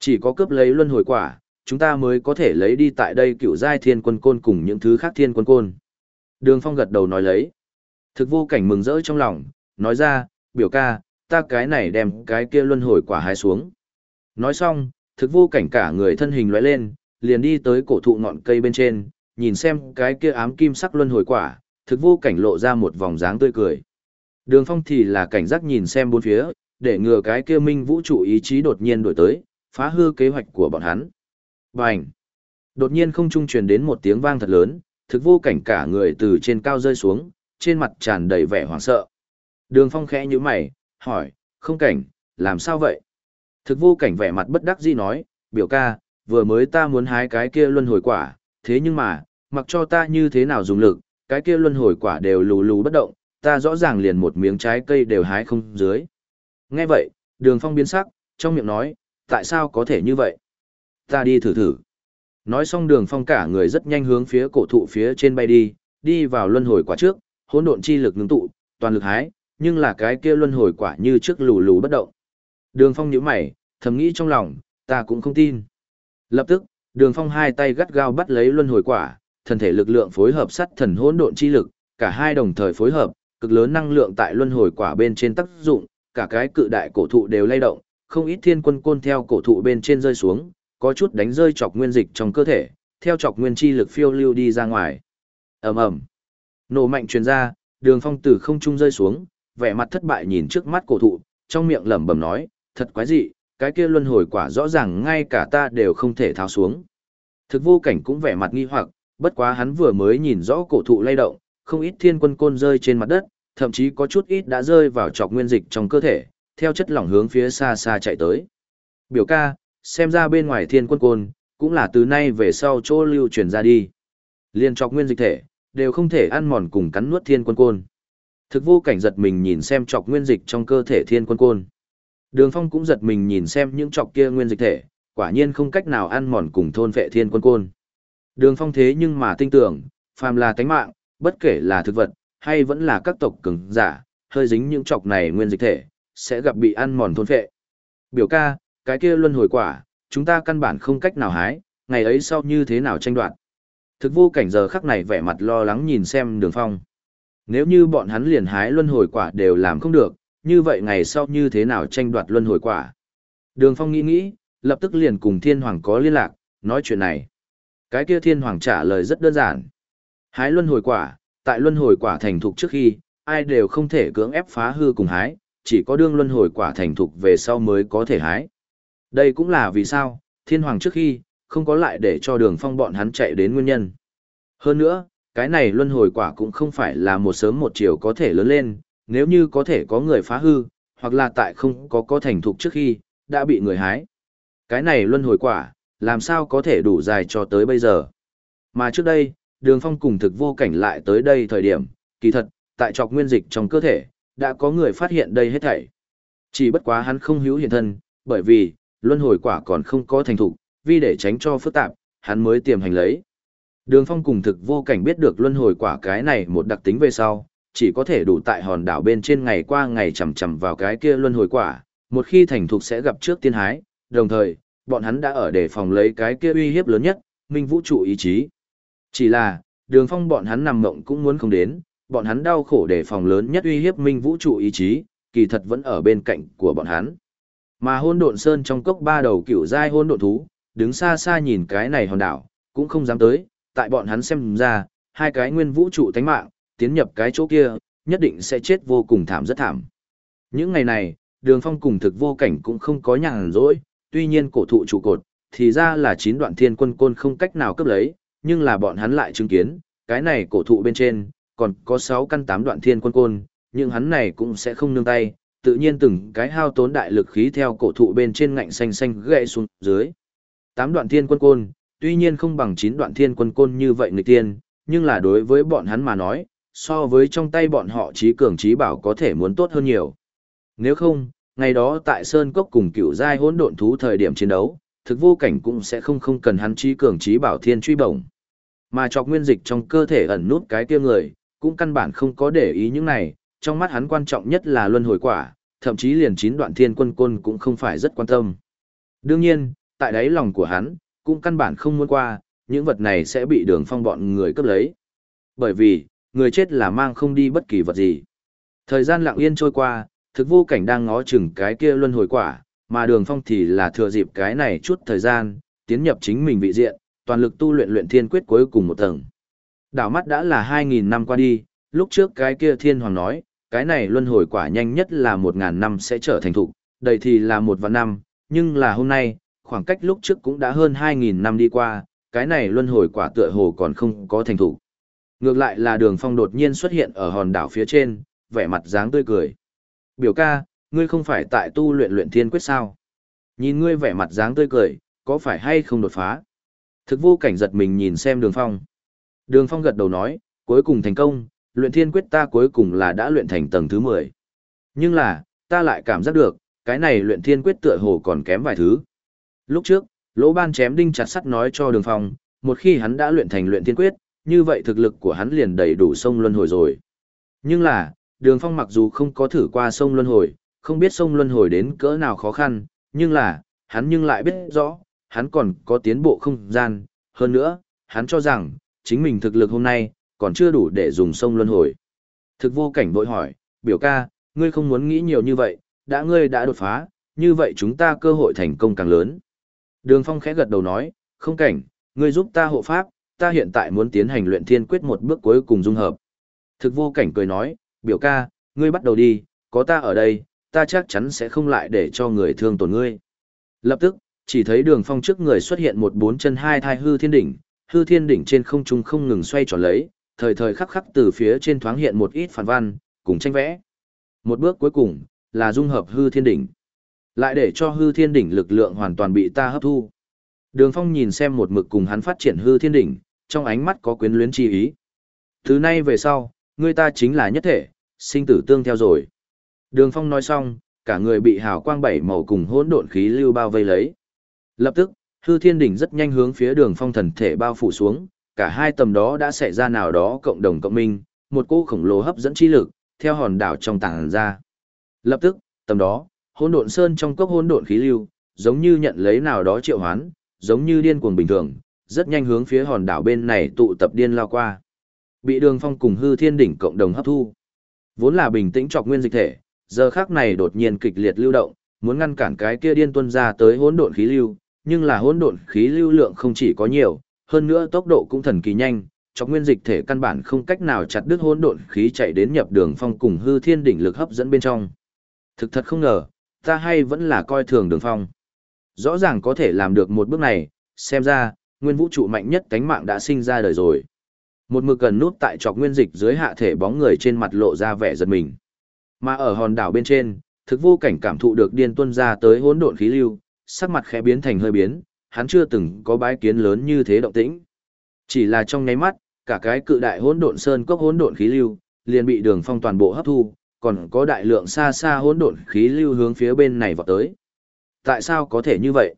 Speaker 1: Chỉ có cấp lấy luân hồi quả, chúng ta mới có thể lấy đi tại đây cựu giai thiên quân côn cùng những thứ khác thiên quân côn. Đường Phong gật đầu nói lấy. Thực vô cảnh mừng rỡ trong lòng, nói ra, biểu ca, ta cái này đem cái kia luân hồi quả hái xuống. Nói xong, thực vô cảnh cả người thân hình lóe lên, liền đi tới cổ thụ ngọn cây bên trên, nhìn xem cái kia ám kim sắc luân hồi quả, thực vô cảnh lộ ra một vòng dáng tươi cười. Đường Phong thì là cảnh giác nhìn xem bốn phía, để ngừa cái kia minh vũ trụ ý chí đột nhiên đổi tới, phá hư kế hoạch của bọn hắn. Bành! Đột nhiên không trung truyền đến một tiếng vang thật lớn, thực vô cảnh cả người từ trên cao rơi xuống, trên mặt tràn đầy vẻ hoảng sợ. Đường phong khẽ như mày, hỏi, không cảnh, làm sao vậy? Thực vô cảnh vẻ mặt bất đắc dĩ nói, biểu ca, vừa mới ta muốn hái cái kia luân hồi quả, thế nhưng mà, mặc cho ta như thế nào dùng lực, cái kia luân hồi quả đều lù lù bất động, ta rõ ràng liền một miếng trái cây đều hái không dưới. Nghe vậy, đường phong biến sắc, trong miệng nói, tại sao có thể như vậy? Ta đi thử thử. Nói xong đường phong cả người rất nhanh hướng phía cổ thụ phía trên bay đi, đi vào luân hồi quả trước, hỗn độn chi lực ngưng tụ, toàn lực hái, nhưng là cái kia luân hồi quả như trước lù lù bất động. Đường phong nhíu mày, thầm nghĩ trong lòng, ta cũng không tin. Lập tức, đường phong hai tay gắt gao bắt lấy luân hồi quả, thần thể lực lượng phối hợp sắt thần hỗn độn chi lực, cả hai đồng thời phối hợp, cực lớn năng lượng tại luân hồi quả bên trên tác dụng, cả cái cự đại cổ thụ đều lay động, không ít thiên quân côn theo cổ thụ bên trên rơi xuống, có chút đánh rơi chọc nguyên dịch trong cơ thể, theo chọc nguyên chi lực phiêu lưu đi ra ngoài. Ầm ầm. Nổ mạnh truyền ra, đường phong từ không trung rơi xuống, vẻ mặt thất bại nhìn trước mắt cổ thụ, trong miệng lẩm bẩm nói, thật quái dị, cái kia luân hồi quả rõ ràng ngay cả ta đều không thể tháo xuống. Thực vô cảnh cũng vẻ mặt nghi hoặc, bất quá hắn vừa mới nhìn rõ cổ thụ lay động, không ít thiên quân côn rơi trên mặt đất, thậm chí có chút ít đã rơi vào trọc nguyên dịch trong cơ thể, theo chất lỏng hướng phía xa xa chạy tới. Biểu ca, xem ra bên ngoài thiên quân côn, cũng là từ nay về sau chỗ lưu truyền ra đi. Liên trọc nguyên dịch thể, đều không thể ăn mòn cùng cắn nuốt thiên quân côn. Thực vô cảnh giật mình nhìn xem trọc nguyên dịch trong cơ thể thiên quân côn. Đường phong cũng giật mình nhìn xem những trọc kia nguyên dịch thể, quả nhiên không cách nào ăn mòn cùng thôn vệ thiên quân côn. Đường phong thế nhưng mà tin tưởng, phàm là tánh mạng, bất kể là thực vật, hay vẫn là các tộc cứng giả, hơi dính những trọc này nguyên dịch thể, sẽ gặp bị ăn mòn thôn vệ. Biểu ca, cái kia luân hồi quả, chúng ta căn bản không cách nào hái, ngày ấy sau như thế nào tranh đoạt. Thực vô cảnh giờ khắc này vẻ mặt lo lắng nhìn xem đường phong. Nếu như bọn hắn liền hái luân hồi quả đều làm không được, như vậy ngày sau như thế nào tranh đoạt luân hồi quả. Đường phong nghĩ nghĩ, lập tức liền cùng thiên hoàng có liên lạc, nói chuyện này. Cái kia thiên hoàng trả lời rất đơn giản. Hái luân hồi quả, tại luân hồi quả thành thục trước khi, ai đều không thể cưỡng ép phá hư cùng hái, chỉ có đương luân hồi quả thành thục về sau mới có thể hái. Đây cũng là vì sao, thiên hoàng trước khi, không có lại để cho đường phong bọn hắn chạy đến nguyên nhân. Hơn nữa, cái này luân hồi quả cũng không phải là một sớm một chiều có thể lớn lên, nếu như có thể có người phá hư, hoặc là tại không có có thành thục trước khi, đã bị người hái. Cái này luân hồi quả, làm sao có thể đủ dài cho tới bây giờ. Mà trước đây, đường phong cùng thực vô cảnh lại tới đây thời điểm, kỳ thật, tại trọc nguyên dịch trong cơ thể, đã có người phát hiện đây hết thảy. Chỉ bất quá hắn không hữu hiện thân, bởi vì, luân hồi quả còn không có thành thục, vì để tránh cho phức tạp, hắn mới tiềm hành lấy. Đường phong cùng thực vô cảnh biết được luân hồi quả cái này một đặc tính về sau, chỉ có thể đủ tại hòn đảo bên trên ngày qua ngày chầm chầm vào cái kia luân hồi quả, một khi thành thục sẽ gặp trước tiên hái, đồng thời, bọn hắn đã ở để phòng lấy cái kia uy hiếp lớn nhất, minh vũ trụ ý chí. Chỉ là, đường phong bọn hắn nằm mộng cũng muốn không đến, bọn hắn đau khổ để phòng lớn nhất uy hiếp minh vũ trụ ý chí, kỳ thật vẫn ở bên cạnh của bọn hắn. Mà hôn độn sơn trong cốc ba đầu cựu giai hôn độn thú, đứng xa xa nhìn cái này hòn đảo, cũng không dám tới, tại bọn hắn xem ra, hai cái nguyên vũ trụ tánh mạng, tiến nhập cái chỗ kia, nhất định sẽ chết vô cùng thảm rất thảm. Những ngày này, đường phong cùng thực vô cảnh cũng không có nhàn rỗi, tuy nhiên cổ thụ trụ cột, thì ra là chín đoạn thiên quân côn không cách nào cấp lấy, nhưng là bọn hắn lại chứng kiến, cái này cổ thụ bên trên, còn có 6 căn 8 đoạn thiên quân côn, nhưng hắn này cũng sẽ không nương tay, tự nhiên từng cái hao tốn đại lực khí theo cổ thụ bên trên ngạnh xanh xanh gãy xuống dưới. 8 đoạn thiên quân côn, tuy nhiên không bằng 9 đoạn thiên quân côn như vậy người tiên, nhưng là đối với bọn hắn mà nói, so với trong tay bọn họ trí cường trí bảo có thể muốn tốt hơn nhiều. Nếu không, ngày đó tại Sơn Cốc cùng cựu giai hỗn độn thú thời điểm chiến đấu, thực vô cảnh cũng sẽ không không cần hắn trí cường trí bảo thiên truy bổng. Mà chọc nguyên dịch trong cơ thể ẩn nút cái kia người, cũng căn bản không có để ý những này, trong mắt hắn quan trọng nhất là luân hồi quả, thậm chí liền chín đoạn thiên quân côn cũng không phải rất quan tâm. Đương nhiên, tại đáy lòng của hắn, cũng căn bản không muốn qua, những vật này sẽ bị đường phong bọn người cướp lấy. Bởi vì, người chết là mang không đi bất kỳ vật gì. Thời gian lặng yên trôi qua, thực vô cảnh đang ngó chừng cái kia luân hồi quả, mà đường phong thì là thừa dịp cái này chút thời gian, tiến nhập chính mình vị diện, toàn lực tu luyện luyện thiên quyết cuối cùng một tầng. Đảo mắt đã là 2.000 năm qua đi, lúc trước cái kia thiên hoàng nói, cái này luân hồi quả nhanh nhất là 1.000 năm sẽ trở thành thục, đầy thì là một vạn năm, nhưng là hôm nay, khoảng cách lúc trước cũng đã hơn 2.000 năm đi qua, cái này luân hồi quả tựa hồ còn không có thành thục. Ngược lại là đường phong đột nhiên xuất hiện ở hòn đảo phía trên, vẻ mặt dáng tươi cười. Biểu ca, ngươi không phải tại tu luyện luyện thiên quyết sao? Nhìn ngươi vẻ mặt dáng tươi cười, có phải hay không đột phá? Thực vô cảnh giật mình nhìn xem đường phong. Đường phong gật đầu nói, cuối cùng thành công, luyện thiên quyết ta cuối cùng là đã luyện thành tầng thứ 10. Nhưng là, ta lại cảm giác được, cái này luyện thiên quyết tựa hồ còn kém vài thứ. Lúc trước, lỗ ban chém đinh chặt sắt nói cho đường phong, một khi hắn đã luyện thành luyện thiên quyết, như vậy thực lực của hắn liền đầy đủ sông luân hồi rồi. Nhưng là, đường phong mặc dù không có thử qua sông luân hồi, không biết sông luân hồi đến cỡ nào khó khăn, nhưng là, hắn nhưng lại biết rõ, hắn còn có tiến bộ không gian, hơn nữa, hắn cho rằng, chính mình thực lực hôm nay, còn chưa đủ để dùng sông luân hồi. Thực vô cảnh vội hỏi, biểu ca, ngươi không muốn nghĩ nhiều như vậy, đã ngươi đã đột phá, như vậy chúng ta cơ hội thành công càng lớn. Đường phong khẽ gật đầu nói, không cảnh, ngươi giúp ta hộ pháp, ta hiện tại muốn tiến hành luyện thiên quyết một bước cuối cùng dung hợp. Thực vô cảnh cười nói, biểu ca, ngươi bắt đầu đi, có ta ở đây, ta chắc chắn sẽ không lại để cho người thương tổn ngươi. Lập tức, chỉ thấy đường phong trước người xuất hiện một bốn chân hai thai hư thiên đỉnh, hư thiên đỉnh trên không trung không ngừng xoay tròn lấy, thời thời khắc khắc từ phía trên thoáng hiện một ít phản văn, cùng tranh vẽ. Một bước cuối cùng, là dung hợp hư thiên đỉnh. Lại để cho hư thiên đỉnh lực lượng hoàn toàn bị ta hấp thu. Đường phong nhìn xem một mực cùng hắn phát triển hư thiên đỉnh, trong ánh mắt có quyến luyến chi ý. Từ nay về sau, người ta chính là nhất thể, sinh tử tương theo rồi. Đường phong nói xong, cả người bị hào quang bảy màu cùng hỗn độn khí lưu bao vây lấy. Lập tức, hư thiên đỉnh rất nhanh hướng phía đường phong thần thể bao phủ xuống, cả hai tầm đó đã xảy ra nào đó cộng đồng cộng minh, một cỗ khổng lồ hấp dẫn chi lực, theo hòn đảo trong tảng ra. Lập tức, tầm đó, hỗn độn sơn trong cốc hỗn độn khí lưu, giống như nhận lấy nào đó triệu hoán, giống như điên cuồng bình thường, rất nhanh hướng phía hòn đảo bên này tụ tập điên lao qua. Bị đường phong cùng hư thiên đỉnh cộng đồng hấp thu. Vốn là bình tĩnh trọc nguyên dịch thể, giờ khác này đột nhiên kịch liệt lưu động, muốn ngăn cản cái kia điên tuân ra tới hỗn độn khí lưu, nhưng là hỗn độn khí lưu lượng không chỉ có nhiều, hơn nữa tốc độ cũng thần kỳ nhanh, trọc nguyên dịch thể căn bản không cách nào chặt đứt hỗn độn khí chạy đến nhập đường phong cùng hư thiên đỉnh lực hấp dẫn bên trong. Thực thật không ngờ, ta hay vẫn là coi thường đường phong. Rõ ràng có thể làm được một bước này, xem ra, nguyên vũ trụ mạnh nhất cánh mạng đã sinh ra đời rồi. Một mực cần nút tại trọc nguyên dịch dưới hạ thể bóng người trên mặt lộ ra vẻ giật mình. Mà ở hòn đảo bên trên, thực vô cảnh cảm thụ được điên tuân ra tới hỗn độn khí lưu, sắc mặt khẽ biến thành hơi biến, hắn chưa từng có bái kiến lớn như thế động tĩnh. Chỉ là trong nháy mắt, cả cái cự đại hỗn độn sơn cốc hỗn độn khí lưu, liền bị Đường Phong toàn bộ hấp thu, còn có đại lượng xa xa hỗn độn khí lưu hướng phía bên này vọt tới. Tại sao có thể như vậy?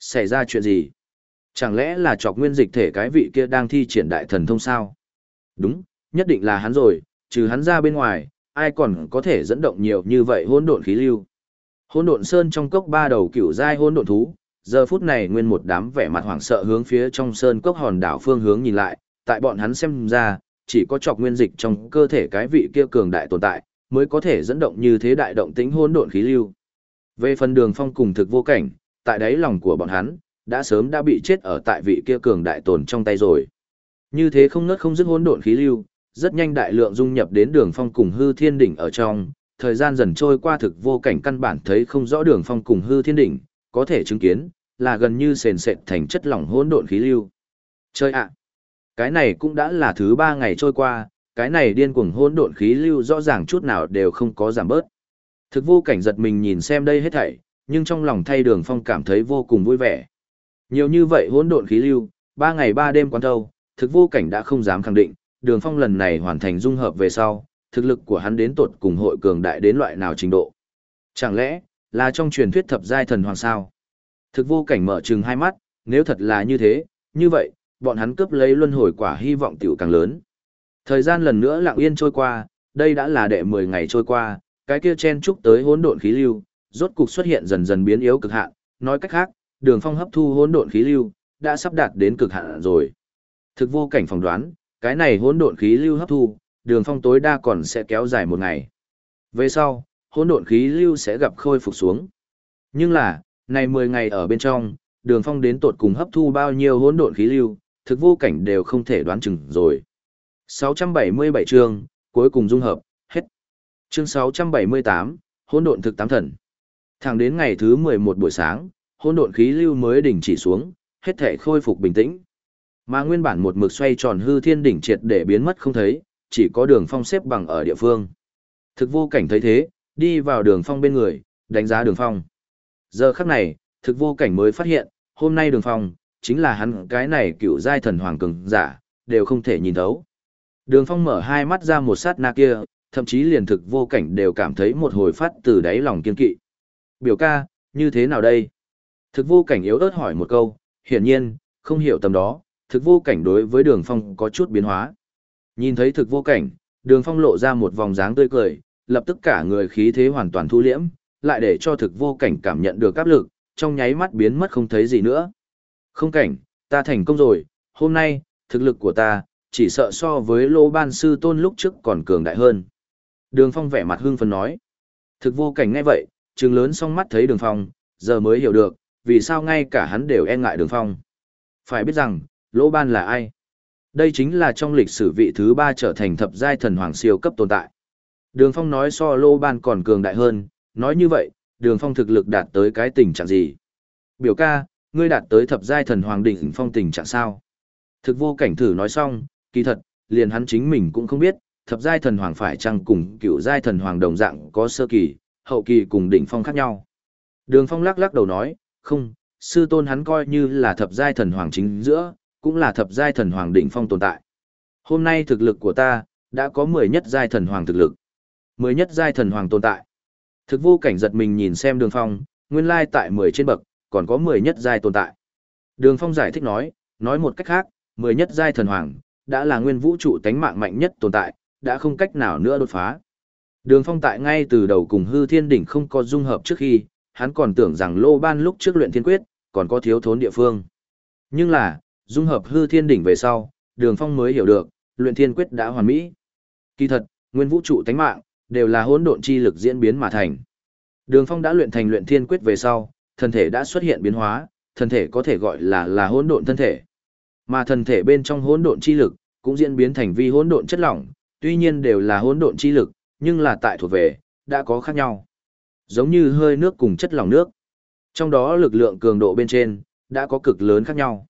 Speaker 1: Xảy ra chuyện gì? Chẳng lẽ là chọc nguyên dịch thể cái vị kia đang thi triển đại thần thông sao? Đúng, nhất định là hắn rồi, trừ hắn ra bên ngoài, ai còn có thể dẫn động nhiều như vậy hỗn độn khí lưu. Hỗn độn sơn trong cốc ba đầu cựu giai hỗn độn thú, giờ phút này nguyên một đám vẻ mặt hoảng sợ hướng phía trong sơn cốc hòn đảo phương hướng nhìn lại, tại bọn hắn xem ra, chỉ có chọc nguyên dịch trong cơ thể cái vị kia cường đại tồn tại, mới có thể dẫn động như thế đại động tính hỗn độn khí lưu. Về phần đường phong cùng thực vô cảnh, tại đáy lòng của bọn hắn, đã sớm đã bị chết ở tại vị kia cường đại tồn trong tay rồi. Như thế không ngớt không dứt hỗn độn khí lưu, rất nhanh đại lượng dung nhập đến đường phong cùng hư thiên đỉnh ở trong, thời gian dần trôi qua thực vô cảnh căn bản thấy không rõ đường phong cùng hư thiên đỉnh, có thể chứng kiến, là gần như sền sệt thành chất lỏng hỗn độn khí lưu. Chơi ạ! cái này cũng đã là thứ ba ngày trôi qua, cái này điên cuồng hỗn độn khí lưu rõ ràng chút nào đều không có giảm bớt. Thực vô cảnh giật mình nhìn xem đây hết thảy, nhưng trong lòng thay đường phong cảm thấy vô cùng vui vẻ. Nhiều như vậy hỗn độn khí lưu, ba ngày ba đêm quán thâu, thực vô cảnh đã không dám khẳng định, đường phong lần này hoàn thành dung hợp về sau, thực lực của hắn đến tột cùng hội cường đại đến loại nào trình độ. Chẳng lẽ, là trong truyền thuyết thập giai thần hoàng sao? Thực vô cảnh mở trừng hai mắt, nếu thật là như thế, như vậy, bọn hắn cướp lấy luân hồi quả hy vọng tiểu càng lớn. Thời gian lần nữa lặng yên trôi qua, đây đã là đệ 10 ngày trôi qua, cái kia chen chúc tới hỗn độn khí lưu, rốt cục xuất hiện dần dần biến yếu cực hạn, nói cách khác, đường phong hấp thu hỗn độn khí lưu, đã sắp đạt đến cực hạn rồi. Thực vô cảnh phỏng đoán, cái này hỗn độn khí lưu hấp thu, đường phong tối đa còn sẽ kéo dài một ngày. Về sau, hỗn độn khí lưu sẽ gặp khôi phục xuống. Nhưng là, này 10 ngày ở bên trong, đường phong đến tột cùng hấp thu bao nhiêu hỗn độn khí lưu, thực vô cảnh đều không thể đoán chừng rồi. 677 chương, cuối cùng dung hợp, hết. Chương 678, hỗn độn thực tám thần. Thẳng đến ngày thứ 11 buổi sáng, hỗn độn khí lưu mới đỉnh chỉ xuống, hết thể khôi phục bình tĩnh. Mà nguyên bản một mực xoay tròn hư thiên đỉnh triệt để biến mất không thấy, chỉ có đường phong xếp bằng ở địa phương. Thực vô cảnh thấy thế, đi vào đường phong bên người, đánh giá đường phong. Giờ khắc này, thực vô cảnh mới phát hiện, hôm nay đường phong, chính là hắn cái này cựu giai thần hoàng cường giả, đều không thể nhìn thấu. Đường phong mở hai mắt ra một sát na kia, thậm chí liền thực vô cảnh đều cảm thấy một hồi phát từ đáy lòng kiên kỵ. Biểu ca, như thế nào đây? Thực vô cảnh yếu ớt hỏi một câu, hiển nhiên, không hiểu tầm đó, thực vô cảnh đối với đường phong có chút biến hóa. Nhìn thấy thực vô cảnh, đường phong lộ ra một vòng dáng tươi cười, lập tức cả người khí thế hoàn toàn thu liễm, lại để cho thực vô cảnh cảm nhận được áp lực, trong nháy mắt biến mất không thấy gì nữa. Không cảnh, ta thành công rồi, hôm nay, thực lực của ta, chỉ sợ so với lô ban sư tôn lúc trước còn cường đại hơn. Đường phong vẻ mặt hưng phấn nói. Thực vô cảnh ngay vậy, trừng lớn song mắt thấy đường phong, giờ mới hiểu được, vì sao ngay cả hắn đều e ngại đường phong. Phải biết rằng, lô ban là ai? Đây chính là trong lịch sử vị thứ ba trở thành thập giai thần hoàng siêu cấp tồn tại. Đường Phong nói so lô ban còn cường đại hơn, nói như vậy, đường Phong thực lực đạt tới cái tình trạng gì? Biểu ca, ngươi đạt tới thập giai thần hoàng đỉnh phong tình trạng sao? Thực vô cảnh thử nói xong, kỳ thật, liền hắn chính mình cũng không biết, thập giai thần hoàng phải chăng cùng cựu giai thần hoàng đồng dạng có sơ kỳ, hậu kỳ cùng đỉnh phong khác nhau. Đường Phong lắc lắc đầu nói, không, sư tôn hắn coi như là thập giai thần hoàng chính giữa, cũng là thập giai thần hoàng đỉnh phong tồn tại. Hôm nay thực lực của ta, đã có 10 nhất giai thần hoàng thực lực. 10 nhất giai thần hoàng tồn tại. Thực vô cảnh giật mình nhìn xem đường phong, nguyên lai tại 10 trên bậc, còn có 10 nhất giai tồn tại. Đường phong giải thích nói, nói một cách khác, 10 nhất giai thần hoàng, đã là nguyên vũ trụ tánh mạng mạnh nhất tồn tại, đã không cách nào nữa đột phá. Đường phong tại ngay từ đầu cùng hư thiên đỉnh không có dung hợp trước khi, hắn còn tưởng rằng lô ban lúc trước luyện thiên quyết, còn có thiếu thốn địa phương. Nhưng là, dung hợp hư thiên đỉnh về sau, đường phong mới hiểu được, luyện thiên quyết đã hoàn mỹ. Kỳ thật, nguyên vũ trụ tánh mạng, đều là hỗn độn chi lực diễn biến mà thành. Đường phong đã luyện thành luyện thiên quyết về sau, thân thể đã xuất hiện biến hóa, thân thể có thể gọi là là hỗn độn thân thể. Mà thân thể bên trong hỗn độn chi lực, cũng diễn biến thành vi hỗn độn chất lỏng, tuy nhiên đều là hỗn độn chi lực, nhưng là tại thuộc về, đã có khác nhau. Giống như hơi nước cùng chất lỏng nước. Trong đó lực lượng cường độ bên trên, đã có cực lớn khác nhau.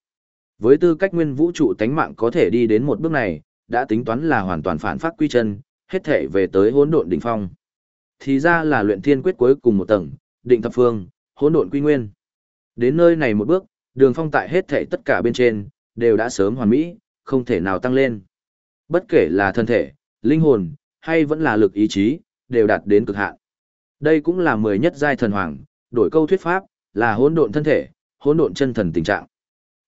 Speaker 1: Với tư cách nguyên vũ trụ tánh mạng có thể đi đến một bước này, đã tính toán là hoàn toàn phản phát quy chân, hết thể về tới hỗn độn đỉnh phong. Thì ra là luyện thiên quyết cuối cùng một tầng, định thập phương, hỗn độn quy nguyên. Đến nơi này một bước, đường phong tại hết thể tất cả bên trên, đều đã sớm hoàn mỹ, không thể nào tăng lên. Bất kể là thân thể, linh hồn, hay vẫn là lực ý chí, đều đạt đến cực hạn. Đây cũng là mười nhất giai thần hoàng, đổi câu thuyết pháp, là hỗn độn thân thể, hỗn độn chân thần tình trạng.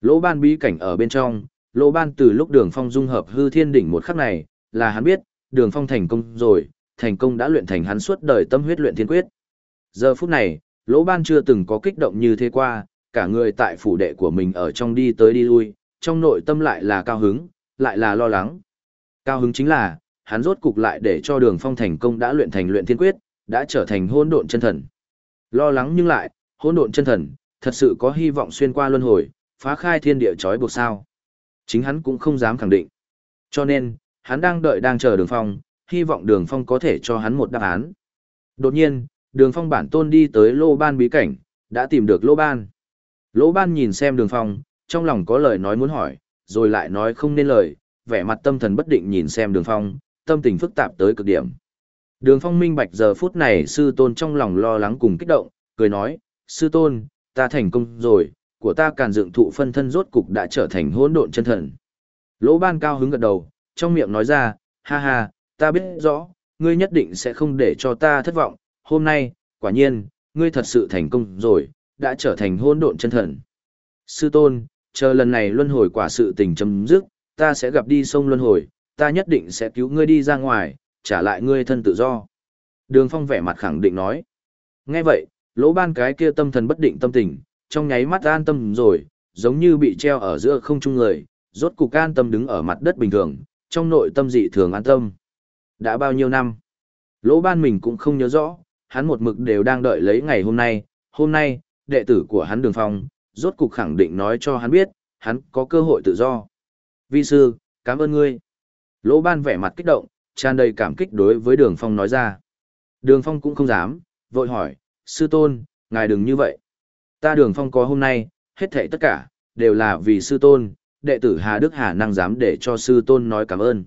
Speaker 1: Lỗ ban bí cảnh ở bên trong, lỗ ban từ lúc đường phong dung hợp hư thiên đỉnh một khắc này, là hắn biết, đường phong thành công rồi, thành công đã luyện thành hắn suốt đời tâm huyết luyện thiên quyết. Giờ phút này, lỗ ban chưa từng có kích động như thế qua, cả người tại phủ đệ của mình ở trong đi tới đi lui, trong nội tâm lại là cao hứng, lại là lo lắng. Cao hứng chính là, hắn rốt cục lại để cho đường phong thành công đã luyện thành luyện thiên quyết, đã trở thành hôn độn chân thần. Lo lắng nhưng lại, hôn độn chân thần, thật sự có hy vọng xuyên qua luân hồi, phá khai thiên địa chói buộc sao. Chính hắn cũng không dám khẳng định. Cho nên, hắn đang đợi đang chờ đường phong, hy vọng đường phong có thể cho hắn một đáp án. Đột nhiên, đường phong bản tôn đi tới lô ban bí cảnh, đã tìm được lô ban. Lô ban nhìn xem đường phong, trong lòng có lời nói muốn hỏi, rồi lại nói không nên lời, vẻ mặt tâm thần bất định nhìn xem đường phong, tâm tình phức tạp tới cực điểm. Đường phong minh bạch giờ phút này sư tôn trong lòng lo lắng cùng kích động, cười nói, sư tôn, ta thành công rồi, của ta càn dựng thụ phân thân rốt cục đã trở thành hỗn độn chân thần. Lỗ ban cao hứng gật đầu, trong miệng nói ra, ha ha, ta biết rõ, ngươi nhất định sẽ không để cho ta thất vọng, hôm nay, quả nhiên, ngươi thật sự thành công rồi, đã trở thành hỗn độn chân thần. Sư tôn, chờ lần này luân hồi quả sự tình chấm dứt, ta sẽ gặp đi sông luân hồi, ta nhất định sẽ cứu ngươi đi ra ngoài, trả lại ngươi thân tự do. Đường Phong vẻ mặt khẳng định nói. Nghe vậy, lỗ ban cái kia tâm thần bất định tâm tình, trong nháy mắt an tâm rồi, giống như bị treo ở giữa không trung người, rốt cục an tâm đứng ở mặt đất bình thường, trong nội tâm dị thường an tâm. Đã bao nhiêu năm? Lỗ ban mình cũng không nhớ rõ, hắn một mực đều đang đợi lấy ngày hôm nay, hôm nay, đệ tử của hắn Đường Phong, rốt cục khẳng định nói cho hắn biết, hắn có cơ hội tự do. Vi sư, cảm ơn ngươi. Lỗ ban vẻ mặt kích động, tràn đầy cảm kích đối với Đường Phong nói ra. Đường Phong cũng không dám, vội hỏi, sư tôn, ngài đừng như vậy. Ta Đường Phong có hôm nay, hết thảy tất cả, đều là vì sư tôn, đệ tử Hà Đức Hà năng dám để cho sư tôn nói cảm ơn.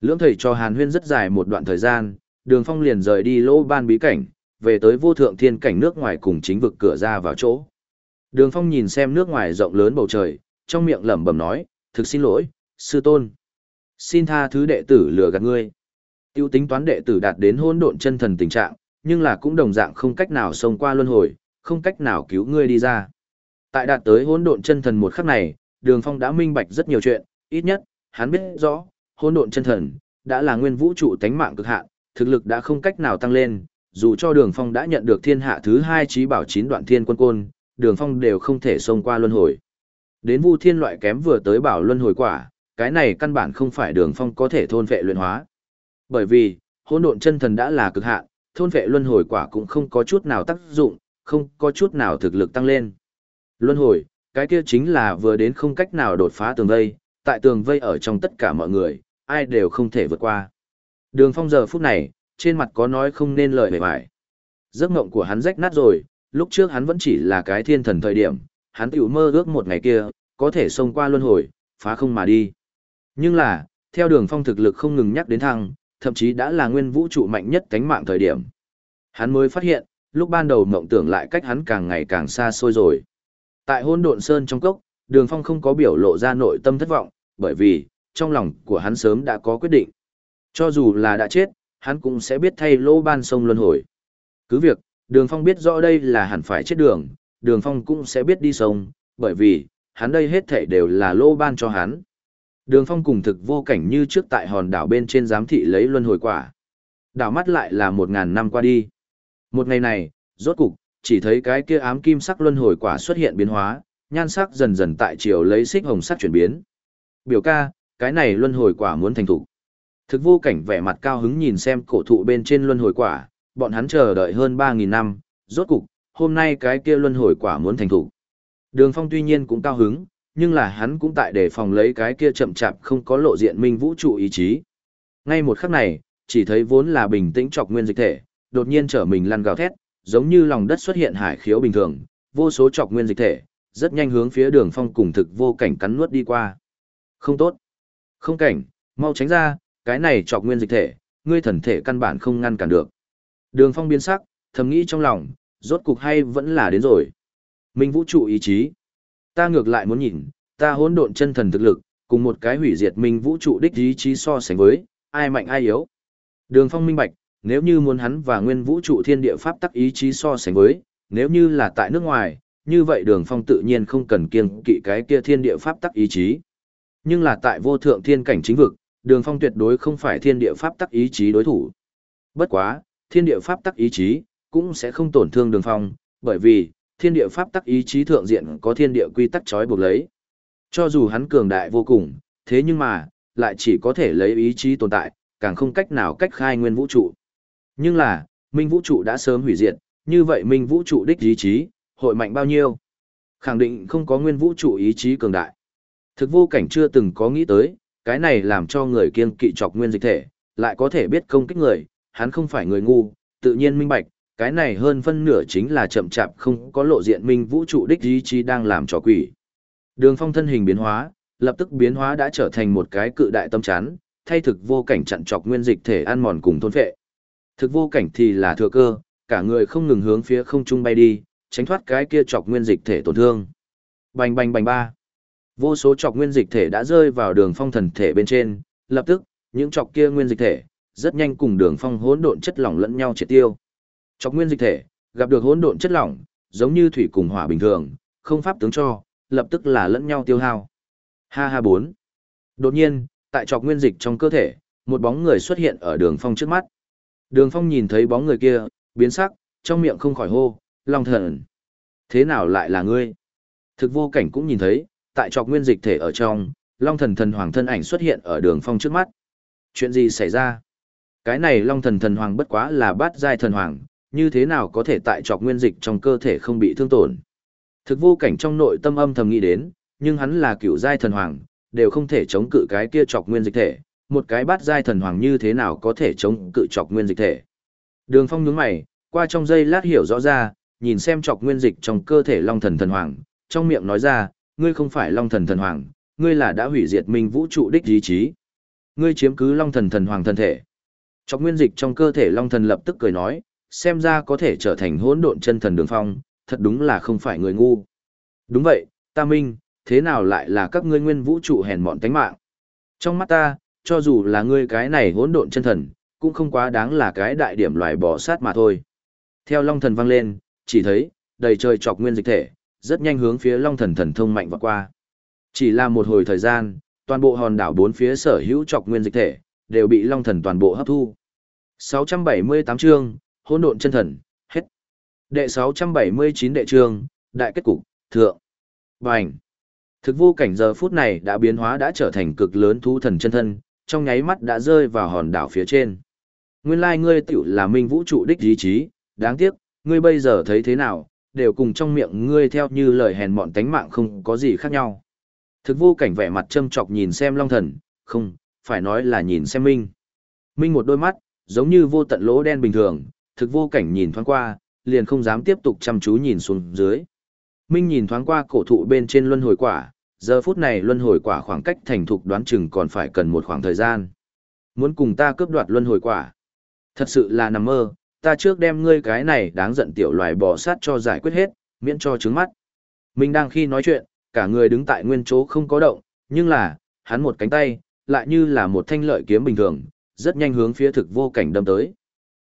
Speaker 1: Lưỡng thầy cho Hàn Huyên rất dài một đoạn thời gian, Đường Phong liền rời đi lỗ ban bí cảnh, về tới vô thượng thiên cảnh nước ngoài cùng chính vực cửa ra vào chỗ. Đường Phong nhìn xem nước ngoài rộng lớn bầu trời, trong miệng lẩm bẩm nói, thực xin lỗi, sư tôn. Xin tha thứ đệ tử lừa gạt ngươi. Tiêu tính toán đệ tử đạt đến hôn độn chân thần tình trạng, nhưng là cũng đồng dạng không cách nào xông qua luân hồi, không cách nào cứu ngươi đi ra. Tại đạt tới hôn độn chân thần một khắc này, Đường Phong đã minh bạch rất nhiều chuyện, ít nhất, hắn biết rõ, hôn độn chân thần đã là nguyên vũ trụ tánh mạng cực hạn, thực lực đã không cách nào tăng lên, dù cho Đường Phong đã nhận được thiên hạ thứ hai trí bảo chín đoạn thiên quân côn, Đường Phong đều không thể xông qua luân hồi. Đến Vu Thiên loại kém vừa tới bảo luân hồi quả, cái này căn bản không phải Đường Phong có thể thôn vệ luyện hóa. Bởi vì, hỗn độn chân thần đã là cực hạn, thôn vệ luân hồi quả cũng không có chút nào tác dụng, không có chút nào thực lực tăng lên. Luân hồi, cái kia chính là vừa đến không cách nào đột phá tường vây, tại tường vây ở trong tất cả mọi người, ai đều không thể vượt qua. Đường phong giờ phút này, trên mặt có nói không nên lời bề bài. Giấc mộng của hắn rách nát rồi, lúc trước hắn vẫn chỉ là cái thiên thần thời điểm, hắn tiểu mơ ước một ngày kia, có thể xông qua luân hồi, phá không mà đi. Nhưng là, theo đường phong thực lực không ngừng nhắc đến thăng, thậm chí đã là nguyên vũ trụ mạnh nhất cánh mạng thời điểm. Hắn mới phát hiện, lúc ban đầu mộng tưởng lại cách hắn càng ngày càng xa xôi rồi. Tại hôn độn sơn trong cốc, đường phong không có biểu lộ ra nội tâm thất vọng, bởi vì, trong lòng của hắn sớm đã có quyết định. Cho dù là đã chết, hắn cũng sẽ biết thay lô ban sông luân hồi. Cứ việc, đường phong biết rõ đây là hẳn phải chết đường, đường phong cũng sẽ biết đi sông, bởi vì, hắn đây hết thể đều là lô ban cho hắn. Đường phong cùng thực vô cảnh như trước tại hòn đảo bên trên giám thị lấy luân hồi quả. Đảo mắt lại là một ngàn năm qua đi. Một ngày này, rốt cục, chỉ thấy cái kia ám kim sắc luân hồi quả xuất hiện biến hóa, nhan sắc dần dần tại chiều lấy xích hồng sắc chuyển biến. Biểu ca, cái này luân hồi quả muốn thành thủ. Thực vô cảnh vẻ mặt cao hứng nhìn xem cổ thụ bên trên luân hồi quả, bọn hắn chờ đợi hơn 3.000 năm, rốt cục, hôm nay cái kia luân hồi quả muốn thành thủ. Đường phong tuy nhiên cũng cao hứng, nhưng là hắn cũng tại để phòng lấy cái kia chậm chạp không có lộ diện minh vũ trụ ý chí. Ngay một khắc này, chỉ thấy vốn là bình tĩnh trọc nguyên dịch thể, đột nhiên trở mình lăn gào thét, giống như lòng đất xuất hiện hải khiếu bình thường, vô số trọc nguyên dịch thể, rất nhanh hướng phía đường phong cùng thực vô cảnh cắn nuốt đi qua. Không tốt. Không cảnh, mau tránh ra, cái này trọc nguyên dịch thể, ngươi thần thể căn bản không ngăn cản được. Đường phong biến sắc, thầm nghĩ trong lòng, rốt cục hay vẫn là đến rồi. Minh vũ trụ ý chí. Ta ngược lại muốn nhìn, ta hỗn độn chân thần thực lực, cùng một cái hủy diệt minh vũ trụ đích ý chí so sánh với, ai mạnh ai yếu. Đường phong minh bạch, nếu như muốn hắn và nguyên vũ trụ thiên địa pháp tắc ý chí so sánh với, nếu như là tại nước ngoài, như vậy đường phong tự nhiên không cần kiêng kỵ cái kia thiên địa pháp tắc ý chí. Nhưng là tại vô thượng thiên cảnh chính vực, đường phong tuyệt đối không phải thiên địa pháp tắc ý chí đối thủ. Bất quá, thiên địa pháp tắc ý chí, cũng sẽ không tổn thương đường phong, bởi vì, thiên địa pháp tắc ý chí thượng diện có thiên địa quy tắc trói buộc lấy. Cho dù hắn cường đại vô cùng, thế nhưng mà, lại chỉ có thể lấy ý chí tồn tại, càng không cách nào cách khai nguyên vũ trụ. Nhưng là, minh vũ trụ đã sớm hủy diệt, như vậy minh vũ trụ đích ý chí, hội mạnh bao nhiêu? Khẳng định không có nguyên vũ trụ ý chí cường đại. Thực vô cảnh chưa từng có nghĩ tới, cái này làm cho người kiêng kỵ chọc nguyên dịch thể, lại có thể biết công kích người, hắn không phải người ngu, tự nhiên minh bạch, cái này hơn phân nửa chính là chậm chạp không có lộ diện minh vũ trụ đích ý chí đang làm trò quỷ. Đường phong thân hình biến hóa, lập tức biến hóa đã trở thành một cái cự đại tâm chán, thay thực vô cảnh chặn chọc nguyên dịch thể ăn mòn cùng thôn phệ. Thực vô cảnh thì là thừa cơ, cả người không ngừng hướng phía không trung bay đi, tránh thoát cái kia chọc nguyên dịch thể tổn thương. Bành bành bành ba. Vô số chọc nguyên dịch thể đã rơi vào đường phong thần thể bên trên, lập tức, những chọc kia nguyên dịch thể, rất nhanh cùng đường phong hỗn độn chất lỏng lẫn nhau triệt tiêu. Chọc nguyên dịch thể, gặp được hỗn độn chất lỏng, giống như thủy cùng hỏa bình thường, không pháp tướng cho, lập tức là lẫn nhau tiêu hao. Ha ha bốn. Đột nhiên, tại chọc nguyên dịch trong cơ thể, một bóng người xuất hiện ở đường phong trước mắt. Đường phong nhìn thấy bóng người kia, biến sắc, trong miệng không khỏi hô, long thần. Thế nào lại là ngươi? Thực vô cảnh cũng nhìn thấy, tại trọc nguyên dịch thể ở trong, long thần thần hoàng thân ảnh xuất hiện ở đường phong trước mắt. Chuyện gì xảy ra? Cái này long thần thần hoàng bất quá là bát giai thần hoàng, như thế nào có thể tại trọc nguyên dịch trong cơ thể không bị thương tổn? Thực vô cảnh trong nội tâm âm thầm nghĩ đến, nhưng hắn là cựu giai thần hoàng, đều không thể chống cự cái kia trọc nguyên dịch thể, một cái bát giai thần hoàng như thế nào có thể chống cự trọc nguyên dịch thể. Đường Phong nhướng mày, qua trong giây lát hiểu rõ ra, nhìn xem trọc nguyên dịch trong cơ thể Long Thần Thần Hoàng, trong miệng nói ra, ngươi không phải Long Thần Thần Hoàng, ngươi là đã hủy diệt minh vũ trụ đích ý chí. Ngươi chiếm cứ Long Thần Thần Hoàng thân thể. trọc nguyên dịch trong cơ thể Long Thần lập tức cười nói, xem ra có thể trở thành hỗn độn chân thần Đường Phong, thật đúng là không phải người ngu. Đúng vậy, ta minh, thế nào lại là các ngươi nguyên vũ trụ hèn mọn tánh mạng. Trong mắt ta, cho dù là ngươi cái này hỗn độn chân thần, cũng không quá đáng là cái đại điểm loài bỏ sát mà thôi. Theo long thần vang lên, chỉ thấy, đầy trời chọc nguyên dịch thể, rất nhanh hướng phía long thần thần thông mạnh vọt qua. Chỉ là một hồi thời gian, toàn bộ hòn đảo bốn phía sở hữu chọc nguyên dịch thể, đều bị long thần toàn bộ hấp thu. 678 chương, hỗn độn chân thần, hết. Đệ 679 đệ trường, đại kết cục, thượng. Bành. Thực vô cảnh giờ phút này đã biến hóa đã trở thành cực lớn thú thần chân thân, trong nháy mắt đã rơi vào hòn đảo phía trên. Nguyên lai ngươi tiểu là minh vũ trụ đích ý chí, đáng tiếc, ngươi bây giờ thấy thế nào, đều cùng trong miệng ngươi theo như lời hèn mọn tánh mạng không có gì khác nhau. Thực vô cảnh vẻ mặt châm chọc nhìn xem Long Thần, không, phải nói là nhìn xem Minh. Minh một đôi mắt, giống như vô tận lỗ đen bình thường, thực vô cảnh nhìn thoáng qua, liền không dám tiếp tục chăm chú nhìn xuống dưới. Minh nhìn thoáng qua cổ thụ bên trên luân hồi quả, giờ phút này luân hồi quả khoảng cách thành thục đoán chừng còn phải cần một khoảng thời gian. Muốn cùng ta cướp đoạt luân hồi quả. Thật sự là nằm mơ, ta trước đem ngươi cái này đáng giận tiểu loài bò sát cho giải quyết hết, miễn cho trứng mắt. Minh đang khi nói chuyện, cả người đứng tại nguyên chỗ không có động, nhưng là, hắn một cánh tay, lại như là một thanh lợi kiếm bình thường, rất nhanh hướng phía thực vô cảnh đâm tới.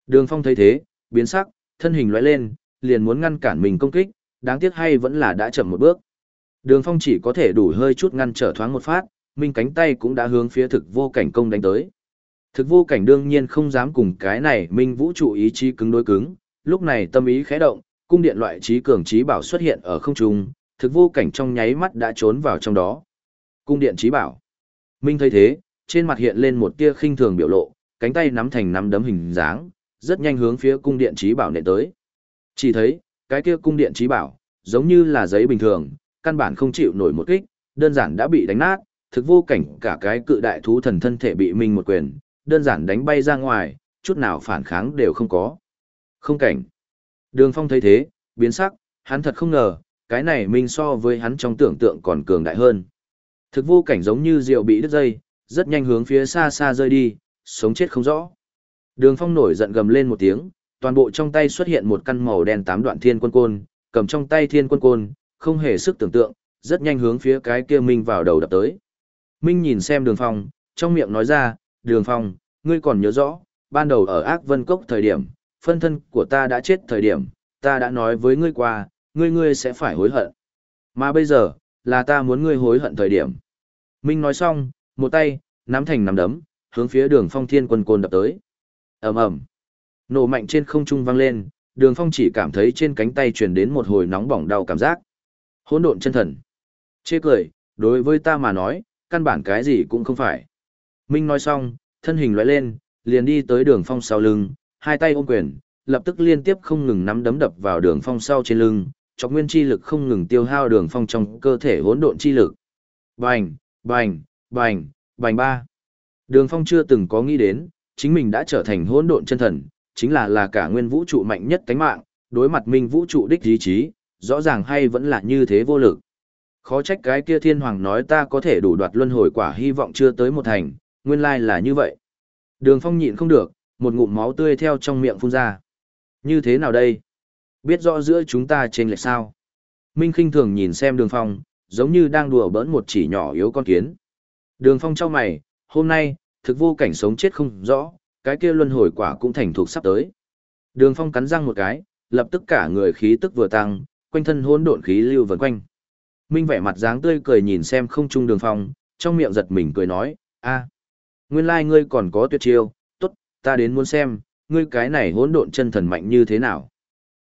Speaker 1: Đường phong thấy thế, biến sắc, thân hình lóe lên, liền muốn ngăn cản mình công kích, đáng tiếc hay vẫn là đã chậm một bước. Đường phong chỉ có thể đủ hơi chút ngăn trở thoáng một phát, minh cánh tay cũng đã hướng phía thực vô cảnh công đánh tới. Thực vô cảnh đương nhiên không dám cùng cái này minh vũ trụ ý chí cứng đối cứng, lúc này tâm ý khẽ động, cung điện loại trí cường trí bảo xuất hiện ở không trung, thực vô cảnh trong nháy mắt đã trốn vào trong đó. Cung điện trí bảo. Minh thấy thế, trên mặt hiện lên một tia khinh thường biểu lộ, cánh tay nắm thành nắm đấm hình dáng, rất nhanh hướng phía cung điện trí bảo nện tới. Chỉ thấy, cái kia cung điện trí bảo, giống như là giấy bình thường, căn bản không chịu nổi một kích, đơn giản đã bị đánh nát, thực vô cảnh cả cái cự đại thú thần thân thể bị mình một quyền, đơn giản đánh bay ra ngoài, chút nào phản kháng đều không có. Không cảnh. Đường Phong thấy thế, biến sắc, hắn thật không ngờ, cái này mình so với hắn trong tưởng tượng còn cường đại hơn. Thực vô cảnh giống như rượu bị đứt dây, rất nhanh hướng phía xa xa rơi đi, sống chết không rõ. Đường Phong nổi giận gầm lên một tiếng, toàn bộ trong tay xuất hiện một căn màu đen tám đoạn thiên quân côn, cầm trong tay thiên quân côn, không hề sức tưởng tượng, rất nhanh hướng phía cái kia Minh vào đầu đập tới. Minh nhìn xem Đường Phong, trong miệng nói ra, Đường Phong, ngươi còn nhớ rõ, ban đầu ở Ác Vân Cốc thời điểm, phân thân của ta đã chết thời điểm, ta đã nói với ngươi qua, ngươi ngươi sẽ phải hối hận. Mà bây giờ, là ta muốn ngươi hối hận thời điểm. Minh nói xong, một tay, nắm thành nắm đấm, hướng phía đường phong thiên quân côn đập tới ầm ầm Nổ mạnh trên không trung vang lên, đường phong chỉ cảm thấy trên cánh tay truyền đến một hồi nóng bỏng đau cảm giác. Hỗn độn chân thần. Chê cười, đối với ta mà nói, căn bản cái gì cũng không phải. Minh nói xong, thân hình loại lên, liền đi tới đường phong sau lưng, hai tay ôm quyền, lập tức liên tiếp không ngừng nắm đấm đập vào đường phong sau trên lưng, chọc nguyên chi lực không ngừng tiêu hao đường phong trong cơ thể hỗn độn chi lực. Bành, bành, bành, bành ba. Đường phong chưa từng có nghĩ đến, chính mình đã trở thành hỗn độn chân thần, chính là là cả nguyên vũ trụ mạnh nhất cánh mạng, đối mặt minh vũ trụ đích ý chí, rõ ràng hay vẫn là như thế vô lực. Khó trách cái kia thiên hoàng nói ta có thể đủ đoạt luân hồi quả hy vọng chưa tới một thành, nguyên lai là như vậy. Đường phong nhịn không được, một ngụm máu tươi theo trong miệng phun ra. Như thế nào đây? Biết rõ giữa chúng ta trên lệch sao? Minh khinh thường nhìn xem đường phong, giống như đang đùa bỡn một chỉ nhỏ yếu con kiến. Đường phong trao mày, hôm nay, thực vô cảnh sống chết không rõ, cái kia luân hồi quả cũng thành thuộc sắp tới. Đường phong cắn răng một cái, lập tức cả người khí tức vừa tăng, quanh thân hỗn độn khí lưu vần quanh. Minh vẻ mặt dáng tươi cười nhìn xem không trung đường phong, trong miệng giật mình cười nói, a, nguyên lai ngươi còn có tuyệt chiêu, tốt, ta đến muốn xem, ngươi cái này hỗn độn chân thần mạnh như thế nào.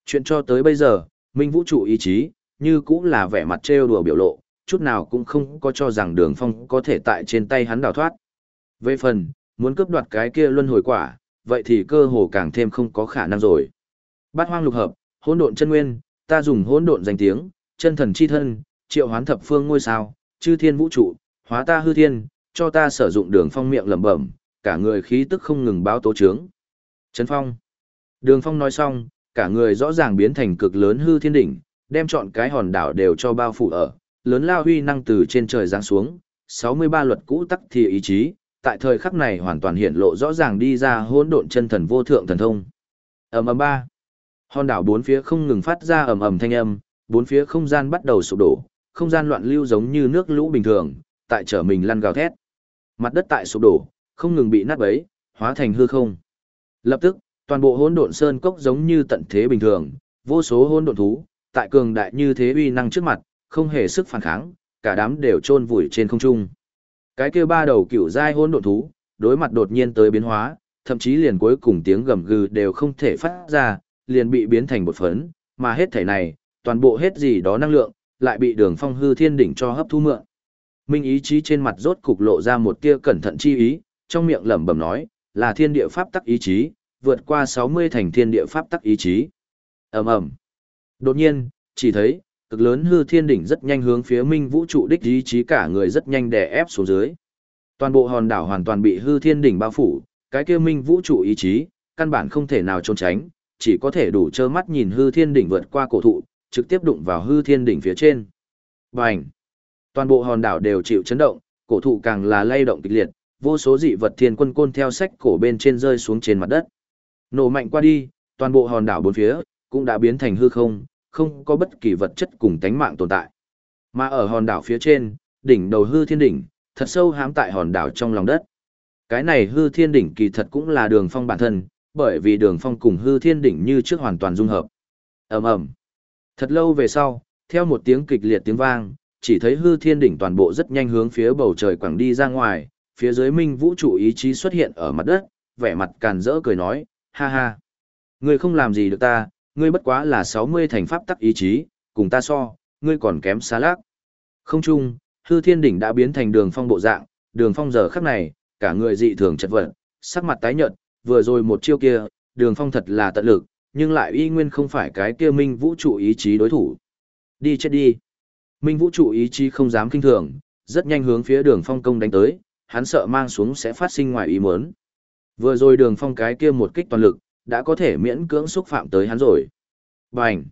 Speaker 1: Chuyện cho tới bây giờ, Minh vũ trụ ý chí, như cũng là vẻ mặt trêu đùa biểu lộ, chút nào cũng không có cho rằng đường phong có thể tại trên tay hắn đào thoát. Về phần, muốn cướp đoạt cái kia luân hồi quả, vậy thì cơ hồ càng thêm không có khả năng rồi. Bát hoang lục hợp, hỗn độn chân nguyên, ta dùng hỗn độn danh tiếng, chân thần chi thân, triệu hoán thập phương ngôi sao, chư thiên vũ trụ, hóa ta hư thiên, cho ta sử dụng đường phong miệng lẩm bẩm, cả người khí tức không ngừng báo tố trướng. Trấn phong. Đường phong nói xong, cả người rõ ràng biến thành cực lớn hư thiên đỉnh, đem chọn cái hòn đảo đều cho bao phủ ở, lớn lao huy năng từ trên trời giáng xuống, 63 luật cũ tắc thì ý chí, tại thời khắc này hoàn toàn hiện lộ rõ ràng đi ra hỗn độn chân thần vô thượng thần thông. Ầm ầm ba. Hòn đảo bốn phía không ngừng phát ra ầm ầm thanh âm, bốn phía không gian bắt đầu sụp đổ, không gian loạn lưu giống như nước lũ bình thường, tại trở mình lăn gào thét. Mặt đất tại sụp đổ, không ngừng bị nát bấy, hóa thành hư không. Lập tức, toàn bộ hỗn độn sơn cốc giống như tận thế bình thường, vô số hỗn độn thú, tại cường đại như thế uy năng trước mặt, không hề sức phản kháng, cả đám đều chôn vùi trên không trung. Cái kia ba đầu cựu giai hỗn độn thú, đối mặt đột nhiên tới biến hóa, thậm chí liền cuối cùng tiếng gầm gừ đều không thể phát ra, liền bị biến thành bột phấn, mà hết thể này, toàn bộ hết gì đó năng lượng, lại bị đường phong hư thiên đỉnh cho hấp thu mượn. Minh ý chí trên mặt rốt cục lộ ra một tia cẩn thận chi ý, trong miệng lẩm bẩm nói, là thiên địa pháp tắc ý chí, vượt qua 60 thành thiên địa pháp tắc ý chí. Ầm ầm. Đột nhiên, chỉ thấy, Cực lớn hư thiên đỉnh rất nhanh hướng phía minh vũ trụ đích ý chí cả người rất nhanh đè ép xuống dưới. Toàn bộ hòn đảo hoàn toàn bị hư thiên đỉnh bao phủ, cái kia minh vũ trụ ý chí, căn bản không thể nào trốn tránh, chỉ có thể đủ trơ mắt nhìn hư thiên đỉnh vượt qua cổ thụ, trực tiếp đụng vào hư thiên đỉnh phía trên. Bành! Toàn bộ hòn đảo đều chịu chấn động, cổ thụ càng là lay động kịch liệt, vô số dị vật thiên quân côn theo sách cổ bên trên rơi xuống trên mặt đất. Nổ mạnh qua đi, toàn bộ hòn đảo bốn phía cũng đã biến thành hư không, không có bất kỳ vật chất cùng tánh mạng tồn tại. Mà ở hòn đảo phía trên, đỉnh đầu hư thiên đỉnh, thật sâu hám tại hòn đảo trong lòng đất. Cái này hư thiên đỉnh kỳ thật cũng là đường phong bản thân, bởi vì đường phong cùng hư thiên đỉnh như trước hoàn toàn dung hợp. ầm ầm Thật lâu về sau, theo một tiếng kịch liệt tiếng vang, chỉ thấy hư thiên đỉnh toàn bộ rất nhanh hướng phía bầu trời quẳng đi ra ngoài, phía dưới minh vũ trụ ý chí xuất hiện ở mặt đất, vẻ mặt càn rỡ cười nói, ha ha. người không làm gì được ta, ngươi bất quá là 60 thành pháp tắc ý chí, cùng ta so, ngươi còn kém xa lác. Không chung, hư thiên đỉnh đã biến thành đường phong bộ dạng, đường phong giờ khắc này, cả người dị thường chật vật, sắc mặt tái nhợt, vừa rồi một chiêu kia, đường phong thật là tận lực, nhưng lại y nguyên không phải cái kia minh vũ trụ ý chí đối thủ. Đi chết đi. Minh vũ trụ ý chí không dám kinh thường, rất nhanh hướng phía đường phong công đánh tới, hắn sợ mang xuống sẽ phát sinh ngoài ý muốn. Vừa rồi đường phong cái kia một kích toàn lực, đã có thể miễn cưỡng xúc phạm tới hắn rồi. Bành!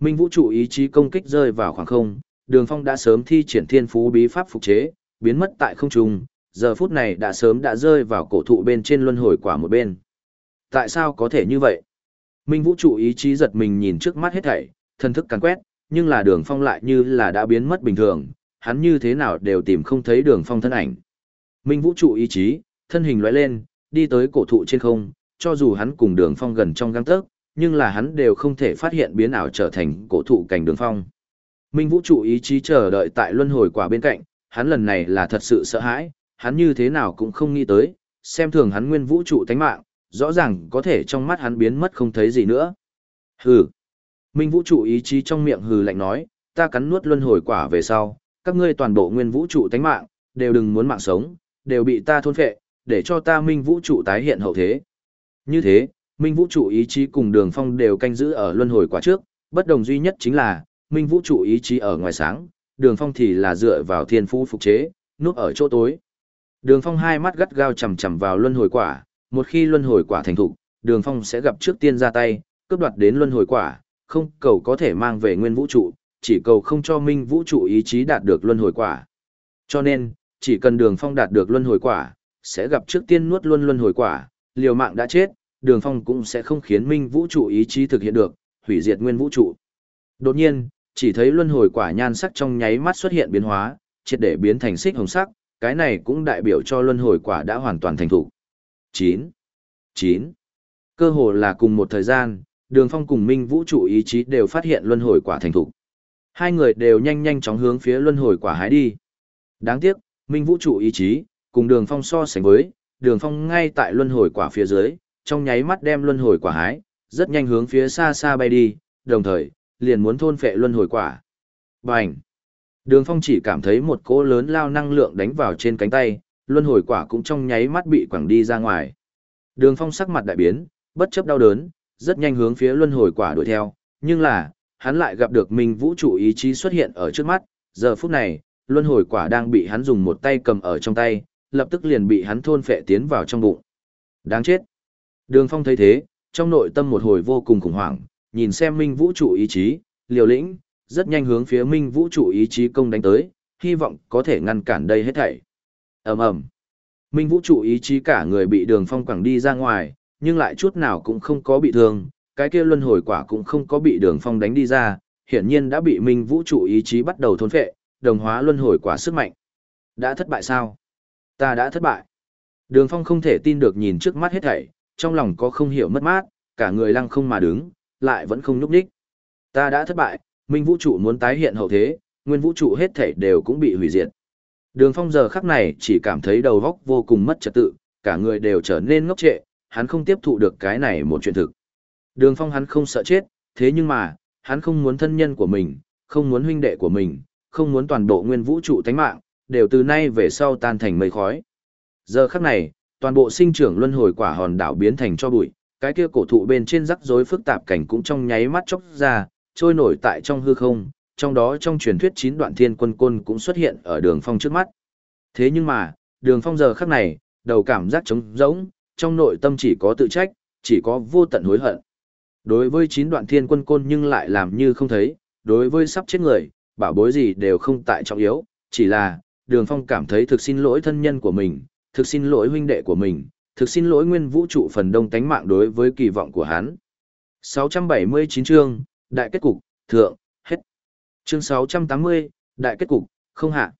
Speaker 1: Minh vũ trụ ý chí công kích rơi vào khoảng không, đường phong đã sớm thi triển thiên phú bí pháp phục chế, biến mất tại không trung, giờ phút này đã sớm đã rơi vào cổ thụ bên trên luân hồi quả một bên. Tại sao có thể như vậy? Minh vũ trụ ý chí giật mình nhìn trước mắt hết thảy, thân thức càn quét, nhưng là đường phong lại như là đã biến mất bình thường, hắn như thế nào đều tìm không thấy đường phong thân ảnh. Minh vũ trụ ý chí, thân hình lóe lên, đi tới cổ thụ trên không, cho dù hắn cùng đường phong gần trong găng tấc, nhưng là hắn đều không thể phát hiện biến ảo trở thành cổ thụ cảnh đường phong. Minh vũ trụ ý chí chờ đợi tại luân hồi quả bên cạnh, hắn lần này là thật sự sợ hãi, hắn như thế nào cũng không nghĩ tới, xem thường hắn nguyên vũ trụ tánh mạng, rõ ràng có thể trong mắt hắn biến mất không thấy gì nữa. Hừ. Minh vũ trụ ý chí trong miệng hừ lạnh nói, ta cắn nuốt luân hồi quả về sau, các ngươi toàn bộ nguyên vũ trụ tánh mạng, đều đừng muốn mạng sống, đều bị ta thôn phệ, để cho ta minh vũ trụ tái hiện hậu thế. Như thế, minh vũ trụ ý chí cùng đường phong đều canh giữ ở luân hồi quả trước, bất đồng duy nhất chính là, minh vũ trụ ý chí ở ngoài sáng, đường phong thì là dựa vào thiên phú phục chế, núp ở chỗ tối. Đường phong hai mắt gắt gao chằm chằm vào luân hồi quả, một khi luân hồi quả thành thục, đường phong sẽ gặp trước tiên ra tay, cướp đoạt đến luân hồi quả, không cầu có thể mang về nguyên vũ trụ, chỉ cầu không cho minh vũ trụ ý chí đạt được luân hồi quả. Cho nên, chỉ cần đường phong đạt được luân hồi quả, sẽ gặp trước tiên nuốt luôn luân hồi quả, liều mạng đã chết, đường phong cũng sẽ không khiến minh vũ trụ ý chí thực hiện được, hủy diệt nguyên vũ trụ. Đột nhiên, chỉ thấy luân hồi quả nhan sắc trong nháy mắt xuất hiện biến hóa, triệt để biến thành xích hồng sắc, cái này cũng đại biểu cho luân hồi quả đã hoàn toàn thành thủ. 9. 9. Cơ hồ là cùng một thời gian, đường phong cùng minh vũ trụ ý chí đều phát hiện luân hồi quả thành thủ. Hai người đều nhanh nhanh chóng hướng phía luân hồi quả hái đi. Đáng tiếc, minh vũ trụ ý chí, cùng đường phong so sánh với, đường phong ngay tại luân hồi quả phía dưới, trong nháy mắt đem luân hồi quả hái, rất nhanh hướng phía xa xa bay đi, đồng thời, liền muốn thôn phệ luân hồi quả. Bành! Đường phong chỉ cảm thấy một cỗ lớn lao năng lượng đánh vào trên cánh tay, luân hồi quả cũng trong nháy mắt bị quẳng đi ra ngoài. Đường phong sắc mặt đại biến, bất chấp đau đớn, rất nhanh hướng phía luân hồi quả đuổi theo, nhưng là, hắn lại gặp được minh vũ trụ ý chí xuất hiện ở trước mắt, giờ phút này, luân hồi quả đang bị hắn dùng một tay cầm ở trong tay, lập tức liền bị hắn thôn phệ tiến vào trong bụng. Đáng chết. Đường Phong thấy thế, trong nội tâm một hồi vô cùng khủng hoảng, nhìn xem Minh Vũ trụ ý chí, liều lĩnh, rất nhanh hướng phía Minh Vũ trụ ý chí công đánh tới, hy vọng có thể ngăn cản đây hết thảy. Ầm ầm. Minh Vũ trụ ý chí cả người bị Đường Phong quẳng đi ra ngoài, nhưng lại chút nào cũng không có bị thương, cái kia luân hồi quả cũng không có bị Đường Phong đánh đi ra, hiển nhiên đã bị Minh Vũ trụ ý chí bắt đầu thôn phệ, đồng hóa luân hồi quả sức mạnh. Đã thất bại sao? Ta đã thất bại. Đường Phong không thể tin được nhìn trước mắt hết thảy, trong lòng có không hiểu mất mát, cả người lăng không mà đứng, lại vẫn không nhúc nhích. Ta đã thất bại, Minh Vũ trụ muốn tái hiện hậu thế, nguyên vũ trụ hết thảy đều cũng bị hủy diệt. Đường Phong giờ khắc này chỉ cảm thấy đầu óc vô cùng mất trật tự, cả người đều trở nên ngốc trệ, hắn không tiếp thụ được cái này một chuyện thực. Đường Phong hắn không sợ chết, thế nhưng mà, hắn không muốn thân nhân của mình, không muốn huynh đệ của mình, không muốn toàn bộ nguyên vũ trụ tánh mạng, đều từ nay về sau tan thành mây khói. Giờ khắc này, toàn bộ sinh trưởng luân hồi quả hòn đảo biến thành cho bụi, cái kia cổ thụ bên trên rắc rối phức tạp cảnh cũng trong nháy mắt chốc ra, trôi nổi tại trong hư không, trong đó trong truyền thuyết chín đoạn thiên quân côn cũng xuất hiện ở đường phong trước mắt. Thế nhưng mà, đường phong giờ khắc này, đầu cảm giác trống rỗng, trong nội tâm chỉ có tự trách, chỉ có vô tận hối hận. Đối với chín đoạn thiên quân côn nhưng lại làm như không thấy, đối với sắp chết người, bảo bối gì đều không tại trọng yếu, chỉ là, đường phong cảm thấy thực xin lỗi thân nhân của mình, thực xin lỗi huynh đệ của mình, thực xin lỗi nguyên vũ trụ phần đông tánh mạng đối với kỳ vọng của hắn. 679 chương, đại kết cục, thượng, hết. Chương 680, đại kết cục, không hạ.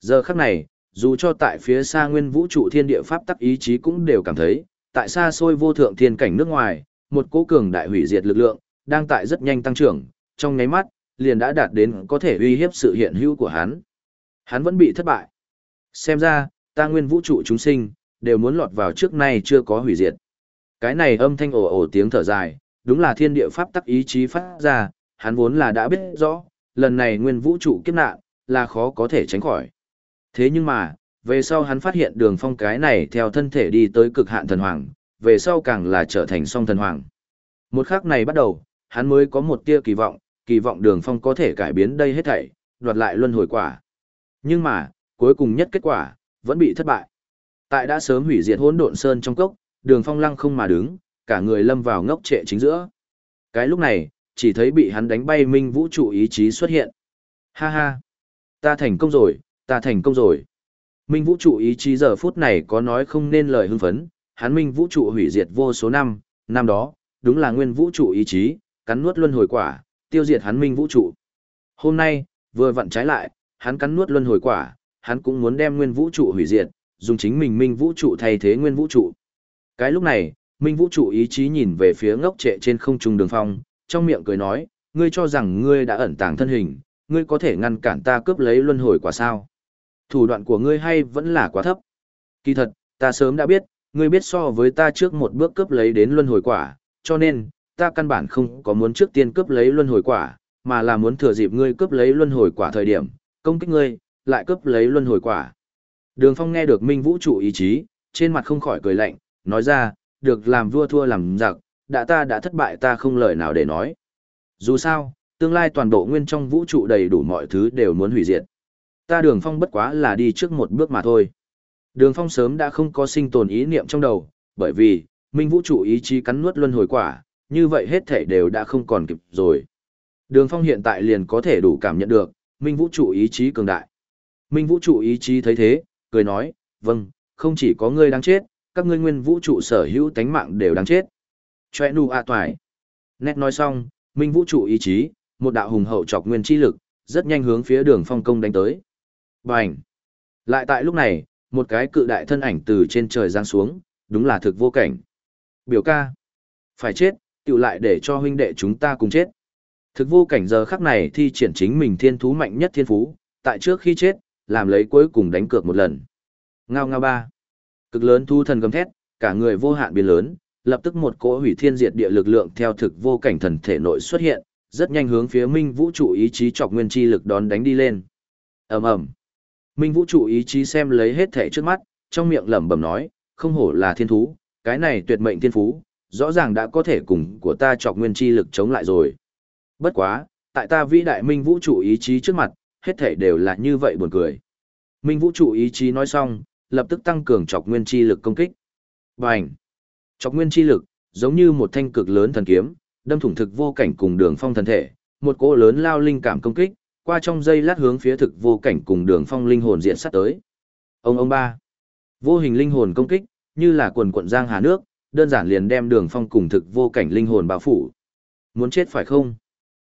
Speaker 1: Giờ khắc này, dù cho tại phía xa nguyên vũ trụ thiên địa pháp tắc ý chí cũng đều cảm thấy, tại xa xôi vô thượng thiên cảnh nước ngoài, một cố cường đại hủy diệt lực lượng, đang tại rất nhanh tăng trưởng, trong nháy mắt, liền đã đạt đến có thể uy hiếp sự hiện hữu của hắn. Hắn vẫn bị thất bại. Xem ra, ta nguyên vũ trụ chúng sinh, đều muốn lọt vào trước nay chưa có hủy diệt. Cái này âm thanh ồ ồ tiếng thở dài, đúng là thiên địa pháp tắc ý chí phát ra, hắn vốn là đã biết rõ, lần này nguyên vũ trụ kiếp nạn, là khó có thể tránh khỏi. Thế nhưng mà, về sau hắn phát hiện đường phong cái này theo thân thể đi tới cực hạn thần hoàng, về sau càng là trở thành song thần hoàng. Một khắc này bắt đầu, hắn mới có một tia kỳ vọng, kỳ vọng đường phong có thể cải biến đây hết thảy, đoạt lại luân hồi quả. Nhưng mà, cuối cùng nhất kết quả, vẫn bị thất bại. Tại đã sớm hủy diệt hỗn độn sơn trong cốc, đường phong lăng không mà đứng, cả người lâm vào ngốc trệ chính giữa. Cái lúc này, chỉ thấy bị hắn đánh bay minh vũ trụ ý chí xuất hiện. Ha ha! Ta thành công rồi, ta thành công rồi. Minh vũ trụ ý chí giờ phút này có nói không nên lời hưng phấn, hắn minh vũ trụ hủy diệt vô số năm, năm đó, đúng là nguyên vũ trụ ý chí, cắn nuốt luân hồi quả, tiêu diệt hắn minh vũ trụ. Hôm nay, vừa vặn trái lại, hắn cắn nuốt luân hồi quả, hắn cũng muốn đem nguyên vũ trụ hủy diệt, dùng chính mình minh vũ trụ thay thế nguyên vũ trụ. Cái lúc này, minh vũ trụ ý chí nhìn về phía ngốc trệ trên không trung đường phong, trong miệng cười nói, ngươi cho rằng ngươi đã ẩn tàng thân hình, ngươi có thể ngăn cản ta cướp lấy luân hồi quả sao? Thủ đoạn của ngươi hay vẫn là quá thấp. Kỳ thật, ta sớm đã biết, ngươi biết so với ta trước một bước cướp lấy đến luân hồi quả, cho nên, ta căn bản không có muốn trước tiên cướp lấy luân hồi quả, mà là muốn thừa dịp ngươi cướp lấy luân hồi quả thời điểm, công kích ngươi, lại cướp lấy luân hồi quả. Đường Phong nghe được Minh Vũ trụ ý chí, trên mặt không khỏi cười lạnh, nói ra, được làm vua thua làm giặc, đã ta đã thất bại ta không lời nào để nói. Dù sao, tương lai toàn bộ nguyên trong vũ trụ đầy đủ mọi thứ đều muốn hủy diệt. Ta đường phong bất quá là đi trước một bước mà thôi. Đường phong sớm đã không có sinh tồn ý niệm trong đầu, bởi vì, minh vũ trụ ý chí cắn nuốt luân hồi quả, như vậy hết thể đều đã không còn kịp rồi. Đường phong hiện tại liền có thể đủ cảm nhận được, minh vũ trụ ý chí cường đại. Minh vũ trụ ý chí thấy thế, cười nói, vâng, không chỉ có ngươi đáng chết, các ngươi nguyên vũ trụ sở hữu tánh mạng đều đáng chết. Chòe nu a toài. Nét nói xong, minh vũ trụ ý chí, một đạo hùng hậu chọc nguyên chi lực, rất nhanh hướng phía đường phong công đánh tới. Bành! Lại tại lúc này, một cái cự đại thân ảnh từ trên trời giáng xuống, đúng là thực vô cảnh. Biểu ca! Phải chết, tiểu lại để cho huynh đệ chúng ta cùng chết. Thực vô cảnh giờ khắc này thi triển chính mình thiên thú mạnh nhất thiên phú, tại trước khi chết, làm lấy cuối cùng đánh cược một lần. Ngao ngao ba. Cực lớn thu thần gầm thét, cả người vô hạn biến lớn, lập tức một cỗ hủy thiên diệt địa lực lượng theo thực vô cảnh thần thể nội xuất hiện, rất nhanh hướng phía Minh Vũ trụ ý chí chọc nguyên chi lực đón đánh đi lên. Ầm ầm. Minh Vũ trụ ý chí xem lấy hết thể trước mắt, trong miệng lẩm bẩm nói, không hổ là thiên thú, cái này tuyệt mệnh thiên phú, rõ ràng đã có thể cùng của ta chọc nguyên chi lực chống lại rồi. Bất quá, tại ta vĩ đại Minh Vũ trụ ý chí trước mặt, hết thể đều là như vậy buồn cười. Minh Vũ trụ ý chí nói xong, lập tức tăng cường chọc nguyên chi lực công kích. Bành! Chọc nguyên chi lực, giống như một thanh cực lớn thần kiếm, đâm thủng thực vô cảnh cùng đường phong thần thể, một cỗ lớn lao linh cảm công kích, qua trong dây lát hướng phía thực vô cảnh cùng đường phong linh hồn diện sát tới. Ông ông ba! Vô hình linh hồn công kích, như là quần quận giang hà nước, đơn giản liền đem đường phong cùng thực vô cảnh linh hồn bao phủ. Muốn chết phải không?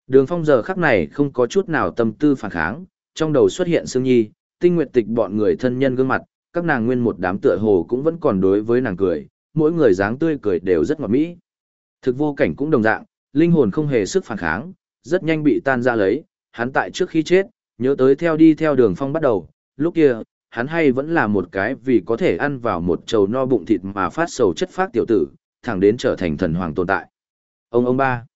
Speaker 1: Đường phong giờ khắc này không có chút nào tâm tư phản kháng, trong đầu xuất hiện sương nhi, tinh nguyệt tịch bọn người thân nhân gương mặt, các nàng nguyên một đám tựa hồ cũng vẫn còn đối với nàng cười, mỗi người dáng tươi cười đều rất ngọt mỹ. Thực vô cảnh cũng đồng dạng, linh hồn không hề sức phản kháng, rất nhanh bị tan ra lấy, hắn tại trước khi chết, nhớ tới theo đi theo đường phong bắt đầu, lúc kia, hắn hay vẫn là một cái vì có thể ăn vào một chầu no bụng thịt mà phát sầu chất phát tiểu tử, thẳng đến trở thành thần hoàng tồn tại. Ông ông ba,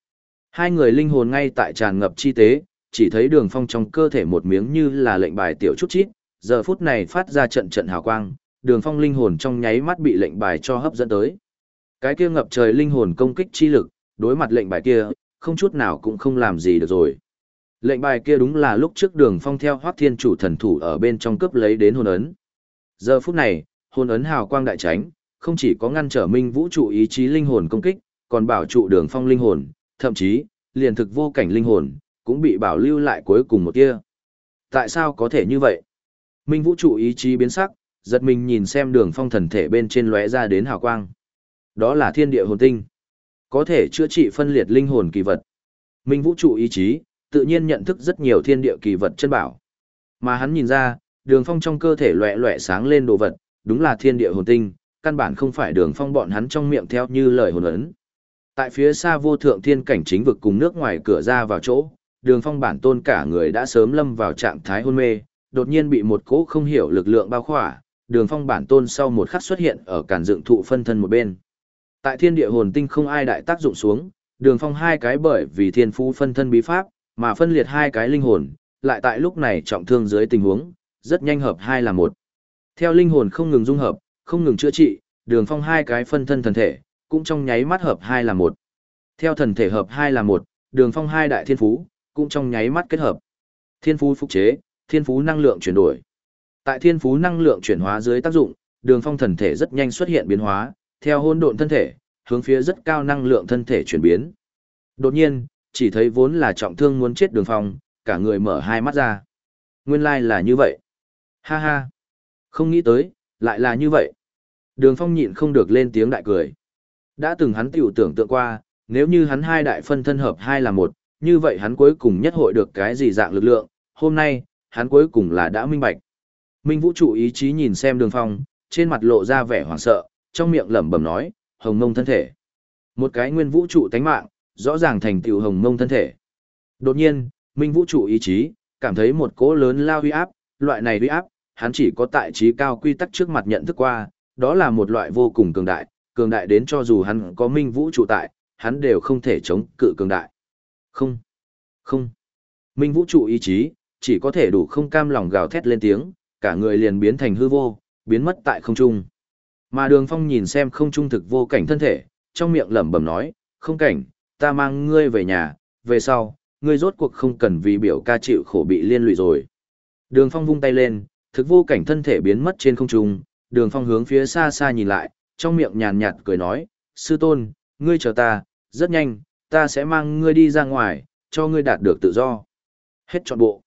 Speaker 1: hai người linh hồn ngay tại tràn ngập chi tế, chỉ thấy đường phong trong cơ thể một miếng như là lệnh bài tiểu chút chít, giờ phút này phát ra trận trận hào quang, đường phong linh hồn trong nháy mắt bị lệnh bài cho hấp dẫn tới. Cái kia ngập trời linh hồn công kích chi lực, đối mặt lệnh bài kia, không chút nào cũng không làm gì được rồi. Lệnh bài kia đúng là lúc trước đường phong theo hoác thiên chủ thần thủ ở bên trong cướp lấy đến hồn ấn. Giờ phút này, hồn ấn hào quang đại tránh, không chỉ có ngăn trở minh vũ trụ ý chí linh hồn công kích, còn bảo trụ đường phong linh hồn, thậm chí, liền thực vô cảnh linh hồn, cũng bị bảo lưu lại cuối cùng một tia. Tại sao có thể như vậy? Minh vũ trụ ý chí biến sắc, giật mình nhìn xem đường phong thần thể bên trên lóe ra đến hào quang. Đó là thiên địa hồn tinh. Có thể chữa trị phân liệt linh hồn kỳ vật. Minh vũ trụ ý chí, tự nhiên nhận thức rất nhiều thiên địa kỳ vật chân bảo. Mà hắn nhìn ra, đường phong trong cơ thể loẹ loẹ sáng lên đồ vật, đúng là thiên địa hồn tinh, căn bản không phải đường phong bọn hắn trong miệng theo như lời hồn ấn. Tại phía xa vô thượng thiên cảnh chính vực cùng nước ngoài cửa ra vào chỗ, đường phong bản tôn cả người đã sớm lâm vào trạng thái hôn mê, đột nhiên bị một cỗ không hiểu lực lượng bao khỏa, đường phong bản tôn sau một khắc xuất hiện ở cản dựng thụ phân thân một bên. Tại thiên địa hồn tinh không ai đại tác dụng xuống, đường phong hai cái bởi vì thiên phú phân thân bí pháp, mà phân liệt hai cái linh hồn, lại tại lúc này trọng thương dưới tình huống, rất nhanh hợp hai là một. Theo linh hồn không ngừng dung hợp, không ngừng chữa trị, đường phong hai cái phân thân thần thể, cũng trong nháy mắt hợp hai là một. Theo thần thể hợp hai là một, đường phong hai đại thiên phú, cũng trong nháy mắt kết hợp. Thiên phú phục chế, thiên phú năng lượng chuyển đổi. Tại thiên phú năng lượng chuyển hóa dưới tác dụng, đường phong thần thể rất nhanh xuất hiện biến hóa, theo hôn độn thân thể, hướng phía rất cao năng lượng thân thể chuyển biến. Đột nhiên, chỉ thấy vốn là trọng thương muốn chết đường phong, cả người mở hai mắt ra. Nguyên lai là như vậy. Ha ha. Không nghĩ tới, lại là như vậy. Đường phong nhịn không được lên tiếng đại cười. Đã từng hắn tiểu tưởng tượng qua, nếu như hắn hai đại phân thân hợp hai là một, như vậy hắn cuối cùng nhất hội được cái gì dạng lực lượng, hôm nay, hắn cuối cùng là đã minh bạch. Minh vũ trụ ý chí nhìn xem đường phong, trên mặt lộ ra vẻ hoảng sợ, trong miệng lẩm bẩm nói, hồng mông thân thể. Một cái nguyên vũ trụ tánh mạng, rõ ràng thành tựu hồng mông thân thể. Đột nhiên, Minh vũ trụ ý chí, cảm thấy một cỗ lớn lao huy áp, loại này huy áp, hắn chỉ có tại trí cao quy tắc trước mặt nhận thức qua, đó là một loại vô cùng cường đại, cường đại đến cho dù hắn có minh vũ trụ tại, hắn đều không thể chống cự cường đại. Không, không. Minh vũ trụ ý chí, chỉ có thể đủ không cam lòng gào thét lên tiếng, cả người liền biến thành hư vô, biến mất tại không trung. Mà đường phong nhìn xem không trung thực vô cảnh thân thể, trong miệng lẩm bẩm nói, không cảnh, ta mang ngươi về nhà, về sau, ngươi rốt cuộc không cần vì biểu ca chịu khổ bị liên lụy rồi. Đường phong vung tay lên, thực vô cảnh thân thể biến mất trên không trung, đường phong hướng phía xa xa nhìn lại, trong miệng nhàn nhạt cười nói, sư tôn, ngươi chờ ta, rất nhanh, ta sẽ mang ngươi đi ra ngoài, cho ngươi đạt được tự do. Hết trọn bộ.